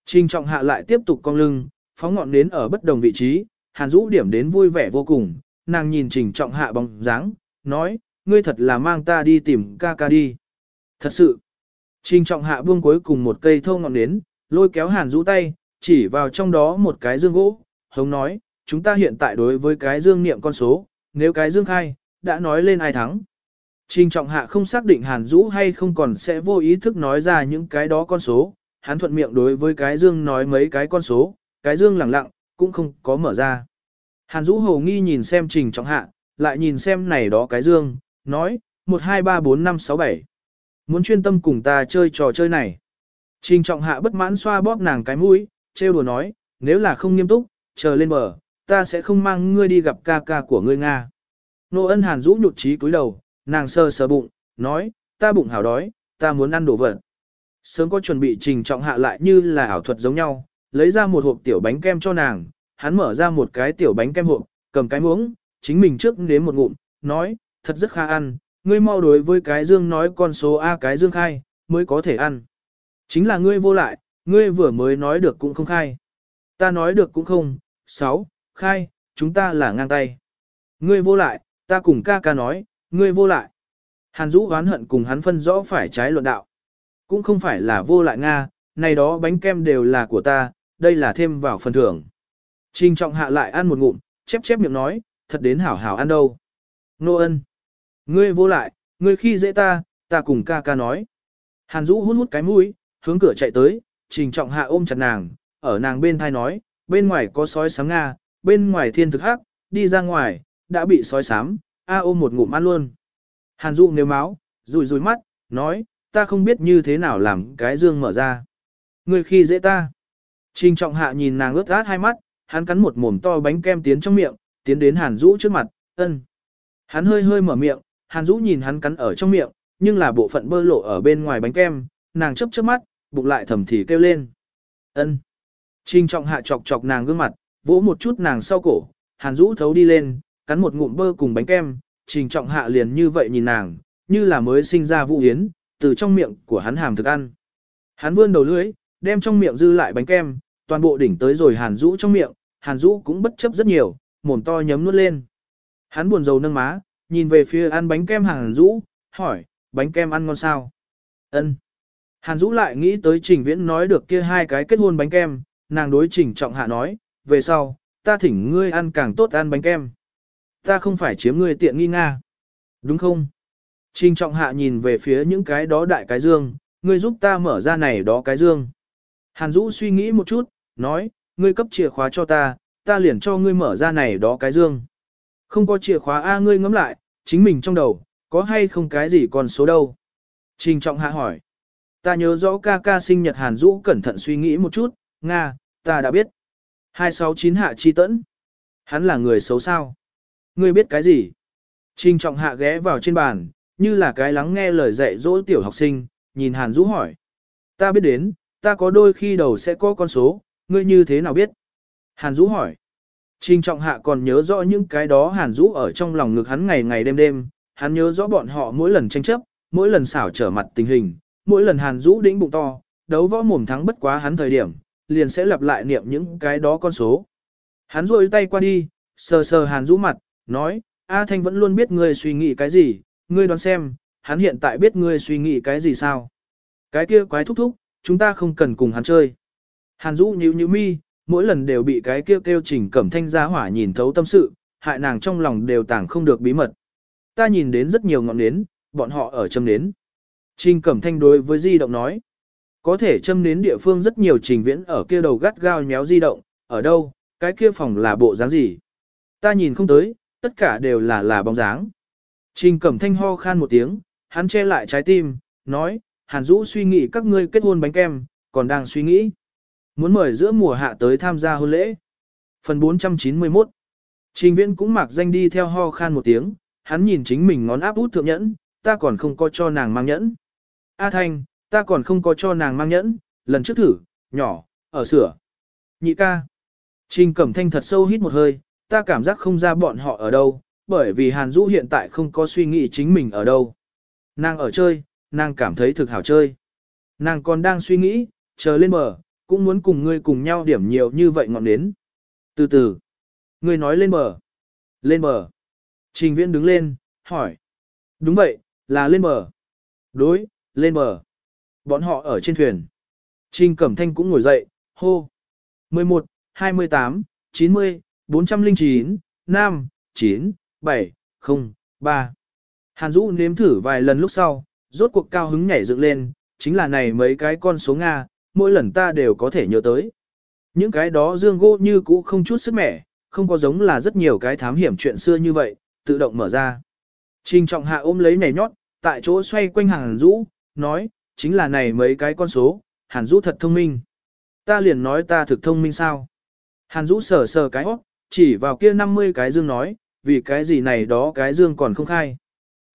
Trình trọng hạ lại tiếp tục cong lưng, phóng ngọn nến ở bất đồng vị trí, Hàn Dũ điểm đến vui vẻ vô cùng, nàng nhìn trình trọng hạ bóng dáng, nói, ngươi thật là mang ta đi tìm ca ca đi. Thật sự. Trình trọng hạ buông cuối cùng một cây thô ngọn nến, lôi kéo Hàn Dũ tay, chỉ vào trong đó một cái dương gỗ, hống nói, chúng ta hiện tại đối với cái dương niệm con số, nếu cái dương khai, đã nói lên ai thắng. Trình trọng hạ không xác định Hàn Dũ hay không còn sẽ vô ý thức nói ra những cái đó con số, hắn thuận miệng đối với cái dương nói mấy cái con số, cái dương lặng lặng, cũng không có mở ra. Hàn Dũ hồ nghi nhìn xem trình trọng hạ, lại nhìn xem này đó cái dương, nói, 1 2 3 4 5 6 7. Muốn chuyên tâm cùng ta chơi trò chơi này. Trình trọng hạ bất mãn xoa bóp nàng cái mũi, trêu đùa nói, nếu là không nghiêm túc, chờ lên bờ, ta sẽ không mang ngươi đi gặp ca ca của ngươi Nga. Nô ân hàn rũ nhụt trí cúi đầu, nàng sơ sờ bụng, nói, ta bụng hào đói, ta muốn ăn đồ vật. Sớm có chuẩn bị trình trọng hạ lại như là ảo thuật giống nhau, lấy ra một hộp tiểu bánh kem cho nàng, hắn mở ra một cái tiểu bánh kem hộp, cầm cái muỗng, chính mình trước nếm một ngụm, nói, thật rất khá ăn, ngươi mau đối với cái dương nói con số A cái dương khai, mới có thể ăn. Chính là ngươi vô lại, ngươi vừa mới nói được cũng không khai. Ta nói được cũng không, sáu, khai, chúng ta là ngang tay. Ngươi vô lại, ta cùng ca ca nói, ngươi vô lại. Hàn Dũ oán hận cùng hắn phân rõ phải trái luận đạo. Cũng không phải là vô lại Nga, này đó bánh kem đều là của ta, đây là thêm vào phần thưởng. Trình trọng hạ lại ăn một ngụm, chép chép miệng nói, thật đến hảo hảo ăn đâu. Nô ân. Ngươi vô lại, ngươi khi dễ ta, ta cùng ca ca nói. Hàn Dũ hút hút cái mũi, hướng cửa chạy tới, trình trọng hạ ôm chặt nàng, ở nàng bên thai nói, bên ngoài có sói sáng Nga, bên ngoài thiên thực hắc, đi ra ngoài, đã bị sói sám, a à, ôm một ngụm ăn luôn. Hàn Dụ nếu máu, rùi rùi mắt, nói, ta không biết như thế nào làm cái dương mở ra. Ngươi khi dễ ta. Trình trọng hạ nhìn nàng ướt át hai mắt, hắn cắn một mồm to bánh kem tiến trong miệng, tiến đến Hàn Dũ trước mặt, ân. Hắn hơi hơi mở miệng, Hàn Dũ nhìn hắn cắn ở trong miệng, nhưng là bộ phận bơ lộ ở bên ngoài bánh kem, nàng chấp chớp mắt, bụng lại thầm thì kêu lên. ân. Trình trọng hạ chọc chọc nàng gương mặt, vỗ một chút nàng sau cổ, Hàn Dũ thấu đi lên, cắn một ngụm bơ cùng bánh kem, trình trọng hạ liền như vậy nhìn nàng, như là mới sinh ra vũ yến, từ trong miệng của hắn hàm thực ăn. Hắn vươn đầu lưỡi, đem trong miệng dư lại bánh kem, toàn bộ đỉnh tới rồi hàn Dũ trong miệng, hàn Dũ cũng bất chấp rất nhiều, mồm to nhấm nuốt lên. Hắn buồn rầu nâng má, nhìn về phía ăn bánh kem hàn Dũ hỏi, bánh kem ăn ngon sao? Ân. Hàn Dũ lại nghĩ tới Trình Viễn nói được kia hai cái kết hôn bánh kem, nàng đối Trình Trọng Hạ nói, về sau, ta thỉnh ngươi ăn càng tốt ăn bánh kem ta không phải chiếm ngươi tiện nghi nga. Đúng không? Trình trọng hạ nhìn về phía những cái đó đại cái dương, ngươi giúp ta mở ra này đó cái dương. Hàn Dũ suy nghĩ một chút, nói, ngươi cấp chìa khóa cho ta, ta liền cho ngươi mở ra này đó cái dương. Không có chìa khóa A ngươi ngẫm lại, chính mình trong đầu, có hay không cái gì còn số đâu. Trình trọng hạ hỏi. Ta nhớ rõ ca ca sinh nhật Hàn Dũ cẩn thận suy nghĩ một chút, Nga, ta đã biết. 269 hạ chi tẫn. Hắn là người xấu sao? Ngươi biết cái gì? Trình trọng hạ ghé vào trên bàn, như là cái lắng nghe lời dạy dỗ tiểu học sinh, nhìn Hàn Dũ hỏi. Ta biết đến, ta có đôi khi đầu sẽ có con số, ngươi như thế nào biết? Hàn Dũ hỏi. Trình trọng hạ còn nhớ rõ những cái đó Hàn Dũ ở trong lòng ngực hắn ngày ngày đêm đêm, hắn nhớ rõ bọn họ mỗi lần tranh chấp, mỗi lần xảo trở mặt tình hình, mỗi lần Hàn Dũ đĩnh bụng to, đấu võ mồm thắng bất quá hắn thời điểm, liền sẽ lặp lại niệm những cái đó con số. Hắn rôi tay qua đi, sờ sờ Hàn Dũ mặt, nói, A Thanh vẫn luôn biết ngươi suy nghĩ cái gì, ngươi đoán xem, hắn hiện tại biết ngươi suy nghĩ cái gì sao. Cái kia quái thúc thúc, chúng ta không cần cùng hắn chơi. Hàn Dũ nhíu nhíu mi, mỗi lần đều bị cái kia kêu, kêu trình cẩm thanh gia hỏa nhìn thấu tâm sự, hại nàng trong lòng đều tàng không được bí mật. Ta nhìn đến rất nhiều ngọn nến, bọn họ ở châm nến. Trình cẩm thanh đối với di động nói, có thể châm nến địa phương rất nhiều trình viễn ở kia đầu gắt gao nhéo di động, ở đâu, cái kia phòng là bộ dáng gì. Ta nhìn không tới, tất cả đều là là bóng dáng. Trình cẩm thanh ho khan một tiếng, hắn che lại trái tim, nói, Hàn Dũ suy nghĩ các ngươi kết hôn bánh kem, còn đang suy nghĩ. Muốn mời giữa mùa hạ tới tham gia hôn lễ. Phần 491 Trình viễn cũng mặc danh đi theo ho khan một tiếng, hắn nhìn chính mình ngón áp út thượng nhẫn, ta còn không có cho nàng mang nhẫn. A Thanh, ta còn không có cho nàng mang nhẫn, lần trước thử, nhỏ, ở sửa. Nhị ca. Trình Cẩm Thanh thật sâu hít một hơi, ta cảm giác không ra bọn họ ở đâu, bởi vì Hàn Dũ hiện tại không có suy nghĩ chính mình ở đâu. Nàng ở chơi, nàng cảm thấy thực hảo chơi. Nàng còn đang suy nghĩ, chờ lên bờ, cũng muốn cùng ngươi cùng nhau điểm nhiều như vậy ngọn đến. Từ từ, ngươi nói lên bờ. Lên bờ. Trình Viễn đứng lên, hỏi. Đúng vậy, là lên bờ. Đối, lên bờ. Bọn họ ở trên thuyền. Trình Cẩm Thanh cũng ngồi dậy, hô. 11, 28, 90, 409, 5, 9, 7, 0, 3. Hàn Dũ nếm thử vài lần lúc sau, rốt cuộc cao hứng nhảy dựng lên, chính là này mấy cái con số Nga, mỗi lần ta đều có thể nhớ tới. Những cái đó dương gỗ như cũ không chút sức mẻ, không có giống là rất nhiều cái thám hiểm chuyện xưa như vậy, tự động mở ra. Trình trọng hạ ôm lấy nhảy nhót, tại chỗ xoay quanh Hàn Dũ, nói, chính là này mấy cái con số, Hàn Dũ thật thông minh. Ta liền nói ta thực thông minh sao. Hàn Dũ sờ sờ cái hót, chỉ vào kia 50 cái dương nói, vì cái gì này đó cái dương còn không khai.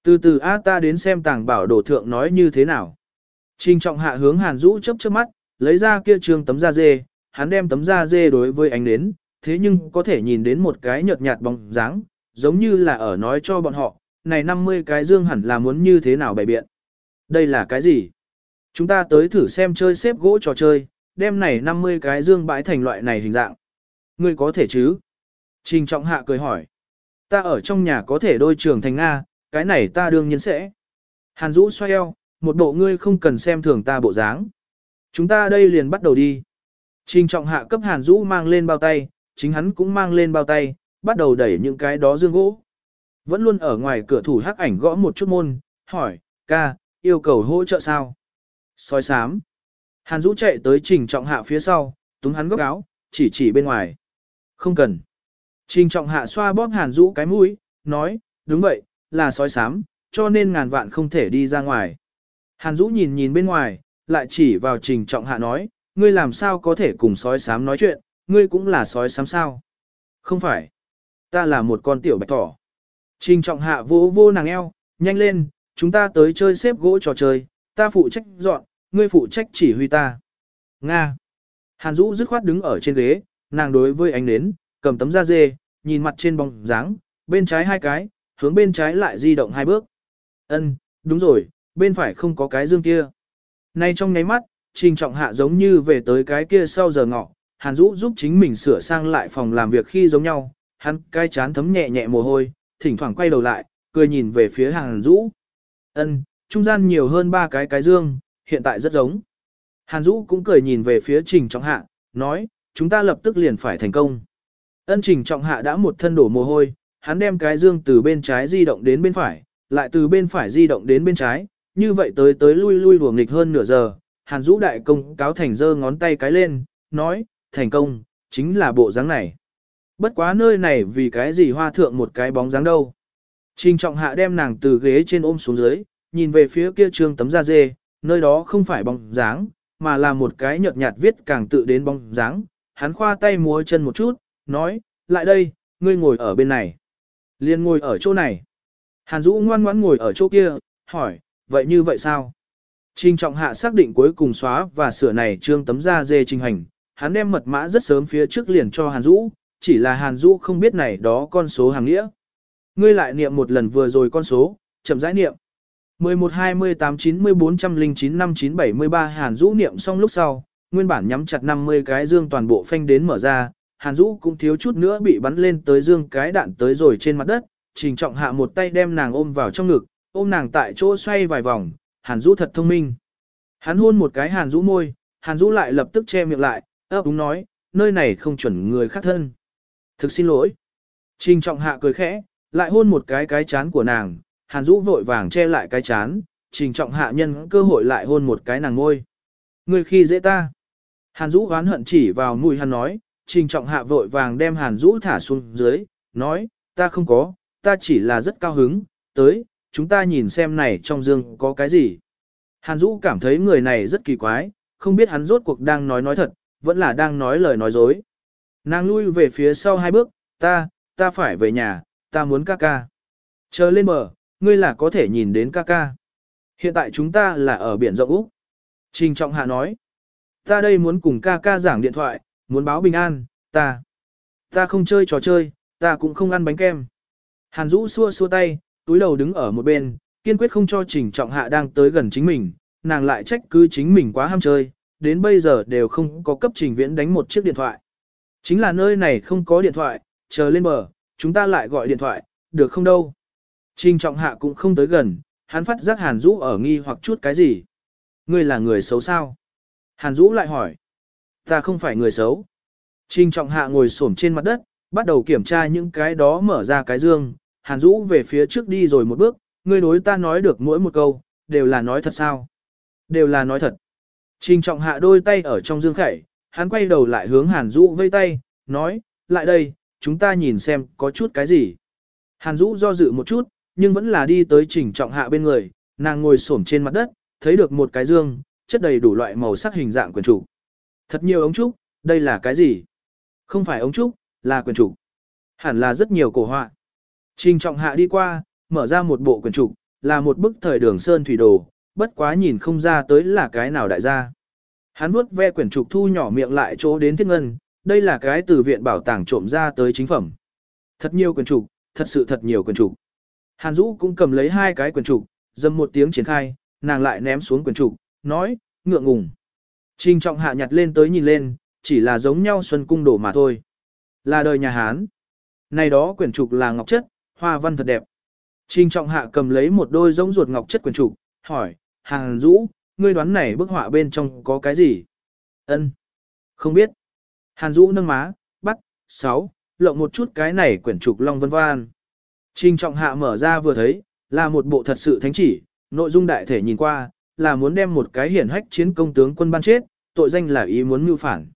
Từ từ A ta đến xem tàng bảo đồ thượng nói như thế nào. Trình trọng hạ hướng Hàn Dũ chấp chớp mắt, lấy ra kia trường tấm da dê, hắn đem tấm da dê đối với ánh đến, thế nhưng có thể nhìn đến một cái nhợt nhạt bóng dáng, giống như là ở nói cho bọn họ, này 50 cái dương hẳn là muốn như thế nào bày biện. Đây là cái gì? Chúng ta tới thử xem chơi xếp gỗ trò chơi, đem này 50 cái dương bãi thành loại này hình dạng. Ngươi có thể chứ? Trình trọng hạ cười hỏi. Ta ở trong nhà có thể đôi trường thành Nga, cái này ta đương nhiên sẽ. Hàn Dũ xoay eo, một bộ ngươi không cần xem thường ta bộ dáng. Chúng ta đây liền bắt đầu đi. Trình trọng hạ cấp Hàn Dũ mang lên bao tay, chính hắn cũng mang lên bao tay, bắt đầu đẩy những cái đó dương gỗ. Vẫn luôn ở ngoài cửa thủ hắc ảnh gõ một chút môn, hỏi, ca, yêu cầu hỗ trợ sao? Soi sám. Hàn Dũ chạy tới trình trọng hạ phía sau, túm hắn góc áo, chỉ chỉ bên ngoài. Không cần. Trình trọng hạ xoa bóp Hàn Dũ cái mũi, nói, đúng vậy, là sói sám, cho nên ngàn vạn không thể đi ra ngoài. Hàn Dũ nhìn nhìn bên ngoài, lại chỉ vào trình trọng hạ nói, ngươi làm sao có thể cùng sói sám nói chuyện, ngươi cũng là sói sám sao. Không phải, ta là một con tiểu bạch thỏ. Trình trọng hạ vô vô nàng eo, nhanh lên, chúng ta tới chơi xếp gỗ trò chơi, ta phụ trách dọn, ngươi phụ trách chỉ huy ta. Nga. Hàn Dũ dứt khoát đứng ở trên ghế, nàng đối với ánh nến, cầm tấm da dê, nhìn mặt trên bóng dáng, bên trái hai cái, hướng bên trái lại di động hai bước. Ân, đúng rồi, bên phải không có cái dương kia. Nay trong nháy mắt, trình trọng hạ giống như về tới cái kia sau giờ ngọ, Hàn Dũ giúp chính mình sửa sang lại phòng làm việc khi giống nhau, hắn cai chán thấm nhẹ nhẹ mồ hôi, thỉnh thoảng quay đầu lại, cười nhìn về phía Hàn Dũ. Ân, trung gian nhiều hơn ba cái cái dương, hiện tại rất giống. Hàn Dũ cũng cười nhìn về phía trình trọng hạ, nói, chúng ta lập tức liền phải thành công. Ân trình trọng hạ đã một thân đổ mồ hôi, hắn đem cái dương từ bên trái di động đến bên phải, lại từ bên phải di động đến bên trái, như vậy tới tới lui lui đùa nghịch hơn nửa giờ, Hàn Dũ đại công cáo thành giơ ngón tay cái lên, nói, thành công, chính là bộ dáng này. Bất quá nơi này vì cái gì hoa thượng một cái bóng dáng đâu. Trình trọng hạ đem nàng từ ghế trên ôm xuống dưới, nhìn về phía kia trương tấm da dê, nơi đó không phải bóng dáng, mà là một cái nhợt nhạt viết càng tự đến bóng dáng. Hắn khoa tay múa chân một chút, nói, lại đây, ngươi ngồi ở bên này. Liên ngồi ở chỗ này. Hàn Dũ ngoan ngoãn ngồi ở chỗ kia, hỏi, vậy như vậy sao? Trình trọng hạ xác định cuối cùng xóa và sửa này trương tấm da dê trình hành, hắn đem mật mã rất sớm phía trước liền cho Hàn Dũ, chỉ là Hàn Dũ không biết này đó con số hàng nghĩa. Ngươi lại niệm một lần vừa rồi con số, chậm rãi niệm. 11 28 90 409 5973 Hàn Dũ niệm xong lúc sau, nguyên bản nhắm chặt 50 cái dương toàn bộ phanh đến mở ra, Hàn Dũ cũng thiếu chút nữa bị bắn lên tới dương cái đạn tới rồi trên mặt đất, trình trọng hạ một tay đem nàng ôm vào trong ngực, ôm nàng tại chỗ xoay vài vòng, Hàn Dũ thật thông minh. Hắn hôn một cái Hàn Dũ môi, Hàn Dũ lại lập tức che miệng lại, ấp úng nói, nơi này không chuẩn người khác thân. Thực xin lỗi. Trình trọng hạ cười khẽ, lại hôn một cái cái chán của nàng, Hàn Dũ vội vàng che lại cái chán, trình trọng hạ nhân cơ hội lại hôn một cái nàng ngôi. Người khi dễ ta. Hàn Dũ oán hận chỉ vào mùi hắn nói, trình trọng hạ vội vàng đem Hàn Dũ thả xuống dưới, nói, ta không có, ta chỉ là rất cao hứng, tới, chúng ta nhìn xem này trong dương có cái gì. Hàn Dũ cảm thấy người này rất kỳ quái, không biết hắn rốt cuộc đang nói nói thật, vẫn là đang nói lời nói dối. Nàng lui về phía sau hai bước, ta, ta phải về nhà, ta muốn ca ca. Chờ lên bờ, ngươi là có thể nhìn đến ca ca. Hiện tại chúng ta là ở biển rộng Úc. Trình Trọng Hạ nói, ta đây muốn cùng ca ca giảng điện thoại, muốn báo bình an, ta. Ta không chơi trò chơi, ta cũng không ăn bánh kem. Hàn Dũ xua xua tay, túi đầu đứng ở một bên, kiên quyết không cho Trình Trọng Hạ đang tới gần chính mình, nàng lại trách cứ chính mình quá ham chơi, đến bây giờ đều không có cấp Trình Viễn đánh một chiếc điện thoại. Chính là nơi này không có điện thoại, chờ lên bờ, chúng ta lại gọi điện thoại, được không đâu. Trình Trọng Hạ cũng không tới gần, hắn phát giác Hàn Dũ ở nghi hoặc chút cái gì. Ngươi là người xấu sao? Hàn Dũ lại hỏi. Ta không phải người xấu. Trình Trọng Hạ ngồi xổm trên mặt đất, bắt đầu kiểm tra những cái đó mở ra cái dương. Hàn Dũ về phía trước đi rồi một bước, ngươi đối ta nói được mỗi một câu, đều là nói thật sao? Đều là nói thật. Trình Trọng Hạ đôi tay ở trong dương khẩy, hắn quay đầu lại hướng Hàn Dũ vây tay, nói, lại đây, chúng ta nhìn xem có chút cái gì. Hàn Dũ do dự một chút, nhưng vẫn là đi tới trình trọng hạ bên người, nàng ngồi xổm trên mặt đất, thấy được một cái dương, chất đầy đủ loại màu sắc hình dạng quyền trục. Thật nhiều ống trúc, đây là cái gì? Không phải ống trúc, là quyền trục. Hẳn là rất nhiều cổ họa. Trình trọng hạ đi qua, mở ra một bộ quyển trục, là một bức thời đường sơn thủy đồ, bất quá nhìn không ra tới là cái nào đại gia. Hắn vuốt ve quyển trục thu nhỏ miệng lại chỗ đến thiết ngân, đây là cái từ viện bảo tàng trộm ra tới chính phẩm. Thật nhiều quyển trục, thật sự thật nhiều quyển trục. Hàn Dũ cũng cầm lấy hai cái quyển trục, dầm một tiếng triển khai, nàng lại ném xuống quyển trục, nói, ngượng ngùng. Trình trọng hạ nhặt lên tới nhìn lên, chỉ là giống nhau xuân cung đổ mà thôi. Là đời nhà Hán. Này đó quyển trục là ngọc chất, hoa văn thật đẹp. Trình trọng hạ cầm lấy một đôi giống ruột ngọc chất quyển trục, hỏi, Hàn Dũ, ngươi đoán này bức họa bên trong có cái gì? Ân, Không biết. Hàn Dũ nâng má, bắt, sáu, lộng một chút cái này quyển trục long vân vân. Trình trọng hạ mở ra vừa thấy, là một bộ thật sự thánh chỉ, nội dung đại thể nhìn qua, là muốn đem một cái hiển hách chiến công tướng quân ban chết, tội danh là ý muốn mưu phản.